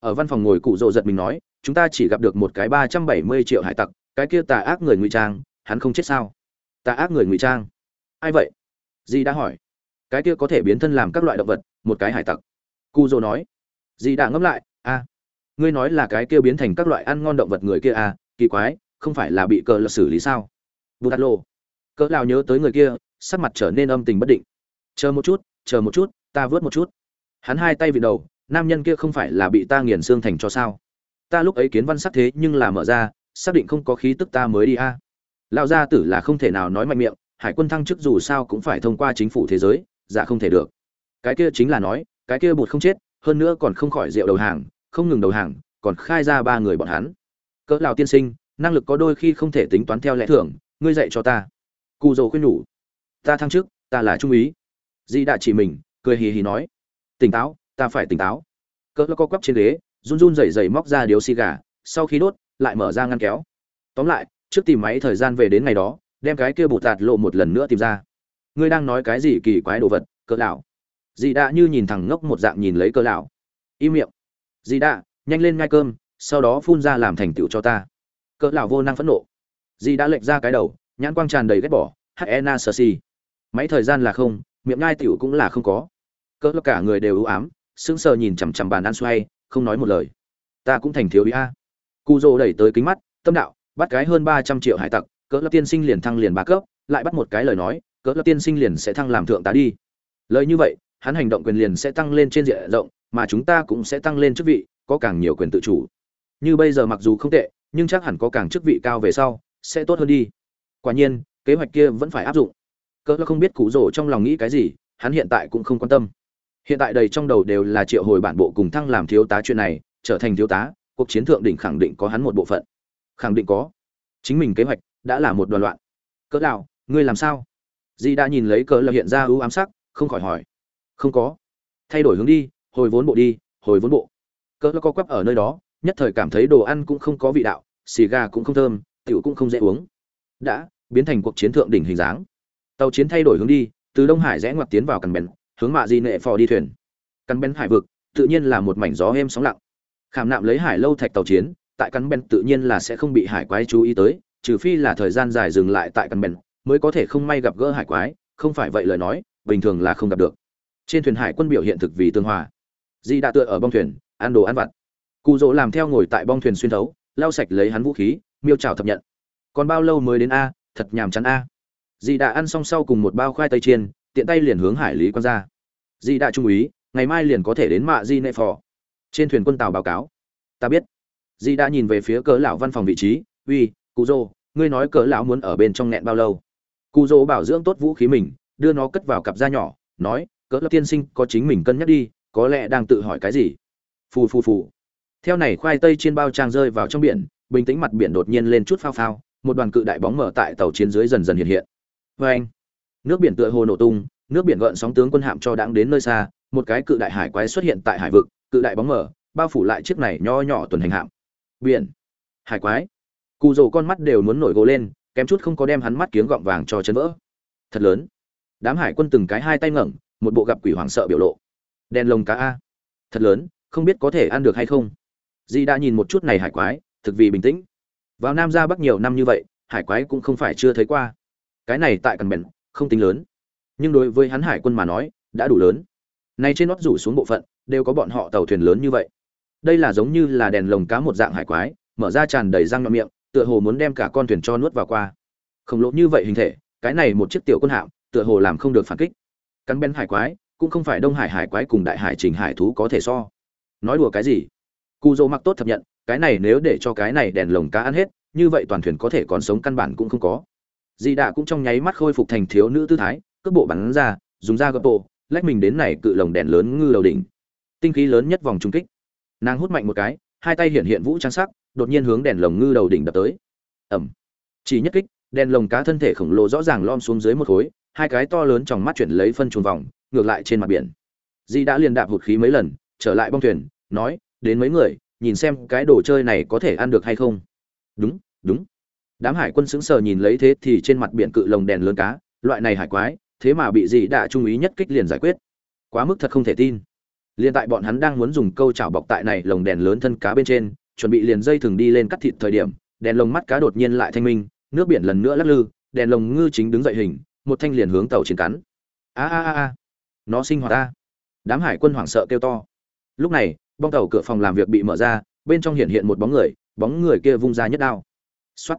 Ở văn phòng ngồi cụ rộ giật mình nói, chúng ta chỉ gặp được một cái ba trăm bảy mươi triệu hải tặc, cái kia tà ác người ngụy trang, hắn không chết sao? Tà ác người ngụy trang? Ai vậy? Gì đã hỏi. Cái kia có thể biến thân làm các loại động vật, một cái hải tặc. Cụ rộ nói. Gì đã ngẫm lại a ngươi nói là cái kia biến thành các loại ăn ngon động vật người kia à kỳ quái, không phải là bị cờ lật xử lý sao? Bù tát lô cỡ lao nhớ tới người kia, sắc mặt trở nên âm tình bất định. Chờ một chút, chờ một chút, ta vớt một chút. Hắn hai tay vị đầu, nam nhân kia không phải là bị ta nghiền xương thành cho sao? Ta lúc ấy kiến văn sắc thế nhưng là mở ra, xác định không có khí tức ta mới đi a. À. lao gia tử là không thể nào nói mạnh miệng, hải quân thăng chức dù sao cũng phải thông qua chính phủ thế giới dạ không thể được. Cái kia chính là nói, cái kia bụt không chết, hơn nữa còn không khỏi rượu đầu hàng không ngừng đầu hàng, còn khai ra ba người bọn hắn. Cỡ lào tiên sinh, năng lực có đôi khi không thể tính toán theo lẽ thường, ngươi dạy cho ta. Cụ dầu khuyên nhủ. Ta thăng chức, ta là trung úy. Di đã chỉ mình, cười hì hì nói. Tỉnh táo, ta phải tỉnh táo. Cỡ co quắp trên ghế, run run rẩy rẩy móc ra điếu xì gà, sau khi đốt, lại mở ra ngăn kéo. Tóm lại, trước tìm máy thời gian về đến ngày đó, đem cái kia bụt tạt lộ một lần nữa tìm ra. Ngươi đang nói cái gì kỳ quái đồ vật, cỡ lão? Dì đã như nhìn thằng ngốc một dạng nhìn lấy cỡ lão. Im miệng dì đã nhanh lên ngai cơm, sau đó phun ra làm thành tựu cho ta. Cỡ lão vô năng phẫn nộ. Dì đã lệch ra cái đầu, nhãn quang tràn đầy ghét bỏ hena sơ si máy thời gian là không, miệng ngai tiểu cũng là không có. Cỡ cả người đều ưu ám, sững sờ nhìn chằm chằm bàn ăn xoay, không nói một lời. Ta cũng thành thiếu ý a. Cu dô đẩy tới kính mắt, tâm đạo, bắt cái hơn ba trăm triệu hải tặc, cỡ lập tiên sinh liền thăng liền ba cấp, lại bắt một cái lời nói, cỡ lập tiên sinh liền sẽ thăng làm thượng tá đi. Lời như vậy, hắn hành động quyền liền sẽ tăng lên trên diện rộng mà chúng ta cũng sẽ tăng lên chức vị, có càng nhiều quyền tự chủ. Như bây giờ mặc dù không tệ, nhưng chắc hẳn có càng chức vị cao về sau, sẽ tốt hơn đi. Quả nhiên, kế hoạch kia vẫn phải áp dụng. Cỡ không biết cụ rổ trong lòng nghĩ cái gì, hắn hiện tại cũng không quan tâm. Hiện tại đầy trong đầu đều là triệu hồi bản bộ cùng thăng làm thiếu tá chuyện này, trở thành thiếu tá, cuộc chiến thượng đỉnh khẳng định có hắn một bộ phận. Khẳng định có. Chính mình kế hoạch đã là một đoàn loạn. Cỡ lão ngươi làm sao? Di đã nhìn lấy cỡ là hiện ra ưu ám sắc, không khỏi hỏi. Không có. Thay đổi hướng đi hồi vốn bộ đi, hồi vốn bộ. Cỡ có quắp ở nơi đó, nhất thời cảm thấy đồ ăn cũng không có vị đạo, xì gà cũng không thơm, tiểu cũng không dễ uống. Đã, biến thành cuộc chiến thượng đỉnh hình dáng. Tàu chiến thay đổi hướng đi, từ đông hải rẽ ngoặt tiến vào căn bèn hướng mạ di nệ phò đi thuyền. Căn bèn hải vực, tự nhiên là một mảnh gió êm sóng lặng. Khảm nạm lấy hải lâu thạch tàu chiến, tại căn bèn tự nhiên là sẽ không bị hải quái chú ý tới, trừ phi là thời gian dài dừng lại tại căn bèn mới có thể không may gặp gỡ hải quái, không phải vậy lời nói, bình thường là không gặp được. Trên thuyền hải quân biểu hiện thực vì tương hòa di đã tựa ở bong thuyền, ăn đồ ăn vặt. Cụ dỗ làm theo ngồi tại bong thuyền xuyên thấu, lau sạch lấy hắn vũ khí, miêu trào thập nhận. Còn bao lâu mới đến a, thật nhàm chán a. Dì đã ăn xong sau cùng một bao khoai tây chiên, tiện tay liền hướng hải lý quan ra. Dì đã trung úy, ngày mai liền có thể đến mạ di nệ phò. Trên thuyền quân tàu báo cáo. Ta biết. Dì đã nhìn về phía cỡ lão văn phòng vị trí, uy, cụ dô ngươi nói cỡ lão muốn ở bên trong nghẹn bao lâu? Cụ dô bảo dưỡng tốt vũ khí mình, đưa nó cất vào cặp da nhỏ, nói, cỡ lão tiên sinh có chính mình cân nhắc đi có lẽ đang tự hỏi cái gì. Phù phù phù. Theo này khoai tây trên bao trang rơi vào trong biển, bình tĩnh mặt biển đột nhiên lên chút phao phao, một đoàn cự đại bóng mở tại tàu chiến dưới dần dần hiện hiện. Vê anh, nước biển tựa hồ nổ tung, nước biển gợn sóng tướng quân hạm cho đáng đến nơi xa, một cái cự đại hải quái xuất hiện tại hải vực, cự đại bóng mở, bao phủ lại chiếc này nho nhỏ tuần hành hạm. Biển, hải quái. Cụ rồ con mắt đều muốn nổi gồ lên, kém chút không có đem hắn mắt kiếng gọng vàng cho chân vỡ. Thật lớn. Đám hải quân từng cái hai tay ngẩng, một bộ gặp quỷ hoảng sợ biểu lộ đèn lồng cá a. Thật lớn, không biết có thể ăn được hay không. Di đã nhìn một chút này hải quái, thực vì bình tĩnh. Vào nam ra bắc nhiều năm như vậy, hải quái cũng không phải chưa thấy qua. Cái này tại cần bèn không tính lớn. Nhưng đối với hắn hải quân mà nói, đã đủ lớn. Nay trên nót rủ xuống bộ phận, đều có bọn họ tàu thuyền lớn như vậy. Đây là giống như là đèn lồng cá một dạng hải quái, mở ra tràn đầy răng nhọn miệng, tựa hồ muốn đem cả con thuyền cho nuốt vào qua. Khổng lồ như vậy hình thể, cái này một chiếc tiểu quân hạm, tựa hồ làm không được phản kích. Cắn bên hải quái cũng không phải đông hải hải quái cùng đại hải trình hải thú có thể so nói đùa cái gì cụ dỗ mặc tốt thập nhận cái này nếu để cho cái này đèn lồng cá ăn hết như vậy toàn thuyền có thể còn sống căn bản cũng không có Dì Đạ cũng trong nháy mắt khôi phục thành thiếu nữ tư thái, cước bộ bắn ra, dùng ra gấp bộ, lách mình đến này cự lồng đèn lớn ngư đầu đỉnh. Tinh khí lớn nhất vòng trung kích. Nàng hút mạnh một cái, hai tay hiện hiện vũ trang sắc, đột nhiên hướng đèn lồng ngư đầu đỉnh đập tới. Ầm. Chỉ nhất kích, đèn lồng cá thân thể khổng lồ rõ ràng lom xuống dưới một khối, hai cái to lớn trong mắt chuyển lấy phân chuồng vòng, ngược lại trên mặt biển. Di đã liền đạp hụt khí mấy lần, trở lại bong thuyền, nói, đến mấy người, nhìn xem cái đồ chơi này có thể ăn được hay không. Đúng, đúng. Đám hải quân sững sờ nhìn lấy thế thì trên mặt biển cự lồng đèn lớn cá loại này hải quái thế mà bị dị đạ trung ý nhất kích liền giải quyết. Quá mức thật không thể tin. Liền tại bọn hắn đang muốn dùng câu chảo bọc tại này lồng đèn lớn thân cá bên trên chuẩn bị liền dây thừng đi lên cắt thịt thời điểm đèn lồng mắt cá đột nhiên lại thanh minh nước biển lần nữa lắc lư đèn lồng ngư chính đứng dậy hình một thanh liền hướng tàu chiến cắn. A a a a nó sinh hoạt ta. Đám hải quân hoảng sợ kêu to. Lúc này, bong tàu cửa phòng làm việc bị mở ra, bên trong hiện hiện một bóng người bóng người kia vung ra nhất đao. Xoắt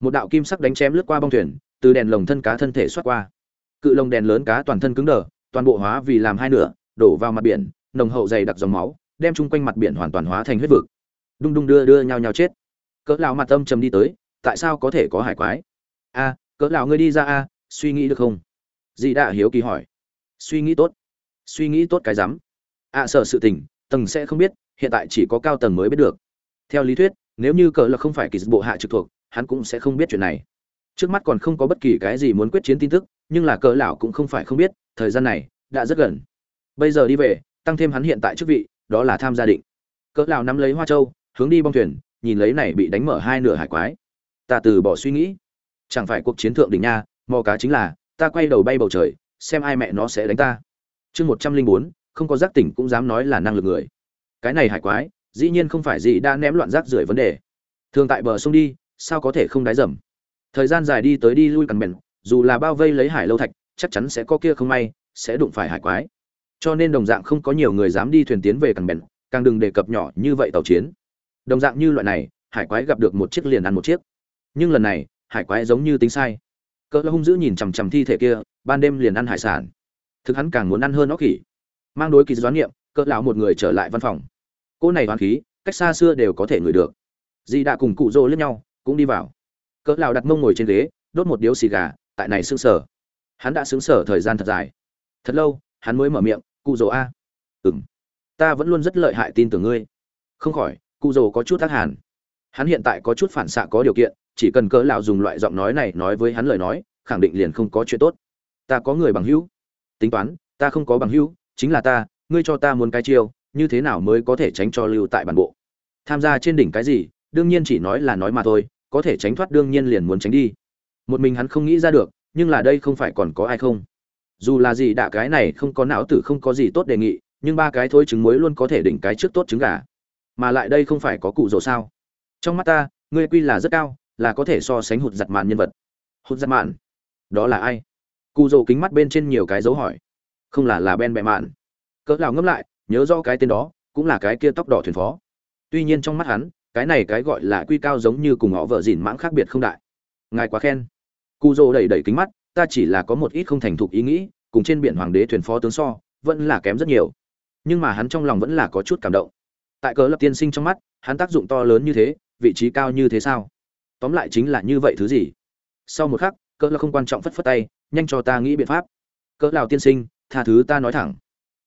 một đạo kim sắc đánh chém lướt qua bong thuyền, từ đèn lồng thân cá thân thể xoát qua. Cự lồng đèn lớn cá toàn thân cứng đờ, toàn bộ hóa vì làm hai nửa, đổ vào mặt biển, nồng hậu dày đặc dòng máu, đem chung quanh mặt biển hoàn toàn hóa thành huyết vực. Đung đung đưa đưa nhau nhau chết. Cỡ lão mặt âm trầm đi tới, tại sao có thể có hải quái? A, cỡ lão ngươi đi ra a, suy nghĩ được không? Dì đạ hiếu kỳ hỏi suy nghĩ tốt. Suy nghĩ tốt cái rắm. Ạ sợ sự tình, tầng sẽ không biết, hiện tại chỉ có cao tầng mới biết được. Theo lý thuyết, nếu như cỡ là không phải kỳ bộ hạ trực thuộc, hắn cũng sẽ không biết chuyện này. Trước mắt còn không có bất kỳ cái gì muốn quyết chiến tin tức, nhưng là cỡ lão cũng không phải không biết, thời gian này đã rất gần. Bây giờ đi về, tăng thêm hắn hiện tại chức vị, đó là tham gia định. Cỡ lão nắm lấy hoa châu, hướng đi bong thuyền, nhìn lấy này bị đánh mở hai nửa hải quái. Ta từ bỏ suy nghĩ. Chẳng phải cuộc chiến thượng đỉnh nha, mò cá chính là, ta quay đầu bay bầu trời xem ai mẹ nó sẽ đánh ta. Chương một trăm linh bốn, không có giác tỉnh cũng dám nói là năng lực người. Cái này hải quái, dĩ nhiên không phải gì đã ném loạn rác rưởi vấn đề. Thường tại bờ sông đi, sao có thể không đáy dầm? Thời gian dài đi tới đi lui cằn bèn, dù là bao vây lấy hải lâu thạch, chắc chắn sẽ có kia không may, sẽ đụng phải hải quái. Cho nên đồng dạng không có nhiều người dám đi thuyền tiến về cằn bèn, càng đừng đề cập nhỏ như vậy tàu chiến. Đồng dạng như loại này, hải quái gặp được một chiếc liền ăn một chiếc. Nhưng lần này, hải quái giống như tính sai cỡ hung dữ nhìn chằm chằm thi thể kia, ban đêm liền ăn hải sản. Thực hắn càng muốn ăn hơn nó khỉ. Mang đối kỳ doán niệm cỡ lão một người trở lại văn phòng. Cô này hoán khí, cách xa xưa đều có thể ngửi được. Di đã cùng cụ rô lướt nhau, cũng đi vào. Cỡ lão đặt mông ngồi trên ghế, đốt một điếu xì gà, tại này sững sờ. Hắn đã sững sờ thời gian thật dài. Thật lâu, hắn mới mở miệng, cụ rô a. Ừm, ta vẫn luôn rất lợi hại tin tưởng ngươi. Không khỏi, cụ rô có chút tác hàn. Hắn hiện tại có chút phản xạ có điều kiện chỉ cần cỡ lão dùng loại giọng nói này nói với hắn lời nói, khẳng định liền không có chuyện tốt. Ta có người bằng hữu. Tính toán, ta không có bằng hữu, chính là ta, ngươi cho ta muốn cái chiêu, như thế nào mới có thể tránh cho lưu tại bản bộ? Tham gia trên đỉnh cái gì, đương nhiên chỉ nói là nói mà thôi, có thể tránh thoát đương nhiên liền muốn tránh đi. Một mình hắn không nghĩ ra được, nhưng là đây không phải còn có ai không? Dù là gì đạ cái này không có não tử không có gì tốt đề nghị, nhưng ba cái thôi trứng muối luôn có thể đỉnh cái trước tốt trứng gà. Mà lại đây không phải có cụ rồ sao? Trong mắt ta, ngươi quy là rất cao là có thể so sánh hụt giặt mạn nhân vật. Hụt giặt mạn? Đó là ai? Cụ rồ kính mắt bên trên nhiều cái dấu hỏi. Không là là ben bẹ mạn. Cỡ lão ngâm lại, nhớ rõ cái tên đó, cũng là cái kia tóc đỏ thuyền phó. Tuy nhiên trong mắt hắn, cái này cái gọi là quy cao giống như cùng họ vợ dìn mãng khác biệt không đại. Ngài quá khen. Cụ rồ đẩy đẩy kính mắt, ta chỉ là có một ít không thành thục ý nghĩ, cùng trên biển hoàng đế thuyền phó tướng so, vẫn là kém rất nhiều. Nhưng mà hắn trong lòng vẫn là có chút cảm động. Tại cỡ lập tiên sinh trong mắt, hắn tác dụng to lớn như thế, vị trí cao như thế sao? Tóm lại chính là như vậy thứ gì? Sau một khắc, cỡ là không quan trọng phất phất tay, nhanh cho ta nghĩ biện pháp. Cỡ lào tiên sinh, tha thứ ta nói thẳng.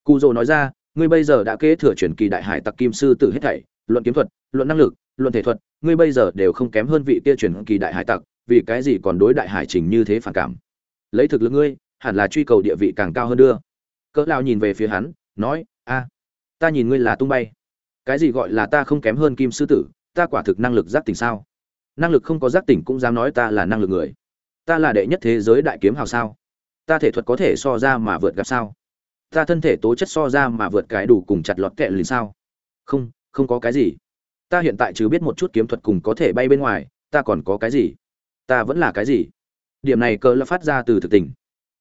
Cụ dỗ nói ra, ngươi bây giờ đã kế thừa truyền kỳ đại hải tặc kim sư tử hết thảy, luận kiếm thuật, luận năng lực, luận thể thuật, ngươi bây giờ đều không kém hơn vị kia truyền kỳ đại hải tặc, vì cái gì còn đối đại hải trình như thế phản cảm? Lấy thực lực ngươi, hẳn là truy cầu địa vị càng cao hơn đưa. Cỡ lao nhìn về phía hắn, nói, a, ta nhìn ngươi là tung bay. Cái gì gọi là ta không kém hơn kim sư tử, ta quả thực năng lực giác tình sao? Năng lực không có giác tỉnh cũng dám nói ta là năng lực người. Ta là đệ nhất thế giới đại kiếm hào sao? Ta thể thuật có thể so ra mà vượt gặp sao? Ta thân thể tố chất so ra mà vượt cái đủ cùng chặt lọt kẹ liền sao? Không không có cái gì. Ta hiện tại chứ biết một chút kiếm thuật cùng có thể bay bên ngoài ta còn có cái gì? Ta vẫn là cái gì? Điểm này cờ là phát ra từ thực tình.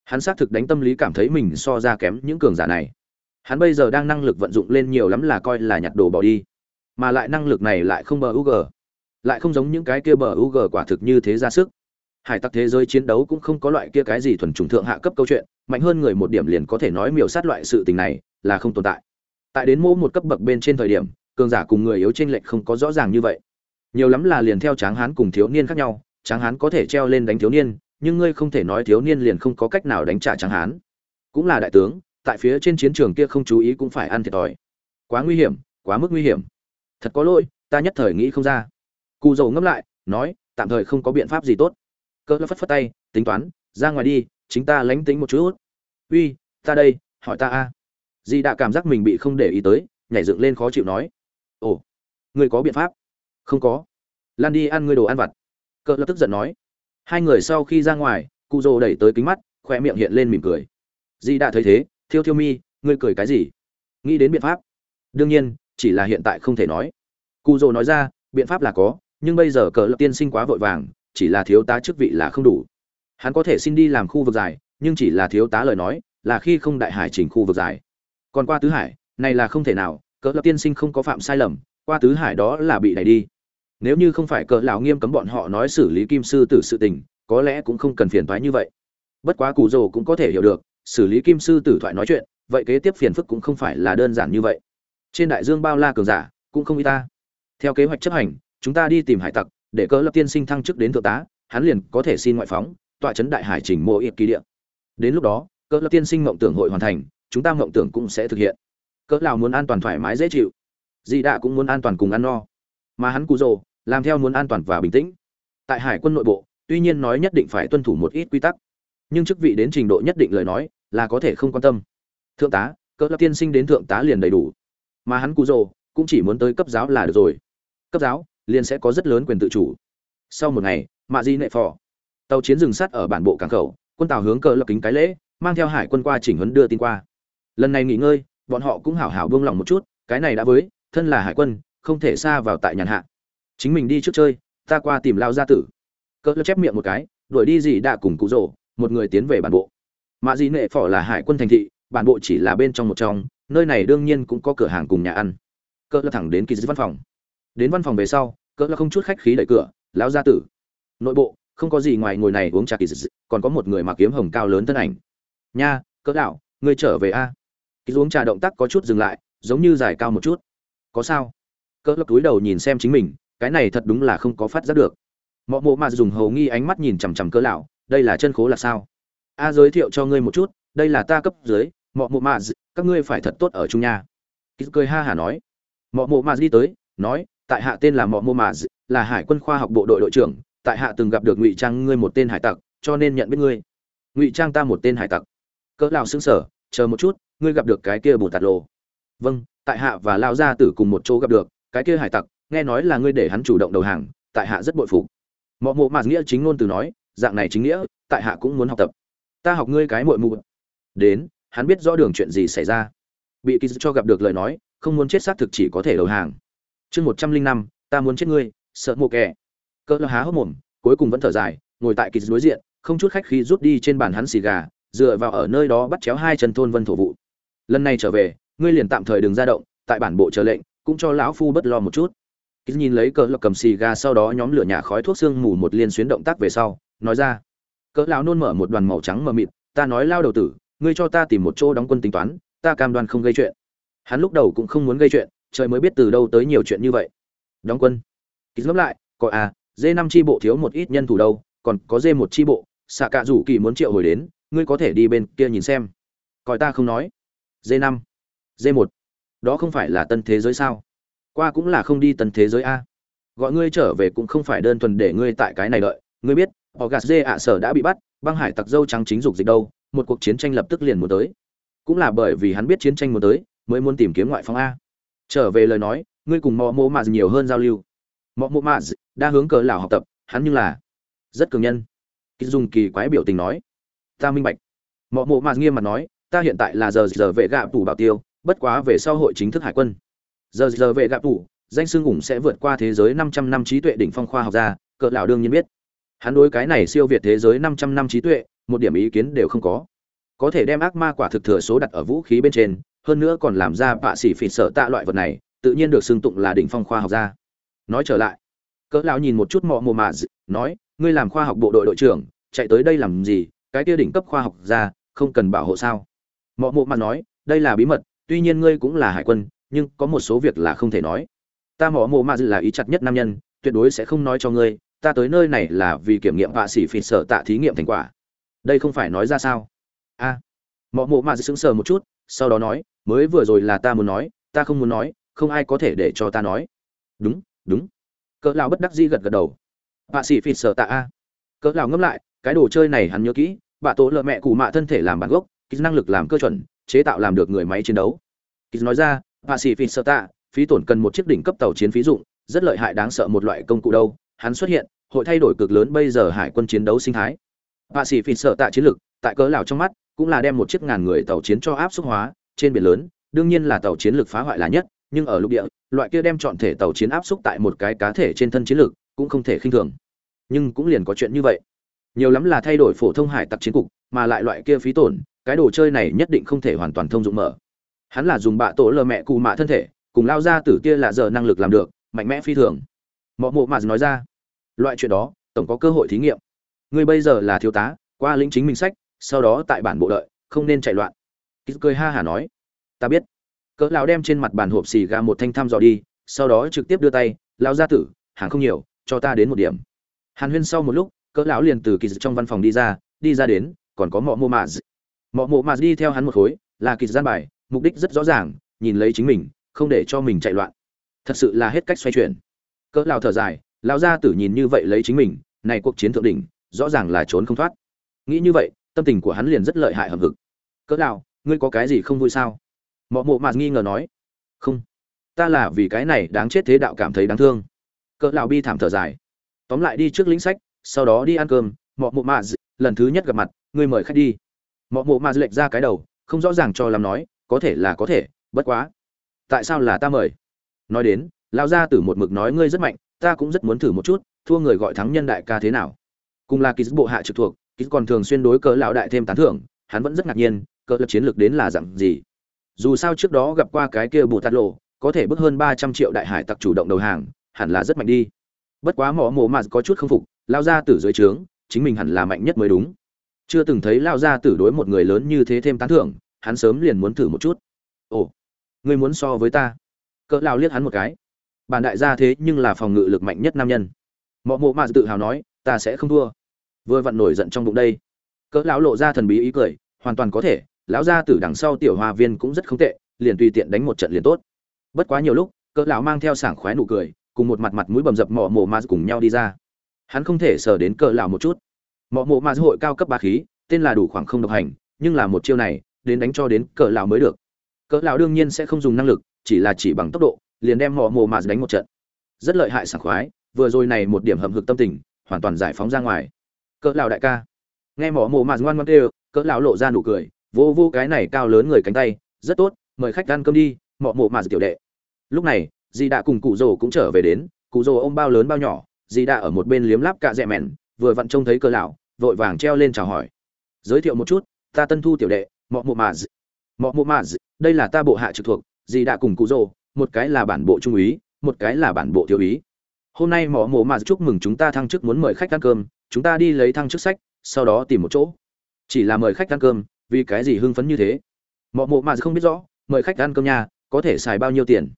Hắn xác thực đánh tâm lý cảm thấy mình so ra kém những cường giả này. Hắn bây giờ đang năng lực vận dụng lên nhiều lắm là coi là nhặt đồ bỏ đi. Mà lại năng lực này lại không bờ UG, lại không giống những cái kia bờ UG quả thực như thế ra sức. Hải tặc thế giới chiến đấu cũng không có loại kia cái gì thuần trùng thượng hạ cấp câu chuyện, mạnh hơn người một điểm liền có thể nói miểu sát loại sự tình này là không tồn tại. Tại đến mô một cấp bậc bên trên thời điểm, cường giả cùng người yếu trên lệch không có rõ ràng như vậy. Nhiều lắm là liền theo Tráng Hán cùng thiếu niên khác nhau, Tráng Hán có thể treo lên đánh thiếu niên, nhưng ngươi không thể nói thiếu niên liền không có cách nào đánh trả Tráng Hán. Cũng là đại tướng, tại phía trên chiến trường kia không chú ý cũng phải ăn thiệt thòi. Quá nguy hiểm, quá mức nguy hiểm thật có lỗi ta nhất thời nghĩ không ra cụ dầu ngẫm lại, nói, tạm thời không có biện pháp gì tốt. Cỡ phất phất tay, tính toán, ra ngoài đi, chính ta lánh tính một chút. Uy, ta đây, hỏi ta a. Di đã cảm giác mình bị không để ý tới, nhảy dựng lên khó chịu nói, ồ người có biện pháp? Không có. Lan đi ăn ngươi đồ ăn vặt. Cỡ lập tức giận nói. Hai người sau khi ra ngoài, cụ dồ đẩy tới kính mắt khoe miệng hiện lên mỉm cười. Di đã thấy thế, thiêu thiêu mi, ngươi cười cái gì? Nghĩ đến biện pháp. Đương nhiên, chỉ là hiện tại không thể nói. Cụ dỗ nói ra, biện pháp là có nhưng bây giờ cờ lập tiên sinh quá vội vàng, chỉ là thiếu tá chức vị là không đủ. Hắn có thể xin đi làm khu vực dài nhưng chỉ là thiếu tá lời nói, là khi không đại hải chỉnh khu vực dài còn qua tứ hải, này là không thể nào cỡ lập tiên sinh không có phạm sai lầm, qua tứ hải đó là bị đẩy đi. Nếu như không phải cỡ lão nghiêm cấm bọn họ nói xử lý kim sư tử sự tình, có lẽ cũng không cần phiền toái như vậy. Bất quá cù rồ cũng có thể hiểu được, xử lý kim sư tử thoại nói chuyện, vậy kế tiếp phiền phức cũng không phải là đơn giản như vậy. Trên đại dương bao la cường giả, cũng không y ta. Theo kế hoạch chấp hành chúng ta đi tìm hải tặc, để cỡ lập tiên sinh thăng chức đến thượng tá, hắn liền có thể xin ngoại phóng, tọa chấn đại hải trình mô ít kỳ địa. Đến lúc đó cỡ lập tiên sinh mộng tưởng hội hoàn thành, chúng ta mộng tưởng cũng sẽ thực hiện. Cỡ nào muốn an toàn thoải mái dễ chịu dị đạ cũng muốn an toàn cùng ăn no. Mà hắn cụ rồ làm theo muốn an toàn và bình tĩnh. Tại hải quân nội bộ, tuy nhiên nói nhất định phải tuân thủ một ít quy tắc, nhưng chức vị đến trình độ nhất định lời nói là có thể không quan tâm. Thượng tá cỡ lập tiên sinh đến thượng tá liền đầy đủ. Mà hắn cụ rồ cũng chỉ muốn tới cấp giáo là được rồi. Cấp giáo liền sẽ có rất lớn quyền tự chủ. Sau một ngày, mạ di nệ phò, tàu chiến dừng sát ở bản bộ cảng khẩu, quân tàu hướng cờ lập kính cái lễ, mang theo hải quân qua chỉnh huấn đưa tin qua. Lần này nghỉ ngơi, bọn họ cũng hảo hảo buông lòng một chút, cái này đã với, thân là hải quân, không thể xa vào tại nhàn hạ. Chính mình đi trước chơi, ta qua tìm lao gia tử. Cỡ lập chép miệng một cái, đuổi đi gì đã cùng cụ rồ, một người tiến về bản bộ. Mạ di nệ phò là hải quân thành thị, bản bộ chỉ là bên trong một trong, nơi này đương nhiên cũng có cửa hàng cùng nhà ăn. Cỡ thẳng đến kỳ văn phòng đến văn phòng về sau, cỡ là không chút khách khí đẩy cửa, lão gia tử. Nội bộ, không có gì ngoài ngồi này uống trà kỳ dị, còn có một người mặc kiếm hồng cao lớn thân ảnh. Nha, cỡ đạo ngươi trở về a. Kỳ uống trà động tác có chút dừng lại, giống như dài cao một chút. Có sao? Cỡ lập túi đầu nhìn xem chính mình, cái này thật đúng là không có phát giác được. Mọi mộ mà dùng hầu nghi ánh mắt nhìn chằm chằm cỡ lão, đây là chân khố là sao? A, giới thiệu cho ngươi một chút, đây là ta cấp dưới mọi mộ mà các ngươi phải thật tốt ở chung nha. Kỳ cười ha hả nói. Mọi mộ mà đi tới, nói tại hạ tên là Mọ Mô mà là hải quân khoa học bộ đội đội trưởng, tại hạ từng gặp được ngụy trang ngươi một tên hải tặc, cho nên nhận biết ngươi. Ngụy trang ta một tên hải tặc. Cỡ lao xứng sở chờ một chút, ngươi gặp được cái kia bù tạt lồ vâng tại hạ và lao gia tử cùng một chỗ gặp được, cái kia hải tặc, nghe nói là ngươi để hắn chủ động đầu hàng, tại hạ rất bội phục. Mọ mộ mà nghĩa chính ngôn từ nói, dạng này chính nghĩa, tại hạ cũng muốn học tập. Ta học ngươi cái muội mụ. Đến, hắn biết rõ đường chuyện gì xảy ra. Bị kỳ cho gặp được lời nói, không muốn chết xác thực chỉ có thể đầu hàng chương một trăm linh năm, ta muốn chết ngươi, sợ mộ kẻ. Cỡ há hốc mồm, cuối cùng vẫn thở dài, ngồi tại kỳ đối diện, không chút khách khi rút đi trên bàn hắn xì gà, dựa vào ở nơi đó bắt chéo hai chân thôn vân thổ vụ. Lần này trở về, ngươi liền tạm thời đừng ra động, tại bản bộ chờ lệnh, cũng cho lão phu bất lo một chút. Kỳ nhìn lấy cỡ lộc cầm xì gà sau đó nhóm lửa nhà khói thuốc sương mù một liên xuyến động tác về sau, nói ra. Cỡ lão nôn mở một đoàn màu trắng mờ mịt, ta nói lao đầu tử, ngươi cho ta tìm một chỗ đóng quân tính toán, ta cam đoan không gây chuyện. Hắn lúc đầu cũng không muốn gây chuyện trời mới biết từ đâu tới nhiều chuyện như vậy. Đóng quân. Ký ngẫm lại coi à d năm tri bộ thiếu một ít nhân thủ đâu, còn có d một tri bộ xạ cạ rủ kỳ muốn triệu hồi đến, ngươi có thể đi bên kia nhìn xem. Coi ta không nói. D năm d một. Đó không phải là tân thế giới sao? Qua cũng là không đi tân thế giới a. Gọi ngươi trở về cũng không phải đơn thuần để ngươi tại cái này đợi. Ngươi biết họ gạt dê ạ sở đã bị bắt, băng hải tặc dâu trắng chính dục dịch đâu, một cuộc chiến tranh lập tức liền muốn tới. Cũng là bởi vì hắn biết chiến tranh muốn tới, mới muốn tìm kiếm ngoại phong a trở về lời nói, ngươi cùng mò mô mà nhiều hơn giao lưu. Mò mô mà đã hướng cờ lão học tập, hắn như là rất cường nhân. Kỳ dùng kỳ quái biểu tình nói, ta minh bạch. Mò mô mà nghiêm mặt nói, ta hiện tại là giờ giờ vệ gạ tủ bảo tiêu, bất quá về sau hội chính thức hải quân. Giờ giờ vệ gạ tủ, danh xương ủng sẽ vượt qua thế giới 500 năm trí tuệ đỉnh phong khoa học gia, cờ lão đương nhiên biết. Hắn đối cái này siêu việt thế giới 500 năm trí tuệ, một điểm ý kiến đều không có. Có thể đem ác ma quả thực thừa số đặt ở vũ khí bên trên hơn nữa còn làm ra bạ sĩ phỉ sở tạ loại vật này tự nhiên được xưng tụng là đỉnh phong khoa học gia. Nói trở lại cỡ lão nhìn một chút mọ mồ mà nói ngươi làm khoa học bộ đội đội trưởng chạy tới đây làm gì? Cái kia đỉnh cấp khoa học gia không cần bảo hộ sao? Mọ mộ mà nói đây là bí mật tuy nhiên ngươi cũng là hải quân nhưng có một số việc là không thể nói. Ta mọ mộ mà là ý chặt nhất nam nhân tuyệt đối sẽ không nói cho ngươi ta tới nơi này là vì kiểm nghiệm bạ sĩ phỉ sở tạ thí nghiệm thành quả. Đây không phải nói ra sao? A. À, mọ mộ mà sững sờ một chút sau đó nói mới vừa rồi là ta muốn nói, ta không muốn nói, không ai có thể để cho ta nói. Đúng đúng. Cỡ lão bất đắc dĩ gật gật đầu. Bà sĩ phì sợ tạ a. Cỡ lão ngâm lại, cái đồ chơi này hắn nhớ kỹ bà tổ lợ mẹ cụ mạ thân thể làm bản gốc kỹ năng lực làm cơ chuẩn, chế tạo làm được người máy chiến đấu. Kỹ nói ra bà sĩ phì sợ tạ, phí tổn cần một chiếc đỉnh cấp tàu chiến phí dụng, rất lợi hại đáng sợ một loại công cụ đâu. Hắn xuất hiện, hội thay đổi cực lớn bây giờ hải quân chiến đấu sinh thái. Bà sĩ phì sợ tạ chiến lực, tại cỡ lão trong mắt, cũng là đem một chiếc ngàn người tàu chiến cho áp suất hóa trên biển lớn, đương nhiên là tàu chiến lược phá hoại là nhất, nhưng ở lục địa, loại kia đem chọn thể tàu chiến áp xúc tại một cái cá thể trên thân chiến lược cũng không thể khinh thường. Nhưng cũng liền có chuyện như vậy. Nhiều lắm là thay đổi phổ thông hải tặc chiến cục, mà lại loại kia phí tổn, cái đồ chơi này nhất định không thể hoàn toàn thông dụng mở. Hắn là dùng bạ tổ lờ mẹ cù mạ thân thể, cùng lao ra tử kia là giờ năng lực làm được, mạnh mẽ phi thường. Mọi mộ mà nói ra, loại chuyện đó, tổng có cơ hội thí nghiệm. Ngươi bây giờ là thiếu tá, qua lĩnh chính minh sách, sau đó tại bản bộ đợi, không nên chạy loạn kýt cười ha hả nói, ta biết. Cỡ lão đem trên mặt bàn hộp xì gà một thanh thăm dò đi, sau đó trực tiếp đưa tay, lão gia tử, hàng không nhiều, cho ta đến một điểm. Hàn huyên sau một lúc, cỡ lão liền từ kỳ trong văn phòng đi ra đi ra đến, còn có mọ mộ mạ mọ mộ mạ đi theo hắn một khối, là kỳ gian bài, mục đích rất rõ ràng, nhìn lấy chính mình, không để cho mình chạy loạn. Thật sự là hết cách xoay chuyển. Cỡ lão thở dài, lão gia tử nhìn như vậy lấy chính mình, này cuộc chiến thượng đỉnh, rõ ràng là trốn không thoát. Nghĩ như vậy, tâm tình của hắn liền rất lợi hại hầm hực. Cỡ lão ngươi có cái gì không vui sao? Mọ mộ mạ nghi ngờ nói. Không. Ta là vì cái này đáng chết thế đạo cảm thấy đáng thương. Cỡ lão bi thảm thở dài. Tóm lại đi trước lĩnh sách, sau đó đi ăn cơm. Mọ mộ mạ lần thứ nhất gặp mặt, ngươi mời khách đi. Mọ mộ mạ lệch ra cái đầu, không rõ ràng cho làm nói, có thể là có thể, bất quá. Tại sao là ta mời? Nói đến lao ra từ một mực nói ngươi rất mạnh, ta cũng rất muốn thử một chút, thua người gọi thắng nhân đại ca thế nào. Cùng là ký bộ hạ trực thuộc, ký còn thường xuyên đối cỡ lão đại thêm tán thưởng, hắn vẫn rất ngạc nhiên cỡ lập chiến lược đến là dạng gì? Dù sao trước đó gặp qua cái kia bù tát lộ, có thể bước hơn ba trăm triệu đại hải tặc chủ động đầu hàng, hẳn là rất mạnh đi. Bất quá mỏ mồ mà có chút không phục, lao ra từ dưới trướng, chính mình hẳn là mạnh nhất mới đúng. Chưa từng thấy lao ra tử đối một người lớn như thế thêm tán thưởng, hắn sớm liền muốn thử một chút. Ồ, ngươi muốn so với ta? Cỡ lao liếc hắn một cái. Bản đại gia thế nhưng là phòng ngự lực mạnh nhất nam nhân. Mọ mộ mà tự hào nói, ta sẽ không thua. Vừa vặn nổi giận trong bụng đây. Cỡ lão lộ ra thần bí ý cười, hoàn toàn có thể lão gia tử đằng sau tiểu hoa viên cũng rất không tệ, liền tùy tiện đánh một trận liền tốt. Bất quá nhiều lúc, cỡ lão mang theo sảng khoái nụ cười, cùng một mặt mặt mũi bầm dập mọ mồ mà cùng nhau đi ra. Hắn không thể sờ đến cỡ lão một chút. Mọ mồ mà hội cao cấp ba khí, tên là đủ khoảng không độc hành, nhưng là một chiêu này, đến đánh cho đến cỡ lão mới được. Cỡ lão đương nhiên sẽ không dùng năng lực, chỉ là chỉ bằng tốc độ, liền đem mọ mồ mà đánh một trận. Rất lợi hại sảng khoái, vừa rồi này một điểm hầm hực tâm tình, hoàn toàn giải phóng ra ngoài. Cỡ lão đại ca. Nghe mọ mồ mà ngoan ngoãn kêu, cỡ lão lộ ra nụ cười vô vô cái này cao lớn người cánh tay, rất tốt, mời khách ăn cơm đi, mọ mộ mà tiểu đệ. Lúc này, dì đã cùng cụ rồ cũng trở về đến. Cụ rồ ôm bao lớn bao nhỏ, dì đã ở một bên liếm láp cạ dẹ mẹn, vừa vặn trông thấy cờ lão, vội vàng treo lên chào hỏi. Giới thiệu một chút, ta tân thu tiểu đệ, mọ mộ mà mọ mộ mà đây là ta bộ hạ trực thuộc, dì đã cùng cụ rồ một cái là bản bộ trung úy, một cái là bản bộ thiếu úy. Hôm nay mọ mộ mà chúc mừng chúng ta thăng chức muốn mời khách ăn cơm, chúng ta đi lấy thăng chức sách, sau đó tìm một chỗ. Chỉ là mời khách ăn cơm vì cái gì hưng phấn như thế? Mọ mộ mà không biết rõ, mời khách ăn cơm nhà, có thể xài bao nhiêu tiền?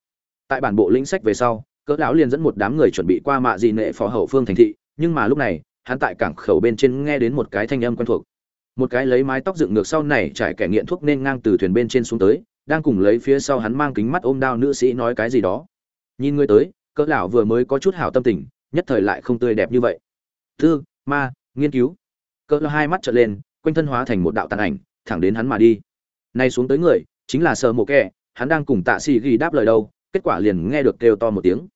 Tại bản bộ lĩnh sách về sau, cỡ lão liền dẫn một đám người chuẩn bị qua mạ dị nệ phó hậu phương thành thị, nhưng mà lúc này, hắn tại cảng khẩu bên trên nghe đến một cái thanh âm quen thuộc. Một cái lấy mái tóc dựng ngược sau này trải kẻ nghiện thuốc nên ngang từ thuyền bên trên xuống tới, đang cùng lấy phía sau hắn mang kính mắt ôm đao nữ sĩ nói cái gì đó. Nhìn người tới, cỡ lão vừa mới có chút hảo tâm tình, nhất thời lại không tươi đẹp như vậy. Thư, ma, nghiên cứu. Cỡ lão hai mắt trợn lên, quanh thân hóa thành một đạo tàn ảnh thẳng đến hắn mà đi. Nay xuống tới người, chính là sờ mộ kẹ hắn đang cùng tạ xì ghi đáp lời đâu, kết quả liền nghe được kêu to một tiếng.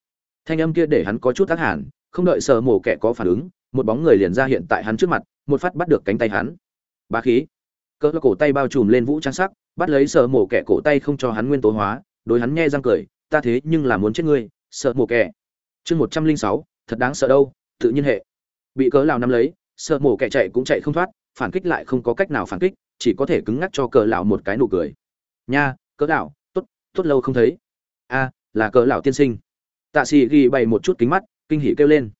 Thanh âm kia để hắn có chút tác hẳn, không đợi sờ mộ kẹ có phản ứng, một bóng người liền ra hiện tại hắn trước mặt, một phát bắt được cánh tay hắn. Bá khí. Cỡ cổ tay bao trùm lên vũ trang sắc, bắt lấy sờ mộ kệ cổ tay không cho hắn nguyên tố hóa, đối hắn nghe răng cười, ta thế nhưng là muốn chết ngươi sợ mộ kệ. chương một trăm linh sáu, thật đáng sợ đâu, tự nhiên hệ. Bị cớ lào nắm lấy sợ mổ kệ chạy cũng chạy không thoát, phản kích lại không có cách nào phản kích chỉ có thể cứng ngắc cho cờ lão một cái nụ cười. Nha cỡ lão, tốt tốt lâu không thấy. A, là cỡ lão tiên sinh. Tạ sĩ ghi bày một chút kính mắt, kinh hỉ kêu lên.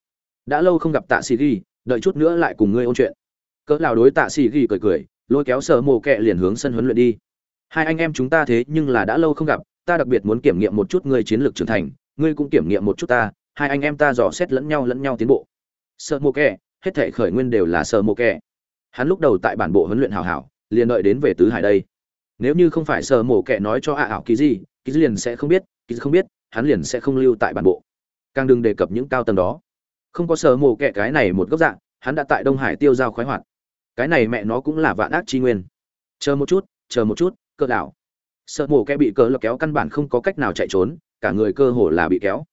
Đã lâu không gặp tạ sĩ ghi, đợi chút nữa lại cùng ngươi ôn chuyện. Cỡ lão đối tạ sĩ ghi cười cười, lôi kéo sở mồ kẹ liền hướng sân huấn luyện đi. Hai anh em chúng ta thế nhưng là đã lâu không gặp, ta đặc biệt muốn kiểm nghiệm một chút ngươi chiến lược trưởng thành, ngươi cũng kiểm nghiệm một chút ta, hai anh em ta dò xét lẫn nhau lẫn nhau tiến bộ. Sợ mồ kẹ, hết thể khởi nguyên đều là sợ mồ kẹ. Hắn lúc đầu tại bản bộ huấn luyện hảo hảo liền đợi đến về tứ hải đây. Nếu như không phải sợ mổ kẻ nói cho ạ ảo ký gì ký liền sẽ không biết ký không biết, hắn liền sẽ không lưu tại bản bộ. Càng đừng đề cập những cao tầng đó. Không có sợ mổ kẻ cái này một góc dạng, hắn đã tại đông hải tiêu giao khoái hoạt. Cái này mẹ nó cũng là vạn ác chi nguyên. Chờ một chút, chờ một chút, cỡ đảo. Sợ mổ kẻ bị cỡ lọc kéo căn bản không có cách nào chạy trốn, cả người cơ hồ là bị kéo.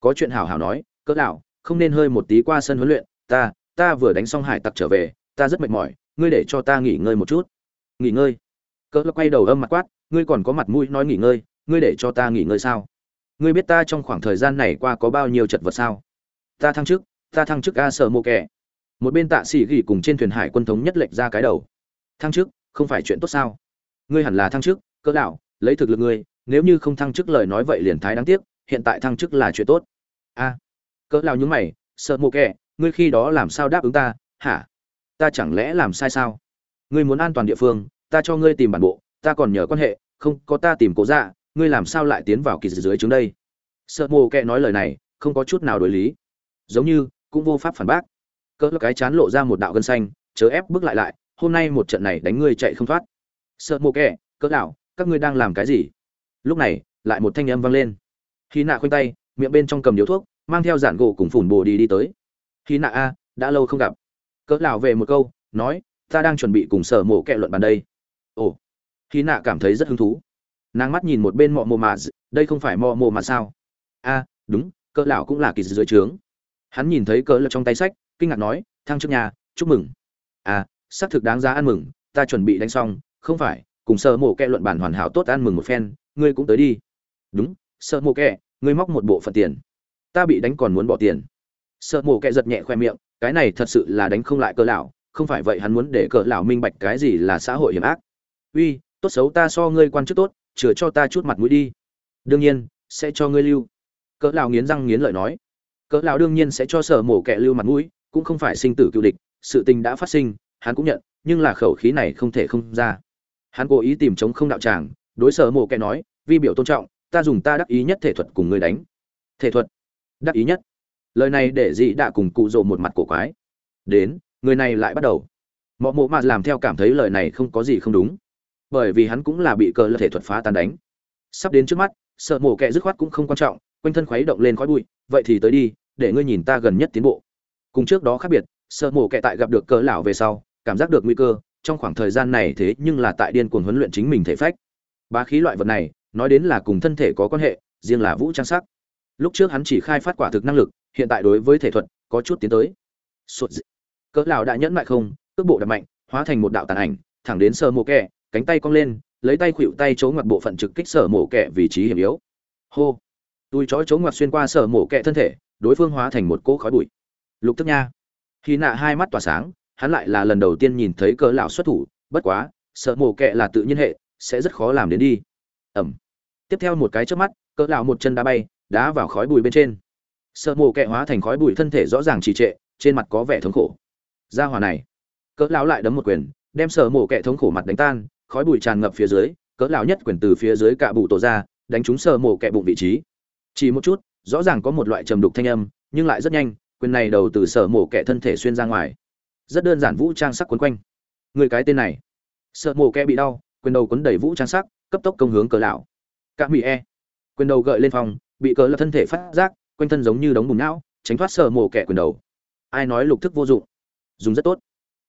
Có chuyện hảo hảo nói, cỡ đảo, không nên hơi một tí qua sân huấn luyện. Ta ta vừa đánh xong hải tặc trở về, ta rất mệt mỏi, ngươi để cho ta nghỉ ngơi một chút nghỉ ngơi. Cỡ lọc quay đầu âm mặt quát, ngươi còn có mặt mũi nói nghỉ ngơi, ngươi để cho ta nghỉ ngơi sao? Ngươi biết ta trong khoảng thời gian này qua có bao nhiêu chật vật sao? Ta thăng chức, ta thăng chức a sợ mồ kẻ. Một bên tạ sĩ gỉ cùng trên thuyền hải quân thống nhất lệch ra cái đầu. Thăng chức, không phải chuyện tốt sao? Ngươi hẳn là thăng chức, cỡ đạo, lấy thực lực ngươi, nếu như không thăng chức lời nói vậy liền thái đáng tiếc, hiện tại thăng chức là chuyện tốt. A. Cỡ lao nhúng mày sợ mộ kẻ, ngươi khi đó làm sao đáp ứng ta? Hả? Ta chẳng lẽ làm sai sao? Ngươi muốn an toàn địa phương ta cho ngươi tìm bản bộ ta còn nhờ quan hệ không có ta tìm cố dạ ngươi làm sao lại tiến vào kỳ dưới chúng đây? Sợ mồ kệ nói lời này không có chút nào đối lý. Giống như cũng vô pháp phản bác. Cỡ cái chán lộ ra một đạo gân xanh chớ ép bước lại lại hôm nay một trận này đánh ngươi chạy không thoát. Sợ mồ kệ cỡ đảo, các ngươi đang làm cái gì? Lúc này lại một thanh âm vang lên. Khi nạ khoanh tay miệng bên trong cầm điếu thuốc mang theo giản gỗ cùng phủn bồ đi đi tới. Khi nạ a đã lâu không gặp. Cỡ lão về một câu nói ta đang chuẩn bị cùng sở mộ kẹ luận bàn đây. Ồ, khi nạ cảm thấy rất hứng thú. Nàng mắt nhìn một bên mọ mồ mà đây không phải mọ mồ mà sao? A, đúng, cỡ lão cũng là kỳ dưới trướng. Hắn nhìn thấy cỡ lão trong tay sách, kinh ngạc nói, thăng trước nhà, chúc mừng. À xác thực đáng giá ăn mừng, ta chuẩn bị đánh xong, không phải, cùng sở mộ kẹ luận bản hoàn hảo tốt ăn mừng một phen, ngươi cũng tới đi. Đúng, sở mộ kẹ, ngươi móc một bộ phận tiền. Ta bị đánh còn muốn bỏ tiền. Sợ mổ kẹ giật nhẹ khoe miệng, cái này thật sự là đánh không lại cỡ lão không phải vậy hắn muốn để cỡ lão minh bạch cái gì là xã hội hiểm ác. Uy, tốt xấu ta so ngươi quan chức tốt, chừa cho ta chút mặt mũi đi. Đương nhiên, sẽ cho ngươi lưu. Cỡ lão nghiến răng nghiến lợi nói. Cỡ lão đương nhiên sẽ cho sở mổ kẹ lưu mặt mũi, cũng không phải sinh tử cựu địch, sự tình đã phát sinh, hắn cũng nhận, nhưng là khẩu khí này không thể không ra. Hắn cố ý tìm chống không đạo tràng, đối sở mổ kẹ nói, vi biểu tôn trọng, ta dùng ta đắc ý nhất thể thuật cùng ngươi đánh. Thể thuật? Đắc ý nhất? Lời này để dị đã cùng cụ rồ một mặt cổ quái. Đến người này lại bắt đầu. Mọi mộ mà làm theo cảm thấy lời này không có gì không đúng. Bởi vì hắn cũng là bị cờ lơ thể thuật phá tan đánh. Sắp đến trước mắt, sợ mổ kẹ dứt khoát cũng không quan trọng, quanh thân khuấy động lên khói bụi. Vậy thì tới đi, để ngươi nhìn ta gần nhất tiến bộ. Cùng trước đó khác biệt, sợ mổ kẹ tại gặp được cờ lão về sau, cảm giác được nguy cơ, trong khoảng thời gian này thế nhưng là tại điên cuồng huấn luyện chính mình thể phách. Bá khí loại vật này, nói đến là cùng thân thể có quan hệ, riêng là vũ trang sắc. Lúc trước hắn chỉ khai phát quả thực năng lực, hiện tại đối với thể thuật, có chút tiến tới. Sụt dị cỡ lão đã nhẫn mại không, cước bộ đập mạnh, hóa thành một đạo tàn ảnh, thẳng đến sờ mổ kẹ cánh tay cong lên, lấy tay khuỵu tay chỗ ngoặt bộ phận trực kích sở mổ kẹ vị trí hiểm yếu. Hô! Tôi chói chỗ ngoặt xuyên qua sở mổ kẹ thân thể, đối phương hóa thành một cỗ khói bụi. Lục tức nha! Khi nạ hai mắt tỏa sáng, hắn lại là lần đầu tiên nhìn thấy cỡ lão xuất thủ, bất quá sở mổ kẹ là tự nhiên hệ, sẽ rất khó làm đến đi. Ẩm! Tiếp theo một cái chớp mắt, cỡ lão một chân đá bay, đá vào khói bụi bên trên. Sợ mổ kẹ hóa thành khói bụi thân thể rõ ràng trì trệ, trên mặt có vẻ thống khổ ra hòa này. Cỡ lão lại đấm một quyền, đem sở mổ kẹ thống khổ mặt đánh tan, khói bụi tràn ngập phía dưới, cỡ lão nhất quyền từ phía dưới cạ bụ tổ ra, đánh trúng sở mổ kẹ bụng vị trí. Chỉ một chút, rõ ràng có một loại trầm đục thanh âm, nhưng lại rất nhanh, quyền này đầu từ sở mổ kẹ thân thể xuyên ra ngoài. Rất đơn giản vũ trang sắc quấn quanh. Người cái tên này. Sợ mổ kẹ bị đau, quyền đầu quấn đầy vũ trang sắc, cấp tốc công hướng cỡ lão. Cạ mỹ e. Quyền đầu gợi lên phòng, bị cỡ là thân thể phát giác, quanh thân giống như đống bùn não, tránh thoát sở mổ kẹ quyền đầu. Ai nói lục thức vô dụng? Dùng rất tốt.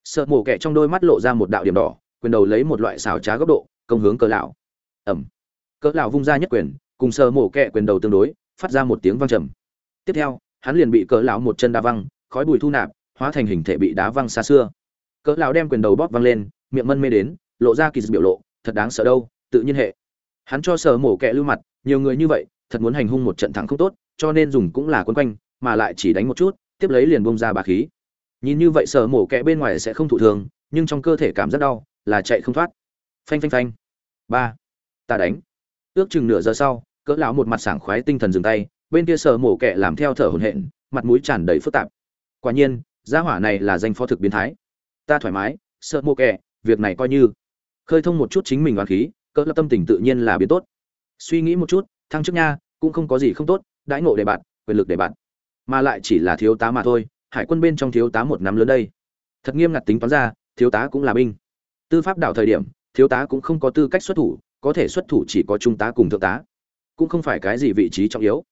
Sợ mổ kẻ trong đôi mắt lộ ra một đạo điểm đỏ, quyền đầu lấy một loại xảo trá góc độ, công hướng cỡ lão. Ẩm. Cỡ lão vung ra nhất quyền, cùng sợ mổ kẻ quyền đầu tương đối, phát ra một tiếng vang trầm. Tiếp theo, hắn liền bị cỡ lão một chân đá văng, khói bụi thu nạp, hóa thành hình thể bị đá văng xa xưa. Cỡ lão đem quyền đầu bóp văng lên, miệng mân mê đến, lộ ra kỳ dị biểu lộ, thật đáng sợ đâu, tự nhiên hệ. Hắn cho sợ mổ kẹ lưu mặt, nhiều người như vậy, thật muốn hành hung một trận thắng không tốt, cho nên dùng cũng là quấn quanh, mà lại chỉ đánh một chút, tiếp lấy liền bông ra bà khí nhìn như vậy sở mổ kẹ bên ngoài sẽ không thụ thường nhưng trong cơ thể cảm rất đau là chạy không thoát. Phanh phanh phanh. Ba. Ta đánh. Ước chừng nửa giờ sau, cỡ lão một mặt sảng khoái tinh thần dừng tay, bên kia sở mổ kẹ làm theo thở hổn hển, mặt mũi tràn đầy phức tạp. Quả nhiên, gia hỏa này là danh phó thực biến thái. Ta thoải mái, sợ mổ kẹ việc này coi như. Khơi thông một chút chính mình oán khí, cỡ lão tâm tình tự nhiên là biến tốt. Suy nghĩ một chút, thăng chức nha, cũng không có gì không tốt, đãi ngộ để bạn quyền lực để bạn mà lại chỉ là thiếu tá mà thôi hải quân bên trong thiếu tá một năm lớn đây. Thật nghiêm ngặt tính toán ra thiếu tá cũng là binh. Tư pháp đảo thời điểm thiếu tá cũng không có tư cách xuất thủ có thể xuất thủ chỉ có trung tá cùng thượng tá. Cũng không phải cái gì vị trí trọng yếu.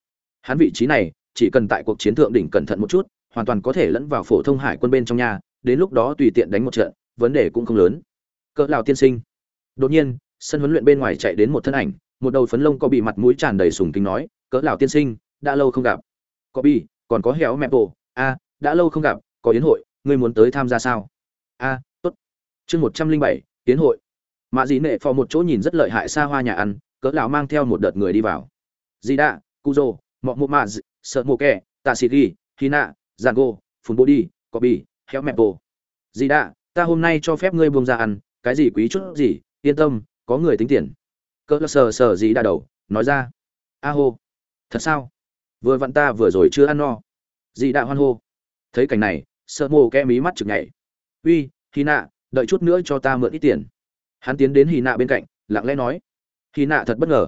Hắn vị trí này chỉ cần tại cuộc chiến thượng đỉnh cẩn thận một chút hoàn toàn có thể lẫn vào phổ thông hải quân bên trong nhà đến lúc đó tùy tiện đánh một trận vấn đề cũng không lớn. Cỡ lào tiên sinh. Đột nhiên sân huấn luyện bên ngoài chạy đến một thân ảnh một đầu phấn lông có bị mặt mũi tràn đầy sùng kính nói cỡ lão tiên sinh đã lâu không gặp. Có bị, còn có héo mẹ bộ. A đã lâu không gặp có yến hội ngươi muốn tới tham gia sao? A tốt. Chương một trăm linh bảy yến hội. Mạ dĩ nệ phò một chỗ nhìn rất lợi hại xa hoa nhà ăn cỡ lão mang theo một đợt người đi vào. Dì đạ cuzo mọ mộ mạ sợ mộ Kệ, tạ xịt ghi hina giang gô phun bô đi có Bì, héo mẹ Bồ. Dĩ Đạ, ta hôm nay cho phép ngươi buông ra ăn cái gì quý chút gì yên tâm có người tính tiền. Cỡ sờ sờ gì đã đầu nói ra. A hô. Thật sao? Vừa vặn ta vừa rồi chưa ăn no. Dì đạ hoan hô thấy cảnh này sợ mồ Kẽ mí mắt chực nhảy. Uy hy nạ đợi chút nữa cho ta mượn ít tiền. Hắn tiến đến hy nạ bên cạnh lặng lẽ nói. Hy nạ thật bất ngờ.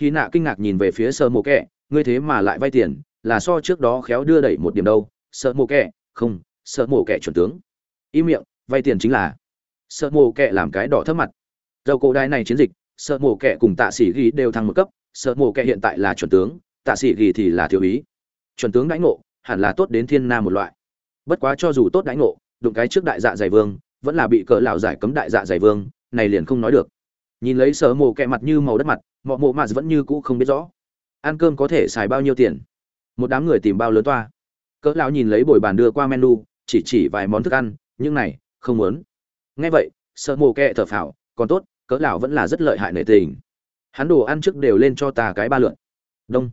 Hy nạ kinh ngạc nhìn về phía sợ mồ Kẽ, ngươi thế mà lại vay tiền là so trước đó khéo đưa đẩy một điểm đâu. Sợ mồ Kẽ, không sợ mồ Kẽ chuẩn tướng. Im miệng vay tiền chính là. Sợ mồ Kẽ làm cái đỏ thấp mặt. Dầu cổ đai này chiến dịch sợ mồ Kẽ cùng tạ sĩ ghi đều thăng một cấp sợ mồ Kẽ hiện tại là chuẩn tướng tạ sĩ ghi thì là thiếu úy. Chuẩn tướng đãi ngộ hẳn là tốt đến thiên nam một loại bất quá cho dù tốt đãi ngộ, đụng cái trước đại dạ dày vương, vẫn là bị cỡ lão giải cấm đại dạ dày vương, này liền không nói được. Nhìn lấy sở mồ kẹ mặt như màu đất mặt, mọ mộ mạt vẫn như cũ không biết rõ. Ăn cơm có thể xài bao nhiêu tiền? Một đám người tìm bao lớn toa. Cỡ lão nhìn lấy bồi bàn đưa qua menu, chỉ chỉ vài món thức ăn nhưng này, không muốn. Nghe vậy, sở mồ kẹ thở phào, còn tốt, cỡ lão vẫn là rất lợi hại nể tình. Hắn đồ ăn trước đều lên cho ta cái ba lượn đông.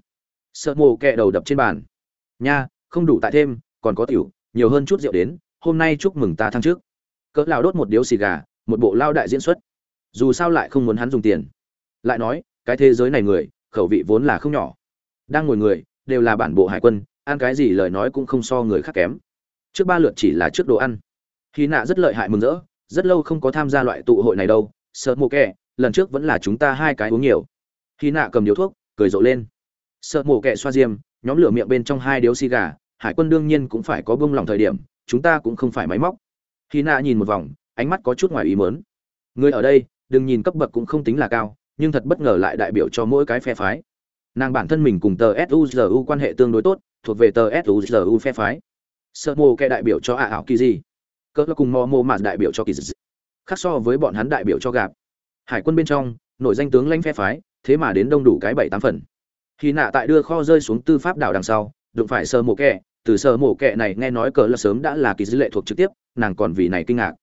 Sợ mồ kẹ đầu đập trên bàn. Nha, không đủ tại thêm, còn có tiểu nhiều hơn chút rượu đến, hôm nay chúc mừng ta thăng trước cỡ lao đốt một điếu xì gà, một bộ lao đại diễn xuất. Dù sao lại không muốn hắn dùng tiền. Lại nói, cái thế giới này người, khẩu vị vốn là không nhỏ. Đang ngồi người, đều là bản bộ hải quân, ăn cái gì lời nói cũng không so người khác kém. Trước ba lượt chỉ là trước đồ ăn. Khi nạ rất lợi hại mừng rỡ, rất lâu không có tham gia loại tụ hội này đâu. Sợ mồ kẹ lần trước vẫn là chúng ta hai cái uống nhiều. Khi nạ cầm điếu thuốc, cười rộ lên. Sợ mồ kẹ xoa diêm, nhóm lửa miệng bên trong hai điếu xì gà hải quân đương nhiên cũng phải có bông lòng thời điểm, chúng ta cũng không phải máy móc. Khi nạ nhìn một vòng, ánh mắt có chút ngoài ý mớn người ở đây, đừng nhìn cấp bậc cũng không tính là cao, nhưng thật bất ngờ lại đại biểu cho mỗi cái phe phái. Nàng bản thân mình cùng tờ suzu quan hệ tương đối tốt, thuộc về tờ suzu phe phái. Sợ mồ kẹ đại biểu cho ả ảo kỳ gì cỡ cùng mò mô mà đại biểu cho kỳ gì? khác so với bọn hắn đại biểu cho gạp. Hải quân bên trong, nổi danh tướng lãnh phe phái, thế mà đến đông đủ cái bảy tám phần. Khi nạ tại đưa kho rơi xuống tư pháp đảo đằng sau, đụng phải sơ mộ kẹ từ sơ mổ kẹ này nghe nói cờ là sớm đã là kỳ dư lệ thuộc trực tiếp, nàng còn vì này kinh ngạc.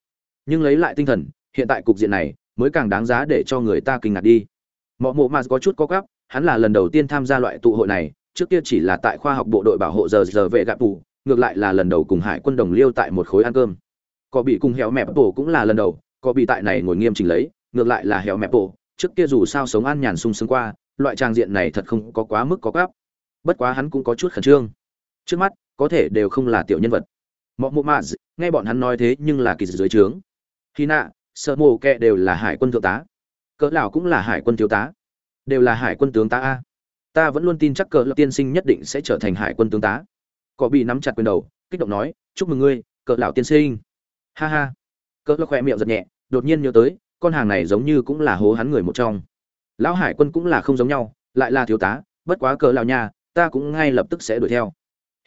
Nhưng lấy lại tinh thần, hiện tại cục diện này mới càng đáng giá để cho người ta kinh ngạc đi. Mọ mộ mà có chút có gắp hắn là lần đầu tiên tham gia loại tụ hội này, trước kia chỉ là tại khoa học bộ đội bảo hộ giờ giờ vệ gạp tù, ngược lại là lần đầu cùng hải quân đồng liêu tại một khối ăn cơm. Có bị cùng héo mẹp bổ cũng là lần đầu, có bị tại này ngồi nghiêm chỉnh lấy, ngược lại là héo mẹp bổ trước kia dù sao sống an nhàn sung sướng qua, loại trang diện này thật không có quá mức có gấp. Bất quá hắn cũng có chút khẩn trương. Trước mắt có thể đều không là tiểu nhân vật. Mọ mộ mạ nghe bọn hắn nói thế nhưng là kỳ dưới trướng. Khi nạ, sợ mộ kệ đều là hải quân thượng tá. Cỡ lão cũng là hải quân thiếu tá. Đều là hải quân tướng tá a. Ta vẫn luôn tin chắc cỡ lão tiên sinh nhất định sẽ trở thành hải quân tướng tá. Cọ bị nắm chặt quyền đầu, kích động nói, chúc mừng ngươi, cỡ lão tiên sinh. Ha ha. Cỡ lão khỏe miệng giật nhẹ, đột nhiên nhớ tới, con hàng này giống như cũng là hố hắn người một trong. Lão hải quân cũng là không giống nhau, lại là thiếu tá, bất quá cỡ lão nha ta cũng ngay lập tức sẽ đuổi theo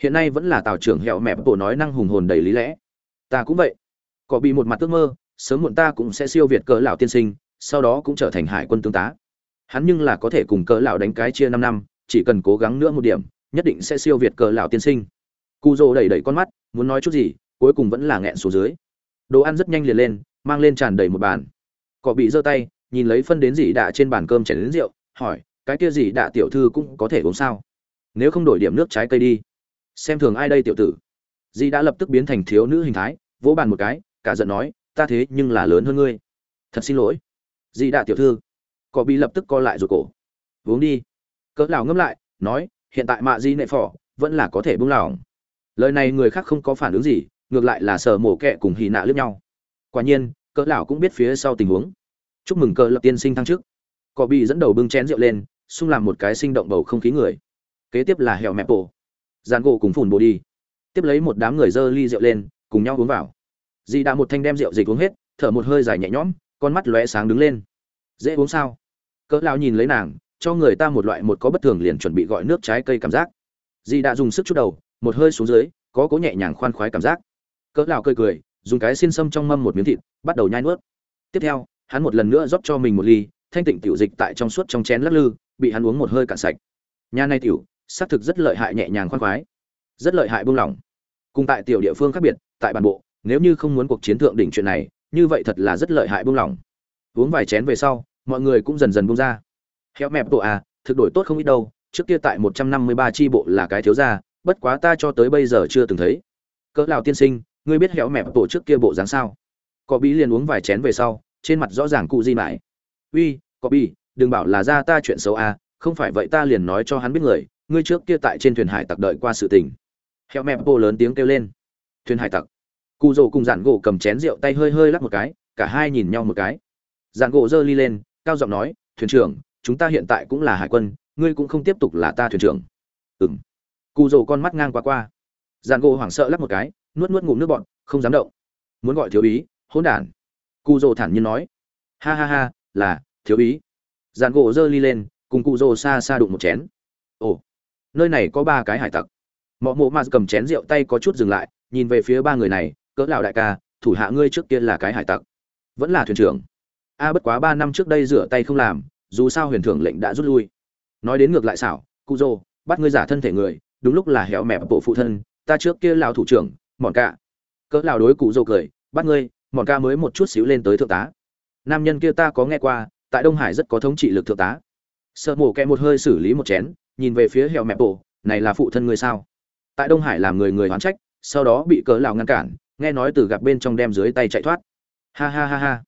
hiện nay vẫn là tào trưởng hẹo mẹp bộ nói năng hùng hồn đầy lý lẽ. Ta cũng vậy. Có bị một mặt ước mơ, sớm muộn ta cũng sẽ siêu việt cỡ lão tiên sinh, sau đó cũng trở thành hải quân tướng tá. Hắn nhưng là có thể cùng cỡ lão đánh cái chia năm năm, chỉ cần cố gắng nữa một điểm, nhất định sẽ siêu việt cỡ lão tiên sinh. Cu rô đẩy đẩy con mắt, muốn nói chút gì, cuối cùng vẫn là nghẹn xuống dưới. Đồ ăn rất nhanh liền lên, mang lên tràn đầy một bàn. Cọ bị giơ tay, nhìn lấy phân đến gì đạ trên bàn cơm chảy đến rượu, hỏi, cái kia gì đạ tiểu thư cũng có thể uống sao? Nếu không đổi điểm nước trái cây đi xem thường ai đây tiểu tử. Di đã lập tức biến thành thiếu nữ hình thái, vỗ bàn một cái, cả giận nói, ta thế nhưng là lớn hơn ngươi. Thật xin lỗi. Di đã tiểu thư. Cọ bị lập tức co lại rồi cổ. Uống đi. Cỡ lão ngâm lại, nói, hiện tại mạ di nệ phỏ, vẫn là có thể buông lỏng. Lời này người khác không có phản ứng gì, ngược lại là sở mổ kẹ cùng hì nạ lướt nhau. Quả nhiên, cỡ lão cũng biết phía sau tình huống. Chúc mừng cỡ lập tiên sinh thăng chức. Cọ bị dẫn đầu bưng chén rượu lên xung làm một cái sinh động bầu không khí người. Kế tiếp là hẻo mẹ bổ dàn gỗ cùng phủn bồ đi. Tiếp lấy một đám người dơ ly rượu lên, cùng nhau uống vào. Dì đã một thanh đem rượu dịch uống hết, thở một hơi dài nhẹ nhõm, con mắt lóe sáng đứng lên. Dễ uống sao? Cỡ lão nhìn lấy nàng, cho người ta một loại một có bất thường liền chuẩn bị gọi nước trái cây cảm giác. Dì đã dùng sức chút đầu, một hơi xuống dưới, có cố nhẹ nhàng khoan khoái cảm giác. Cỡ lão cười cười, dùng cái xiên sâm trong mâm một miếng thịt, bắt đầu nhai nuốt. Tiếp theo, hắn một lần nữa rót cho mình một ly, thanh tịnh tiểu dịch tại trong suốt trong chén lắc lư, bị hắn uống một hơi cạn sạch. Nhà này tiểu xác thực rất lợi hại nhẹ nhàng khoan khoái, rất lợi hại buông lỏng. Cùng tại tiểu địa phương khác biệt, tại bản bộ, nếu như không muốn cuộc chiến thượng đỉnh chuyện này, như vậy thật là rất lợi hại buông lỏng. Uống vài chén về sau, mọi người cũng dần dần buông ra. Khéo mẹp tổ à thực đổi tốt không ít đâu, trước kia tại một trăm năm mươi ba tri bộ là cái thiếu gia, bất quá ta cho tới bây giờ chưa từng thấy. Cỡ lào tiên sinh, ngươi biết héo mẹp tổ trước kia bộ dáng sao? Có bí liền uống vài chén về sau, trên mặt rõ ràng cụ di mãi. Uy, có bí, đừng bảo là ra ta chuyện xấu à không phải vậy ta liền nói cho hắn biết người ngươi trước kia tại trên thuyền hải tặc đợi qua sự tình. Heo mẹp bô lớn tiếng kêu lên. Thuyền hải tặc. Cụ rồ cùng dạn gỗ cầm chén rượu tay hơi hơi lắc một cái, cả hai nhìn nhau một cái. Dạn gỗ giơ ly lên, cao giọng nói, thuyền trưởng, chúng ta hiện tại cũng là hải quân, ngươi cũng không tiếp tục là ta thuyền trưởng. Ừng cụ rồ con mắt ngang qua qua. Dàn gỗ hoảng sợ lắc một cái, nuốt nuốt ngụm nước bọn không dám động. Muốn gọi thiếu ý, hỗn đản. Cụ rồ thản nhiên nói. Ha ha ha, là, thiếu ý. Dàn gỗ giơ ly lên, cùng cụ rồ xa xa đụng một chén. Ồ nơi này có ba cái hải tặc. Mọ mộ mà cầm chén rượu tay có chút dừng lại, nhìn về phía ba người này, cỡ lão đại ca, thủ hạ ngươi trước kia là cái hải tặc. Vẫn là thuyền trưởng. A, bất quá ba năm trước đây rửa tay không làm, dù sao huyền thưởng lệnh đã rút lui. Nói đến ngược lại xảo, cụ rồ bắt ngươi giả thân thể người, đúng lúc là hẻo mẹ bộ phụ thân, ta trước kia lão thủ trưởng, mọn ca cỡ lão đối cụ rồ cười, bắt ngươi, mọn ca mới một chút xíu lên tới thượng tá. Nam nhân kia ta có nghe qua, tại đông hải rất có thống trị lực thượng tá. Sợ mổ kẹ một hơi xử lý một chén nhìn về phía hẻo mẹ bộ này là phụ thân ngươi sao? Tại đông hải làm người người hoán trách, sau đó bị cỡ lào ngăn cản, nghe nói từ gặp bên trong đem dưới tay chạy thoát. Ha ha ha ha.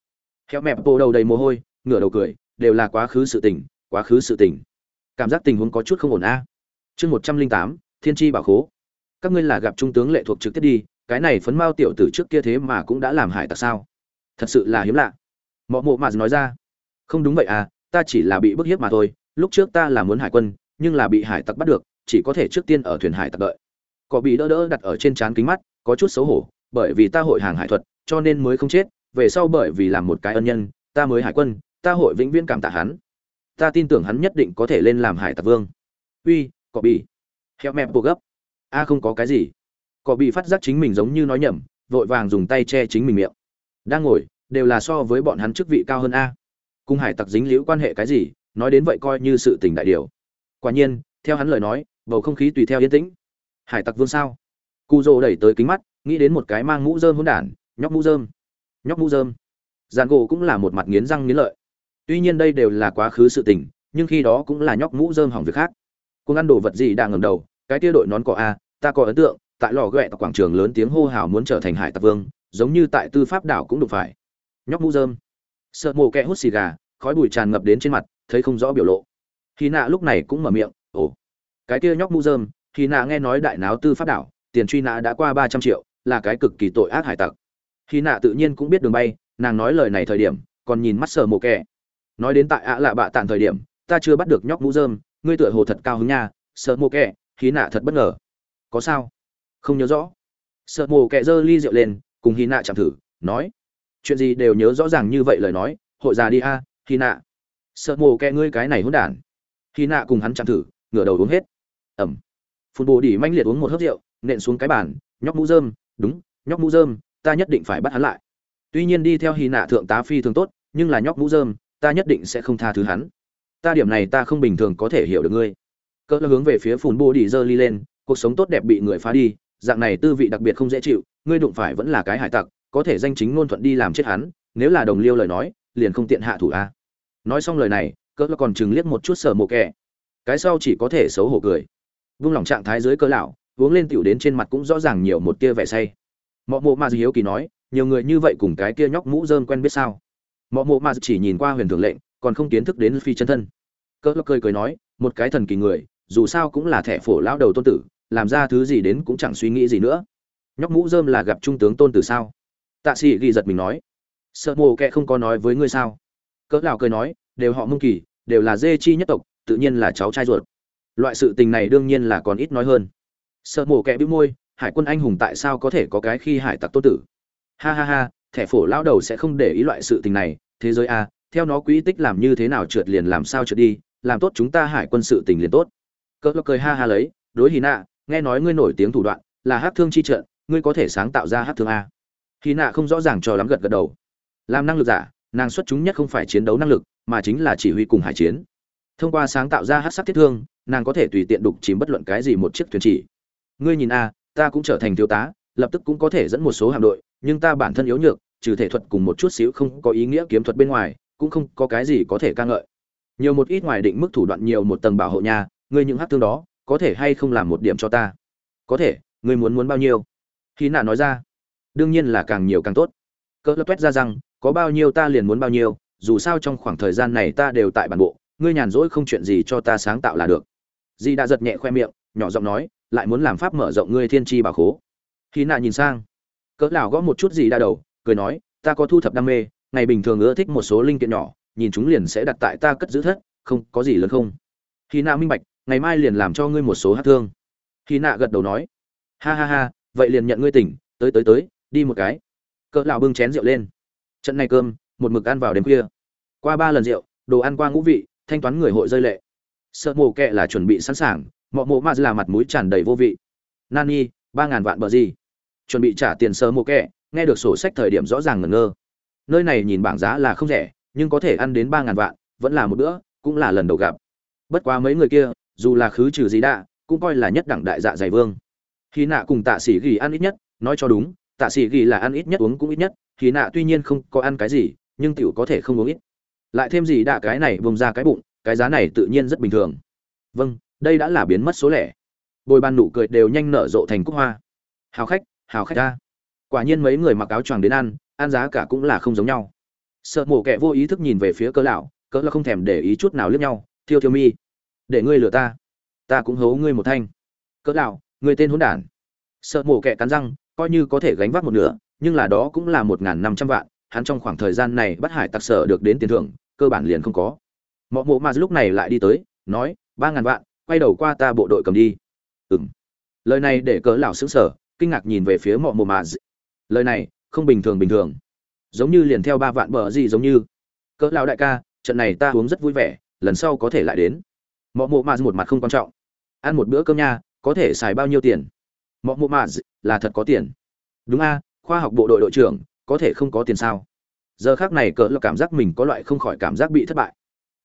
Hẻo mẹ bộ đầu đầy mồ hôi, ngửa đầu cười, đều là quá khứ sự tình, quá khứ sự tình. Cảm giác tình huống có chút không ổn a. Chương một trăm linh tám, thiên tri bảo khố. Các ngươi là gặp trung tướng lệ thuộc trực tiếp đi, cái này phấn mao tiểu tử trước kia thế mà cũng đã làm hải tặc sao? Thật sự là hiếm lạ. Mọi mộ mà nói ra. Không đúng vậy à ta chỉ là bị bức hiếp mà thôi, lúc trước ta là muốn hải quân nhưng là bị hải tặc bắt được, chỉ có thể trước tiên ở thuyền hải tặc đợi. Có bị đỡ đỡ đặt ở trên trán kính mắt, có chút xấu hổ, bởi vì ta hội hàng hải thuật, cho nên mới không chết, về sau bởi vì làm một cái ân nhân, ta mới hải quân, ta hội vĩnh viễn cảm tạ hắn. Ta tin tưởng hắn nhất định có thể lên làm hải tặc vương. Uy cọ bị. Heo mẹ bộ gấp. A không có cái gì. Cọ bị phát giác chính mình giống như nói nhầm, vội vàng dùng tay che chính mình miệng. Đang ngồi, đều là so với bọn hắn chức vị cao hơn a. Cùng hải tặc dính liễu quan hệ cái gì, nói đến vậy coi như sự tình đại điều quả nhiên, theo hắn lời nói, bầu không khí tùy theo yên tĩnh. Hải tặc vương sao? Cu dô đẩy tới kính mắt, nghĩ đến một cái mang mũ dơm hôn đản, nhóc mũ dơm nhóc mũ dơm giàn gỗ cũng là một mặt nghiến răng nghiến lợi. Tuy nhiên đây đều là quá khứ sự tình, nhưng khi đó cũng là nhóc mũ dơm hỏng việc khác. Cuồng ăn đồ vật gì đang ngầm đầu, cái tia đội nón cỏ a, ta có ấn tượng, tại lò ghẹ quảng trường lớn tiếng hô hào muốn trở thành hải tặc vương, giống như tại tư pháp đảo cũng đụng phải. Nhóc mũ dơm sợ mồ kẹ hút xì gà, khói bụi tràn ngập đến trên mặt, thấy không rõ biểu lộ hy nạ lúc này cũng mở miệng, ồ, cái kia nhóc mũ dơm hy nạ nghe nói đại náo tư pháp đảo, tiền truy nã đã qua ba trăm triệu, là cái cực kỳ tội ác hải tặc. Hy nạ tự nhiên cũng biết đường bay, nàng nói lời này thời điểm, còn nhìn mắt sợ mồ kẻ. Nói đến tại ạ lạ bạ tàn thời điểm, ta chưa bắt được nhóc mũ dơm, ngươi tựa hồ thật cao hứng nha sợ mồ kẻ hy nạ thật bất ngờ. Có sao? Không nhớ rõ. Sợ mồ kẻ giơ ly rượu lên, cùng hy nạ chạm thử, nói, chuyện gì đều nhớ rõ ràng như vậy lời nói, hội già đi a hy nạ. Sợ mồ kẻ ngươi cái này hỗn đản hy nạ cùng hắn chạm thử, ngửa đầu uống hết. Ẩm. Phun bồ đỉ manh liệt uống một hớp rượu, nện xuống cái bàn, nhóc mũ dơm đúng, nhóc mũ dơm ta nhất định phải bắt hắn lại. Tuy nhiên đi theo hy nạ thượng tá phi thường tốt, nhưng là nhóc mũ dơm ta nhất định sẽ không tha thứ hắn. Ta điểm này ta không bình thường có thể hiểu được ngươi. Cỡ hướng về phía phùn bồ đỉ dơ ly lên, cuộc sống tốt đẹp bị người phá đi, dạng này tư vị đặc biệt không dễ chịu, ngươi đụng phải vẫn là cái hải tặc, có thể danh chính ngôn thuận đi làm chết hắn, nếu là đồng liêu lời nói, liền không tiện hạ thủ a. Nói xong lời này cỡ còn chừng liếc một chút sở mộ kẻ cái sau chỉ có thể xấu hổ cười. Vung lòng trạng thái dưới cỡ lão, uống lên tiểu đến trên mặt cũng rõ ràng nhiều một tia vẻ say. Mọ mộ ma hiếu kỳ nói, nhiều người như vậy cùng cái kia nhóc mũ rơm quen biết sao? Mọ mộ ma chỉ nhìn qua huyền thường lệnh, còn không kiến thức đến phi chân thân. Cỡ cười cười nói, một cái thần kỳ người, dù sao cũng là thẻ phổ lão đầu tôn tử, làm ra thứ gì đến cũng chẳng suy nghĩ gì nữa. Nhóc mũ dơm là gặp trung tướng tôn tử sao? Tạ sĩ ghi giật mình nói, sợ mồ kệ không có nói với ngươi sao? Cỡ lão cười nói đều họ mông kỳ, đều là dê chi nhất tộc, tự nhiên là cháu trai ruột. Loại sự tình này đương nhiên là còn ít nói hơn. Sợ mồ kẻ bĩu môi, hải quân anh hùng tại sao có thể có cái khi hải tặc tô tử? Ha ha ha, thẻ phổ lão đầu sẽ không để ý loại sự tình này, thế giới a theo nó quỹ tích làm như thế nào trượt liền làm sao trượt đi, làm tốt chúng ta hải quân sự tình liền tốt. Cỡ cười ha ha lấy, đối hì nạ nghe nói ngươi nổi tiếng thủ đoạn, là hát thương chi trận, ngươi có thể sáng tạo ra hát thương a. Hì nạ không rõ ràng cho lắm gật gật đầu. Làm năng lực giả, nàng xuất chúng nhất không phải chiến đấu năng lực mà chính là chỉ huy cùng hải chiến. Thông qua sáng tạo ra hát sắc thiết thương, nàng có thể tùy tiện đục chìm bất luận cái gì một chiếc thuyền chỉ. Ngươi nhìn a, ta cũng trở thành thiếu tá, lập tức cũng có thể dẫn một số hạm đội, nhưng ta bản thân yếu nhược, trừ thể thuật cùng một chút xíu không có ý nghĩa kiếm thuật bên ngoài, cũng không có cái gì có thể ca ngợi. Nhiều một ít ngoài định mức thủ đoạn nhiều một tầng bảo hộ nhà ngươi những hát thương đó, có thể hay không làm một điểm cho ta? Có thể, ngươi muốn muốn bao nhiêu? Khi nạ nói ra, đương nhiên là càng nhiều càng tốt. Cỡ lập tuét ra rằng, có bao nhiêu ta liền muốn bao nhiêu dù sao trong khoảng thời gian này ta đều tại bản bộ, ngươi nhàn rỗi không chuyện gì cho ta sáng tạo là được. Di đã giật nhẹ khoe miệng, nhỏ giọng nói, lại muốn làm pháp mở rộng ngươi thiên tri bảo khố. Khi nạ nhìn sang, cỡ lão gõ một chút gì đa đầu, cười nói, ta có thu thập đam mê, ngày bình thường ưa thích một số linh kiện nhỏ, nhìn chúng liền sẽ đặt tại ta cất giữ thất, không, có gì lớn không? Khi nạ minh bạch, ngày mai liền làm cho ngươi một số hát thương. Khi nạ gật đầu nói, ha ha ha, vậy liền nhận ngươi tỉnh, tới tới tới, đi một cái. Cỡ lão bưng chén rượu lên. Trận này cơm một mực ăn vào đêm khuya. Qua ba lần rượu, đồ ăn qua ngũ vị, thanh toán người hội rơi lệ. Sợ mồ kệ là chuẩn bị sẵn sàng, mọ mộ mà là mặt mũi tràn đầy vô vị. Nani, ba ngàn vạn bờ gì? Chuẩn bị trả tiền sơ mồ kệ nghe được sổ sách thời điểm rõ ràng ngẩn ngơ. Nơi này nhìn bảng giá là không rẻ, nhưng có thể ăn đến ba ngàn vạn, vẫn là một bữa, cũng là lần đầu gặp. Bất quá mấy người kia, dù là khứ trừ gì đã, cũng coi là nhất đẳng đại dạ dày vương. Khi nạ cùng tạ sĩ ghi ăn ít nhất, nói cho đúng, tạ sĩ ghi là ăn ít nhất, uống cũng ít nhất, khi nạ tuy nhiên không có ăn cái gì nhưng tiểu có thể không uống ít. Lại thêm gì đạ cái này bông ra cái bụng, cái giá này tự nhiên rất bình thường. Vâng đây đã là biến mất số lẻ. Bồi ban nụ cười đều nhanh nở rộ thành cúc hoa. Hào khách hào khách ta quả nhiên mấy người mặc áo choàng đến ăn ăn giá cả cũng là không giống nhau. Sợ mổ kẻ vô ý thức nhìn về phía cỡ lão, cỡ là không thèm để ý chút nào liếc nhau. Thiêu thiêu mi. Để ngươi lừa ta. Ta cũng hố ngươi một thanh. Cỡ lão, ngươi tên hỗn đản. Sợ mổ kẻ cắn răng, coi như có thể gánh vác một nửa, nhưng là đó cũng là một n năm trăm vạn hắn trong khoảng thời gian này bắt hải tặc sở được đến tiền thưởng, cơ bản liền không có. Mọ mộ mà lúc này lại đi tới, nói, ba ngàn vạn, quay đầu qua ta bộ đội cầm đi. Ừ m lời này để cỡ lão xứng sở kinh ngạc nhìn về phía mọ mộ mà lời này, không bình thường bình thường. Giống như liền theo ba vạn bờ gì giống như. Cỡ lão đại ca, trận này ta uống rất vui vẻ, lần sau có thể lại đến. Mọ mộ mà một mặt không quan trọng. Ăn một bữa cơm nha, có thể xài bao nhiêu tiền? Mọ mộ mà là thật có tiền. Đúng a, khoa học bộ đội đội trưởng có thể không có tiền sao? Giờ khác này cỡ là cảm giác mình có loại không khỏi cảm giác bị thất bại.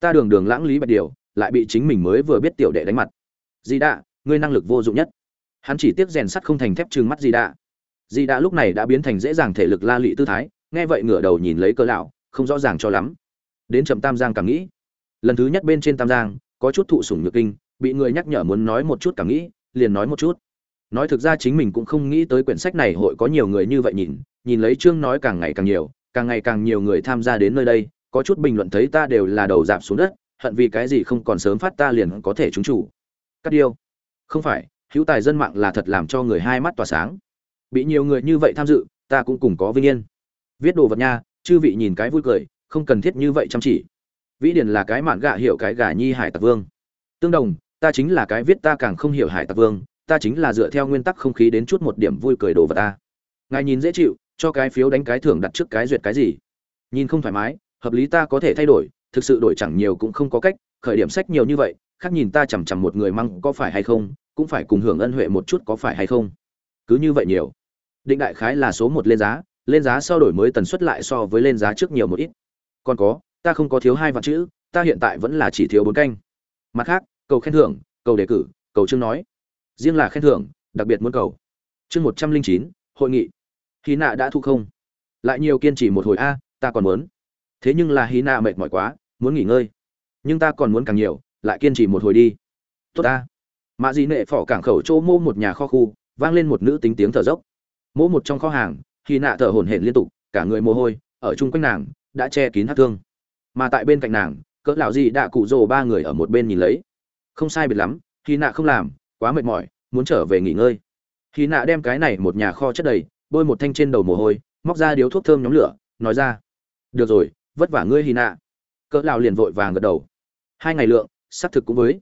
Ta đường đường lãng lý bạch điều, lại bị chính mình mới vừa biết tiểu đệ đánh mặt. Di đạ, ngươi năng lực vô dụng nhất. Hắn chỉ tiếc rèn sắt không thành thép trừng mắt di đạ. Di đạ lúc này đã biến thành dễ dàng thể lực la lị tư thái, nghe vậy ngửa đầu nhìn lấy cỡ lão, không rõ ràng cho lắm. Đến trầm tam giang cảm nghĩ. Lần thứ nhất bên trên tam giang, có chút thụ sủng nhược kinh, bị người nhắc nhở muốn nói một chút cảm nghĩ, liền nói một chút nói thực ra chính mình cũng không nghĩ tới quyển sách này hội có nhiều người như vậy nhìn nhìn lấy chương nói càng ngày càng nhiều, càng ngày càng nhiều người tham gia đến nơi đây, có chút bình luận thấy ta đều là đầu dạp xuống đất, hận vì cái gì không còn sớm phát ta liền có thể trúng chủ. Cắt điêu. Không phải, hữu tài dân mạng là thật làm cho người hai mắt tỏa sáng. Bị nhiều người như vậy tham dự, ta cũng cùng có vinh yên. Viết đồ vật nha, chư vị nhìn cái vui cười, không cần thiết như vậy chăm chỉ. Vĩ điển là cái mạn gạ hiểu cái gà nhi hải tặc vương. Tương đồng, ta chính là cái viết ta càng không hiểu hải tặc vương ta chính là dựa theo nguyên tắc không khí đến chút một điểm vui cười đồ vật ta. Ngài nhìn dễ chịu, cho cái phiếu đánh cái thưởng đặt trước cái duyệt cái gì? Nhìn không thoải mái, hợp lý ta có thể thay đổi, thực sự đổi chẳng nhiều cũng không có cách, khởi điểm sách nhiều như vậy, khác nhìn ta chằm chằm một người măng có phải hay không, cũng phải cùng hưởng ân huệ một chút có phải hay không. Cứ như vậy nhiều. Định đại khái là số một lên giá lên giá sau đổi mới tần suất lại so với lên giá trước nhiều một ít. Còn có, ta không có thiếu hai vạn chữ, ta hiện tại vẫn là chỉ thiếu bốn canh. Mặt khác, cầu khen thưởng, cầu đề cử, cầu chương nói riêng là khen thưởng, đặc biệt muốn cầu. Chương một trăm linh chín, hội nghị. Hy nạ đã thu không? Lại nhiều kiên trì một hồi a, ta còn muốn. Thế nhưng là hy nạ mệt mỏi quá, muốn nghỉ ngơi. Nhưng ta còn muốn càng nhiều, lại kiên trì một hồi đi. Tốt ta. Mạ dị nệ phỏ cảng khẩu chỗ mô một nhà kho khu, vang lên một nữ tính tiếng thở dốc. Mỗ một trong kho hàng hy nạ thở hổn hển liên tục, cả người mồ hôi, ở chung quanh nàng, đã che kín hát thương. Mà tại bên cạnh nàng, cỡ lão gì đã cụ rồ ba người ở một bên nhìn lấy. Không sai biệt lắm hy nạ không làm quá mệt mỏi, muốn trở về nghỉ ngơi. Khi nạ đem cái này một nhà kho chất đầy, bôi một thanh trên đầu mồ hôi, móc ra điếu thuốc thơm nhóm lửa, nói ra, được rồi, vất vả ngươi hy nạ. Cỡ lão liền vội vàng gật đầu. Hai ngày lượng, xác thực cũng với.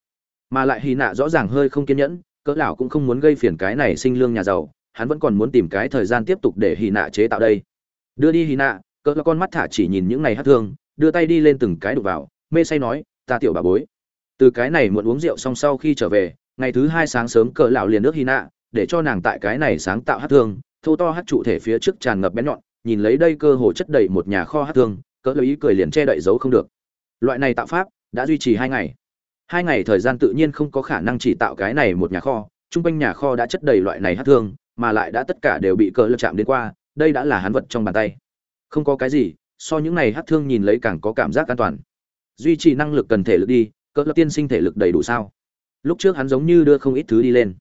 Mà lại hy nạ rõ ràng hơi không kiên nhẫn, cỡ lão cũng không muốn gây phiền cái này sinh lương nhà giàu, hắn vẫn còn muốn tìm cái thời gian tiếp tục để hy nạ chế tạo đây. Đưa đi hy nạ, cỡ là con mắt thả chỉ nhìn những ngày hát thương, đưa tay đi lên từng cái đục vào, mê say nói, ta tiểu bà bối. Từ cái này muộn uống rượu xong sau khi trở về ngày thứ hai sáng sớm cỡ lão liền nước hy nạ để cho nàng tại cái này sáng tạo hát thương, thô to hát trụ thể phía trước tràn ngập bén nhọn, nhìn lấy đây cơ hồ chất đầy một nhà kho hát thương, cỡ lưu ý cười liền che đậy giấu không được. Loại này tạo pháp, đã duy trì hai ngày. Hai ngày thời gian tự nhiên không có khả năng chỉ tạo cái này một nhà kho, chung quanh nhà kho đã chất đầy loại này hát thương, mà lại đã tất cả đều bị cỡ lưu chạm đến qua, đây đã là hắn vật trong bàn tay. Không có cái gì, so những này hát thương nhìn lấy càng có cảm giác an toàn. Duy trì năng lực cần thể lực đi, cỡ lưu tiên sinh thể lực đầy đủ sao? Lúc trước hắn giống như đưa không ít thứ đi lên.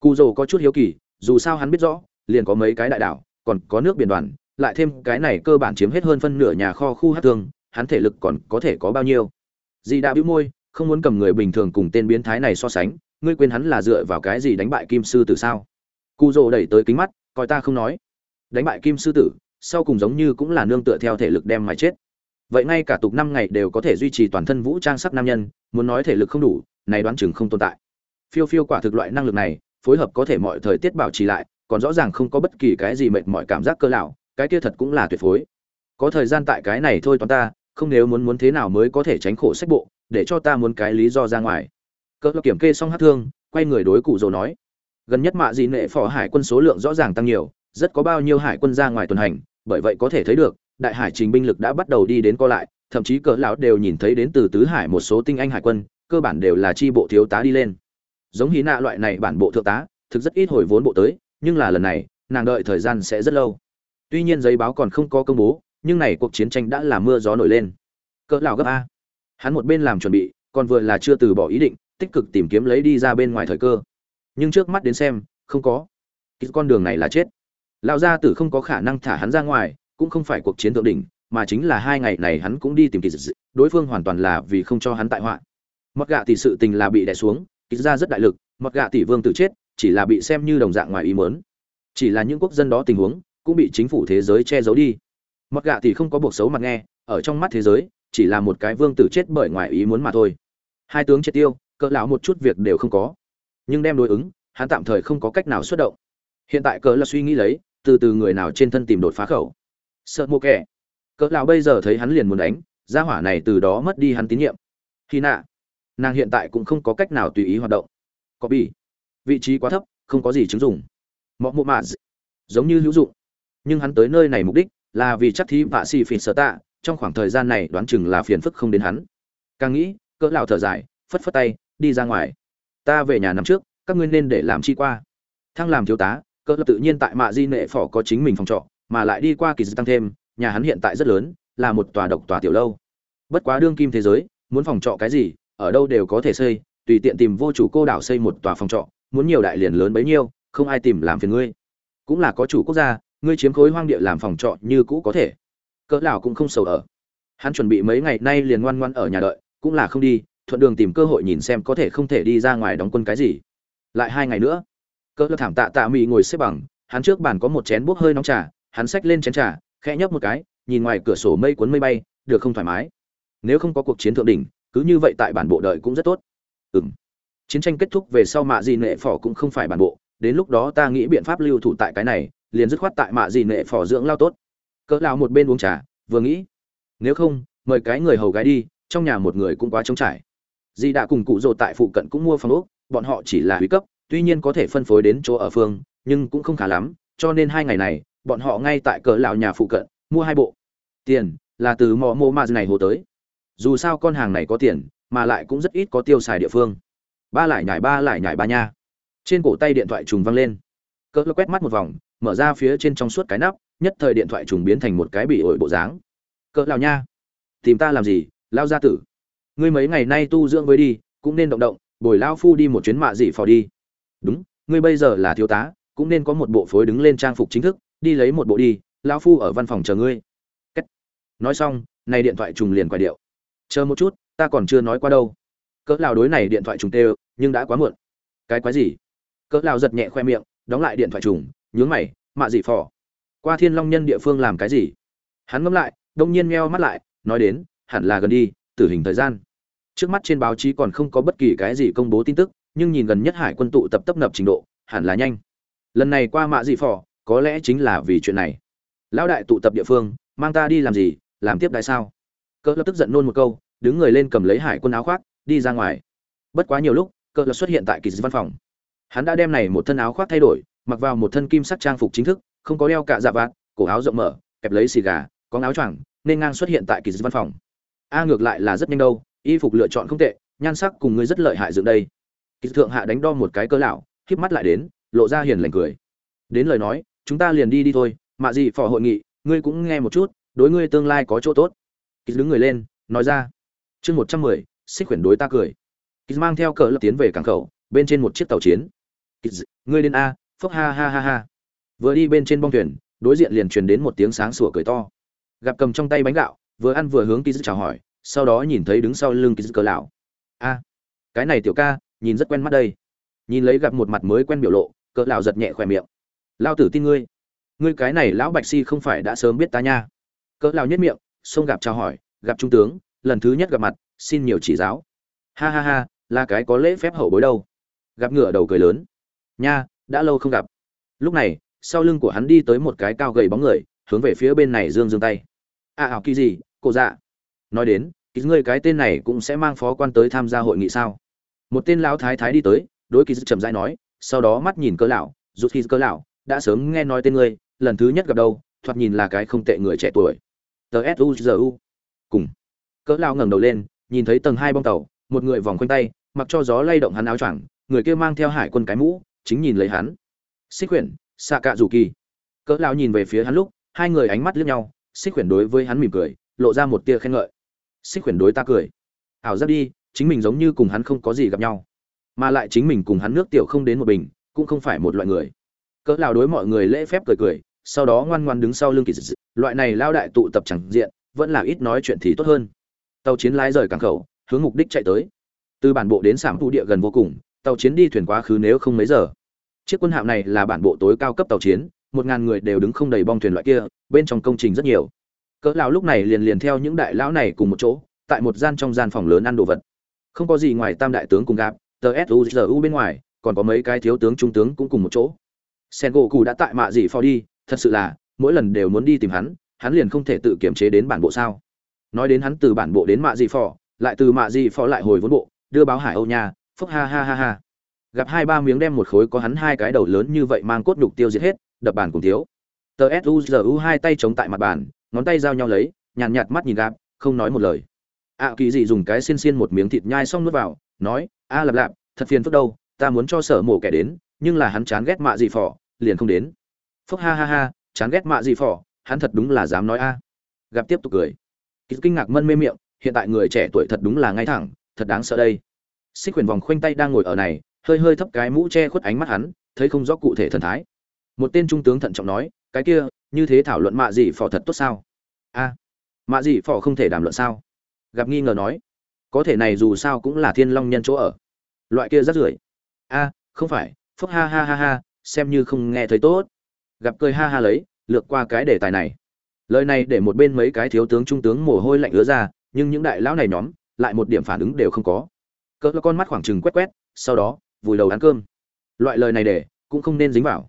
Cụ dầu có chút hiếu kỳ, dù sao hắn biết rõ, liền có mấy cái đại đảo, còn có nước biển đoàn, lại thêm cái này cơ bản chiếm hết hơn phân nửa nhà kho khu hát thương hắn thể lực còn có thể có bao nhiêu? Dì đã bĩu môi, không muốn cầm người bình thường cùng tên biến thái này so sánh, ngươi quên hắn là dựa vào cái gì đánh bại kim sư tử sao? Cụ rồ đẩy tới kính mắt, coi ta không nói. Đánh bại kim sư tử, sau cùng giống như cũng là nương tựa theo thể lực đem mà chết. Vậy ngay cả tục năm ngày đều có thể duy trì toàn thân vũ trang sắc nam nhân, muốn nói thể lực không đủ này đoán chừng không tồn tại. Phiêu phiêu quả thực loại năng lực này, phối hợp có thể mọi thời tiết bảo trì lại, còn rõ ràng không có bất kỳ cái gì mệt mỏi cảm giác cơ lão, cái kia thật cũng là tuyệt phối. Có thời gian tại cái này thôi toán ta, không nếu muốn muốn thế nào mới có thể tránh khổ sách bộ, để cho ta muốn cái lý do ra ngoài. Cỡ kiểm kê xong hát thương, quay người đối cụ dồ nói. Gần nhất mạ dị nệ phò hải quân số lượng rõ ràng tăng nhiều, rất có bao nhiêu hải quân ra ngoài tuần hành, bởi vậy có thể thấy được, đại hải trình binh lực đã bắt đầu đi đến co lại, thậm chí cỡ lão đều nhìn thấy đến từ tứ hải một số tinh anh hải quân cơ bản đều là chi bộ thiếu tá đi lên. Giống hí nạ loại này bản bộ thượng tá, thực rất ít hồi vốn bộ tới, nhưng là lần này, nàng đợi thời gian sẽ rất lâu. Tuy nhiên giấy báo còn không có công bố, nhưng này cuộc chiến tranh đã là mưa gió nổi lên. Cỡ lão gấp a. Hắn một bên làm chuẩn bị, còn vừa là chưa từ bỏ ý định, tích cực tìm kiếm lấy đi ra bên ngoài thời cơ. Nhưng trước mắt đến xem, không có. Cái con đường này là chết. Lão gia tử không có khả năng thả hắn ra ngoài, cũng không phải cuộc chiến thượng đỉnh, mà chính là hai ngày này hắn cũng đi tìm kỳ đối phương hoàn toàn là vì không cho hắn tại họa mặc gạ tỷ sự tình là bị đè xuống, ít ra rất đại lực mặc gạ tỷ vương tử chết, chỉ là bị xem như đồng dạng ngoài ý muốn. Chỉ là những quốc dân đó tình huống, cũng bị chính phủ thế giới che giấu đi. Mặc gạ tỷ không có buộc xấu mặt nghe, ở trong mắt thế giới, chỉ là một cái vương tử chết bởi ngoài ý muốn mà thôi. Hai tướng chết tiêu, cỡ lão một chút việc đều không có. Nhưng đem đối ứng, hắn tạm thời không có cách nào xuất động. Hiện tại cỡ là suy nghĩ lấy, từ từ người nào trên thân tìm đột phá khẩu. Sợ mô kẻ. Cỡ lão bây giờ thấy hắn liền muốn đánh, gia hỏa này từ đó mất đi hắn tín nhiệm. Khi nạ nàng hiện tại cũng không có cách nào tùy ý hoạt động. Có bị. Vị trí quá thấp, không có gì chứng dụng. Mọ mộ mạ giống như hữu dụng. Nhưng hắn tới nơi này mục đích là vì chắc thí vạ xì phìn sở tạ, trong khoảng thời gian này đoán chừng là phiền phức không đến hắn. Càng nghĩ, cỡ lão thở dài, phất phất tay, đi ra ngoài. Ta về nhà năm trước, các ngươi nên để làm chi qua. Thăng làm thiếu tá, cỡ lập tự nhiên tại mạ di nệ phỏ có chính mình phòng trọ, mà lại đi qua kỳ dư tăng thêm, nhà hắn hiện tại rất lớn, là một tòa độc tòa tiểu lâu. Bất quá đương kim thế giới, muốn phòng trọ cái gì ở đâu đều có thể xây, tùy tiện tìm vô chủ cô đảo xây một tòa phòng trọ, muốn nhiều đại liền lớn bấy nhiêu, không ai tìm làm phiền ngươi. Cũng là có chủ quốc gia, ngươi chiếm khối hoang địa làm phòng trọ như cũ có thể. Cỡ lão cũng không sầu ở. Hắn chuẩn bị mấy ngày nay liền ngoan ngoan ở nhà đợi, cũng là không đi, thuận đường tìm cơ hội nhìn xem có thể không thể đi ra ngoài đóng quân cái gì. Lại hai ngày nữa, cỡ thảm tạ tạ mị ngồi xếp bằng, hắn trước bàn có một chén bốc hơi nóng trà, hắn xách lên chén trà, khẽ nhấp một cái, nhìn ngoài cửa sổ mây cuốn mây bay, được không thoải mái. Nếu không có cuộc chiến thượng đỉnh cứ như vậy tại bản bộ đợi cũng rất tốt. Ừ m chiến tranh kết thúc về sau mạ gì nệ phỏ cũng không phải bản bộ, đến lúc đó ta nghĩ biện pháp lưu thủ tại cái này, liền dứt khoát tại mạ gì nệ phỏ dưỡng lao tốt. Cỡ lao một bên uống trà, vừa nghĩ, nếu không, mời cái người hầu gái đi, trong nhà một người cũng quá trống trải. Di đã cùng cụ rồ tại phụ cận cũng mua phòng ốc, bọn họ chỉ là huy cấp, tuy nhiên có thể phân phối đến chỗ ở phương, nhưng cũng không khá lắm, cho nên hai ngày này, bọn họ ngay tại cỡ lão nhà phụ cận, mua hai bộ. Tiền là từ mò mô ma này hồ tới dù sao con hàng này có tiền, mà lại cũng rất ít có tiêu xài địa phương. Ba lại nhảy ba lại nhảy ba nha. Trên cổ tay điện thoại trùng văng lên. Cỡ quét mắt một vòng, mở ra phía trên trong suốt cái nắp, nhất thời điện thoại trùng biến thành một cái bị ổi bộ dáng. Cỡ lao nha. Tìm ta làm gì, lao gia tử? Ngươi mấy ngày nay tu dưỡng với đi, cũng nên động động, bồi lao phu đi một chuyến mạ dị phò đi. Đúng, ngươi bây giờ là thiếu tá, cũng nên có một bộ phối đứng lên trang phục chính thức, đi lấy một bộ đi, lao phu ở văn phòng chờ ngươi. Cách. nói xong, này điện thoại trùng liền quay điệu chờ một chút, ta còn chưa nói qua đâu. Cỡ lao đối này điện thoại trùng tê nhưng đã quá muộn. Cái quái gì? Cỡ lao giật nhẹ khoe miệng, đóng lại điện thoại trùng, nhướng mày, mạ dị phò. Qua thiên long nhân địa phương làm cái gì? Hắn ngẫm lại, đông nhiên meo mắt lại, nói đến, hẳn là gần đi, tử hình thời gian. Trước mắt trên báo chí còn không có bất kỳ cái gì công bố tin tức, nhưng nhìn gần nhất hải quân tụ tập tấp nập trình độ, hẳn là nhanh. Lần này qua mạ dị phò, có lẽ chính là vì chuyện này. Lão đại tụ tập địa phương, mang ta đi làm gì, làm tiếp đại sao? Cỡ lập tức giận nôn một câu, đứng người lên cầm lấy hải quân áo khoác, đi ra ngoài. Bất quá nhiều lúc, cỡ lập xuất hiện tại kỳ văn phòng. Hắn đã đem này một thân áo khoác thay đổi, mặc vào một thân kim sắc trang phục chính thức, không có đeo cả dạ vạt, cổ áo rộng mở, kẹp lấy xì gà, có áo choàng, nên ngang xuất hiện tại kỳ văn phòng. A ngược lại là rất nhanh đâu, y phục lựa chọn không tệ, nhan sắc cùng ngươi rất lợi hại dựng đây. Kỳ thượng hạ đánh đo một cái cơ lão híp mắt lại đến, lộ ra hiền lành cười. Đến lời nói, chúng ta liền đi đi thôi, mạ gì phò hội nghị, ngươi cũng nghe một chút, đối ngươi tương lai có chỗ tốt kỳ đứng người lên, nói ra. Chương một trăm mười, xích quyển đối ta cười. Kỳ mang theo cờ lập tiến về cảng khẩu, bên trên một chiếc tàu chiến. Kỳ ngươi đến a, phốc ha ha ha ha. Vừa đi bên trên bong thuyền, đối diện liền truyền đến một tiếng sáng sủa cười to. Gặp cầm trong tay bánh gạo, vừa ăn vừa hướng kiz chào hỏi, sau đó nhìn thấy đứng sau lưng kiz cờ lão. A, cái này tiểu ca, nhìn rất quen mắt đây. Nhìn lấy gặp một mặt mới quen biểu lộ cỡ lão giật nhẹ khỏe miệng. Lao tử tin ngươi. Ngươi cái này lão bạch si không phải đã sớm biết ta nha. Cỡ lão nhất miệng xông gặp chào hỏi, gặp trung tướng, lần thứ nhất gặp mặt, xin nhiều chỉ giáo. Ha ha ha, là cái có lễ phép hậu bối đâu. Gặp ngựa đầu cười lớn. Nha, đã lâu không gặp. Lúc này, sau lưng của hắn đi tới một cái cao gầy bóng người, hướng về phía bên này dương dương tay. À ảo kỳ gì cô dạ. Nói đến, kỳ ngươi cái tên này cũng sẽ mang phó quan tới tham gia hội nghị sao? Một tên lão thái thái đi tới, đối kỳ chậm rãi nói, sau đó mắt nhìn cơ lão rút khi cơ lão, đã sớm nghe nói tên ngươi, lần thứ nhất gặp đâu, thoạt nhìn là cái không tệ người trẻ tuổi tsuzu cùng. Cỡ lao ngẩng đầu lên, nhìn thấy tầng hai bong tàu, một người vòng quanh tay, mặc cho gió lay động hắn áo choàng, người kia mang theo hải quân cái mũ, chính nhìn lấy hắn. Xích quyển xạ cạ rủ kỳ cỡ lao nhìn về phía hắn lúc, hai người ánh mắt liếc nhau, xích quyển đối với hắn mỉm cười, lộ ra một tia khen ngợi. Xích quyển đối ta cười. Ảo giác đi, chính mình giống như cùng hắn không có gì gặp nhau. Mà lại chính mình cùng hắn nước tiểu không đến một bình, cũng không phải một loại người. Cỡ lao đối mọi người lễ phép cười cười sau đó ngoan ngoan đứng sau lưng kỳ dị, loại này lao đại tụ tập chẳng diện, vẫn là ít nói chuyện thì tốt hơn. Tàu chiến lái rời cảng khẩu, hướng mục đích chạy tới. Từ bản bộ đến sảm thu địa gần vô cùng, tàu chiến đi thuyền quá khứ nếu không mấy giờ. Chiếc quân hạm này là bản bộ tối cao cấp tàu chiến, một ngàn người đều đứng không đầy bong thuyền loại kia, bên trong công trình rất nhiều. Cỡ lão lúc này liền liền theo những đại lão này cùng một chỗ, tại một gian trong gian phòng lớn ăn đồ vật. Không có gì ngoài tam đại tướng cùng gặp, tờ suzu bên ngoài, còn có mấy cái thiếu tướng trung tướng cũng cùng một chỗ. Sen gỗ cụ đã tại mạ gì phò đi thật sự là mỗi lần đều muốn đi tìm hắn hắn liền không thể tự kiểm chế đến bản bộ sao? Nói đến hắn từ bản bộ đến mạ Di phò lại từ mạ Di phò lại hồi vốn bộ đưa báo hải âu nha phúc ha ha ha ha. Gặp hai ba miếng đem một khối có hắn hai cái đầu lớn như vậy mang cốt đục tiêu diệt hết đập bàn cùng thiếu. Tờ suzu hai tay chống tại mặt bàn ngón tay giao nhau lấy nhàn nhạt, mắt nhìn gạp không nói một lời. Ạ kỳ dị dùng cái xiên xiên một miếng thịt nhai xong nuốt vào nói a lạp lạp thật phiền phức đâu ta muốn cho sở mổ kẻ đến nhưng là hắn chán ghét mạ dị phỏ liền không đến phúc ha ha ha, chán ghét mạ gì phỏ, hắn thật đúng là dám nói a. Gặp tiếp tục cười. Kinh ngạc mân mê miệng, hiện tại người trẻ tuổi thật đúng là ngay thẳng, thật đáng sợ đây. Xích quyền vòng khoanh tay đang ngồi ở này, hơi hơi thấp cái mũ che khuất ánh mắt hắn, thấy không rõ cụ thể thần thái. Một tên trung tướng thận trọng nói, cái kia, như thế thảo luận mạ gì phò thật tốt sao? A, mạ gì phò không thể đàm luận sao? Gặp nghi ngờ nói, có thể này dù sao cũng là thiên long nhân chỗ ở. Loại kia rất rưởi. A, không phải phúc ha ha ha ha, xem như không nghe thấy tốt gặp cười ha ha lấy, lược qua cái đề tài này. Lời này để một bên mấy cái thiếu tướng trung tướng mồ hôi lạnh ứa ra, nhưng những đại lão này nhóm, lại một điểm phản ứng đều không có. Cỡ con mắt khoảng chừng quét quét, sau đó, vùi đầu ăn cơm. Loại lời này để, cũng không nên dính vào.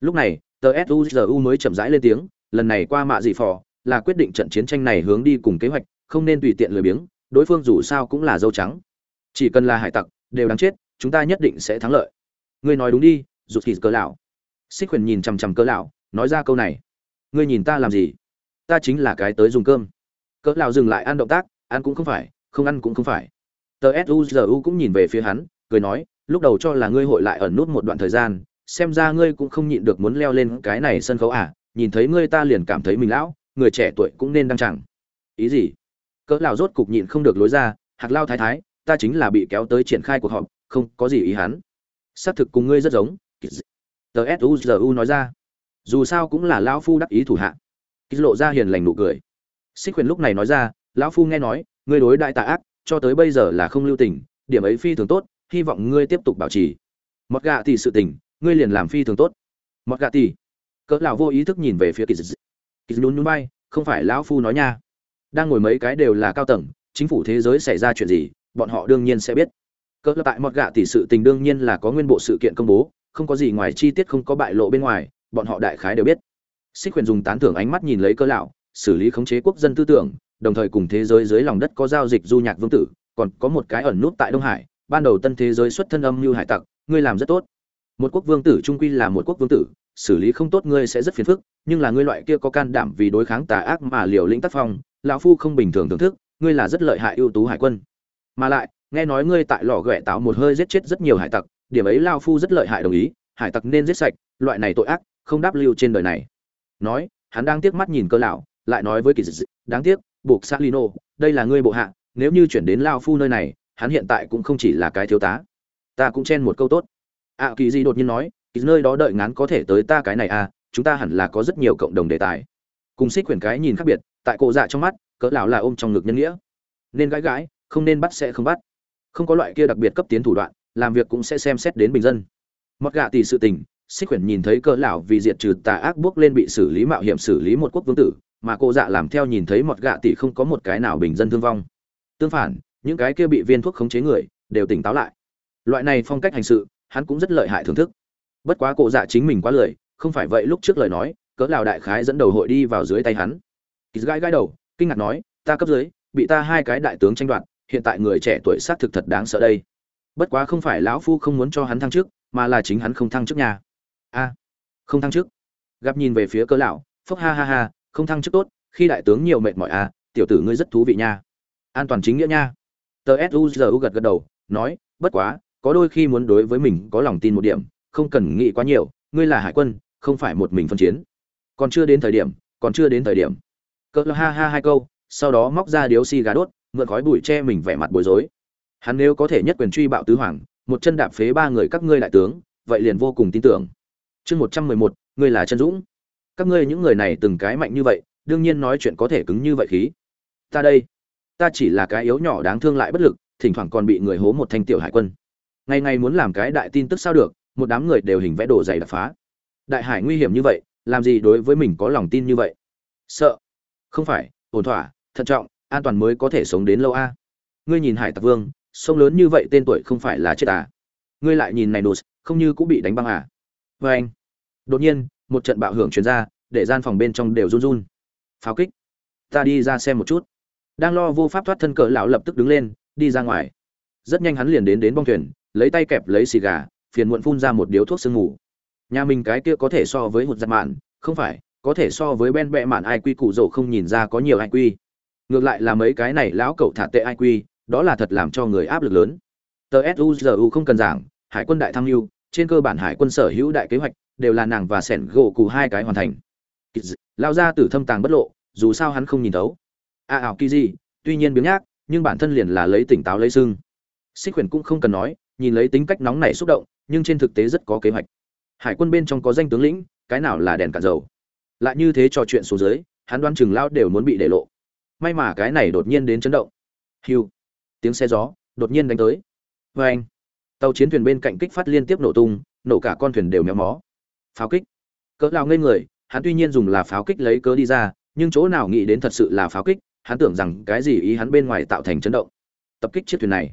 Lúc này, tờ suzu mới chậm rãi lên tiếng, lần này qua mạ dị phò, là quyết định trận chiến tranh này hướng đi cùng kế hoạch, không nên tùy tiện lười biếng, đối phương dù sao cũng là dâu trắng. Chỉ cần là hải tặc, đều đáng chết, chúng ta nhất định sẽ thắng lợi. Ngươi nói đúng đi, rụt thịt cờ lão xích huyền nhìn chằm chằm cỡ lão, nói ra câu này. Ngươi nhìn ta làm gì? Ta chính là cái tới dùng cơm. Cỡ lão dừng lại ăn động tác, ăn cũng không phải, không ăn cũng không phải. Tờ suzu cũng nhìn về phía hắn, cười nói, lúc đầu cho là ngươi hội lại ẩn nút một đoạn thời gian, xem ra ngươi cũng không nhịn được muốn leo lên cái này sân khấu à? Nhìn thấy ngươi ta liền cảm thấy mình lão, người trẻ tuổi cũng nên đăng chẳng. Ý gì? Cỡ lão rốt cục nhịn không được lối ra, hạc lao thái thái, ta chính là bị kéo tới triển khai cuộc họp, không có gì ý hắn. Xác thực cùng ngươi rất giống tờ suzu nói ra. Dù sao cũng là lão phu đắc ý thủ hạ. Ký lộ ra hiền lành nụ cười. Xích quyền lúc này nói ra, lão phu nghe nói, ngươi đối đại tà ác, cho tới bây giờ là không lưu tình, điểm ấy phi thường tốt, hy vọng ngươi tiếp tục bảo trì. Mọt gạ thì sự tình, ngươi liền làm phi thường tốt. Mọt gạ thì cỡ lão vô ý thức nhìn về phía kỳ dị nhún nhún bay không phải lão phu nói nha. Đang ngồi mấy cái đều là cao tầng, chính phủ thế giới xảy ra chuyện gì, bọn họ đương nhiên sẽ biết. Cỡ tại mọt gạ thì sự tình đương nhiên là có nguyên bộ sự kiện công bố không có gì ngoài chi tiết không có bại lộ bên ngoài, bọn họ đại khái đều biết. Xích quyền dùng tán thưởng ánh mắt nhìn lấy cơ lão, xử lý khống chế quốc dân tư tưởng, đồng thời cùng thế giới dưới lòng đất có giao dịch du nhạc vương tử, còn có một cái ẩn nút tại đông hải, ban đầu tân thế giới xuất thân âm như hải tặc, ngươi làm rất tốt. Một quốc vương tử trung quy là một quốc vương tử, xử lý không tốt ngươi sẽ rất phiền phức, nhưng là ngươi loại kia có can đảm vì đối kháng tà ác mà liều lĩnh tác phong, lão phu không bình thường thưởng thức, ngươi là rất lợi hại ưu tú hải quân. Mà lại, nghe nói ngươi tại lò ghẹ tạo một hơi giết chết rất nhiều hải tặc điểm ấy lao phu rất lợi hại đồng ý, hải tặc nên giết sạch, loại này tội ác, không đáp lưu trên đời này. Nói, hắn đang tiếc mắt nhìn cơ lão, lại nói với kỳ dị đáng tiếc, buộc salino đây là ngươi bộ hạ, nếu như chuyển đến lao phu nơi này, hắn hiện tại cũng không chỉ là cái thiếu tá. Ta cũng chen một câu tốt. Ạ kỳ dị đột nhiên nói, kỳ nơi đó đợi ngán có thể tới ta cái này à chúng ta hẳn là có rất nhiều cộng đồng đề tài. Cùng xích quyển cái nhìn khác biệt, tại cổ dạ trong mắt, cỡ lão là ôm trong ngực nhân nghĩa. Nên gãi gãi, không nên bắt sẽ không bắt. Không có loại kia đặc biệt cấp tiến thủ đoạn làm việc cũng sẽ xem xét đến bình dân. Mặc gạ tỷ sự tình, xích quyển nhìn thấy cỡ lão vì diệt trừ tà ác bước lên bị xử lý mạo hiểm xử lý một quốc vương tử, mà cô dạ làm theo nhìn thấy một gạ tỷ không có một cái nào bình dân thương vong. Tương phản, những cái kia bị viên thuốc khống chế người, đều tỉnh táo lại. Loại này phong cách hành sự, hắn cũng rất lợi hại thưởng thức. Bất quá cổ dạ chính mình quá lười, không phải vậy lúc trước lời nói cỡ lão đại khái dẫn đầu hội đi vào dưới tay hắn. Kỳ gãi gãi đầu, kinh ngạc nói, ta cấp dưới, bị ta hai cái đại tướng tranh đoạt, hiện tại người trẻ tuổi sát thực thật đáng sợ đây bất quá không phải lão phu không muốn cho hắn thăng chức, mà là chính hắn không thăng chức nhà a, không thăng chức. Gặp nhìn về phía cỡ lão, phốc ha ha ha, không thăng chức tốt, khi đại tướng nhiều mệt mỏi a tiểu tử ngươi rất thú vị nha. An toàn chính nghĩa nha. Tờ suzu gật gật đầu, nói, bất quá, có đôi khi muốn đối với mình có lòng tin một điểm, không cần nghĩ quá nhiều, ngươi là hải quân, không phải một mình phân chiến. Còn chưa đến thời điểm, còn chưa đến thời điểm. Cỡ ha ha hai câu, sau đó móc ra điếu xi gà đốt, mượn khói bụi che mình vẻ mặt bối rối hắn nếu có thể nhất quyền truy bạo tứ hoàng, một chân đạp phế ba người các ngươi đại tướng, vậy liền vô cùng tin tưởng. Chương một trăm mười một, ngươi là chân dũng. Các ngươi những người này từng cái mạnh như vậy, đương nhiên nói chuyện có thể cứng như vậy khí. Ta đây, ta chỉ là cái yếu nhỏ đáng thương lại bất lực, thỉnh thoảng còn bị người hố một thanh tiểu hải quân. Ngày ngày muốn làm cái đại tin tức sao được, một đám người đều hình vẽ đồ dày đập phá. Đại hải nguy hiểm như vậy, làm gì đối với mình có lòng tin như vậy? Sợ. Không phải, ổn thỏa, thận trọng, an toàn mới có thể sống đến lâu a. Ngươi nhìn hải tặc vương sông lớn như vậy tên tuổi không phải là chết à? Ngươi lại nhìn này đồ, không như cũng bị đánh băng à? Vê anh. Đột nhiên, một trận bạo hưởng truyền ra, để gian phòng bên trong đều run run. Pháo kích. Ta đi ra xem một chút. Đang lo vô pháp thoát thân cỡ lão lập tức đứng lên, đi ra ngoài. Rất nhanh hắn liền đến đến bong thuyền, lấy tay kẹp lấy xì gà, phiền muộn phun ra một điếu thuốc sương ngủ nhà mình cái kia có thể so với hụt giặt mạn, không phải, có thể so với ben bẹ mạn ai quy cụ rổ không nhìn ra có nhiều ai quy. Ngược lại là mấy cái này lão cậu thả tệ ai quy đó là thật làm cho người áp lực lớn. Tờ suzu không cần giảng, hải quân đại tham mưu, trên cơ bản hải quân sở hữu đại kế hoạch đều là nàng và sẻn gỗ cụ hai cái hoàn thành. Lao ra từ thâm tàng bất lộ, dù sao hắn không nhìn thấu. A ảo kỳ gì tuy nhiên biếng nhác, nhưng bản thân liền là lấy tỉnh táo lấy sưng xích quyển cũng không cần nói, nhìn lấy tính cách nóng này xúc động, nhưng trên thực tế rất có kế hoạch. Hải quân bên trong có danh tướng lĩnh, cái nào là đèn cạn dầu. Lại như thế trò chuyện xuống dưới, hắn đoán chừng lao đều muốn bị để lộ. May mà cái này đột nhiên đến chấn động. Hiu tiếng xe gió đột nhiên đánh tới. Vê anh, tàu chiến thuyền bên cạnh kích phát liên tiếp nổ tung, nổ cả con thuyền đều méo mó. Pháo kích. Cỡ lao ngây người, hắn tuy nhiên dùng là pháo kích lấy cớ đi ra, nhưng chỗ nào nghĩ đến thật sự là pháo kích, hắn tưởng rằng cái gì ý hắn bên ngoài tạo thành chấn động. Tập kích chiếc thuyền này.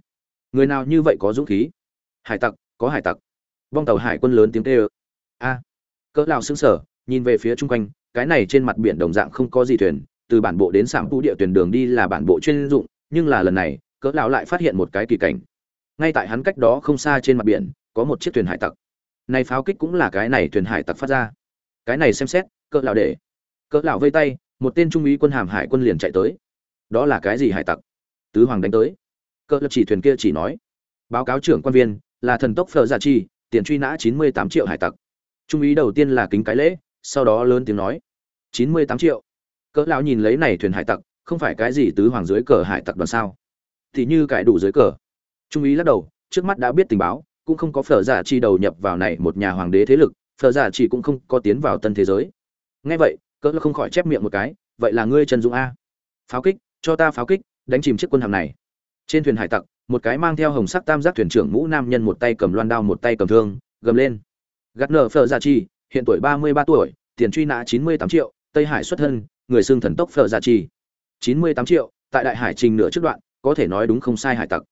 Người nào như vậy có dũng khí? Hải tặc, có hải tặc. Vong tàu hải quân lớn tiếng tê ơ a. Cỡ lao xứng sở nhìn về phía chung quanh, cái này trên mặt biển đồng dạng không có gì thuyền, từ bản bộ đến sảng tu địa tuyển đường đi là bản bộ chuyên dụng, nhưng là lần này cỡ lão lại phát hiện một cái kỳ cảnh. Ngay tại hắn cách đó không xa trên mặt biển, có một chiếc thuyền hải tặc. Này pháo kích cũng là cái này thuyền hải tặc phát ra. Cái này xem xét, cỡ lão để. Cỡ lão vây tay, một tên trung úy quân hàm hải quân liền chạy tới. Đó là cái gì hải tặc? Tứ hoàng đánh tới. Cỡ lập chỉ thuyền kia chỉ nói, báo cáo trưởng quan viên, là thần tốc phở giả chi, tiền truy nã chín mươi tám triệu hải tặc. Trung úy đầu tiên là kính cái lễ, sau đó lớn tiếng nói, chín mươi tám triệu. Cỡ lão nhìn lấy này thuyền hải tặc, không phải cái gì tứ hoàng dưới cờ hải tặc đoàn sao? Thì như cải đủ dưới cờ. Trung úy lắc đầu, trước mắt đã biết tình báo, cũng không có phở giả chi đầu nhập vào này một nhà hoàng đế thế lực, phở giả chi cũng không có tiến vào tân thế giới. Nghe vậy, cỡ không khỏi chép miệng một cái, vậy là ngươi trần dũng a. Pháo kích, cho ta pháo kích, đánh chìm chiếc quân hàm này. Trên thuyền hải tặc, một cái mang theo hồng sắc tam giác thuyền trưởng mũ nam nhân một tay cầm loan đao một tay cầm thương, gầm lên. Gạt nở phở giả chi, hiện tuổi ba mươi ba tuổi, tiền truy nã chín mươi tám triệu, tây hải xuất thân, người xưng thần tốc phở giả chi. chín mươi tám triệu, tại đại hải trình nửa trước đoạn có thể nói đúng không sai hải tặc.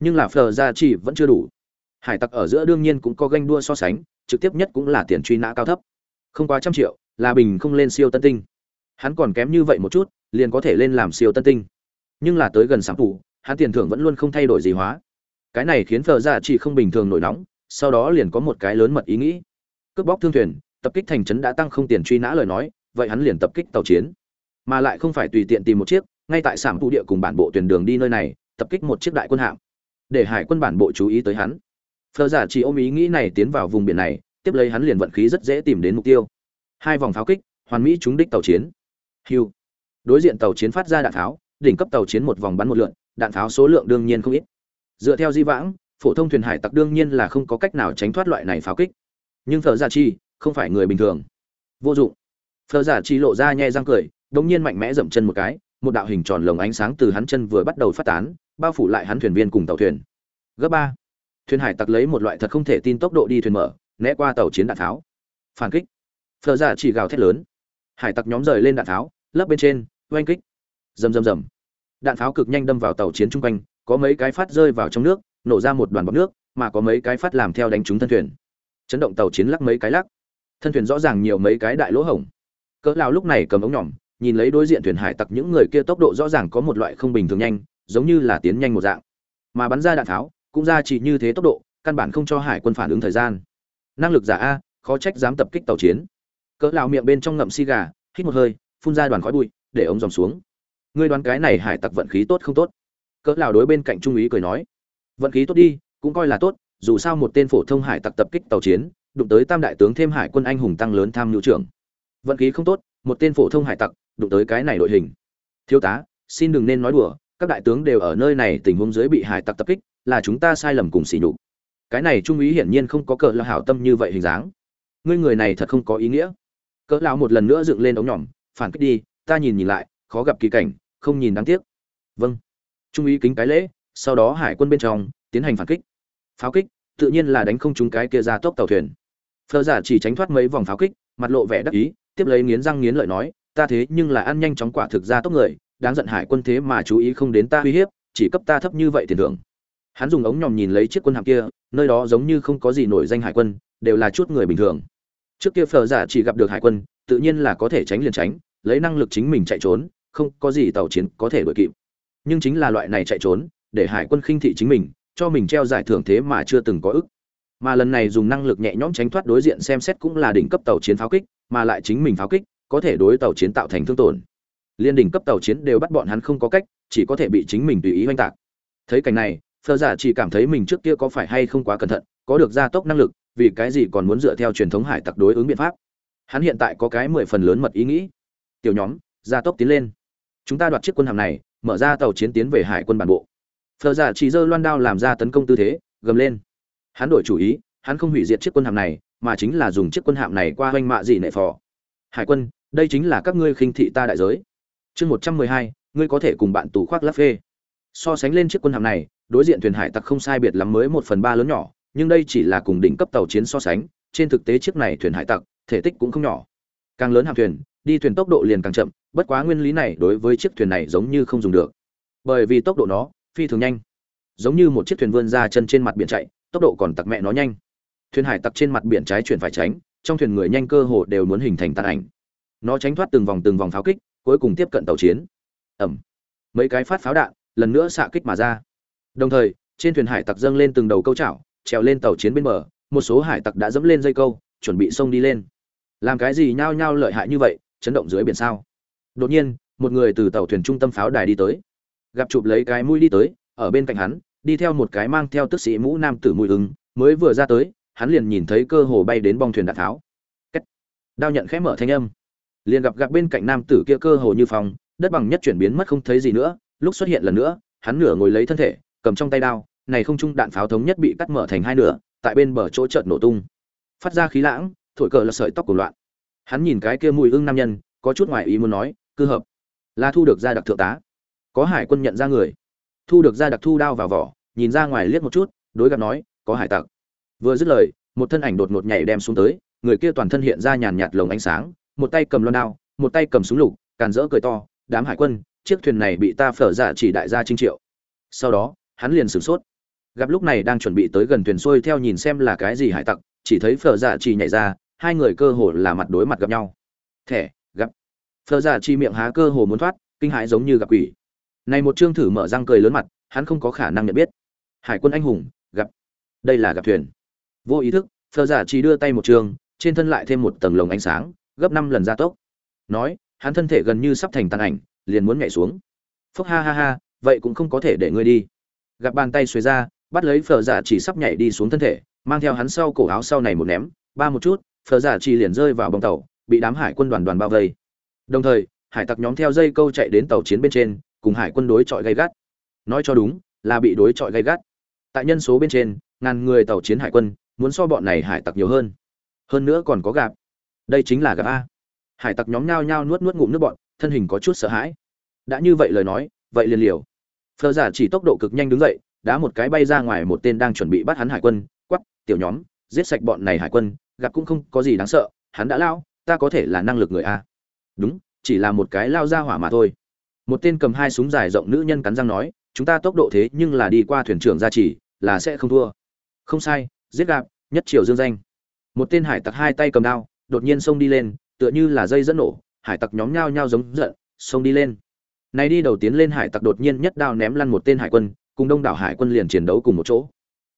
Nhưng là phờ gia chỉ vẫn chưa đủ. Hải tặc ở giữa đương nhiên cũng có ganh đua so sánh, trực tiếp nhất cũng là tiền truy nã cao thấp. Không quá trăm triệu, là bình không lên siêu tân tinh. Hắn còn kém như vậy một chút, liền có thể lên làm siêu tân tinh. Nhưng là tới gần sáng thủ hắn tiền thưởng vẫn luôn không thay đổi gì hóa. Cái này khiến phờ gia chỉ không bình thường nổi nóng, sau đó liền có một cái lớn mật ý nghĩ. Cướp bóc thương thuyền, tập kích thành trấn đã tăng không tiền truy nã lời nói, vậy hắn liền tập kích tàu chiến. Mà lại không phải tùy tiện tìm một chiếc ngay tại sảm thủ địa cùng bản bộ tuyển đường đi nơi này, tập kích một chiếc đại quân hạm. Để hải quân bản bộ chú ý tới hắn. Phờ giả chỉ ôm ý nghĩ này tiến vào vùng biển này, tiếp lấy hắn liền vận khí rất dễ tìm đến mục tiêu. Hai vòng pháo kích, hoàn mỹ trúng đích tàu chiến. Hiu đối diện tàu chiến phát ra đạn pháo, đỉnh cấp tàu chiến một vòng bắn một lượn, đạn pháo số lượng đương nhiên không ít. Dựa theo di vãng, phổ thông thuyền hải tặc đương nhiên là không có cách nào tránh thoát loại này pháo kích. Nhưng thợ giả chi không phải người bình thường. Vô dụng. Phờ giả chi lộ ra nhe răng cười, đống nhiên mạnh mẽ dậm chân một cái một đạo hình tròn lồng ánh sáng từ hắn chân vừa bắt đầu phát tán, bao phủ lại hắn thuyền viên cùng tàu thuyền. Gấp ba. Thuyền hải tặc lấy một loại thật không thể tin tốc độ đi thuyền mở, né qua tàu chiến đạn tháo. Phản kích. Phờ giả chỉ gào thét lớn. Hải tặc nhóm rời lên đạn tháo, lấp bên trên, oanh kích. Rầm rầm rầm. Đạn pháo cực nhanh đâm vào tàu chiến chung quanh, có mấy cái phát rơi vào trong nước, nổ ra một đoàn bọc nước, mà có mấy cái phát làm theo đánh trúng thân thuyền. Chấn động tàu chiến lắc mấy cái lắc. Thân thuyền rõ ràng nhiều mấy cái đại lỗ hổng. Cỡ lao lúc này cầm ống nhỏm nhìn lấy đối diện thuyền hải tặc những người kia tốc độ rõ ràng có một loại không bình thường nhanh, giống như là tiến nhanh một dạng. Mà bắn ra đạn tháo, cũng ra chỉ như thế tốc độ, căn bản không cho hải quân phản ứng thời gian. Năng lực giả a, khó trách dám tập kích tàu chiến. Cỡ lao miệng bên trong ngậm xi gà, hít một hơi, phun ra đoàn khói bụi, để ống dòng xuống. Ngươi đoán cái này hải tặc vận khí tốt không tốt? Cỡ lao đối bên cạnh trung úy cười nói. Vận khí tốt đi, cũng coi là tốt, dù sao một tên phổ thông hải tặc tập kích tàu chiến, đụng tới tam đại tướng thêm hải quân anh hùng tăng lớn tham nhu trưởng. Vận khí không tốt, một tên phổ thông hải tặc đụng tới cái này đội hình. Thiếu tá, xin đừng nên nói đùa, các đại tướng đều ở nơi này, tình huống dưới bị hải tặc tập kích, là chúng ta sai lầm cùng xỉ nhục. Cái này trung úy hiển nhiên không có cỡ là hảo tâm như vậy hình dáng. Ngươi người này thật không có ý nghĩa. Cỡ lão một lần nữa dựng lên ống nhỏm phản kích đi, ta nhìn nhìn lại, khó gặp kỳ cảnh, không nhìn đáng tiếc. Vâng. Trung úy kính cái lễ, sau đó hải quân bên trong, tiến hành phản kích. Pháo kích, tự nhiên là đánh không trúng cái kia ra tốc tàu thuyền. Phờ giả chỉ tránh thoát mấy vòng pháo kích, mặt lộ vẻ đắc ý, tiếp lấy nghiến răng nghiến lợi nói ta thế nhưng là ăn nhanh chóng quả thực ra tốc người, đáng giận hải quân thế mà chú ý không đến ta uy hiếp, chỉ cấp ta thấp như vậy tiền thưởng. Hắn dùng ống nhòm nhìn lấy chiếc quân hạm kia, nơi đó giống như không có gì nổi danh hải quân, đều là chút người bình thường. Trước kia phờ giả chỉ gặp được hải quân, tự nhiên là có thể tránh liền tránh, lấy năng lực chính mình chạy trốn, không có gì tàu chiến có thể đuổi kịp. Nhưng chính là loại này chạy trốn, để hải quân khinh thị chính mình, cho mình treo giải thưởng thế mà chưa từng có ức. Mà lần này dùng năng lực nhẹ nhõm tránh thoát đối diện xem xét cũng là đỉnh cấp tàu chiến pháo kích, mà lại chính mình pháo kích có thể đối tàu chiến tạo thành thương tổn. Liên đỉnh cấp tàu chiến đều bắt bọn hắn không có cách, chỉ có thể bị chính mình tùy ý oanh tạc. Thấy cảnh này phờ giả dạ chỉ cảm thấy mình trước kia có phải hay không quá cẩn thận, có được gia tốc năng lực, vì cái gì còn muốn dựa theo truyền thống hải tặc đối ứng biện pháp. Hắn hiện tại có cái mười phần lớn mật ý nghĩ. Tiểu nhóm, gia tốc tiến lên. Chúng ta đoạt chiếc quân hàm này, mở ra tàu chiến tiến về hải quân bản bộ. Phờ giả dạ chỉ giơ loan đao làm ra tấn công tư thế, gầm lên. Hắn đổi chủ ý, hắn không hủy diệt chiếc quân hạm này, mà chính là dùng chiếc quân hạm này qua hoanh mạ gì nệ phò. Hải quân đây chính là các ngươi khinh thị ta đại giới. Chương một trăm mười hai, ngươi có thể cùng bạn tù khoác lắp phê. So sánh lên chiếc quân hạm này, đối diện thuyền hải tặc không sai biệt lắm mới một phần ba lớn nhỏ, nhưng đây chỉ là cùng đỉnh cấp tàu chiến so sánh, trên thực tế chiếc này thuyền hải tặc, thể tích cũng không nhỏ. Càng lớn hạm thuyền, đi thuyền tốc độ liền càng chậm, bất quá nguyên lý này đối với chiếc thuyền này giống như không dùng được. Bởi vì tốc độ nó, phi thường nhanh. Giống như một chiếc thuyền vươn ra chân trên mặt biển chạy, tốc độ còn tặc mẹ nó nhanh. Thuyền hải tặc trên mặt biển trái chuyển phải tránh, trong thuyền người nhanh cơ hồ đều muốn hình thành tàn ảnh nó tránh thoát từng vòng từng vòng pháo kích, cuối cùng tiếp cận tàu chiến. Ẩm mấy cái phát pháo đạn lần nữa xạ kích mà ra. Đồng thời, trên thuyền hải tặc dâng lên từng đầu câu chảo, trèo lên tàu chiến bên bờ, một số hải tặc đã dẫm lên dây câu, chuẩn bị xông đi lên. Làm cái gì nhao nhao lợi hại như vậy, chấn động dưới biển sao? Đột nhiên, một người từ tàu thuyền trung tâm pháo đài đi tới. Gặp chụp lấy cái mũi đi tới, ở bên cạnh hắn, đi theo một cái mang theo tức sĩ mũ nam tử mũi ứng mới vừa ra tới, hắn liền nhìn thấy cơ hồ bay đến bong thuyền đạn tháo. Cách. đao nhận khẽ mở thanh âm liền gặp gặp bên cạnh nam tử kia cơ hồ như phòng đất bằng nhất chuyển biến mất không thấy gì nữa, lúc xuất hiện lần nữa, hắn nửa ngồi lấy thân thể, cầm trong tay đao, này không trung đạn pháo thống nhất bị cắt mở thành hai nửa, tại bên bờ chỗ chợt nổ tung. Phát ra khí lãng, thổi cờ là sợi tóc của loạn. Hắn nhìn cái kia mùi ưng nam nhân, có chút ngoài ý muốn nói, cư hợp, là thu được ra đặc thượng tá. Có hải quân nhận ra người. Thu được ra đặc thu đao vào vỏ, nhìn ra ngoài liếc một chút, đối gặp nói, có hải tặc. Vừa dứt lời, một thân ảnh đột ngột nhảy đem xuống tới, người kia toàn thân hiện ra nhàn nhạt lồng ánh sáng một tay cầm loan đao, một tay cầm súng lục, càn rỡ cười to, đám hải quân, chiếc thuyền này bị ta phở dạ chỉ đại gia trinh triệu. Sau đó, hắn liền sửng sốt. Gặp lúc này đang chuẩn bị tới gần thuyền xuôi theo nhìn xem là cái gì hải tặc, chỉ thấy phở dạ chỉ nhảy ra, hai người cơ hồ là mặt đối mặt gặp nhau. Thẻ, gặp. Phở dạ chỉ miệng há cơ hồ muốn thoát, kinh hãi giống như gặp quỷ. Này một chương thử mở răng cười lớn mặt, hắn không có khả năng nhận biết. Hải quân anh hùng, gặp. Đây là gặp thuyền. Vô ý thức, phở giả chỉ đưa tay một trường, trên thân lại thêm một tầng lồng ánh sáng gấp năm lần gia tốc. Nói, hắn thân thể gần như sắp thành tàn ảnh, liền muốn nhảy xuống. Phúc ha ha ha, vậy cũng không có thể để ngươi đi. Gặp bàn tay xuề ra, bắt lấy phở giả chỉ sắp nhảy đi xuống thân thể, mang theo hắn sau cổ áo sau này một ném, ba một chút, phở giả chỉ liền rơi vào bông tàu, bị đám hải quân đoàn đoàn bao vây. Đồng thời, hải tặc nhóm theo dây câu chạy đến tàu chiến bên trên, cùng hải quân đối chọi gay gắt. Nói cho đúng, là bị đối chọi gay gắt. Tại nhân số bên trên, ngàn người tàu chiến hải quân, muốn so bọn này hải tặc nhiều hơn. Hơn nữa còn có gạp đây chính là gặp a. Hải tặc nhóm nhao nhao nuốt nuốt ngụm nước bọn, thân hình có chút sợ hãi. Đã như vậy lời nói, vậy liền liều. Phờ giả chỉ tốc độ cực nhanh đứng dậy, đá một cái bay ra ngoài một tên đang chuẩn bị bắt hắn hải quân quắp tiểu nhóm, giết sạch bọn này hải quân, gặp cũng không có gì đáng sợ, hắn đã lao, ta có thể là năng lực người a. Đúng, chỉ là một cái lao ra hỏa mà thôi. Một tên cầm hai súng dài rộng nữ nhân cắn răng nói, chúng ta tốc độ thế nhưng là đi qua thuyền trưởng gia trì, là sẽ không thua. Không sai, giết gạp, nhất triều dương danh. Một tên hải tặc hai tay cầm đao đột nhiên xông đi lên, tựa như là dây dẫn nổ, hải tặc nhóm nhao nhao giống giận, xông đi lên. Này đi đầu tiến lên hải tặc đột nhiên nhất đao ném lăn một tên hải quân, cùng đông đảo hải quân liền chiến đấu cùng một chỗ.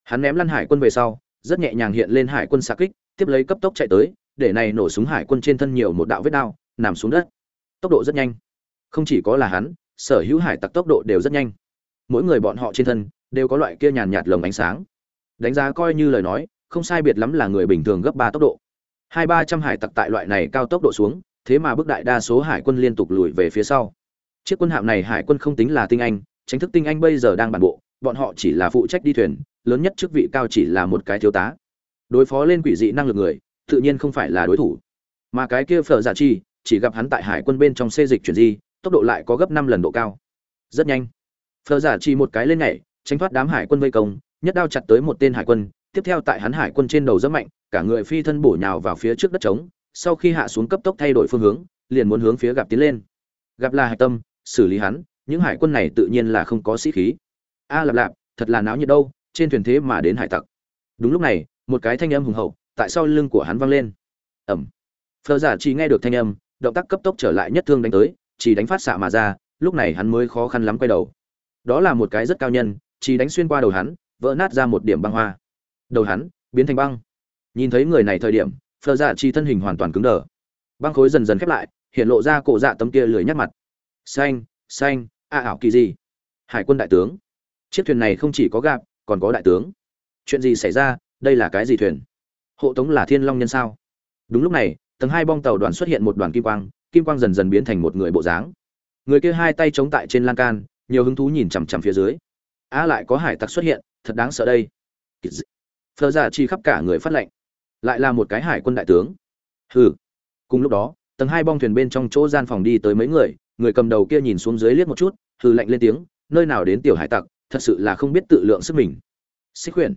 Hắn ném lăn hải quân về sau, rất nhẹ nhàng hiện lên hải quân xạ kích, tiếp lấy cấp tốc chạy tới, để này nổ súng hải quân trên thân nhiều một đạo vết đao, nằm xuống đất. Tốc độ rất nhanh. Không chỉ có là hắn, sở hữu hải tặc tốc độ đều rất nhanh. Mỗi người bọn họ trên thân đều có loại kia nhàn nhạt lồng ánh sáng. Đánh giá coi như lời nói, không sai biệt lắm là người bình thường gấp ba tốc độ hai ba trăm hải tặc tại loại này cao tốc độ xuống, thế mà bước đại đa số hải quân liên tục lùi về phía sau. Chiếc quân hạm này hải quân không tính là tinh anh, tránh thức tinh anh bây giờ đang bản bộ, bọn họ chỉ là phụ trách đi thuyền, lớn nhất chức vị cao chỉ là một cái thiếu tá. Đối phó lên quỷ dị năng lực người, tự nhiên không phải là đối thủ. Mà cái kia phở giả chi, chỉ gặp hắn tại hải quân bên trong xê dịch chuyển di, tốc độ lại có gấp năm lần độ cao. Rất nhanh. Phở giả chi một cái lên nhảy, tránh thoát đám hải quân vây công, nhất đao chặt tới một tên hải quân, tiếp theo tại hắn hải quân trên đầu rất mạnh cả người phi thân bổ nhào vào phía trước đất trống, sau khi hạ xuống cấp tốc thay đổi phương hướng, liền muốn hướng phía gặp tiến lên. Gặp là hải tâm, xử lý hắn, những hải quân này tự nhiên là không có sĩ khí. A lạp lạp, thật là náo nhiệt đâu, trên thuyền thế mà đến hải tặc. Đúng lúc này, một cái thanh âm hùng hậu tại sau lưng của hắn vang lên. Ẩm. Phờ giả chỉ nghe được thanh âm, động tác cấp tốc trở lại nhất thương đánh tới, chỉ đánh phát xạ mà ra, lúc này hắn mới khó khăn lắm quay đầu. Đó là một cái rất cao nhân, chỉ đánh xuyên qua đầu hắn, vỡ nát ra một điểm băng hoa. Đầu hắn, biến thành băng nhìn thấy người này thời điểm phờ giả dạ chi thân hình hoàn toàn cứng đờ. Băng khối dần dần khép lại, hiện lộ ra cổ dạ tấm kia lười nhắc mặt. Xanh xanh, a ảo kỳ gì? Hải quân đại tướng. Chiếc thuyền này không chỉ có gạp, còn có đại tướng. Chuyện gì xảy ra? Đây là cái gì thuyền? Hộ tống là thiên long nhân sao? Đúng lúc này, tầng hai bong tàu đoàn xuất hiện một đoàn kim quang kim quang dần dần biến thành một người bộ dáng. Người kia hai tay chống tại trên lan can, nhiều hứng thú nhìn chằm chằm phía dưới. A lại có hải tặc xuất hiện, thật đáng sợ đây. Phờ giả dạ chi khắp cả người phát lệnh lại là một cái hải quân đại tướng. Hừ. Cùng lúc đó, tầng hai bong thuyền bên trong chỗ gian phòng đi tới mấy người người cầm đầu kia nhìn xuống dưới liếc một chút, hừ lạnh lên tiếng, nơi nào đến tiểu hải tặc, thật sự là không biết tự lượng sức mình. Xích khuyển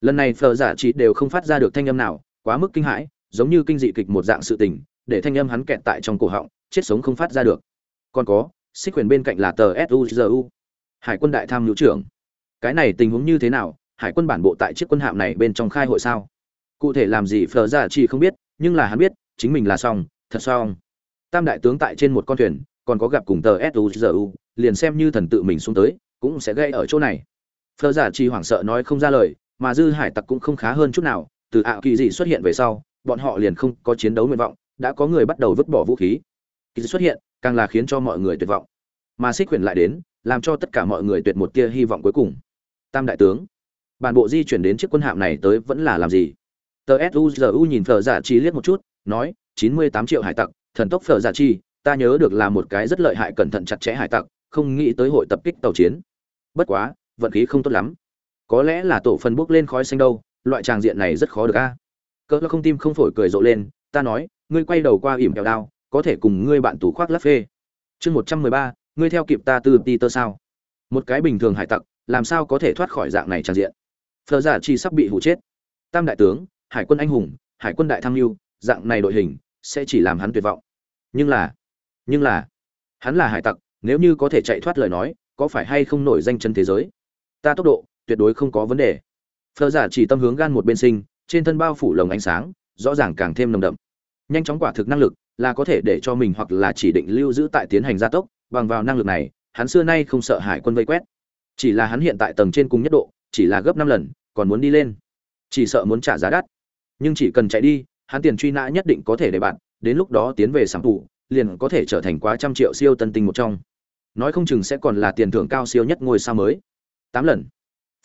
lần này phờ giả chỉ đều không phát ra được thanh âm nào, quá mức kinh hãi, giống như kinh dị kịch một dạng sự tình, để thanh âm hắn kẹt tại trong cổ họng, chết sống không phát ra được. Còn có, xích khuyển bên cạnh là tờ suzu hải quân đại tham hữu trưởng. Cái này tình huống như thế nào? Hải quân bản bộ tại chiếc quân hạm này bên trong khai hội sao? Cụ thể làm gì phờ ra dạ chỉ không biết, nhưng là hắn biết, chính mình là xong, thật xong. Tam đại tướng tại trên một con thuyền, còn có gặp cùng tờ suzu liền xem như thần tự mình xuống tới, cũng sẽ gây ở chỗ này. Phờ ra dạ chỉ hoảng sợ nói không ra lời, mà dư hải tặc cũng không khá hơn chút nào, từ ạ kỳ dị xuất hiện về sau, bọn họ liền không có chiến đấu nguyện vọng, đã có người bắt đầu vứt bỏ vũ khí. Kỳ dị xuất hiện, càng là khiến cho mọi người tuyệt vọng. Mà xích quyền lại đến, làm cho tất cả mọi người tuyệt một tia hy vọng cuối cùng. Tam đại tướng, bản bộ di chuyển đến chiếc quân hạm này tới vẫn là làm gì? Tờ suzu nhìn phở giả chi liếc một chút, nói, chín mươi tám triệu hải tặc, thần tốc phở giả chi, ta nhớ được là một cái rất lợi hại cẩn thận chặt chẽ hải tặc, không nghĩ tới hội tập kích tàu chiến. Bất quá, vận khí không tốt lắm. Có lẽ là tổ phân bốc lên khói xanh đâu, loại tràng diện này rất khó được a. Cỡ không tim không phổi cười rộ lên, ta nói, ngươi quay đầu qua ỉm kẹo đao, có thể cùng ngươi bạn tủ khoác lắp phê. Chương một trăm mười ba, ngươi theo kịp ta từ ti tơ sao? Một cái bình thường hải tặc, làm sao có thể thoát khỏi dạng này tràn diện? Phờ giả dạ chi sắp bị hụ chết. Tam đại tướng hải quân anh hùng, hải quân đại tham mưu, dạng này đội hình sẽ chỉ làm hắn tuyệt vọng. Nhưng là nhưng là, hắn là hải tặc, nếu như có thể chạy thoát lời nói, có phải hay không nổi danh chân thế giới? Ta tốc độ tuyệt đối không có vấn đề. Phờ giả chỉ tâm hướng gan một bên sinh, trên thân bao phủ lồng ánh sáng, rõ ràng càng thêm nồng đậm. Nhanh chóng quả thực năng lực là có thể để cho mình hoặc là chỉ định lưu giữ tại tiến hành gia tốc, bằng vào năng lực này, hắn xưa nay không sợ hải quân vây quét. Chỉ là hắn hiện tại tầng trên cùng nhất độ, chỉ là gấp năm lần, còn muốn đi lên. Chỉ sợ muốn trả giá đắt nhưng chỉ cần chạy đi, hắn tiền truy nã nhất định có thể để bạn, đến lúc đó tiến về sản phụ liền có thể trở thành quá trăm triệu siêu tân tinh một trong. Nói không chừng sẽ còn là tiền thưởng cao siêu nhất ngôi sao mới. Tám lần.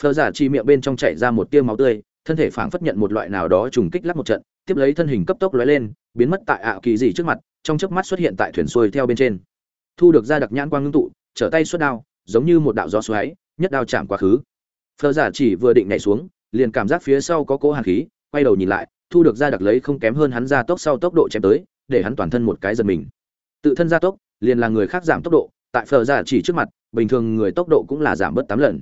Phờ giả chi miệng bên trong chảy ra một tia máu tươi, thân thể phảng phất nhận một loại nào đó trùng kích lắc một trận, tiếp lấy thân hình cấp tốc lóe lên, biến mất tại ảo kỳ gì trước mặt, trong chớp mắt xuất hiện tại thuyền xuôi theo bên trên. Thu được ra đặc nhãn quang ngưng tụ, trở tay xuất đao, giống như một đạo gió xoáy, nhất đao chạm quá khứ. Phờ giả chỉ vừa định nhảy xuống, liền cảm giác phía sau có cỗ hàn khí quay đầu nhìn lại, thu được ra đặc lấy không kém hơn hắn ra tốc sau tốc độ chém tới, để hắn toàn thân một cái giật mình. Tự thân gia tốc, liền là người khác giảm tốc độ, tại phờ giả chỉ trước mặt, bình thường người tốc độ cũng là giảm bớt tám lần.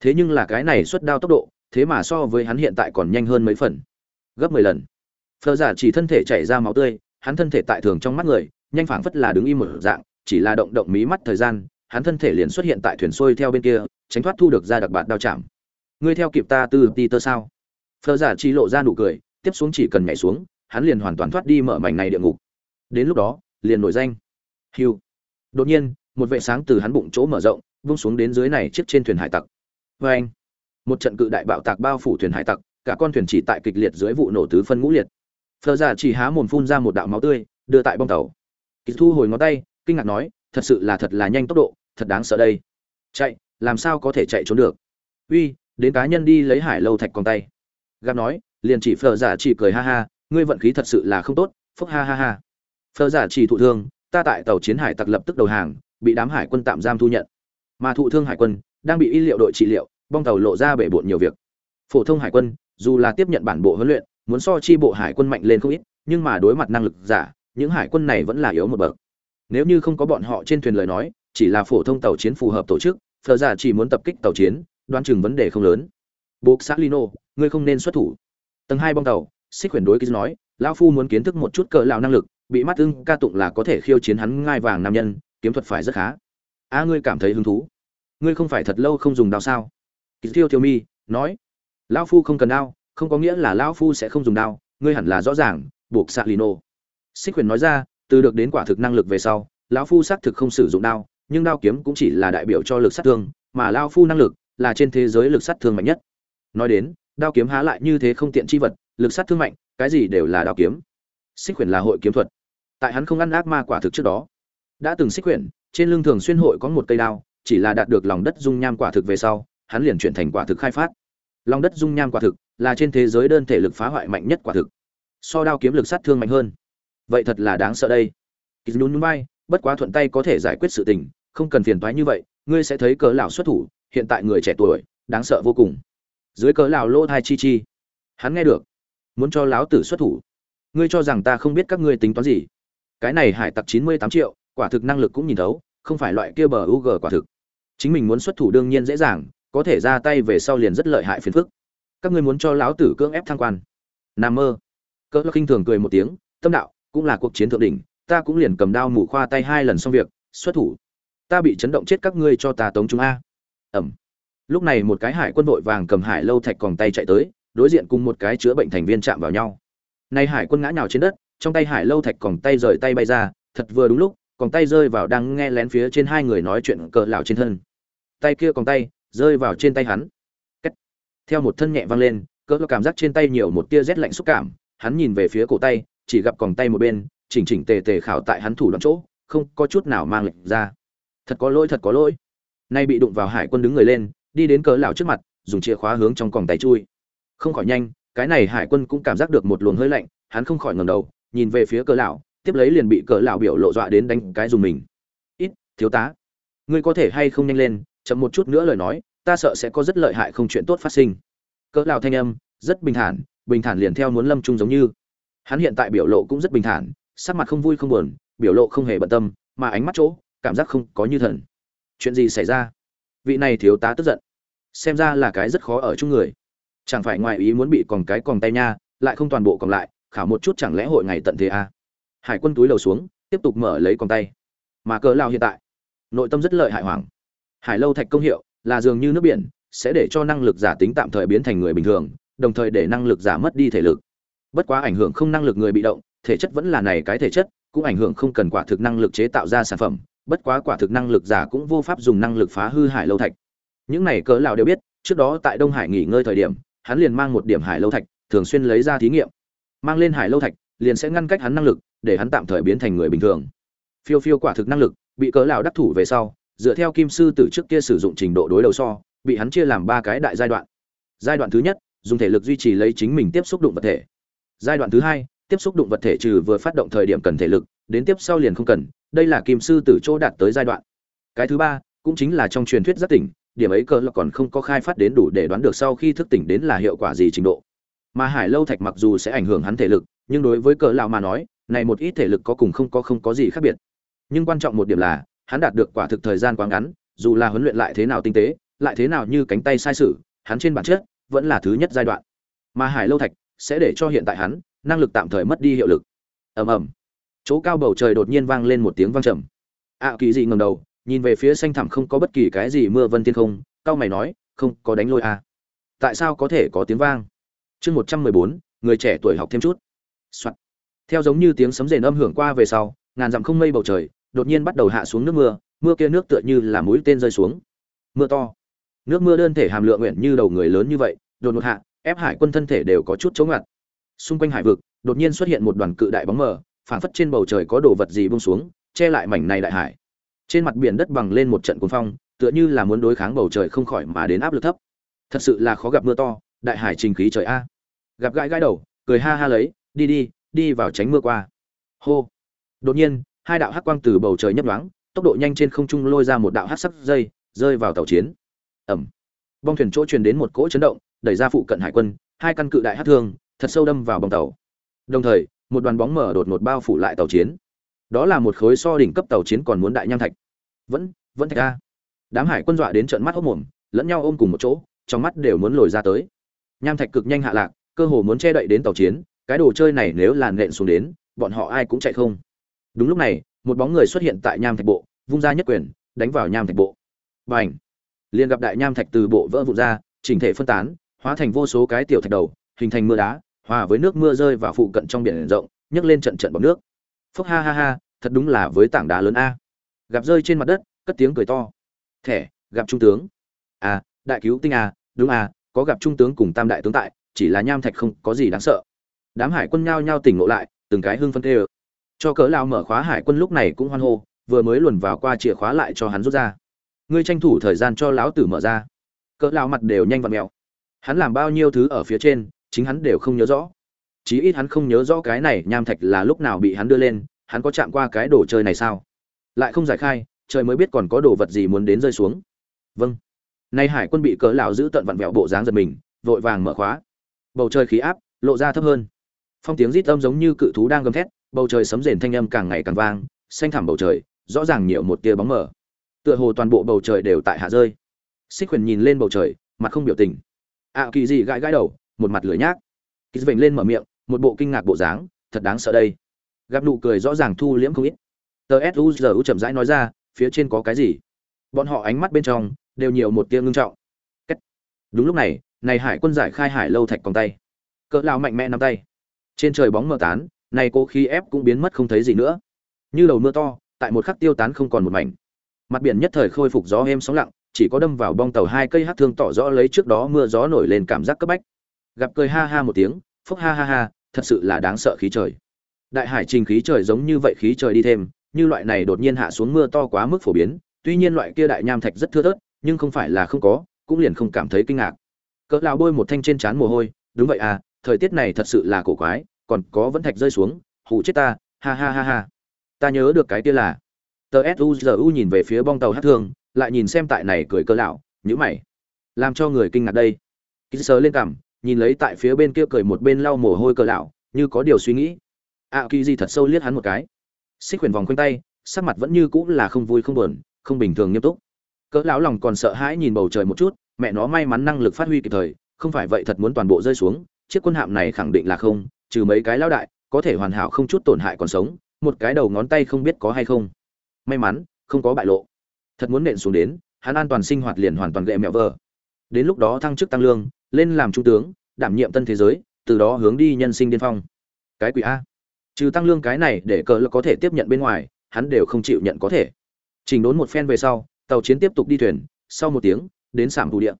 Thế nhưng là cái này xuất đao tốc độ, thế mà so với hắn hiện tại còn nhanh hơn mấy phần. Gấp mười lần. Phờ giả chỉ thân thể chảy ra máu tươi, hắn thân thể tại thường trong mắt người, nhanh phảng phất là đứng im một dạng, chỉ là động động mí mắt thời gian, hắn thân thể liền xuất hiện tại thuyền xuôi theo bên kia, tránh thoát thu được ra đặc bạt đao chạm. Ngươi theo kịp ta từ ti tơ sao? Phờ giả chỉ lộ ra nụ cười, tiếp xuống chỉ cần nhảy xuống, hắn liền hoàn toàn thoát đi mở mảnh này địa ngục. Đến lúc đó, liền nổi danh. Hiu đột nhiên, một vệ sáng từ hắn bụng chỗ mở rộng, vung xuống đến dưới này chiếc trên thuyền hải tặc. Vê anh, một trận cự đại bạo tạc bao phủ thuyền hải tặc, cả con thuyền chỉ tại kịch liệt dưới vụ nổ tứ phân ngũ liệt. Phờ giả chỉ há mồm phun ra một đạo máu tươi, đưa tại bong tàu. Kỳ thu hồi ngón tay, kinh ngạc nói, thật sự là thật là nhanh tốc độ, thật đáng sợ đây. Chạy, làm sao có thể chạy trốn được? Uy, đến cá nhân đi lấy hải lâu thạch con tay gặp nói, liền chỉ phờ giả chỉ cười ha ha, ngươi vận khí thật sự là không tốt, phúc ha ha ha. Phờ giả chỉ thụ thương, ta tại tàu chiến hải tặc lập tức đầu hàng, bị đám hải quân tạm giam thu nhận. Mà thụ thương hải quân, đang bị y liệu đội trị liệu, bong tàu lộ ra bể bộn nhiều việc. Phổ thông hải quân, dù là tiếp nhận bản bộ huấn luyện, muốn so chi bộ hải quân mạnh lên không ít, nhưng mà đối mặt năng lực giả, những hải quân này vẫn là yếu một bậc. Nếu như không có bọn họ trên thuyền lời nói, chỉ là phổ thông tàu chiến phù hợp tổ chức phờ giả chỉ muốn tập kích tàu chiến, đoán chừng vấn đề không lớn buộc xã lino ngươi không nên xuất thủ. Tầng hai bong tàu, xích quyển đối ký nói, lão phu muốn kiến thức một chút cỡ lão năng lực, bị mắt ưng ca tụng là có thể khiêu chiến hắn ngai vàng nam nhân, kiếm thuật phải rất khá. A, ngươi cảm thấy hứng thú? Ngươi không phải thật lâu không dùng đao sao? Ký thiêu thiêu mi, nói, lão phu không cần đao, không có nghĩa là lão phu sẽ không dùng đao, ngươi hẳn là rõ ràng, buộc xạ lino xích Khuyển nói ra, từ được đến quả thực năng lực về sau, lão phu xác thực không sử dụng đao, nhưng đao kiếm cũng chỉ là đại biểu cho lực sát thương, mà lão phu năng lực là trên thế giới lực sát thương mạnh nhất nói đến, đao kiếm há lại như thế không tiện chi vật, lực sát thương mạnh, cái gì đều là đao kiếm. Xích quyển là hội kiếm thuật. Tại hắn không ăn ác ma quả thực trước đó. Đã từng xích quyển trên lưng thường xuyên hội có một cây đao, chỉ là đạt được lòng đất dung nham quả thực về sau, hắn liền chuyển thành quả thực khai phát. Lòng đất dung nham quả thực là trên thế giới đơn thể lực phá hoại mạnh nhất quả thực. So đao kiếm lực sát thương mạnh hơn. Vậy thật là đáng sợ đây. Kýt nhún bay bất quá thuận tay có thể giải quyết sự tình, không cần phiền toái như vậy, ngươi sẽ thấy cớ lão xuất thủ, hiện tại người trẻ tuổi, đáng sợ vô cùng dưới cớ lão lô thai chi chi. Hắn nghe được, muốn cho lão tử xuất thủ. Ngươi cho rằng ta không biết các ngươi tính toán gì. Cái này hải tặc chín mươi tám triệu, quả thực năng lực cũng nhìn thấu, không phải loại kia bờ u g quả thực. Chính mình muốn xuất thủ đương nhiên dễ dàng, có thể ra tay về sau liền rất lợi hại phiền phức. Các ngươi muốn cho lão tử cưỡng ép thăng quan. Nam mơ. Cỡ khinh thường cười một tiếng, tâm đạo, cũng là cuộc chiến thượng đỉnh, ta cũng liền cầm đao mủ khoa tay hai lần xong việc, xuất thủ. Ta bị chấn động chết các ngươi cho ta tống chúng a. Ẩm lúc này một cái hải quân vội vàng cầm hải lâu thạch còn tay chạy tới, đối diện cùng một cái chữa bệnh thành viên chạm vào nhau. Nay hải quân ngã nhào trên đất, trong tay hải lâu thạch còn tay rời tay bay ra, thật vừa đúng lúc còn tay rơi vào đang nghe lén phía trên hai người nói chuyện cờ lão trên thân. Tay kia còn tay rơi vào trên tay hắn. Cách. theo một thân nhẹ vang lên, cỡ cảm giác trên tay nhiều một tia rét lạnh xúc cảm, hắn nhìn về phía cổ tay, chỉ gặp còn tay một bên, chỉnh chỉnh tề tề khảo tại hắn thủ đoạn chỗ, không có chút nào mang lệnh ra. Thật có lỗi, thật có lỗi. Nay bị đụng vào hải quân đứng người lên đi đến cỡ lão trước mặt, dùng chìa khóa hướng trong còng tay chui. Không khỏi nhanh, cái này hải quân cũng cảm giác được một luồng hơi lạnh, hắn không khỏi ngẩng đầu, nhìn về phía cỡ lão, tiếp lấy liền bị cỡ lão biểu lộ dọa đến đánh cái dùng mình. Ít, thiếu tá, ngươi có thể hay không nhanh lên, chậm một chút nữa lời nói, ta sợ sẽ có rất lợi hại không chuyện tốt phát sinh. Cỡ lão thanh âm, rất bình thản bình thản liền theo muốn lâm trung giống như. Hắn hiện tại biểu lộ cũng rất bình thản, sắc mặt không vui không buồn, biểu lộ không hề bận tâm, mà ánh mắt chỗ, cảm giác không có như thần. Chuyện gì xảy ra? Vị này thiếu tá tức giận. Xem ra là cái rất khó ở chung người. Chẳng phải ngoài ý muốn bị còn cái còn tay nha, lại không toàn bộ còn lại, khảo một chút chẳng lẽ hội ngày tận thế à? hải quân túi lầu xuống, tiếp tục mở lấy còn tay. Mà cỡ lao hiện tại, nội tâm rất lợi hại hoàng hải lâu thạch công hiệu, là dường như nước biển, sẽ để cho năng lực giả tính tạm thời biến thành người bình thường, đồng thời để năng lực giả mất đi thể lực. Bất quá ảnh hưởng không năng lực người bị động, thể chất vẫn là này cái thể chất, cũng ảnh hưởng không cần quả thực năng lực chế tạo ra sản phẩm bất quá quả thực năng lực giả cũng vô pháp dùng năng lực phá hư hải lâu thạch. Những này cỡ lão đều biết, trước đó tại đông hải nghỉ ngơi thời điểm, hắn liền mang một điểm hải lâu thạch, thường xuyên lấy ra thí nghiệm. Mang lên hải lâu thạch, liền sẽ ngăn cách hắn năng lực, để hắn tạm thời biến thành người bình thường. Phiêu phiêu quả thực năng lực, bị cỡ lão đắc thủ về sau, dựa theo kim sư tử trước kia sử dụng trình độ đối đầu so, bị hắn chia làm ba cái đại giai đoạn. Giai đoạn thứ nhất, dùng thể lực duy trì lấy chính mình tiếp xúc đụng vật thể. Giai đoạn thứ hai, tiếp xúc đụng vật thể trừ vừa phát động thời điểm cần thể lực đến tiếp sau liền không cần, đây là kim sư tử chỗ đạt tới giai đoạn. Cái thứ ba, cũng chính là trong truyền thuyết giác tỉnh, điểm ấy cỡ là còn không có khai phát đến đủ để đoán được sau khi thức tỉnh đến là hiệu quả gì trình độ. Mà hải lâu thạch mặc dù sẽ ảnh hưởng hắn thể lực, nhưng đối với cỡ lão mà nói, này một ít thể lực có cùng không có không có gì khác biệt. Nhưng quan trọng một điểm là, hắn đạt được quả thực thời gian quá ngắn, dù là huấn luyện lại thế nào tinh tế, lại thế nào như cánh tay sai sử hắn trên bản chất vẫn là thứ nhất giai đoạn. Mà hải lâu thạch sẽ để cho hiện tại hắn năng lực tạm thời mất đi hiệu lực. Ầm ầm chỗ cao bầu trời đột nhiên vang lên một tiếng vang trầm. Ạ kỳ dị ngầm đầu, nhìn về phía xanh thẳm không có bất kỳ cái gì mưa vân thiên không, cao mày nói, không, có đánh lôi à. tại sao có thể có tiếng vang? Chương một trăm mười bốn, người trẻ tuổi học thêm chút、Soạn. Theo giống như tiếng sấm rền âm hưởng qua về sau, ngàn dặm không mây bầu trời đột nhiên bắt đầu hạ xuống nước mưa mưa kia nước tựa như là mũi tên rơi xuống. Mưa to. Nước mưa đơn thể hàm lượng nguyện như đầu người lớn như vậy, đột ngột hạ, ép hải quân thân thể đều có chút chống ngặt xung quanh hải vực, đột nhiên xuất hiện một đoàn cự đại bóng mờ phảng phất trên bầu trời có đồ vật gì buông xuống, che lại mảnh này đại hải. Trên mặt biển đất bằng lên một trận cuồng phong, tựa như là muốn đối kháng bầu trời không khỏi mà đến áp lực thấp. Thật sự là khó gặp mưa to, đại hải trình khí trời a. Gặp gãi gãi đầu, cười ha ha lấy, đi đi đi vào tránh mưa qua. Hô. Đột nhiên, hai đạo hắc quang từ bầu trời nhấp nhoáng, tốc độ nhanh trên không trung lôi ra một đạo hắc sắc dây, rơi vào tàu chiến. Ẩm bong thuyền chỗ truyền đến một cỗ chấn động, đẩy ra phụ cận hải quân, hai căn cự đại hắc thương, thật sâu đâm vào bong tàu. Đồng thời một đoàn bóng mở đột ngột bao phủ lại tàu chiến. Đó là một khối so đỉnh cấp tàu chiến còn muốn đại nham thạch. Vẫn vẫn thạch a. Đám hải quân dọa đến trận mắt hốc mồm lẫn nhau ôm cùng một chỗ trong mắt đều muốn lồi ra tới. Nham thạch cực nhanh hạ lạc cơ hồ muốn che đậy đến tàu chiến cái đồ chơi này nếu làn nện xuống đến bọn họ ai cũng chạy không. Đúng lúc này một bóng người xuất hiện tại nham thạch bộ vung ra nhất quyền đánh vào nham thạch bộ. Bành, ảnh liền gặp đại nham thạch từ bộ vỡ vụn ra chỉnh thể phân tán hóa thành vô số cái tiểu thạch đầu hình thành mưa đá hòa với nước mưa rơi vào phụ cận trong biển rộng, nhấc lên trận trận bọc nước. Phốc ha ha ha, thật đúng là với tảng đá lớn a. Gặp rơi trên mặt đất, cất tiếng cười to. Thẻ, gặp trung tướng. À đại cứu tinh à đúng à có gặp trung tướng cùng tam đại tướng tại, chỉ là nham thạch không có gì đáng sợ. Đám hải quân nhao nhao tỉnh ngộ lại, từng cái hưng phân tê ơ. Cho cỡ lao mở khóa hải quân lúc này cũng hoan hô, vừa mới luồn vào qua chìa khóa lại cho hắn rút ra. Ngươi tranh thủ thời gian cho lão tử mở ra. Cỡ lao mặt đều nhanh vặn mẹo hắn làm bao nhiêu thứ ở phía trên chính hắn đều không nhớ rõ. Chí ít hắn không nhớ rõ cái này nham thạch là lúc nào bị hắn đưa lên, hắn có chạm qua cái đồ chơi này sao? Lại không giải khai, trời mới biết còn có đồ vật gì muốn đến rơi xuống. Vâng. Nay hải quân bị cỡ lão giữ tận vặn vẹo bộ dáng giật mình, vội vàng mở khóa. Bầu trời khí áp, lộ ra thấp hơn. Phong tiếng rít âm giống như cự thú đang gầm thét, bầu trời sấm rền thanh âm càng ngày càng vang, xanh thẳm bầu trời, rõ ràng nhiều một tia bóng mờ. Tựa hồ toàn bộ bầu trời đều tại hạ rơi. Xích quyền nhìn lên bầu trời, mặt không biểu tình. Ạ kỳ gì gãi gãi đầu một mặt lửa nhác. Kỳ vểnh lên mở miệng, một bộ kinh ngạc bộ dáng, thật đáng sợ đây. Gặp nụ cười rõ ràng thu liễm không ít. Tờ suzu chậm rãi nói ra, phía trên có cái gì? Bọn họ ánh mắt bên trong, đều nhiều một tia ngưng trọng. Cách. đúng lúc này này hải quân giải khai hải lâu thạch còng tay. Cỡ lao mạnh mẽ nắm tay. Trên trời bóng mờ tán, này cô khí ép cũng biến mất không thấy gì nữa. Như đầu mưa to, tại một khắc tiêu tán không còn một mảnh. Mặt biển nhất thời khôi phục gió êm sóng lặng, chỉ có đâm vào bong tàu hai cây hát thương tỏ rõ lấy trước đó mưa gió nổi lên cảm giác cấp bách gặp cười ha ha một tiếng, phúc ha ha ha, thật sự là đáng sợ khí trời. Đại hải trình khí trời giống như vậy khí trời đi thêm, như loại này đột nhiên hạ xuống mưa to quá mức phổ biến, tuy nhiên loại kia đại nham thạch rất thưa thớt, nhưng không phải là không có, cũng liền không cảm thấy kinh ngạc. Cỡ lão bôi một thanh trên trán mồ hôi, đúng vậy à thời tiết này thật sự là cổ quái, còn có vẫn thạch rơi xuống, hù chết ta, ha ha ha ha. Ta nhớ được cái kia là, tờ suzu nhìn về phía bong tàu hát thương lại nhìn xem tại này cười cỡ lão nhữ mày. Làm cho người kinh ngạc đây. Ký sớ lên cằm nhìn lấy tại phía bên kia cười một bên lau mồ hôi cỡ lão, như có điều suy nghĩ. Ạ kỳ gì thật sâu liếc hắn một cái. Xích huyền vòng quanh tay, sắc mặt vẫn như cũ là không vui không buồn, không bình thường nghiêm túc. Cỡ lão lòng còn sợ hãi nhìn bầu trời một chút, mẹ nó may mắn năng lực phát huy kịp thời, không phải vậy thật muốn toàn bộ rơi xuống, chiếc quân hạm này khẳng định là không, trừ mấy cái lão đại, có thể hoàn hảo không chút tổn hại còn sống, một cái đầu ngón tay không biết có hay không. May mắn, không có bại lộ. Thật muốn nện xuống đến, hắn an toàn sinh hoạt liền hoàn toàn gệ mẹo vờ. Đến lúc đó thăng chức tăng lương lên làm trung tướng, đảm nhiệm tân thế giới, từ đó hướng đi nhân sinh điên phong. Cái quỷ a. Trừ tăng lương cái này để cờ có thể tiếp nhận bên ngoài, hắn đều không chịu nhận có thể. Trình đốn một phen về sau, tàu chiến tiếp tục đi thuyền, sau một tiếng, đến sảm thủ địa.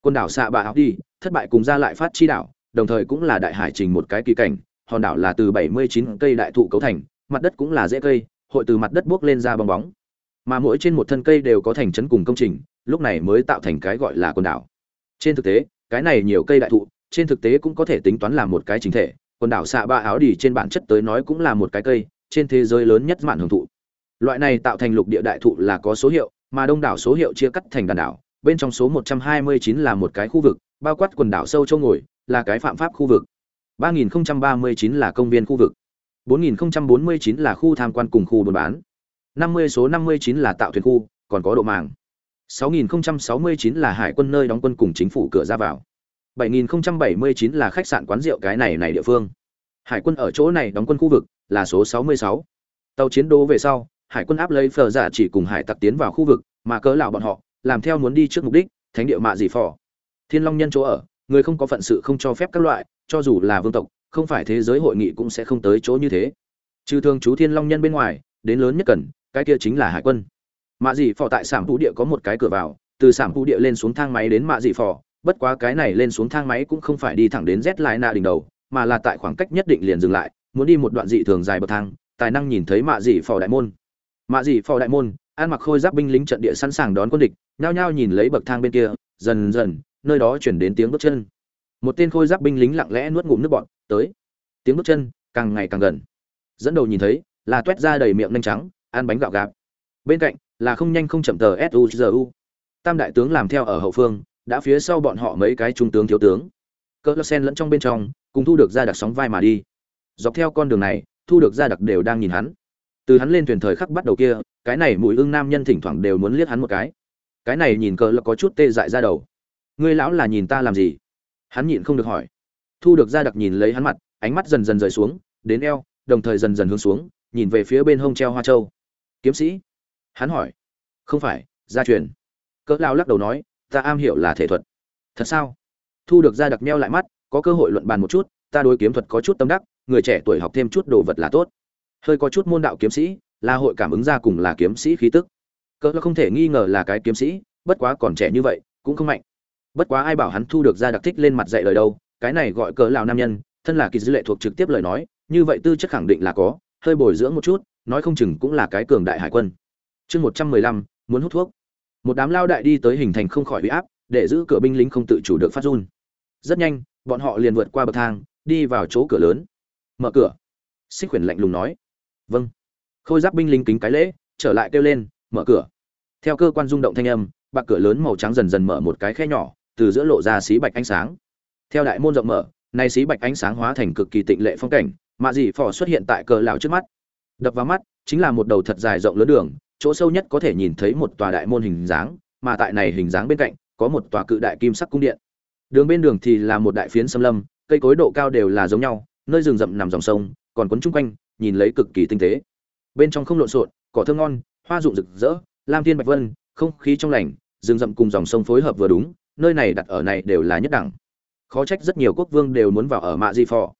Quần đảo xạ bạ học đi, thất bại cùng ra lại phát chi đảo, đồng thời cũng là đại hải trình một cái kỳ cảnh, hòn đảo là từ 79 cây đại thụ cấu thành, mặt đất cũng là dễ cây, hội từ mặt đất buốc lên ra bong bóng. Mà mỗi trên một thân cây đều có thành trấn cùng công trình, lúc này mới tạo thành cái gọi là quần đảo. Trên thực tế cái này nhiều cây đại thụ, trên thực tế cũng có thể tính toán là một cái chính thể, quần đảo xạ ba áo đỉ trên bản chất tới nói cũng là một cái cây, trên thế giới lớn nhất mạn hưởng thụ. Loại này tạo thành lục địa đại thụ là có số hiệu, mà đông đảo số hiệu chia cắt thành đàn đảo, bên trong số 129 là một cái khu vực, bao quát quần đảo sâu châu ngồi, là cái phạm pháp khu vực. 3039 là công viên khu vực. 4049 là khu tham quan cùng khu buôn bán. 50 số 59 là tạo thuyền khu, còn có độ màng. 6069 là hải quân nơi đóng quân cùng chính phủ cửa ra vào. 7079 là khách sạn quán rượu cái này này địa phương. Hải quân ở chỗ này đóng quân khu vực là số 66. tàu chiến đấu về sau, hải quân áp lấy phở giả chỉ cùng hải tặc tiến vào khu vực, mà cớ lão bọn họ làm theo muốn đi trước mục đích, thánh địa mạ gì phò. Thiên long nhân chỗ ở, người không có phận sự không cho phép các loại, cho dù là vương tộc, không phải thế giới hội nghị cũng sẽ không tới chỗ như thế. Trừ thường chú thiên long nhân bên ngoài, đến lớn nhất cần, cái kia chính là hải quân mạ dị phò tại sảm phú địa có một cái cửa vào, từ sảm phú địa lên xuống thang máy đến mạ dị phò. Bất quá cái này lên xuống thang máy cũng không phải đi thẳng đến z lại nạ đỉnh đầu, mà là tại khoảng cách nhất định liền dừng lại, muốn đi một đoạn dị thường dài bậc thang, tài năng nhìn thấy mạ dị phò đại môn. Mạ dị phò đại môn an mặc khôi giáp binh lính trận địa sẵn sàng đón quân địch, nhao nhao nhìn lấy bậc thang bên kia, dần dần, nơi đó chuyển đến tiếng bước chân. Một tên khôi giáp binh lính lặng lẽ nuốt ngụm nước bọn tới. Tiếng bước chân càng ngày càng gần. Dẫn đầu nhìn thấy, là toét ra đầy miệng nhanh trắng, ăn bánh gạo gạp. Bên cạnh là không nhanh không chậm tờ suzu tam đại tướng làm theo ở hậu phương, đã phía sau bọn họ mấy cái trung tướng thiếu tướng. Cỡ sen lẫn trong bên trong, cùng thu được ra đặc sóng vai mà đi. Dọc theo con đường này, thu được ra đặc đều đang nhìn hắn. Từ hắn lên thuyền thời khắc bắt đầu kia, cái này mùi ưng nam nhân thỉnh thoảng đều muốn liếc hắn một cái. Cái này nhìn cỡ là có chút tê dại ra đầu. Ngươi lão là nhìn ta làm gì? Hắn nhịn không được hỏi. Thu được ra đặc nhìn lấy hắn mặt, ánh mắt dần dần rời xuống, đến eo, đồng thời dần dần hướng xuống, nhìn về phía bên hông treo hoa châu. Kiếm sĩ hắn hỏi. Không phải, gia truyền. Cỡ lao lắc đầu nói, ta am hiểu là thể thuật. Thật sao? Thu được ra đặc meo lại mắt, có cơ hội luận bàn một chút, ta đối kiếm thuật có chút tâm đắc, người trẻ tuổi học thêm chút đồ vật là tốt. Hơi có chút môn đạo kiếm sĩ, là hội cảm ứng ra cùng là kiếm sĩ khí tức. Cỡ không thể nghi ngờ là cái kiếm sĩ, bất quá còn trẻ như vậy, cũng không mạnh. Bất quá ai bảo hắn thu được ra đặc thích lên mặt dạy lời đâu, cái này gọi cỡ lào nam nhân, thân là kỳ dư lệ thuộc trực tiếp lời nói, như vậy tư chất khẳng định là có, hơi bồi dưỡng một chút, nói không chừng cũng là cái cường đại hải quân chương một trăm mười lăm, muốn hút thuốc. Một đám lao đại đi tới hình thành không khỏi bị áp, để giữ cửa binh lính không tự chủ được phát run. Rất nhanh, bọn họ liền vượt qua bậc thang, đi vào chỗ cửa lớn. Mở cửa. Xích quyển lạnh lùng nói. Vâng. Khôi giáp binh lính kính cái lễ, trở lại kêu lên, mở cửa. Theo cơ quan rung động thanh âm, bạc cửa lớn màu trắng dần dần mở một cái khe nhỏ, từ giữa lộ ra xí bạch ánh sáng. Theo đại môn rộng mở, nay xí bạch ánh sáng hóa thành cực kỳ tịnh lệ phong cảnh, mạ dị phò xuất hiện tại cờ lão trước mắt. Đập vào mắt, chính là một đầu thật dài rộng lớn đường chỗ sâu nhất có thể nhìn thấy một tòa đại môn hình dáng, mà tại này hình dáng bên cạnh, có một tòa cự đại kim sắc cung điện. Đường bên đường thì là một đại phiến xâm lâm, cây cối độ cao đều là giống nhau, nơi rừng rậm nằm dòng sông, còn quấn chung quanh, nhìn lấy cực kỳ tinh tế. Bên trong không lộn xộn, cỏ thơm ngon, hoa rụng rực rỡ, lam thiên bạch vân, không khí trong lành, rừng rậm cùng dòng sông phối hợp vừa đúng, nơi này đặt ở này đều là nhất đẳng. Khó trách rất nhiều quốc vương đều muốn vào ở mạ di phò.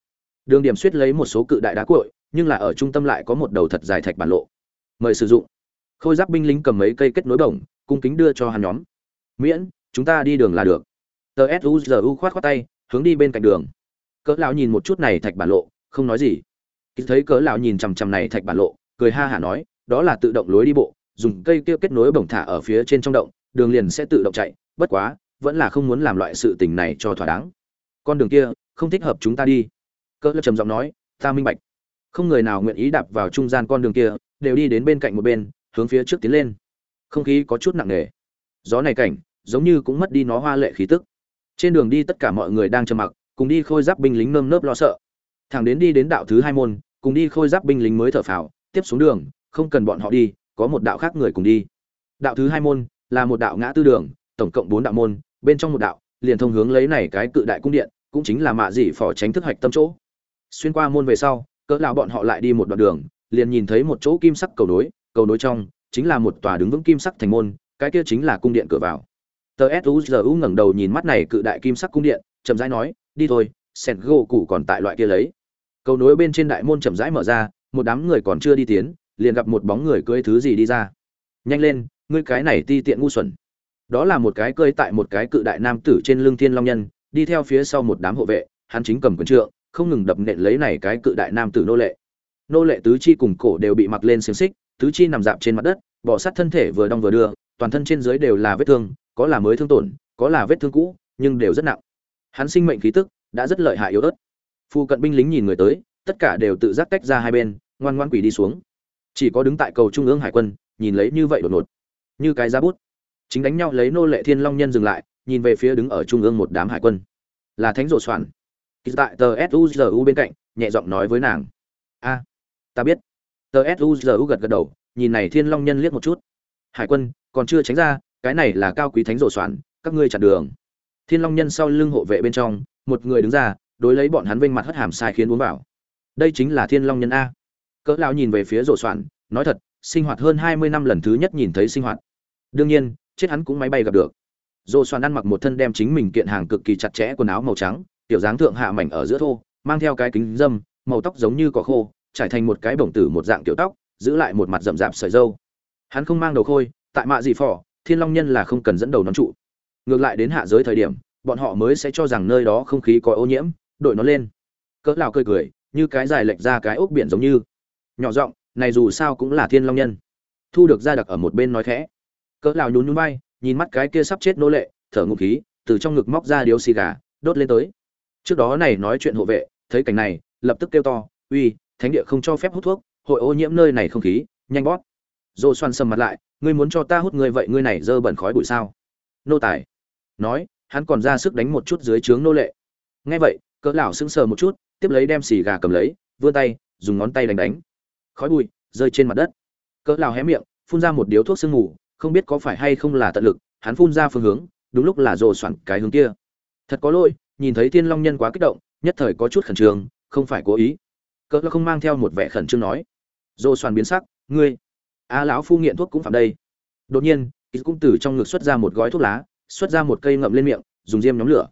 Đường điểm suýt lấy một số cự đại đá cội nhưng là ở trung tâm lại có một đầu thật dài thạch bản lộ. Mời sử dụng khôi giáp binh lính cầm mấy cây kết nối bổng, cung kính đưa cho hắn nhóm. Miễn, chúng ta đi đường là được. Tờ suzu khoát khoát tay, hướng đi bên cạnh đường. Cỡ lão nhìn một chút này thạch bản lộ, không nói gì. Khi thấy cỡ lão nhìn chằm chằm này thạch bản lộ, cười ha hả nói, đó là tự động lối đi bộ, dùng cây kia kết nối bổng thả ở phía trên trong động, đường liền sẽ tự động chạy, bất quá, vẫn là không muốn làm loại sự tình này cho thỏa đáng. Con đường kia, không thích hợp chúng ta đi. Cỡ lão trầm giọng nói, ta minh bạch. Không người nào nguyện ý đạp vào trung gian con đường kia, đều đi đến bên cạnh một bên hướng phía trước tiến lên. Không khí có chút nặng nề. Gió này cảnh, giống như cũng mất đi nó hoa lệ khí tức. Trên đường đi tất cả mọi người đang trầm mặc, cùng đi khôi giáp binh lính nơm nớp lo sợ. Thẳng đến đi đến đạo thứ hai môn, cùng đi khôi giáp binh lính mới thở phào, tiếp xuống đường, không cần bọn họ đi, có một đạo khác người cùng đi. Đạo thứ hai môn, là một đạo ngã tư đường, tổng cộng bốn đạo môn, bên trong một đạo, liền thông hướng lấy này cái cự đại cung điện, cũng chính là mạ dị phò tránh thức hoạch tâm chỗ. Xuyên qua môn về sau, cỡ lão bọn họ lại đi một đoạn đường, liền nhìn thấy một chỗ kim sắc cầu nối cầu nối trong, chính là một tòa đứng vững kim sắc thành môn, cái kia chính là cung điện cửa vào. Tờ suzu ngẩng đầu nhìn mắt này cự đại kim sắc cung điện, chậm rãi nói, đi thôi sẹt gỗ cụ còn tại loại kia lấy. Cầu nối bên trên đại môn chậm rãi mở ra, một đám người còn chưa đi tiến, liền gặp một bóng người cưỡi thứ gì đi ra. Nhanh lên, ngươi cái này ti tiện ngu xuẩn. Đó là một cái cưỡi tại một cái cự đại nam tử trên lưng thiên long nhân, đi theo phía sau một đám hộ vệ, hắn chính cầm quyền trượng, không ngừng đập nện lấy này cái cự đại nam tử nô lệ. Nô lệ tứ chi cùng cổ đều bị mặc lên xiềng xích tứ chi nằm dạp trên mặt đất bỏ sát thân thể vừa đong vừa đưa, toàn thân trên dưới đều là vết thương, có là mới thương tổn, có là vết thương cũ, nhưng đều rất nặng. Hắn sinh mệnh khí tức đã rất lợi hại yếu ớt. Phu cận binh lính nhìn người tới, tất cả đều tự giác tách ra hai bên, ngoan ngoan quỷ đi xuống. Chỉ có đứng tại cầu trung ương hải quân, nhìn lấy như vậy đột ngột, như cái giá bút. Chính đánh nhau lấy nô lệ thiên long nhân dừng lại, nhìn về phía đứng ở trung ương một đám hải quân. Là thánh rộ soạn. Tại tờ suzu bên cạnh, nhẹ giọng nói với nàng. A, ta biết tờ suzu gật gật đầu, nhìn này thiên long nhân liếc một chút. Hải quân, còn chưa tránh ra, cái này là cao quý thánh rổ soạn, các ngươi chặn đường. Thiên long nhân sau lưng hộ vệ bên trong, một người đứng ra, đối lấy bọn hắn vinh mặt hất hàm sai khiến uống vào. Đây chính là thiên long nhân a. Cỡ lão nhìn về phía rổ soạn, nói thật, sinh hoạt hơn hai mươi năm lần thứ nhất nhìn thấy sinh hoạt. Đương nhiên, chết hắn cũng máy bay gặp được. Rổ soạn ăn mặc một thân đem chính mình kiện hàng cực kỳ chặt chẽ quần áo màu trắng, tiểu dáng thượng hạ mảnh ở giữa thô, mang theo cái kính dâm, màu tóc giống như cỏ khô trải thành một cái bổng tử một dạng kiểu tóc, giữ lại một mặt rậm rạp sợi dâu. Hắn không mang đầu khôi, tại mạ gì phỏ, thiên long nhân là không cần dẫn đầu nón trụ. Ngược lại đến hạ giới thời điểm, bọn họ mới sẽ cho rằng nơi đó không khí có ô nhiễm, đội nó lên. Cỡ lào cười cười, như cái dài lệch ra cái ốc biển giống như. Nhỏ giọng, này dù sao cũng là thiên long nhân. Thu được ra đặc ở một bên nói khẽ. Cỡ lào nhún nhún bay nhìn mắt cái kia sắp chết nô lệ, thở ngụm khí, từ trong ngực móc ra điếu xì gà, đốt lên tới. Trước đó này nói chuyện hộ vệ, thấy cảnh này, lập tức kêu to, uy thánh địa không cho phép hút thuốc, hội ô nhiễm nơi này không khí, nhanh bót dô xoan sầm mặt lại, ngươi muốn cho ta hút ngươi vậy ngươi này dơ bẩn khói bụi sao? Nô tài. Nói, hắn còn ra sức đánh một chút dưới trướng nô lệ. Nghe vậy, cỡ lão sững sờ một chút, tiếp lấy đem xì gà cầm lấy, vươn tay, dùng ngón tay đánh đánh. Khói bụi rơi trên mặt đất. Cỡ lão hé miệng, phun ra một điếu thuốc sương mù, không biết có phải hay không là tận lực, hắn phun ra phương hướng, đúng lúc là rồ soạn cái hướng kia. Thật có lỗi, nhìn thấy thiên long nhân quá kích động, nhất thời có chút khẩn trương, không phải cố ý cỡ không mang theo một vẻ khẩn trương nói. Dô xoan biến sắc, ngươi, a lão phu nghiện thuốc cũng phạm đây. Đột nhiên ít cũng từ trong ngực xuất ra một gói thuốc lá, xuất ra một cây ngậm lên miệng, dùng diêm nhóm lửa.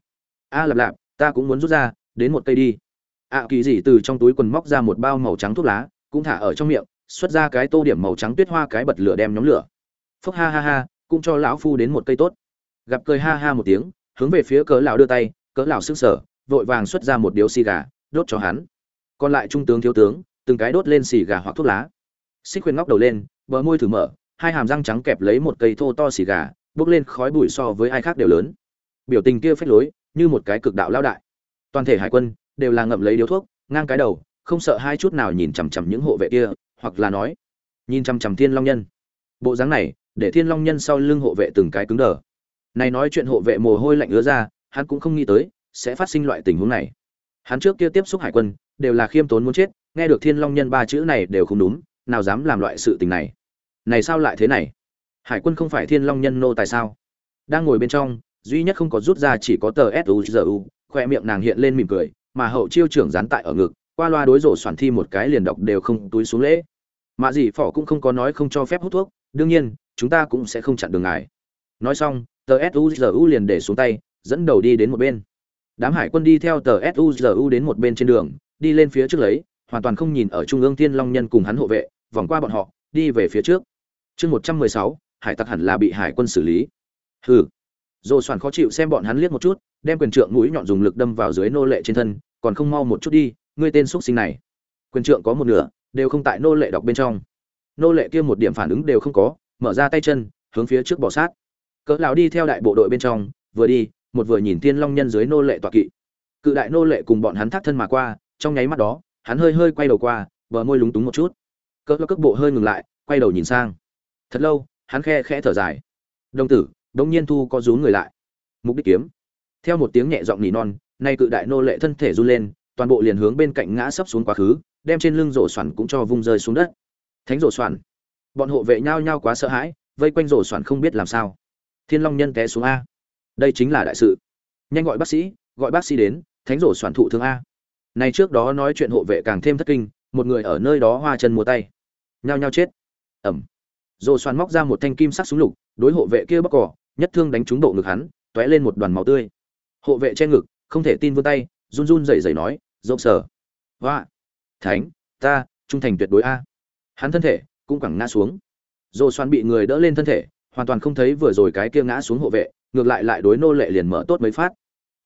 A lạp lạp, ta cũng muốn rút ra, đến một cây đi. A kỳ dị từ trong túi quần móc ra một bao màu trắng thuốc lá, cũng thả ở trong miệng, xuất ra cái tô điểm màu trắng tuyết hoa cái bật lửa đem nhóm lửa. Phúc ha ha ha, cũng cho lão phu đến một cây tốt. Gặp cười ha ha một tiếng, hướng về phía cỡ lão đưa tay, cỡ lão sững sờ, vội vàng xuất ra một điếu xì gà, đốt cho hắn còn lại trung tướng thiếu tướng, từng cái đốt lên xì gà hoặc thuốc lá. Xích khuyên ngóc đầu lên, bờ môi thử mở, hai hàm răng trắng kẹp lấy một cây thô to xì gà bốc lên khói bụi so với ai khác đều lớn. Biểu tình kia phách lối, như một cái cực đạo lao đại. Toàn thể hải quân đều là ngậm lấy điếu thuốc, ngang cái đầu, không sợ hai chút nào nhìn chằm chằm những hộ vệ kia, hoặc là nói, nhìn chằm chằm thiên long nhân. Bộ dáng này, để thiên long nhân sau lưng hộ vệ từng cái cứng đờ. Này nói chuyện hộ vệ mồ hôi lạnh ứa ra, hắn cũng không nghĩ tới, sẽ phát sinh loại tình huống này. Hắn trước kia tiếp xúc hải quân đều là khiêm tốn muốn chết, nghe được thiên long nhân ba chữ này đều không đúng, nào dám làm loại sự tình này. Này sao lại thế này? Hải quân không phải thiên long nhân nô tại sao? Đang ngồi bên trong, duy nhất không có rút ra chỉ có tờ suzu khoe miệng nàng hiện lên mỉm cười, mà hậu chiêu trưởng dán tại ở ngực, qua loa đối rổ soản thi một cái liền đọc đều không túi xuống lễ. Mạ dị phỏ cũng không có nói không cho phép hút thuốc, đương nhiên, chúng ta cũng sẽ không chặn đường ngài. Nói xong, tờ suzu liền để xuống tay, dẫn đầu đi đến một bên. Đám hải quân đi theo tờ suzu đến một bên trên đường đi lên phía trước lấy, hoàn toàn không nhìn ở trung ương thiên long nhân cùng hắn hộ vệ, vòng qua bọn họ, đi về phía trước. Chương một trăm mười sáu, hải tặc hẳn là bị hải quân xử lý. Hừ. Dồ soạn khó chịu xem bọn hắn liếc một chút, đem quyền trượng mũi nhọn dùng lực đâm vào dưới nô lệ trên thân, còn không mau một chút đi, ngươi tên x sinh này. Quyền trượng có một nửa, đều không tại nô lệ đọc bên trong. Nô lệ kia một điểm phản ứng đều không có, mở ra tay chân, hướng phía trước bỏ sát. Cỡ lão đi theo đại bộ đội bên trong, vừa đi, một vừa nhìn tiên long nhân dưới nô lệ tọa kỵ. Cự đại nô lệ cùng bọn hắn thác thân mà qua trong nháy mắt đó, hắn hơi hơi quay đầu qua, bờ môi lúng túng một chút. Cỡ lão cước bộ hơi ngừng lại, quay đầu nhìn sang. Thật lâu, hắn khe khẽ thở dài. Đồng tử đông nhiên thu có rú người lại. Mục đích kiếm. Theo một tiếng nhẹ giọng nỉ non, nay cự đại nô lệ thân thể run lên, toàn bộ liền hướng bên cạnh ngã sấp xuống quá khứ, đem trên lưng rổ xoắn cũng cho vung rơi xuống đất. Thánh rổ xoắn bọn hộ vệ nhao nhao quá sợ hãi, vây quanh rổ xoắn không biết làm sao. Thiên long nhân té xuống a. Đây chính là đại sự. Nhanh gọi bác sĩ, gọi bác sĩ đến, thánh rổ xoắn thụ thương a này trước đó nói chuyện hộ vệ càng thêm thất kinh, một người ở nơi đó hoa chân múa tay. Nhao nhao chết. Ẩm. Dô xoan móc ra một thanh kim sắc súng lục, đối hộ vệ kia bắc cỏ, nhất thương đánh trúng bộ ngực hắn, tóe lên một đoàn máu tươi. Hộ vệ che ngực, không thể tin vươn tay, run run rẩy rẩy nói dốc sở. Hoa. Thánh, ta, trung thành tuyệt đối a. Hắn thân thể cũng quẳng ngã xuống. Dô xoan bị người đỡ lên thân thể, hoàn toàn không thấy vừa rồi cái kia ngã xuống hộ vệ, ngược lại lại đối nô lệ liền mở tốt mấy phát.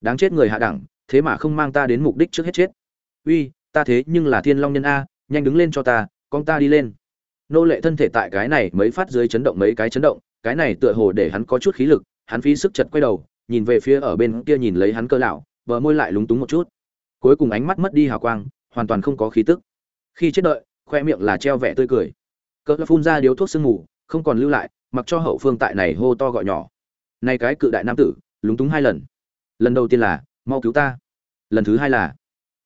Đáng chết người hạ đẳng, thế mà không mang ta đến mục đích trước hết chết uy, ta thế nhưng là thiên long nhân a, nhanh đứng lên cho ta, con ta đi lên. Nô lệ thân thể tại cái này mấy phát dưới chấn động mấy cái chấn động, cái này tựa hồ để hắn có chút khí lực, hắn phí sức chật quay đầu, nhìn về phía ở bên kia nhìn lấy hắn cơ lão, bờ môi lại lúng túng một chút. Cuối cùng ánh mắt mất đi hào quang, hoàn toàn không có khí tức. Khi chết đợi, khoe miệng là treo vẻ tươi cười. Cỡ phun ra điếu thuốc sương mù, không còn lưu lại, mặc cho hậu phương tại này hô to gọi nhỏ. Nay cái cự đại nam tử, lúng túng hai lần. Lần đầu tiên là, mau cứu ta. Lần thứ hai là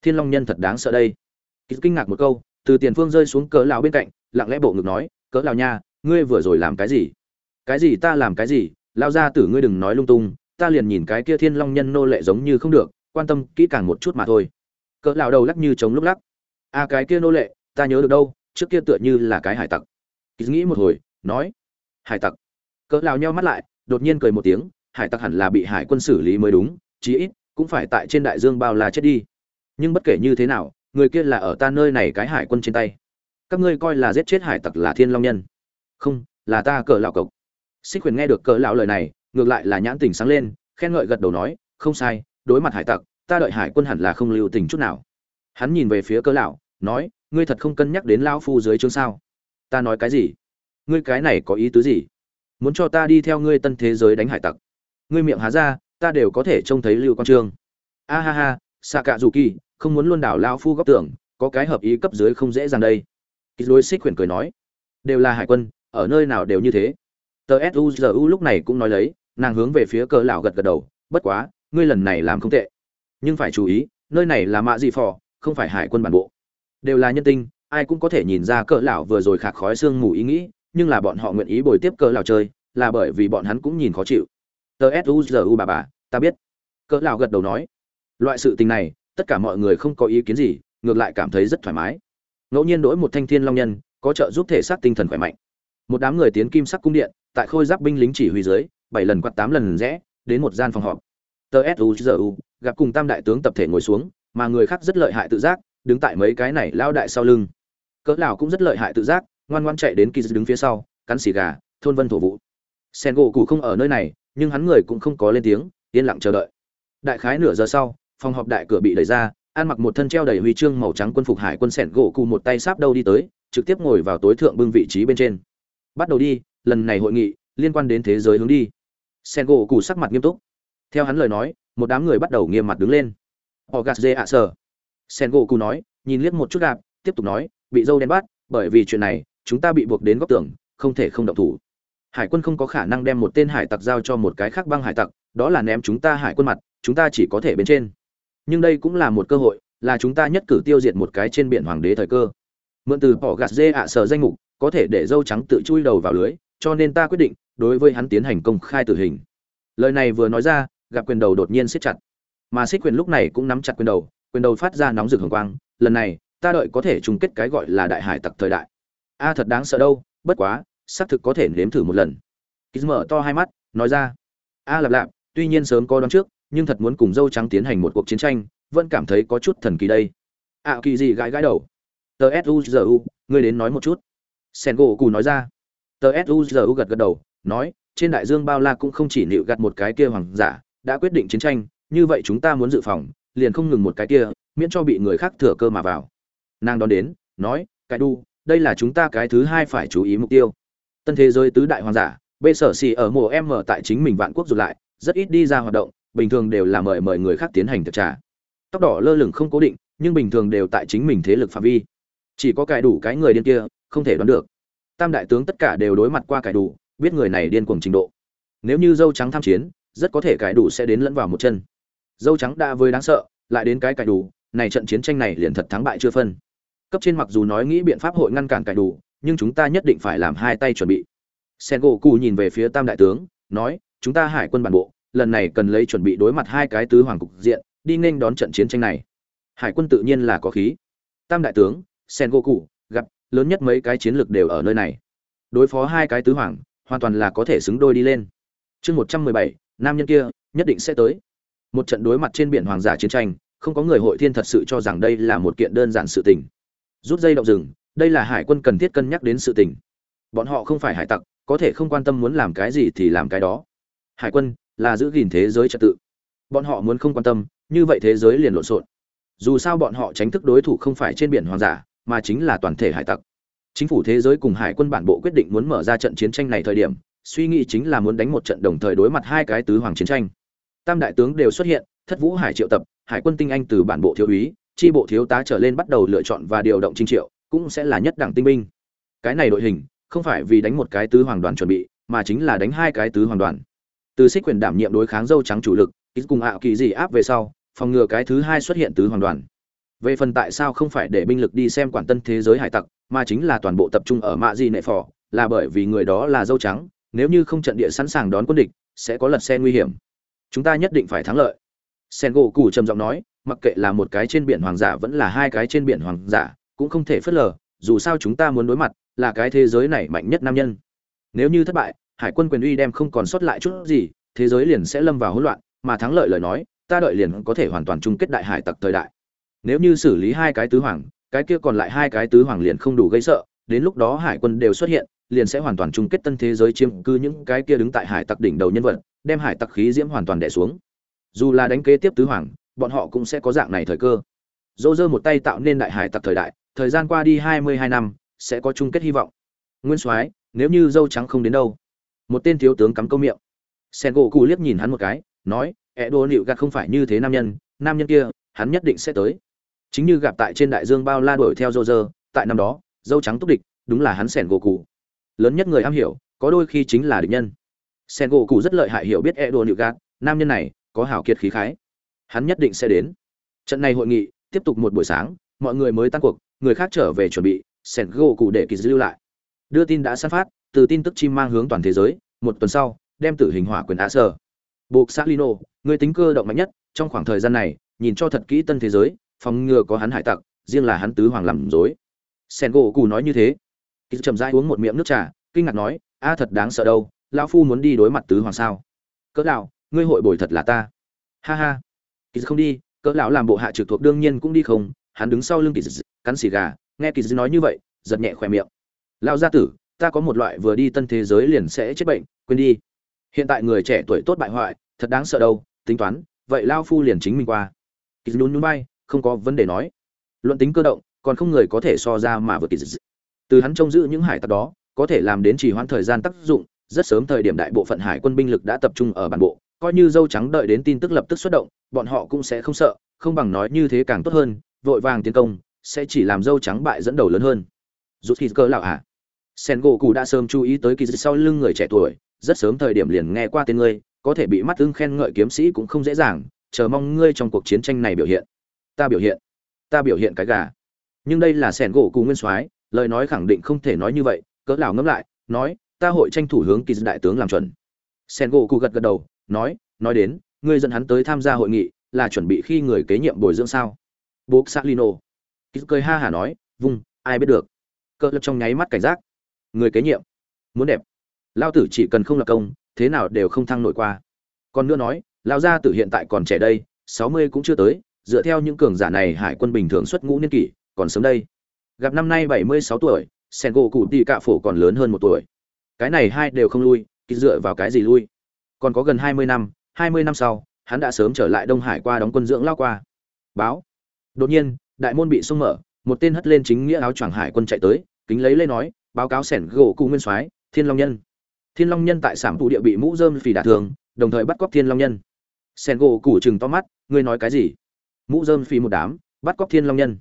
thiên long nhân thật đáng sợ đây. Kýt kinh ngạc một câu từ tiền phương rơi xuống cỡ lão bên cạnh lặng lẽ bộ ngực nói cỡ lão nha ngươi vừa rồi làm cái gì? Cái gì ta làm cái gì? Lao ra tử ngươi đừng nói lung tung ta liền nhìn cái kia thiên long nhân nô lệ giống như không được quan tâm kỹ càng một chút mà thôi. Cỡ lão đầu lắc như chống lúc lắc. A à, cái kia nô lệ ta nhớ được đâu trước kia tựa như là cái hải tặc. Kýt nghĩ một hồi nói hải tặc? Cỡ lão nheo mắt lại đột nhiên cười một tiếng hải tặc hẳn là bị hải quân xử lý mới đúng chí ít cũng phải tại trên đại dương bao la chết đi nhưng bất kể như thế nào, người kia là ở ta nơi này cái hải quân trên tay. Các ngươi coi là giết chết hải tặc là thiên long nhân. Không, là ta cờ lão cộc. Xích huyền nghe được cờ lão lời này, ngược lại là nhãn tình sáng lên, khen ngợi gật đầu nói, không sai, đối mặt hải tặc, ta đợi hải quân hẳn là không lưu tình chút nào. Hắn nhìn về phía cờ lão, nói, ngươi thật không cân nhắc đến lão phu dưới chương sao? Ta nói cái gì? Ngươi cái này có ý tứ gì? Muốn cho ta đi theo ngươi tân thế giới đánh hải tặc. Ngươi miệng há ra, ta đều có thể trông thấy lưu quang trương. A ha ha xạ cạ dù kỳ không muốn luôn đảo lao phu góc tưởng có cái hợp ý cấp dưới không dễ dàng đây. Ít lối xích khuyển cười nói, đều là hải quân, ở nơi nào đều như thế. Tờ suzu lúc này cũng nói lấy, nàng hướng về phía cờ lão gật gật đầu, bất quá, ngươi lần này làm không tệ. Nhưng phải chú ý, nơi này là mạ gì phò, không phải hải quân bản bộ. Đều là nhân tinh, ai cũng có thể nhìn ra cỡ lão vừa rồi khạc khói xương ngủ ý nghĩ, nhưng là bọn họ nguyện ý bồi tiếp cỡ lão chơi, là bởi vì bọn hắn cũng nhìn khó chịu. Tờ suzu bà bà, ta biết. Cỡ lão gật đầu nói, loại sự tình này tất cả mọi người không có ý kiến gì, ngược lại cảm thấy rất thoải mái. Ngẫu nhiên đổi một thanh thiên long nhân, có trợ giúp thể xác tinh thần khỏe mạnh. Một đám người tiến kim sắc cung điện, tại khôi giáp binh lính chỉ huy dưới, bảy lần quạt tám lần rẽ, đến một gian phòng họp. Tờ suzu gặp cùng tam đại tướng tập thể ngồi xuống, mà người khác rất lợi hại tự giác, đứng tại mấy cái này lao đại sau lưng. Cỡ lão cũng rất lợi hại tự giác, ngoan ngoan chạy đến kỳ đứng phía sau, cắn xì gà, thôn vân thổ vụ. Sen gỗ cụ không ở nơi này, nhưng hắn người cũng không có lên tiếng, yên lặng chờ đợi. Đại khái nửa giờ sau phòng họp đại cửa bị đẩy ra ăn mặc một thân treo đầy huy chương màu trắng quân phục hải quân sẻn gỗ cụ một tay sáp đâu đi tới, trực tiếp ngồi vào tối thượng bưng vị trí bên trên. Bắt đầu đi, lần này hội nghị liên quan đến thế giới hướng đi. Sen gỗ cụ sắc mặt nghiêm túc. Theo hắn lời nói, một đám người bắt đầu nghiêm mặt đứng lên. Họ gạt dê ạ, sờ. Sen gỗ cụ nói, nhìn liếc một chút gạp tiếp tục nói, bị dâu đen bắt, bởi vì chuyện này, chúng ta bị buộc đến góc tường, không thể không động thủ. Hải quân không có khả năng đem một tên hải tặc giao cho một cái khác băng hải tặc, đó là ném chúng ta hải quân mặt, chúng ta chỉ có thể bên trên nhưng đây cũng là một cơ hội, là chúng ta nhất cử tiêu diệt một cái trên biển hoàng đế thời cơ. Mượn từ bỏ gạt dê ạ sở danh mục, có thể để dâu trắng tự chui đầu vào lưới, cho nên ta quyết định, đối với hắn tiến hành công khai tử hình. Lời này vừa nói ra, gặp quyền đầu đột nhiên siết chặt. Mà xích quyền lúc này cũng nắm chặt quyền đầu quyền đầu phát ra nóng rực hồng quang, lần này, ta đợi có thể chung kết cái gọi là đại hải tặc thời đại. A, thật đáng sợ đâu, bất quá, xác thực có thể nếm thử một lần. Kýt mở to hai mắt, nói ra. A, lạp lạp, tuy nhiên sớm có đón trước nhưng thật muốn cùng dâu trắng tiến hành một cuộc chiến tranh vẫn cảm thấy có chút thần kỳ đây. Ạ à, kỳ gì gãi gãi đầu. Tờ suzu ngươi đến nói một chút. Sen gỗ cù nói ra. Tờ suzu gật gật đầu nói trên đại dương bao la cũng không chỉ nịu gặt một cái kia hoàng giả đã quyết định chiến tranh như vậy chúng ta muốn dự phòng liền không ngừng một cái kia miễn cho bị người khác thừa cơ mà vào. Nàng đón đến nói cái đu đây là chúng ta cái thứ hai phải chú ý mục tiêu. Tân thế giới tứ đại hoàng giả bê sở xì ở mùa em mở tại chính mình vạn quốc rụt lại rất ít đi ra hoạt động bình thường đều là mời mời người khác tiến hành thực trả tóc đỏ lơ lửng không cố định, nhưng bình thường đều tại chính mình thế lực phạm vi. Chỉ có cải đủ cái người điên kia, không thể đoán được. Tam đại tướng tất cả đều đối mặt qua cải đủ, biết người này điên cuồng trình độ. Nếu như dâu trắng tham chiến, rất có thể cải đủ sẽ đến lẫn vào một chân. Dâu trắng đã với đáng sợ, lại đến cái cải đủ, này trận chiến tranh này liền thật thắng bại chưa phân. Cấp trên mặc dù nói nghĩ biện pháp hội ngăn cản cải đủ, nhưng chúng ta nhất định phải làm hai tay chuẩn bị. Sen gỗ cụ nhìn về phía tam đại tướng, nói, chúng ta hải quân bản bộ lần này cần lấy chuẩn bị đối mặt hai cái tứ hoàng cục diện đi nên đón trận chiến tranh này. Hải quân tự nhiên là có khí. Tam đại tướng Sengoku, gặp lớn nhất mấy cái chiến lược đều ở nơi này. Đối phó hai cái tứ hoàng hoàn toàn là có thể xứng đôi đi lên. Chương một trăm mười bảy nam nhân kia nhất định sẽ tới. Một trận đối mặt trên biển hoàng giả chiến tranh không có người hội thiên thật sự cho rằng đây là một kiện đơn giản sự tình. Rút dây động rừng đây là hải quân cần thiết cân nhắc đến sự tình. Bọn họ không phải hải tặc có thể không quan tâm muốn làm cái gì thì làm cái đó. Hải quân là giữ gìn thế giới trật tự. Bọn họ muốn không quan tâm, như vậy thế giới liền lộn xộn. Dù sao bọn họ tránh thức đối thủ không phải trên biển hoàng giả mà chính là toàn thể hải tặc. Chính phủ thế giới cùng hải quân bản bộ quyết định muốn mở ra trận chiến tranh này thời điểm, suy nghĩ chính là muốn đánh một trận đồng thời đối mặt hai cái tứ hoàng chiến tranh. Tam đại tướng đều xuất hiện, thất vũ hải triệu tập, hải quân tinh anh từ bản bộ thiếu úy tri bộ thiếu tá trở lên bắt đầu lựa chọn và điều động trinh triệu, cũng sẽ là nhất đảng tinh binh. Cái này đội hình, không phải vì đánh một cái tứ hoàng đoàn chuẩn bị, mà chính là đánh hai cái tứ hoàng đoàn từ xích quyền đảm nhiệm đối kháng dâu trắng chủ lực ít cùng ảo kỳ gì áp về sau, phòng ngừa cái thứ hai xuất hiện tứ hoàn đoàn. Về phần tại sao không phải để binh lực đi xem quản tân thế giới hải tặc, mà chính là toàn bộ tập trung ở mạ di nệ phò, là bởi vì người đó là dâu trắng, nếu như không trận địa sẵn sàng đón quân địch, sẽ có lật xe nguy hiểm. Chúng ta nhất định phải thắng lợi. Sen gỗ cù trầm giọng nói, mặc kệ là một cái trên biển hoàng giả vẫn là hai cái trên biển hoàng giả, cũng không thể phớt lờ, dù sao chúng ta muốn đối mặt là cái thế giới này mạnh nhất nam nhân. Nếu như thất bại hải quân quyền uy đem không còn sót lại chút gì, thế giới liền sẽ lâm vào hỗn loạn, mà thắng lợi lời nói, ta đợi liền có thể hoàn toàn chung kết đại hải tặc thời đại. Nếu như xử lý hai cái tứ hoàng, cái kia còn lại hai cái tứ hoàng liền không đủ gây sợ, đến lúc đó hải quân đều xuất hiện, liền sẽ hoàn toàn chung kết tân thế giới chiếm cư những cái kia đứng tại hải tặc đỉnh đầu nhân vật, đem hải tặc khí diễm hoàn toàn đè xuống. Dù là đánh kế tiếp tứ hoàng, bọn họ cũng sẽ có dạng này thời cơ. Dỗ dơ một tay tạo nên đại hải tặc thời đại, thời gian qua đi hai mươi hai năm, sẽ có chung kết hy vọng. Nguyên soái, nếu như dâu trắng không đến đâu một tên thiếu tướng cắm câu miệng. Sen gỗ cụ liếc nhìn hắn một cái, nói ẹ đô nịu gạt không phải như thế nam nhân nam nhân kia, hắn nhất định sẽ tới. Chính như gặp tại trên đại dương bao la đuổi theo dô dơ tại năm đó, dâu trắng túc địch, đúng là hắn sẻn gỗ cụ lớn nhất người am hiểu, có đôi khi chính là địch nhân. Sen gỗ cụ rất lợi hại hiểu biết e đồ nịu gạt, nam nhân này, có hảo kiệt khí khái. Hắn nhất định sẽ đến. Trận này hội nghị, tiếp tục một buổi sáng, mọi người mới tan cuộc, người khác trở về chuẩn bị, sen gỗ cụ để kỳ lưu lại. Đưa tin đã sát phát từ tin tức chim mang hướng toàn thế giới, một tuần sau, đem tử hình hỏa quyền á sơ buộc xác lino người tính cơ động mạnh nhất, trong khoảng thời gian này, nhìn cho thật kỹ tân thế giới, phòng ngừa có hắn hải tặc, riêng là hắn tứ hoàng làm dối sen gỗ cù nói như thế. Kỳ chậm rãi uống một miệng nước trà, kinh ngạc nói, a, thật đáng sợ đâu, lão phu muốn đi đối mặt tứ hoàng sao? Cỡ lão, ngươi hội bồi thật là ta. Ha ha. Kỳ không đi, cỡ lão làm bộ hạ trực thuộc đương nhiên cũng đi không, hắn đứng sau lưng kỳ cắn xì gà, nghe kỳ nói như vậy, giật nhẹ khỏe miệng. Lão gia tử ta có một loại vừa đi tân thế giới liền sẽ chết bệnh, quên đi. Hiện tại người trẻ tuổi tốt bại hoại, thật đáng sợ đâu, tính toán, vậy lão phu liền chính mình qua. Kỳ nhún nhún bay không có vấn đề nói. Luận tính cơ động, còn không người có thể so ra mà vượt kỳ từ hắn trông giữ những hải tặc đó, có thể làm đến trì hoãn thời gian tác dụng, rất sớm thời điểm đại bộ phận hải quân binh lực đã tập trung ở bản bộ, coi như dâu trắng đợi đến tin tức lập tức xuất động, bọn họ cũng sẽ không sợ, không bằng nói như thế càng tốt hơn, vội vàng tiến công, sẽ chỉ làm dâu trắng bại dẫn đầu lớn hơn. Rút khi cơ lão à sen gỗ cụ đã sớm chú ý tới kỳ sau lưng người trẻ tuổi. Rất sớm thời điểm liền nghe qua tên ngươi, có thể bị mắt ưng khen ngợi kiếm sĩ cũng không dễ dàng. Chờ mong ngươi trong cuộc chiến tranh này biểu hiện. Ta biểu hiện. Ta biểu hiện cái gà. Nhưng đây là sẻn gỗ cụ nguyên soái, lời nói khẳng định không thể nói như vậy. Cỡ lão ngẫm lại, nói, ta hội tranh thủ hướng kỳ đại tướng làm chuẩn. Sen gỗ cụ gật gật đầu, nói nói đến, ngươi dẫn hắn tới tham gia hội nghị, là chuẩn bị khi người kế nhiệm bồi dưỡng sao? Bố salino kỳ cười ha hà nói, vung, ai biết được. Cỡ lập trong nháy mắt cảnh giác người kế nhiệm. Muốn đẹp. Lao tử chỉ cần không lập công, thế nào đều không thăng nổi qua. Còn nữa nói, lao gia tử hiện tại còn trẻ đây, sáu mươi cũng chưa tới, dựa theo những cường giả này hải quân bình thường xuất ngũ niên kỷ, còn sớm đây. Gặp năm nay bảy mươi sáu tuổi, sen gỗ cụ tì cạ phổ còn lớn hơn một tuổi. Cái này hai đều không lui kỳ dựa vào cái gì lui? Còn có gần hai mươi năm, hai mươi năm sau, hắn đã sớm trở lại đông hải qua đóng quân dưỡng lao qua. Báo. Đột nhiên, đại môn bị xông mở, một tên hất lên chính nghĩa áo choàng hải quân chạy tới, kính lấy lê nói báo cáo sẻn gỗ cụ nguyên soái, thiên long nhân. Thiên long nhân tại sản tụ địa bị mũ dơm phì đả thường, đồng thời bắt cóc thiên long nhân. Sẻn gỗ cụ chừng to mắt, ngươi nói cái gì? Mũ dơm phì một đám, bắt cóc thiên long nhân.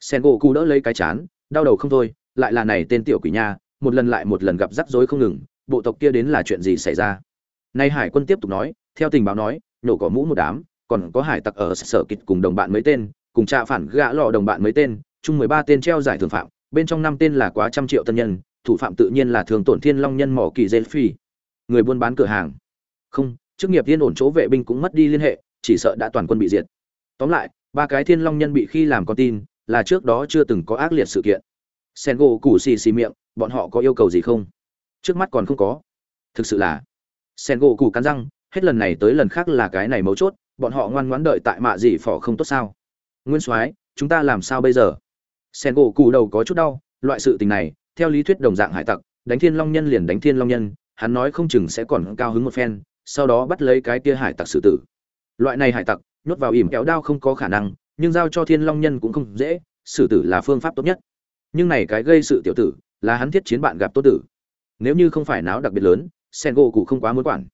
Sẻn gỗ cụ đỡ lấy cái chán, đau đầu không thôi, lại là này tên tiểu quỷ nha, một lần lại một lần gặp rắc rối không ngừng, bộ tộc kia đến là chuyện gì xảy ra? Nay hải quân tiếp tục nói, theo tình báo nói, nổ cỏ mũ một đám, còn có hải tặc ở sở kịch cùng đồng bạn mấy tên, cùng trạ phản gã lọ đồng bạn mấy tên, chung mười ba tên treo giải thưởng phạm bên trong năm tên là quá trăm triệu tân nhân, thủ phạm tự nhiên là thường tổn thiên long nhân mỏ kỳ dê phi. Người buôn bán cửa hàng. Không, chức nghiệp yên ổn chỗ vệ binh cũng mất đi liên hệ, chỉ sợ đã toàn quân bị diệt. Tóm lại, ba cái thiên long nhân bị khi làm con tin, là trước đó chưa từng có ác liệt sự kiện. Sen gỗ củ xì xì miệng, bọn họ có yêu cầu gì không? Trước mắt còn không có. Thực sự là sen gỗ củ cắn răng, hết lần này tới lần khác là cái này mấu chốt, bọn họ ngoan ngoãn đợi tại mạ gì phỏ không tốt sao? Nguyên soái, chúng ta làm sao bây giờ? Sen gỗ cù đầu có chút đau, loại sự tình này, theo lý thuyết đồng dạng hải tặc, đánh thiên long nhân liền đánh thiên long nhân, hắn nói không chừng sẽ còn cao hứng một phen, sau đó bắt lấy cái kia hải tặc xử tử. Loại này hải tặc, nhốt vào ỉm kéo đao không có khả năng, nhưng giao cho thiên long nhân cũng không dễ, xử tử là phương pháp tốt nhất. Nhưng này cái gây sự tiểu tử, là hắn thiết chiến bạn gặp tốt tử. Nếu như không phải náo đặc biệt lớn, sen gỗ cụ không quá muốn quản.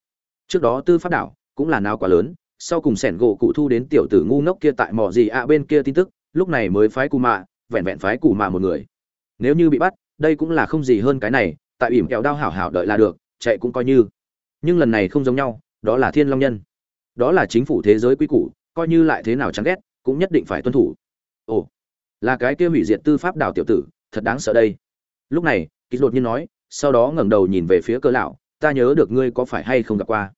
Trước đó tư pháp đảo cũng là náo quá lớn, sau cùng sẻn gỗ cụ thu đến tiểu tử ngu ngốc kia tại mỏ gì ạ bên kia tin tức, lúc này mới phái cù mạ vẹn vẹn phái cù mà một người. Nếu như bị bắt, đây cũng là không gì hơn cái này, tại ỉm kẹo đao hảo hảo đợi là được, chạy cũng coi như. Nhưng lần này không giống nhau, đó là thiên long nhân. Đó là chính phủ thế giới quy củ, coi như lại thế nào chán ghét, cũng nhất định phải tuân thủ. Ồ, là cái kia hủy diệt tư pháp đảo tiểu tử, thật đáng sợ đây. Lúc này kýt đột nhiên nói, sau đó ngẩng đầu nhìn về phía cỡ lão, ta nhớ được ngươi có phải hay không gặp qua?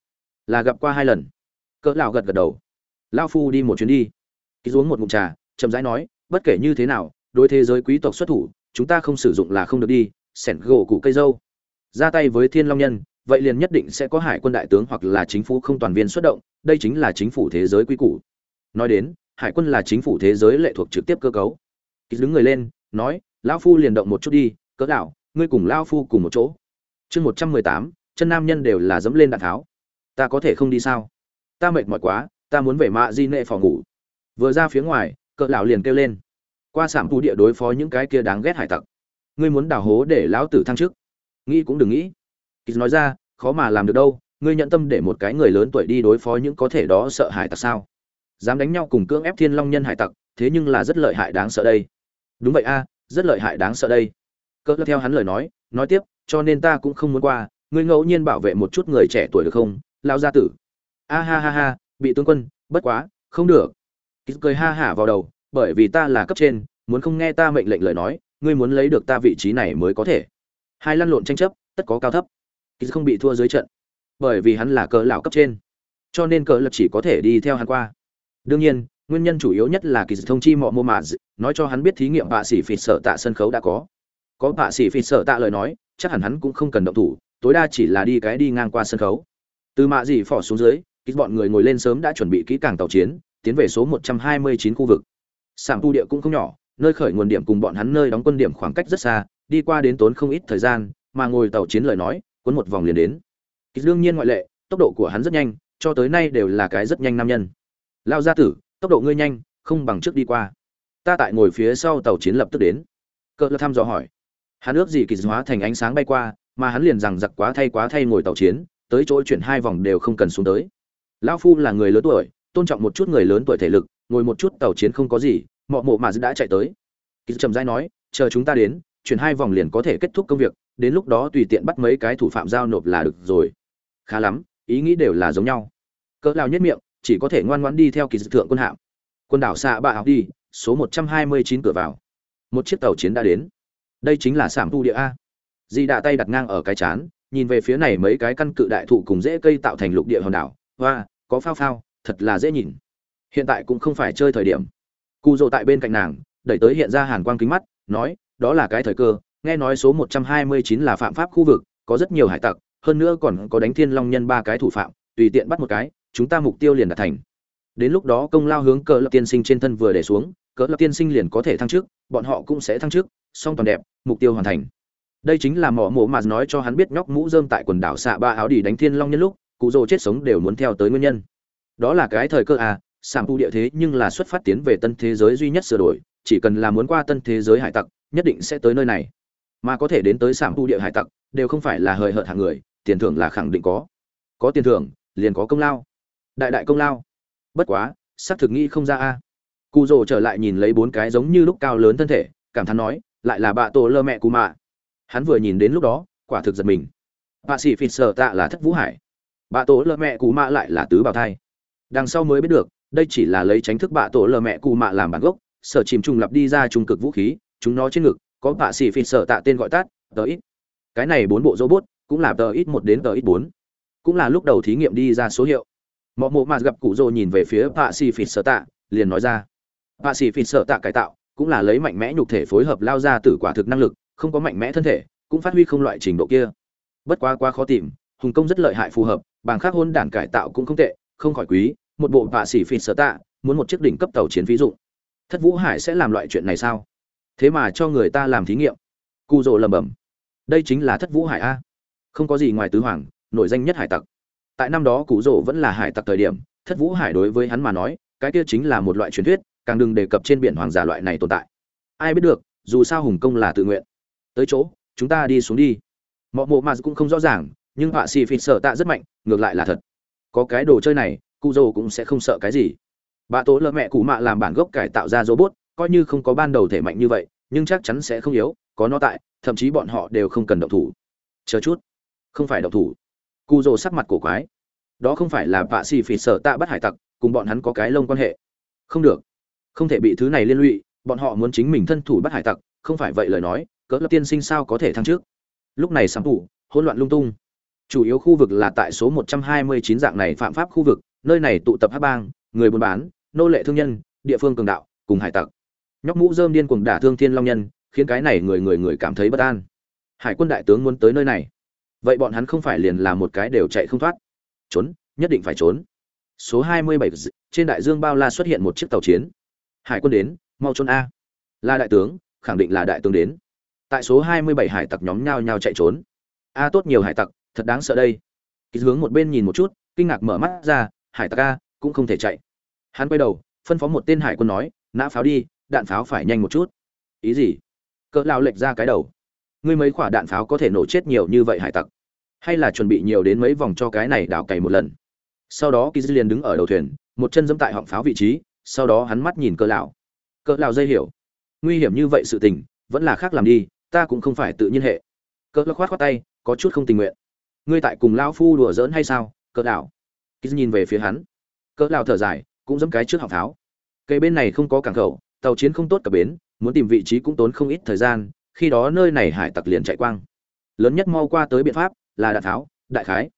Là gặp qua hai lần. Cỡ lão gật gật đầu. Lão phu đi một chuyến đi. Kýt uống một ngụm trà, chậm rãi nói, bất kể như thế nào đối thế giới quý tộc xuất thủ, chúng ta không sử dụng là không được đi, sẻn gỗ củ cây dâu. Ra tay với thiên long nhân, vậy liền nhất định sẽ có hải quân đại tướng hoặc là chính phủ không toàn viên xuất động, đây chính là chính phủ thế giới quý củ. Nói đến, hải quân là chính phủ thế giới lệ thuộc trực tiếp cơ cấu. Ký đứng người lên, nói, lão phu liền động một chút đi, cỡ đạo ngươi cùng lão phu cùng một chỗ. Chương một trăm mười tám, chân nam nhân đều là dẫm lên đạn tháo. Ta có thể không đi sao? Ta mệt mỏi quá, ta muốn về mạ di nệ phòng ngủ. Vừa ra phía ngoài, cỡ lão liền kêu lên qua sạm tu địa đối phó những cái kia đáng ghét hải tặc. Ngươi muốn đào hố để lão tử thăng chức? Nghĩ cũng đừng nghĩ. Kýt nói ra, khó mà làm được đâu, ngươi nhận tâm để một cái người lớn tuổi đi đối phó những có thể đó sợ hải tặc sao? Dám đánh nhau cùng cưỡng ép thiên long nhân hải tặc, thế nhưng là rất lợi hại đáng sợ đây. Đúng vậy a, rất lợi hại đáng sợ đây. Cỡ theo hắn lời nói nói tiếp, cho nên ta cũng không muốn qua, ngươi ngẫu nhiên bảo vệ một chút người trẻ tuổi được không lao gia tử? A ha ha ha, bị tướng quân, bất quá, không được. Kýt cười ha hả vào đầu bởi vì ta là cấp trên, muốn không nghe ta mệnh lệnh lời nói, ngươi muốn lấy được ta vị trí này mới có thể. Hai lăn lộn tranh chấp, tất có cao thấp. Kýt không bị thua dưới trận, bởi vì hắn là cờ lão cấp trên. Cho nên cờ lập chỉ có thể đi theo hắn qua. Đương nhiên, nguyên nhân chủ yếu nhất là kỳ thông chi mọ mô mà nói cho hắn biết thí nghiệm bạ sĩ phịt sợ tạ sân khấu đã có. Có bạ sĩ phịt sợ tạ lời nói, chắc hẳn hắn cũng không cần động thủ, tối đa chỉ là đi cái đi ngang qua sân khấu. Từ mạ dị phỏ xuống dưới ký bọn người ngồi lên sớm đã chuẩn bị kỹ càng tàu chiến, tiến về số 129 khu vực sảng tu địa cũng không nhỏ, nơi khởi nguồn điểm cùng bọn hắn nơi đóng quân điểm khoảng cách rất xa, đi qua đến tốn không ít thời gian, mà ngồi tàu chiến lời nói, cuốn một vòng liền đến. Kịch đương nhiên ngoại lệ, tốc độ của hắn rất nhanh, cho tới nay đều là cái rất nhanh nam nhân. Lao gia tử, tốc độ ngươi nhanh, không bằng trước đi qua. Ta tại ngồi phía sau tàu chiến lập tức đến. Cỡ thăm dò hỏi. Hắn ước gì kỳ hóa thành ánh sáng bay qua, mà hắn liền rằng giặc quá thay quá thay ngồi tàu chiến, tới chỗ chuyển hai vòng đều không cần xuống tới. Lão phu là người lớn tuổi, tôn trọng một chút người lớn tuổi thể lực ngồi một chút tàu chiến không có gì, mọ mộ mà đã chạy tới. Kỳ trầm dai nói, chờ chúng ta đến, chuyển hai vòng liền có thể kết thúc công việc, đến lúc đó tùy tiện bắt mấy cái thủ phạm giao nộp là được rồi. Khá lắm, ý nghĩ đều là giống nhau. Cỡ lao nhất miệng, chỉ có thể ngoan ngoãn đi theo kỳ dự thượng quân hạm. Quân đảo xạ bạ học đi, số một trăm hai mươi chín cửa vào. Một chiếc tàu chiến đã đến. Đây chính là sảm thu địa a. Di đạ tay đặt ngang ở cái chán, nhìn về phía này mấy cái căn cự đại thụ cùng rễ cây tạo thành lục địa hòn đảo. Hoa, có phao phao, thật là dễ nhìn hiện tại cũng không phải chơi thời điểm. Cụ rồ tại bên cạnh nàng, đẩy tới hiện ra hàn quang kính mắt, nói, đó là cái thời cơ, nghe nói số một trăm hai mươi chín là phạm pháp khu vực, có rất nhiều hải tặc, hơn nữa còn có đánh thiên long nhân ba cái thủ phạm, tùy tiện bắt một cái, chúng ta mục tiêu liền đạt thành. Đến lúc đó công lao hướng cỡ lập tiên sinh trên thân vừa để xuống, cỡ lập tiên sinh liền có thể thăng chức, bọn họ cũng sẽ thăng chức, song toàn đẹp, mục tiêu hoàn thành. Đây chính là mỏ mộ mà nói cho hắn biết nhóc mũ dơm tại quần đảo xạ ba áo đi đánh thiên long nhân lúc, cụ rồ chết sống đều muốn theo tới nguyên nhân. Đó là cái thời cơ à sảm tu địa thế nhưng là xuất phát tiến về tân thế giới duy nhất sửa đổi, chỉ cần là muốn qua tân thế giới hải tặc, nhất định sẽ tới nơi này. Mà có thể đến tới sảm tu địa hải tặc, đều không phải là hời hợt hạng người, tiền thưởng là khẳng định có. Có tiền thưởng, liền có công lao. Đại đại công lao. Bất quá, xác thực nghĩ không ra a. Cụ rồ trở lại nhìn lấy bốn cái giống như lúc cao lớn thân thể, cảm thán nói, lại là bạ tổ lơ mẹ cụ mạ. Hắn vừa nhìn đến lúc đó, quả thực giật mình. Bạ sĩ phịt sợ tạ là thất vũ hải. Bạ tổ lơ mẹ cụ mạ lại là tứ bào thai. Đằng sau mới biết được đây chỉ là lấy tránh thức bạ tổ lờ mẹ cụ mạ làm bản gốc, sở chìm trùng lập đi ra trung cực vũ khí, chúng nó trên ngực, có bạ xỉ phìn sợ tạ tên gọi tắt, tờ ít. Cái này bốn bộ robot, cũng là tờ ít một đến tờ ít bốn. Cũng là lúc đầu thí nghiệm đi ra số hiệu. Mọi mộ mà gặp cụ rồ nhìn về phía bạ xỉ phìn sợ tạ, liền nói ra. Bạ xỉ phìn sợ tạ cải tạo, cũng là lấy mạnh mẽ nhục thể phối hợp lao ra từ quả thực năng lực, không có mạnh mẽ thân thể, cũng phát huy không loại trình độ kia. Bất quá quá khó tìm, hùng công rất lợi hại phù hợp, bằng khác hôn đản cải tạo cũng không tệ, không khỏi quý một bộ vạ xỉ phịt sở tạ, muốn một chiếc đỉnh cấp tàu chiến ví dụ. Thất vũ hải sẽ làm loại chuyện này sao? Thế mà cho người ta làm thí nghiệm. Cụ rồ lầm bầm đây chính là thất vũ hải a. Không có gì ngoài tứ hoàng, nổi danh nhất hải tặc. Tại năm đó cụ rồ vẫn là hải tặc thời điểm, thất vũ hải đối với hắn mà nói, cái kia chính là một loại truyền thuyết, càng đừng đề cập trên biển hoàng giả loại này tồn tại. Ai biết được, dù sao hùng công là tự nguyện. Tới chỗ, chúng ta đi xuống đi. Mọi mộ mà cũng không rõ ràng, nhưng họa xì phịt sợ tạ rất mạnh, ngược lại là thật. Có cái đồ chơi này cụ dô cũng sẽ không sợ cái gì. Bà tố lợ mẹ cụ mạ làm bản gốc cải tạo ra robot, coi như không có ban đầu thể mạnh như vậy, nhưng chắc chắn sẽ không yếu, có nó tại, thậm chí bọn họ đều không cần động thủ. Chờ chút. Không phải động thủ. Cụ dô sắc mặt cổ quái. Đó không phải là bạ xì phỉ sợ tạ bắt hải tặc, cùng bọn hắn có cái lông quan hệ. Không được. Không thể bị thứ này liên lụy, bọn họ muốn chính mình thân thủ bắt hải tặc, không phải vậy lời nói, cỡ lập tiên sinh sao có thể thăng trước? Lúc này sắm thủ hỗn loạn lung tung. Chủ yếu khu vực là tại số 129 dạng này phạm pháp khu vực nơi này tụ tập hắc bang người buôn bán nô lệ thương nhân địa phương cường đạo cùng hải tặc. Nhóc mũ dơm điên cuồng đả thương thiên long nhân khiến cái này người người người cảm thấy bất an. Hải quân đại tướng muốn tới nơi này. Vậy bọn hắn không phải liền là một cái đều chạy không thoát. Trốn nhất định phải trốn. Số 27, trên đại dương bao la xuất hiện một chiếc tàu chiến. Hải quân đến mau trốn a. Là đại tướng khẳng định là đại tướng đến. Tại số 27 hải tặc nhóm nhau nhau chạy trốn. A tốt nhiều hải tặc thật đáng sợ đây. Ký hướng một bên nhìn một chút kinh ngạc mở mắt ra hải tặc a, cũng không thể chạy. Hắn quay đầu, phân phó một tên hải quân nói, nã pháo đi, đạn pháo phải nhanh một chút. Ý gì? Cỡ lao lệch ra cái đầu. Ngươi mấy quả đạn pháo có thể nổ chết nhiều như vậy hải tặc? Hay là chuẩn bị nhiều đến mấy vòng cho cái này đào cày một lần? Sau đó kỳ liền đứng ở đầu thuyền, một chân dẫm tại họng pháo vị trí, sau đó hắn mắt nhìn cỡ lão. Cỡ lão dây hiểu. Nguy hiểm như vậy sự tình, vẫn là khác làm đi, ta cũng không phải tự nhiên hệ. Cỡ lão khoát khoát tay, có chút không tình nguyện. Ngươi tại cùng lão phu đùa giỡn hay sao, cỡ lão? Kỳ nhìn về phía hắn. Cỡ lão thở dài cũng dẫm cái trước họng tháo. cây bên này không có cảng khẩu tàu chiến không tốt cả bến muốn tìm vị trí cũng tốn không ít thời gian khi đó nơi này hải tặc liền chạy quang. Lớn nhất mau qua tới biện pháp là đạn tháo đại khái.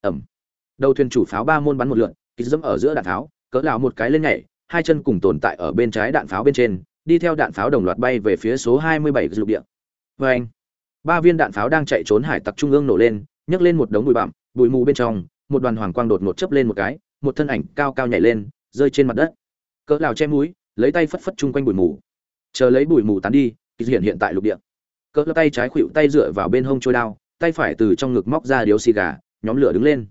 Ẩm. Đầu thuyền chủ pháo ba môn bắn một lượn ký dẫm ở giữa đạn tháo, cỡ lão một cái lên nhảy hai chân cùng tồn tại ở bên trái đạn pháo bên trên đi theo đạn pháo đồng loạt bay về phía số 27 lục địa. Vê anh ba viên đạn pháo đang chạy trốn hải tặc trung ương nổ lên nhấc lên một đống bụi bặm bụi mù bên trong một đoàn hoàng quang đột ngột chớp lên một cái, một thân ảnh cao cao nhảy lên, rơi trên mặt đất. Cỡ lão che mũi, lấy tay phất phất chung quanh bụi mù. Chờ lấy bụi mù tán đi, kỳ hiện hiện tại lục địa. Cỡ tay trái khuỵu tay dựa vào bên hông chôi đao, tay phải từ trong ngực móc ra điếu xì gà, nhóm lửa đứng lên.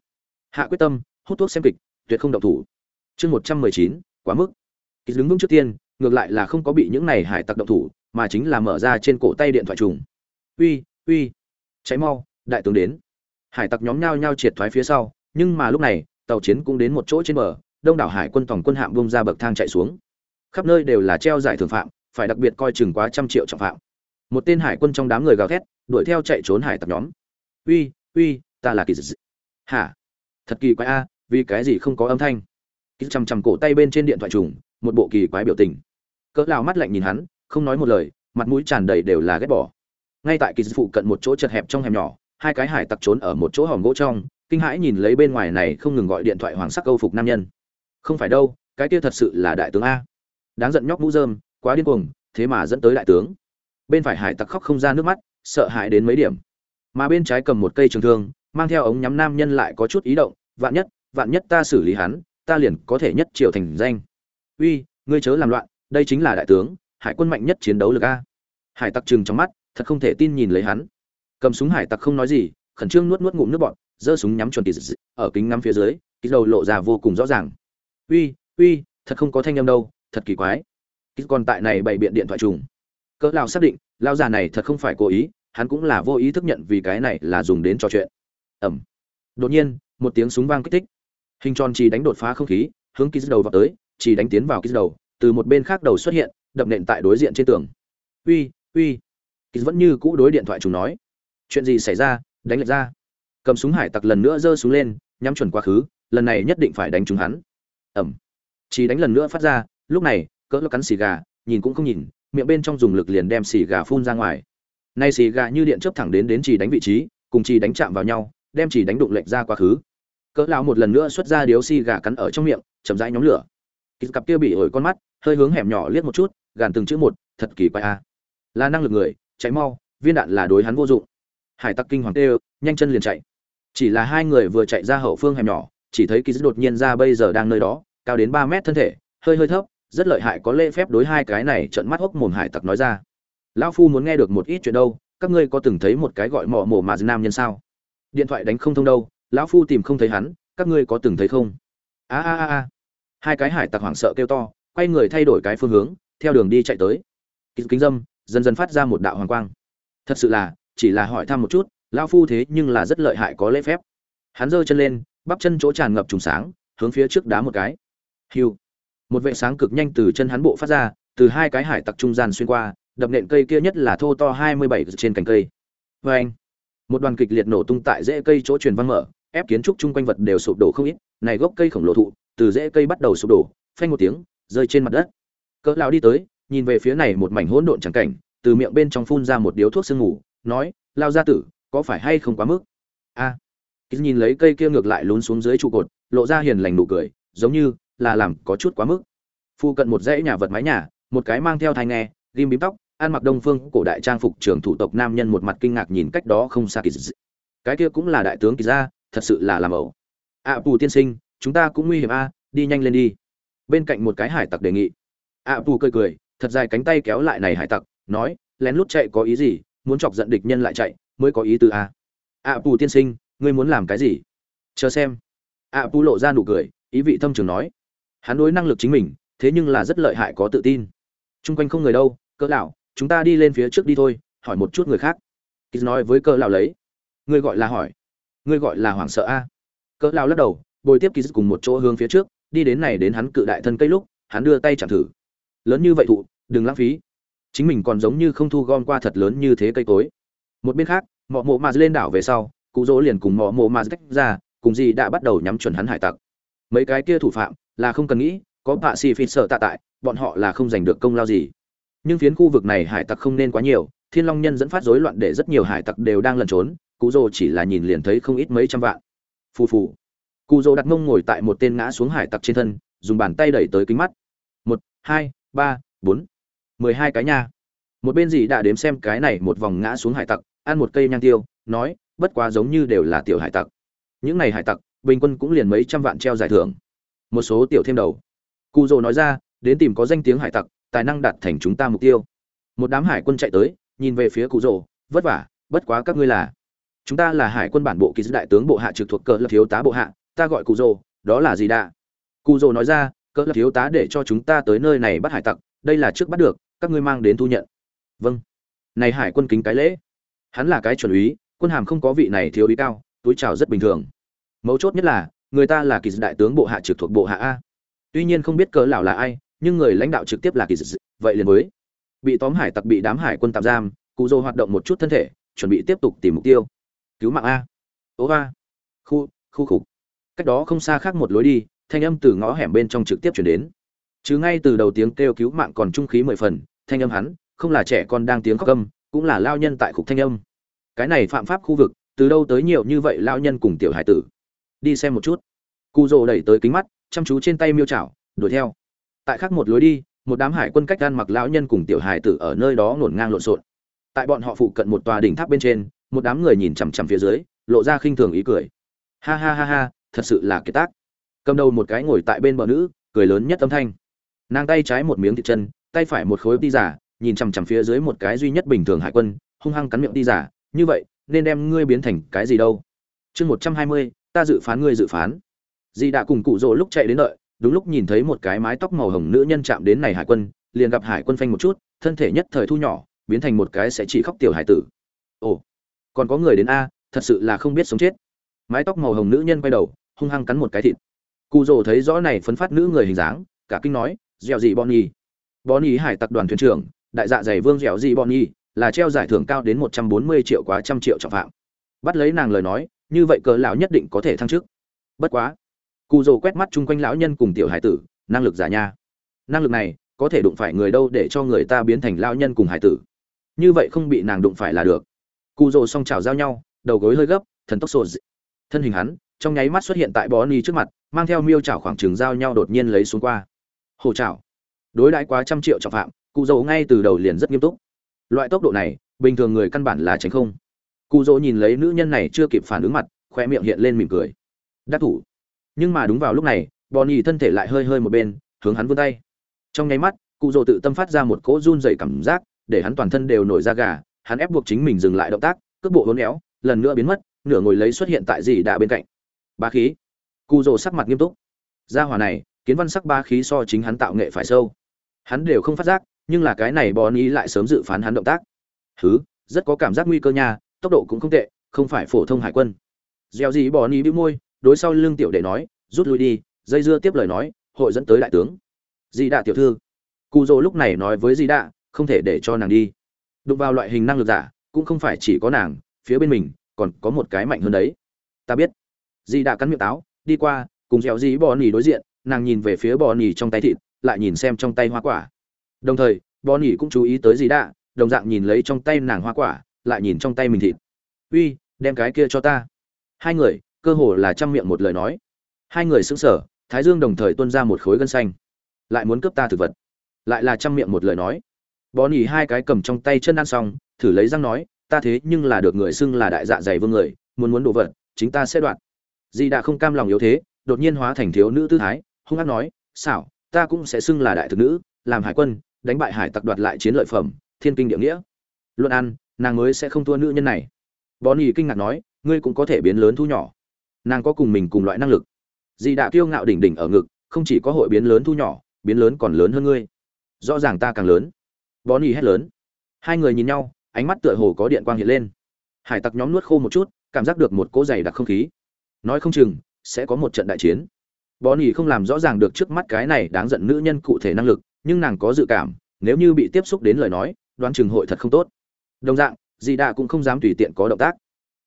Hạ quyết tâm, hút thuốc xem kịch, tuyệt không động thủ. Chương một trăm mười chín, quá mức. Kỳ đứng vững trước tiên, ngược lại là không có bị những này hải tặc động thủ, mà chính là mở ra trên cổ tay điện thoại trùng. Uy uy. Cháy mau, đại tướng đến. Hải tặc nhóm nhao nhao triệt thoái phía sau nhưng mà lúc này, tàu chiến cũng đến một chỗ trên bờ, đông đảo hải quân tổng quân hạm bung ra bậc thang chạy xuống. Khắp nơi đều là treo giải thưởng phạm, phải đặc biệt coi chừng quá trăm triệu trọng phạm. Một tên hải quân trong đám người gào thét, đuổi theo chạy trốn hải tặc nhóm. Uy uy, ta là kỳ dị hả? Thật kỳ quái a, vì cái gì không có âm thanh? Kỳ chằm chằm cổ tay bên trên điện thoại trùng, một bộ kỳ quái biểu tình. Cỡ lao mắt lạnh nhìn hắn, không nói một lời, mặt mũi tràn đầy đều là ghét bỏ. Ngay tại kỳ dị phụ cận một chỗ chật hẹp trong hẻm nhỏ, hai cái hải tặc trốn ở một chỗ hòm gỗ trong kinh hãi nhìn lấy bên ngoài này không ngừng gọi điện thoại hoàng sắc câu phục nam nhân. Không phải đâu, cái kia thật sự là đại tướng a. Đáng giận nhóc mũ dơm quá điên cuồng, thế mà dẫn tới đại tướng. Bên phải hải tặc khóc không ra nước mắt, sợ hãi đến mấy điểm. Mà bên trái cầm một cây trường thương, mang theo ống nhắm nam nhân lại có chút ý động, vạn nhất vạn nhất ta xử lý hắn, ta liền có thể nhất triều thành danh. Uy, ngươi chớ làm loạn, đây chính là đại tướng, hải quân mạnh nhất chiến đấu lực a. Hải tặc trừng trong mắt, thật không thể tin nhìn lấy hắn. Cầm súng hải tặc không nói gì, khẩn trương nuốt nuốt ngụm nước bọt giơ súng nhắm chuẩn kỳ dị ở kính ngắm phía dưới kỳ đầu lộ ra vô cùng rõ ràng. Uy uy, thật không có thanh âm đâu, thật kỳ quái. Kỳ còn tại này bày biện điện thoại trùng. Cỡ lao xác định lao già này thật không phải cố ý, hắn cũng là vô ý thức nhận vì cái này là dùng đến trò chuyện. Ẩm. Đột nhiên, một tiếng súng vang kích thích. Hình tròn chỉ đánh đột phá không khí, hướng kỳ đầu vào tới, chỉ đánh tiến vào kỳ đầu, từ một bên khác đầu xuất hiện, đập nện tại đối diện trên tường. Uy uy. Kỳ vẫn như cũ đối điện thoại trùng nói. Chuyện gì xảy ra? Đánh lệch ra cầm súng hải tặc lần nữa giơ súng lên, nhắm chuẩn quá khứ, lần này nhất định phải đánh trúng hắn. Ẩm. Chỉ đánh lần nữa phát ra, lúc này, cỡ cắn xì gà, nhìn cũng không nhìn, miệng bên trong dùng lực liền đem xì gà phun ra ngoài. Nay xì gà như điện chớp thẳng đến đến chỉ đánh vị trí, cùng chỉ đánh chạm vào nhau, đem chỉ đánh đụng lệch ra quá khứ. Cỡ lão một lần nữa xuất ra điếu xì gà cắn ở trong miệng, chậm rãi nhóm lửa. Kịp cặp kia bị ổi con mắt, hơi hướng hẻm nhỏ liếc một chút, gàn từng chữ một, thật kỳ quái a. Là năng lực người cháy mau, viên đạn là đối hắn vô dụng. Hải tặc kinh hoàng tê nhanh chân liền chạy chỉ là hai người vừa chạy ra hậu phương hẻm nhỏ, chỉ thấy kỳ đột nhiên ra bây giờ đang nơi đó, cao đến ba mét thân thể, hơi hơi thấp, rất lợi hại có lễ phép đối hai cái này trận mắt hốc mồm hải tặc nói ra. Lão phu muốn nghe được một ít chuyện đâu, các ngươi có từng thấy một cái gọi mỏ mổ mà nam nhân sao? Điện thoại đánh không thông đâu, lão phu tìm không thấy hắn, các ngươi có từng thấy không? A a a a. Hai cái hải tặc hoảng sợ kêu to, quay người thay đổi cái phương hướng, theo đường đi chạy tới. Kính kính dâm, dần dần phát ra một đạo hoàng quang. Thật sự là, chỉ là hỏi thăm một chút lao phu thế nhưng là rất lợi hại có lễ phép. Hắn giơ chân lên, bắp chân chỗ tràn ngập trùng sáng, hướng phía trước đá một cái. Hiu. Một vệ sáng cực nhanh từ chân hắn bộ phát ra, từ hai cái hải tặc trung gian xuyên qua, đập nện cây kia nhất là thô to hai mươi bảy trên cành cây. Vê anh một đoàn kịch liệt nổ tung tại rễ cây chỗ truyền văn mở, ép kiến trúc chung quanh vật đều sụp đổ không ít, này gốc cây khổng lồ thụ, từ rễ cây bắt đầu sụp đổ, phanh một tiếng, rơi trên mặt đất. Cỡ lão đi tới, nhìn về phía này một mảnh hỗn độn chẳng cảnh, từ miệng bên trong phun ra một điếu thuốc sương ngủ nói lao gia tử có phải hay không quá mức? A. À, nhìn lấy cây kia ngược lại lún xuống dưới trụ cột lộ ra hiền lành nụ cười giống như là làm có chút quá mức. Phu cận một dãy nhà vật mái nhà một cái mang theo thai nghe ghim bím tóc ăn mặc đông phương cổ đại trang phục trường thủ tộc nam nhân một mặt kinh ngạc nhìn cách đó không xa kỳ dị cái kia cũng là đại tướng kỳ ra, thật sự là làm ẩu. Ạ à, pù tiên sinh chúng ta cũng nguy hiểm a đi nhanh lên đi. Bên cạnh một cái hải tặc đề nghị. Ạ à, pù cười cười thật dài cánh tay kéo lại này hải tặc nói lén lút chạy có ý gì muốn chọc giận địch nhân lại chạy mới có ý tư a ạ pù tiên sinh, ngươi muốn làm cái gì? Chờ xem. Ạ pù lộ ra nụ cười, ý vị thâm trường nói. Hắn đối năng lực chính mình, thế nhưng là rất lợi hại có tự tin. Chung quanh không người đâu, cỡ lão, chúng ta đi lên phía trước đi thôi, hỏi một chút người khác. Kýt nói với cỡ lão lấy. Ngươi gọi là hỏi. Ngươi gọi là hoảng sợ a cỡ lão lắc đầu, bồi tiếp kýt cùng một chỗ hướng phía trước, đi đến này đến hắn cự đại thân cây lúc, hắn đưa tay chạm thử. Lớn như vậy thụ, đừng lãng phí. Chính mình còn giống như không thu gom qua thật lớn như thế cây cối một bên khác, mọ mộ mà lên đảo về sau, cụ dỗ liền cùng mọ mộ mà tách ra, cùng gì đã bắt đầu nhắm chuẩn hắn hải tặc. Mấy cái kia thủ phạm là không cần nghĩ, có bạ xì phi sợ tạ tại, bọn họ là không giành được công lao gì. Nhưng phiến khu vực này hải tặc không nên quá nhiều, thiên long nhân dẫn phát rối loạn để rất nhiều hải tặc đều đang lẩn trốn, cụ dỗ chỉ là nhìn liền thấy không ít mấy trăm vạn. Phù phù. Cụ dỗ đặt mông ngồi tại một tên ngã xuống hải tặc trên thân, dùng bàn tay đẩy tới kính mắt. Một, hai, ba, bốn. Mười hai cái nha. Một bên gì đã đếm xem cái này một vòng ngã xuống hải tặc ăn một cây nhang tiêu, nói, bất quá giống như đều là tiểu hải tặc. Những này hải tặc, bình quân cũng liền mấy trăm vạn treo giải thưởng. Một số tiểu thêm đầu. Cụ dỗ nói ra, đến tìm có danh tiếng hải tặc, tài năng đạt thành chúng ta mục tiêu. Một đám hải quân chạy tới, nhìn về phía cụ rồ vất vả, bất quá các ngươi là, chúng ta là hải quân bản bộ kỳ giữ đại tướng bộ hạ trực thuộc cờ lập thiếu tá bộ hạ, ta gọi cụ rồ đó là gì đã cụ rồ nói ra, cờ lập thiếu tá để cho chúng ta tới nơi này bắt hải tặc, đây là trước bắt được, các ngươi mang đến thu nhận. Vâng. Này hải quân kính cái lễ hắn là cái chuẩn úy, quân hàm không có vị này thiếu úy cao, túi chào rất bình thường. Mấu chốt nhất là, người ta là kỳ dự đại tướng bộ hạ trực thuộc bộ hạ a. Tuy nhiên không biết cỡ lão là ai, nhưng người lãnh đạo trực tiếp là kỳ dự vậy liền mới bị tóm hải tặc bị đám hải quân tạm giam, cụ dô hoạt động một chút thân thể, chuẩn bị tiếp tục tìm mục tiêu. Cứu mạng a. Ố va. Khu khu khục. Cách đó không xa khác một lối đi, thanh âm từ ngõ hẻm bên trong trực tiếp chuyển đến. Chứ ngay từ đầu tiếng kêu cứu mạng còn trung khí mười phần, thanh âm hắn, không là trẻ con đang tiếng khóc âm cũng là lao nhân tại khục thanh âm. Cái này phạm pháp khu vực, từ đâu tới nhiều như vậy lao nhân cùng tiểu hải tử? Đi xem một chút. Cụ rồ đẩy tới kính mắt, chăm chú trên tay miêu chảo, đuổi theo. Tại khác một lối đi, một đám hải quân cách gan mặc lão nhân cùng tiểu hải tử ở nơi đó ngổn ngang lộn xộn. Tại bọn họ phụ cận một tòa đỉnh tháp bên trên, một đám người nhìn chằm chằm phía dưới, lộ ra khinh thường ý cười. Ha ha ha ha, thật sự là kiệt tác. Cầm đầu một cái ngồi tại bên bờ nữ, cười lớn nhất âm thanh. Nàng tay trái một miếng thịt chân, tay phải một khối đi giả nhìn chằm chằm phía dưới một cái duy nhất bình thường hải quân, hung hăng cắn miệng đi giả, như vậy, nên đem ngươi biến thành cái gì đâu? Chương một trăm hai mươi, ta dự phán ngươi dự phán. Di đã cùng cụ rỗ lúc chạy đến đợi, đúng lúc nhìn thấy một cái mái tóc màu hồng nữ nhân chạm đến này hải quân, liền gặp hải quân phanh một chút, thân thể nhất thời thu nhỏ, biến thành một cái sẽ chỉ khóc tiểu hải tử. Ồ, còn có người đến a, thật sự là không biết sống chết. Mái tóc màu hồng nữ nhân quay đầu, hung hăng cắn một cái thịt. Cụ rồ thấy rõ này phấn phát nữ người hình dáng, cả kinh nói, dẻo gì bonnie? Bonnie hải tặc đoàn thuyền trưởng đại dạ dày vương dẻo gì bonny là treo giải thưởng cao đến một trăm bốn mươi triệu quá trăm triệu trọng phạm. Bắt lấy nàng lời nói, như vậy cờ lão nhất định có thể thăng chức. Bất quá cụ rồ quét mắt chung quanh lão nhân cùng tiểu hải tử, năng lực giả nha. Năng lực này, có thể đụng phải người đâu để cho người ta biến thành lão nhân cùng hải tử. Như vậy không bị nàng đụng phải là được. Cụ rồ song trào giao nhau, đầu gối hơi gấp, thần tốc sổ dị. thân hình hắn, trong nháy mắt xuất hiện tại bó ni trước mặt, mang theo miêu chảo khoảng trường giao nhau đột nhiên lấy xuống qua. Hồ chảo. Đối đãi quá trăm triệu trọng phạm cụ dỗ ngay từ đầu liền rất nghiêm túc. Loại tốc độ này, bình thường người căn bản là tránh không. Cụ dỗ nhìn lấy nữ nhân này chưa kịp phản ứng mặt khoe miệng hiện lên mỉm cười. Đắc thủ. Nhưng mà đúng vào lúc này, bonnie thân thể lại hơi hơi một bên, hướng hắn vươn tay. Trong nháy mắt, cụ dỗ tự tâm phát ra một cỗ run dày cảm giác, để hắn toàn thân đều nổi da gà, hắn ép buộc chính mình dừng lại động tác, cước bộ hôn éo, lần nữa biến mất, nửa ngồi lấy xuất hiện tại dì đạ bên cạnh. Ba khí. Cụ dỗ sắc mặt nghiêm túc. Gia hỏa này, kiến văn sắc ba khí so chính hắn tạo nghệ phải sâu. Hắn đều không phát giác nhưng là cái này bonnie lại sớm dự phán hắn động tác. Thứ rất có cảm giác nguy cơ nha, tốc độ cũng không tệ, không phải phổ thông hải quân. Gieo gì bọn ý bĩu môi, đối sau lưng tiểu đệ nói, rút lui đi. Dây dưa tiếp lời nói, hội dẫn tới đại tướng. Di đạ tiểu thư. Cụ dỗ lúc này nói với di đạ, không thể để cho nàng đi. Đụng vào loại hình năng lực giả, cũng không phải chỉ có nàng, phía bên mình, còn có một cái mạnh hơn đấy. Ta biết. Di đạ cắn miệng táo, đi qua, cùng dẻo gì bò nỉ đối diện. Nàng nhìn về phía bò nỉ trong tay thịt, lại nhìn xem trong tay hoa quả đồng thời, bonnie cũng chú ý tới gì đã, đồng dạng nhìn lấy trong tay nàng hoa quả, lại nhìn trong tay mình thịt. Uy, đem cái kia cho ta. Hai người, cơ hồ là chăm miệng một lời nói. Hai người sững sờ, thái dương đồng thời tuôn ra một khối gân xanh. Lại muốn cướp ta thực vật. Lại là chăm miệng một lời nói. Bó nỉ hai cái cầm trong tay chân ăn xong, thử lấy răng nói, ta thế nhưng là được người xưng là đại dạ dày vương người, muốn muốn đồ vật, chính ta sẽ đoạn di đã không cam lòng yếu thế, đột nhiên hóa thành thiếu nữ tư thái, hung hát nói, xảo, ta cũng sẽ xưng là đại thực nữ, làm hải quân đánh bại hải tặc đoạt lại chiến lợi phẩm, thiên kinh địa nghĩa. Luận ăn, nàng mới sẽ không thua nữ nhân này. Bó nỉ kinh ngạc nói, ngươi cũng có thể biến lớn thu nhỏ. Nàng có cùng mình cùng loại năng lực. Dì đã kiêu ngạo đỉnh đỉnh ở ngực, không chỉ có hội biến lớn thu nhỏ, biến lớn còn lớn hơn ngươi. Rõ ràng ta càng lớn. Bó nỉ hét lớn. Hai người nhìn nhau, ánh mắt tựa hồ có điện quang hiện lên. Hải tặc nhóm nuốt khô một chút, cảm giác được một cỗ dày đặc không khí. Nói không chừng, sẽ có một trận đại chiến. Bó nỉ không làm rõ ràng được trước mắt cái này đáng giận nữ nhân cụ thể năng lực nhưng nàng có dự cảm, nếu như bị tiếp xúc đến lời nói, đoán chừng hội thật không tốt. Đồng dạng dì đạ cũng không dám tùy tiện có động tác.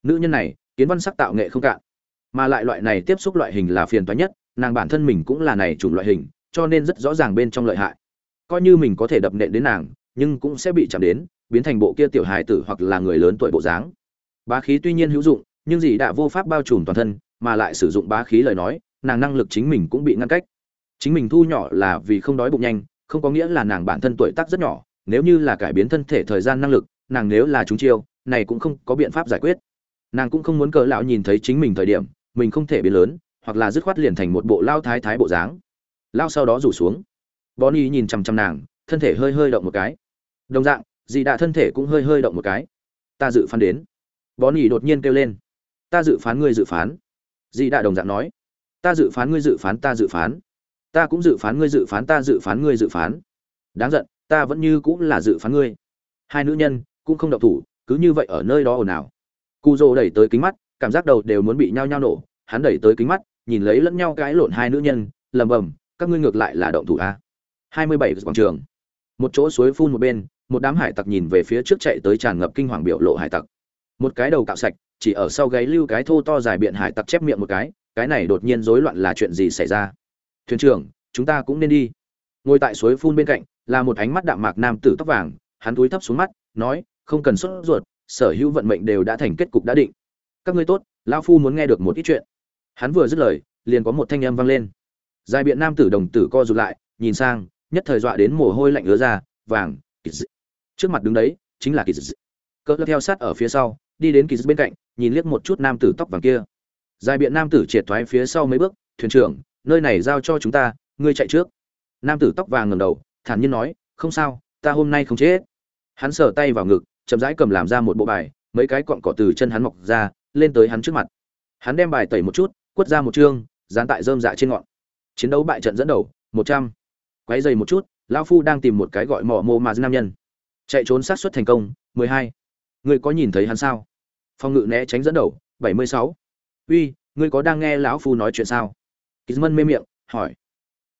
Nữ nhân này, kiến văn sắc tạo nghệ không cạn. Mà lại loại này tiếp xúc loại hình là phiền toái nhất, nàng bản thân mình cũng là này chủng loại hình, cho nên rất rõ ràng bên trong lợi hại. Coi như mình có thể đập nện đến nàng, nhưng cũng sẽ bị chạm đến, biến thành bộ kia tiểu hài tử hoặc là người lớn tuổi bộ dáng. Bá khí tuy nhiên hữu dụng, nhưng dì đã vô pháp bao trùm toàn thân, mà lại sử dụng bá khí lời nói, nàng năng lực chính mình cũng bị ngăn cách. Chính mình thu nhỏ là vì không đói bụng nhanh không có nghĩa là nàng bản thân tuổi tác rất nhỏ, nếu như là cải biến thân thể thời gian năng lực, nàng nếu là chúng chiêu, này cũng không có biện pháp giải quyết. Nàng cũng không muốn cỡ lão nhìn thấy chính mình thời điểm, mình không thể biến lớn, hoặc là dứt khoát liền thành một bộ lao thái thái bộ dáng. Lao sau đó rủ xuống. Bonnie nhìn chằm chằm nàng, thân thể hơi hơi động một cái. Đồng dạng, dì đạ thân thể cũng hơi hơi động một cái. Ta dự phán đến. Bonnie đột nhiên kêu lên. Ta dự phán ngươi dự phán. Dì đạ đồng dạng nói. Ta dự phán ngươi dự phán, ta dự phán ta cũng dự phán ngươi dự phán, ta dự phán ngươi dự phán. Đáng giận, ta vẫn như cũng là dự phán ngươi. Hai nữ nhân cũng không động thủ, cứ như vậy ở nơi đó ồn ào. Cụ rồ đẩy tới kính mắt, cảm giác đầu đều muốn bị nhao nhao nổ. Hắn đẩy tới kính mắt, nhìn lấy lẫn nhau cãi lộn hai nữ nhân lầm bầm các ngươi ngược lại là động thủ a hai mươi bảy quảng trường. Một chỗ suối phun một bên, một đám hải tặc nhìn về phía trước chạy tới tràn ngập kinh hoàng biểu lộ hải tặc. Một cái đầu cạo sạch, chỉ ở sau gáy lưu cái thô to dài biện hải tặc chép miệng một cái cái này đột nhiên rối loạn là chuyện gì xảy ra? Thuyền trưởng, chúng ta cũng nên đi. Ngồi tại suối phun bên cạnh là một ánh mắt đạm mạc nam tử tóc vàng, hắn túi thấp xuống mắt, nói, không cần sốt ruột, sở hữu vận mệnh đều đã thành kết cục đã định. Các ngươi tốt, lão phu muốn nghe được một ít chuyện. Hắn vừa dứt lời, liền có một thanh âm vang lên. Dài biện nam tử đồng tử co rụt lại, nhìn sang, nhất thời dọa đến mồ hôi lạnh ứa ra, vàng trước mặt đứng đấy, chính là kỳ dị. Cỡ theo sát ở phía sau, đi đến kỳ dị bên cạnh, nhìn liếc một chút nam tử tóc vàng kia. Dài biện nam tử triệt thoái phía sau mấy bước, thuyền trưởng nơi này giao cho chúng ta, ngươi chạy trước. Nam tử tóc vàng ngầm đầu, thản nhiên nói, không sao, ta hôm nay không chết. Hắn sờ tay vào ngực, chậm rãi cầm làm ra một bộ bài, mấy cái cọn cỏ từ chân hắn mọc ra, lên tới hắn trước mặt. Hắn đem bài tẩy một chút, quất ra một chương, dán tại rơm dạ trên ngọn. Chiến đấu bại trận dẫn đầu, một trăm. Quấy dày một chút, lão phu đang tìm một cái gọi mỏ mô mà nam nhân. Chạy trốn sát xuất thành công, mười hai. Ngươi có nhìn thấy hắn sao? Phong ngự né tránh dẫn đầu, bảy mươi sáu. Uy, ngươi có đang nghe lão phu nói chuyện sao? Kýt mê miệng hỏi.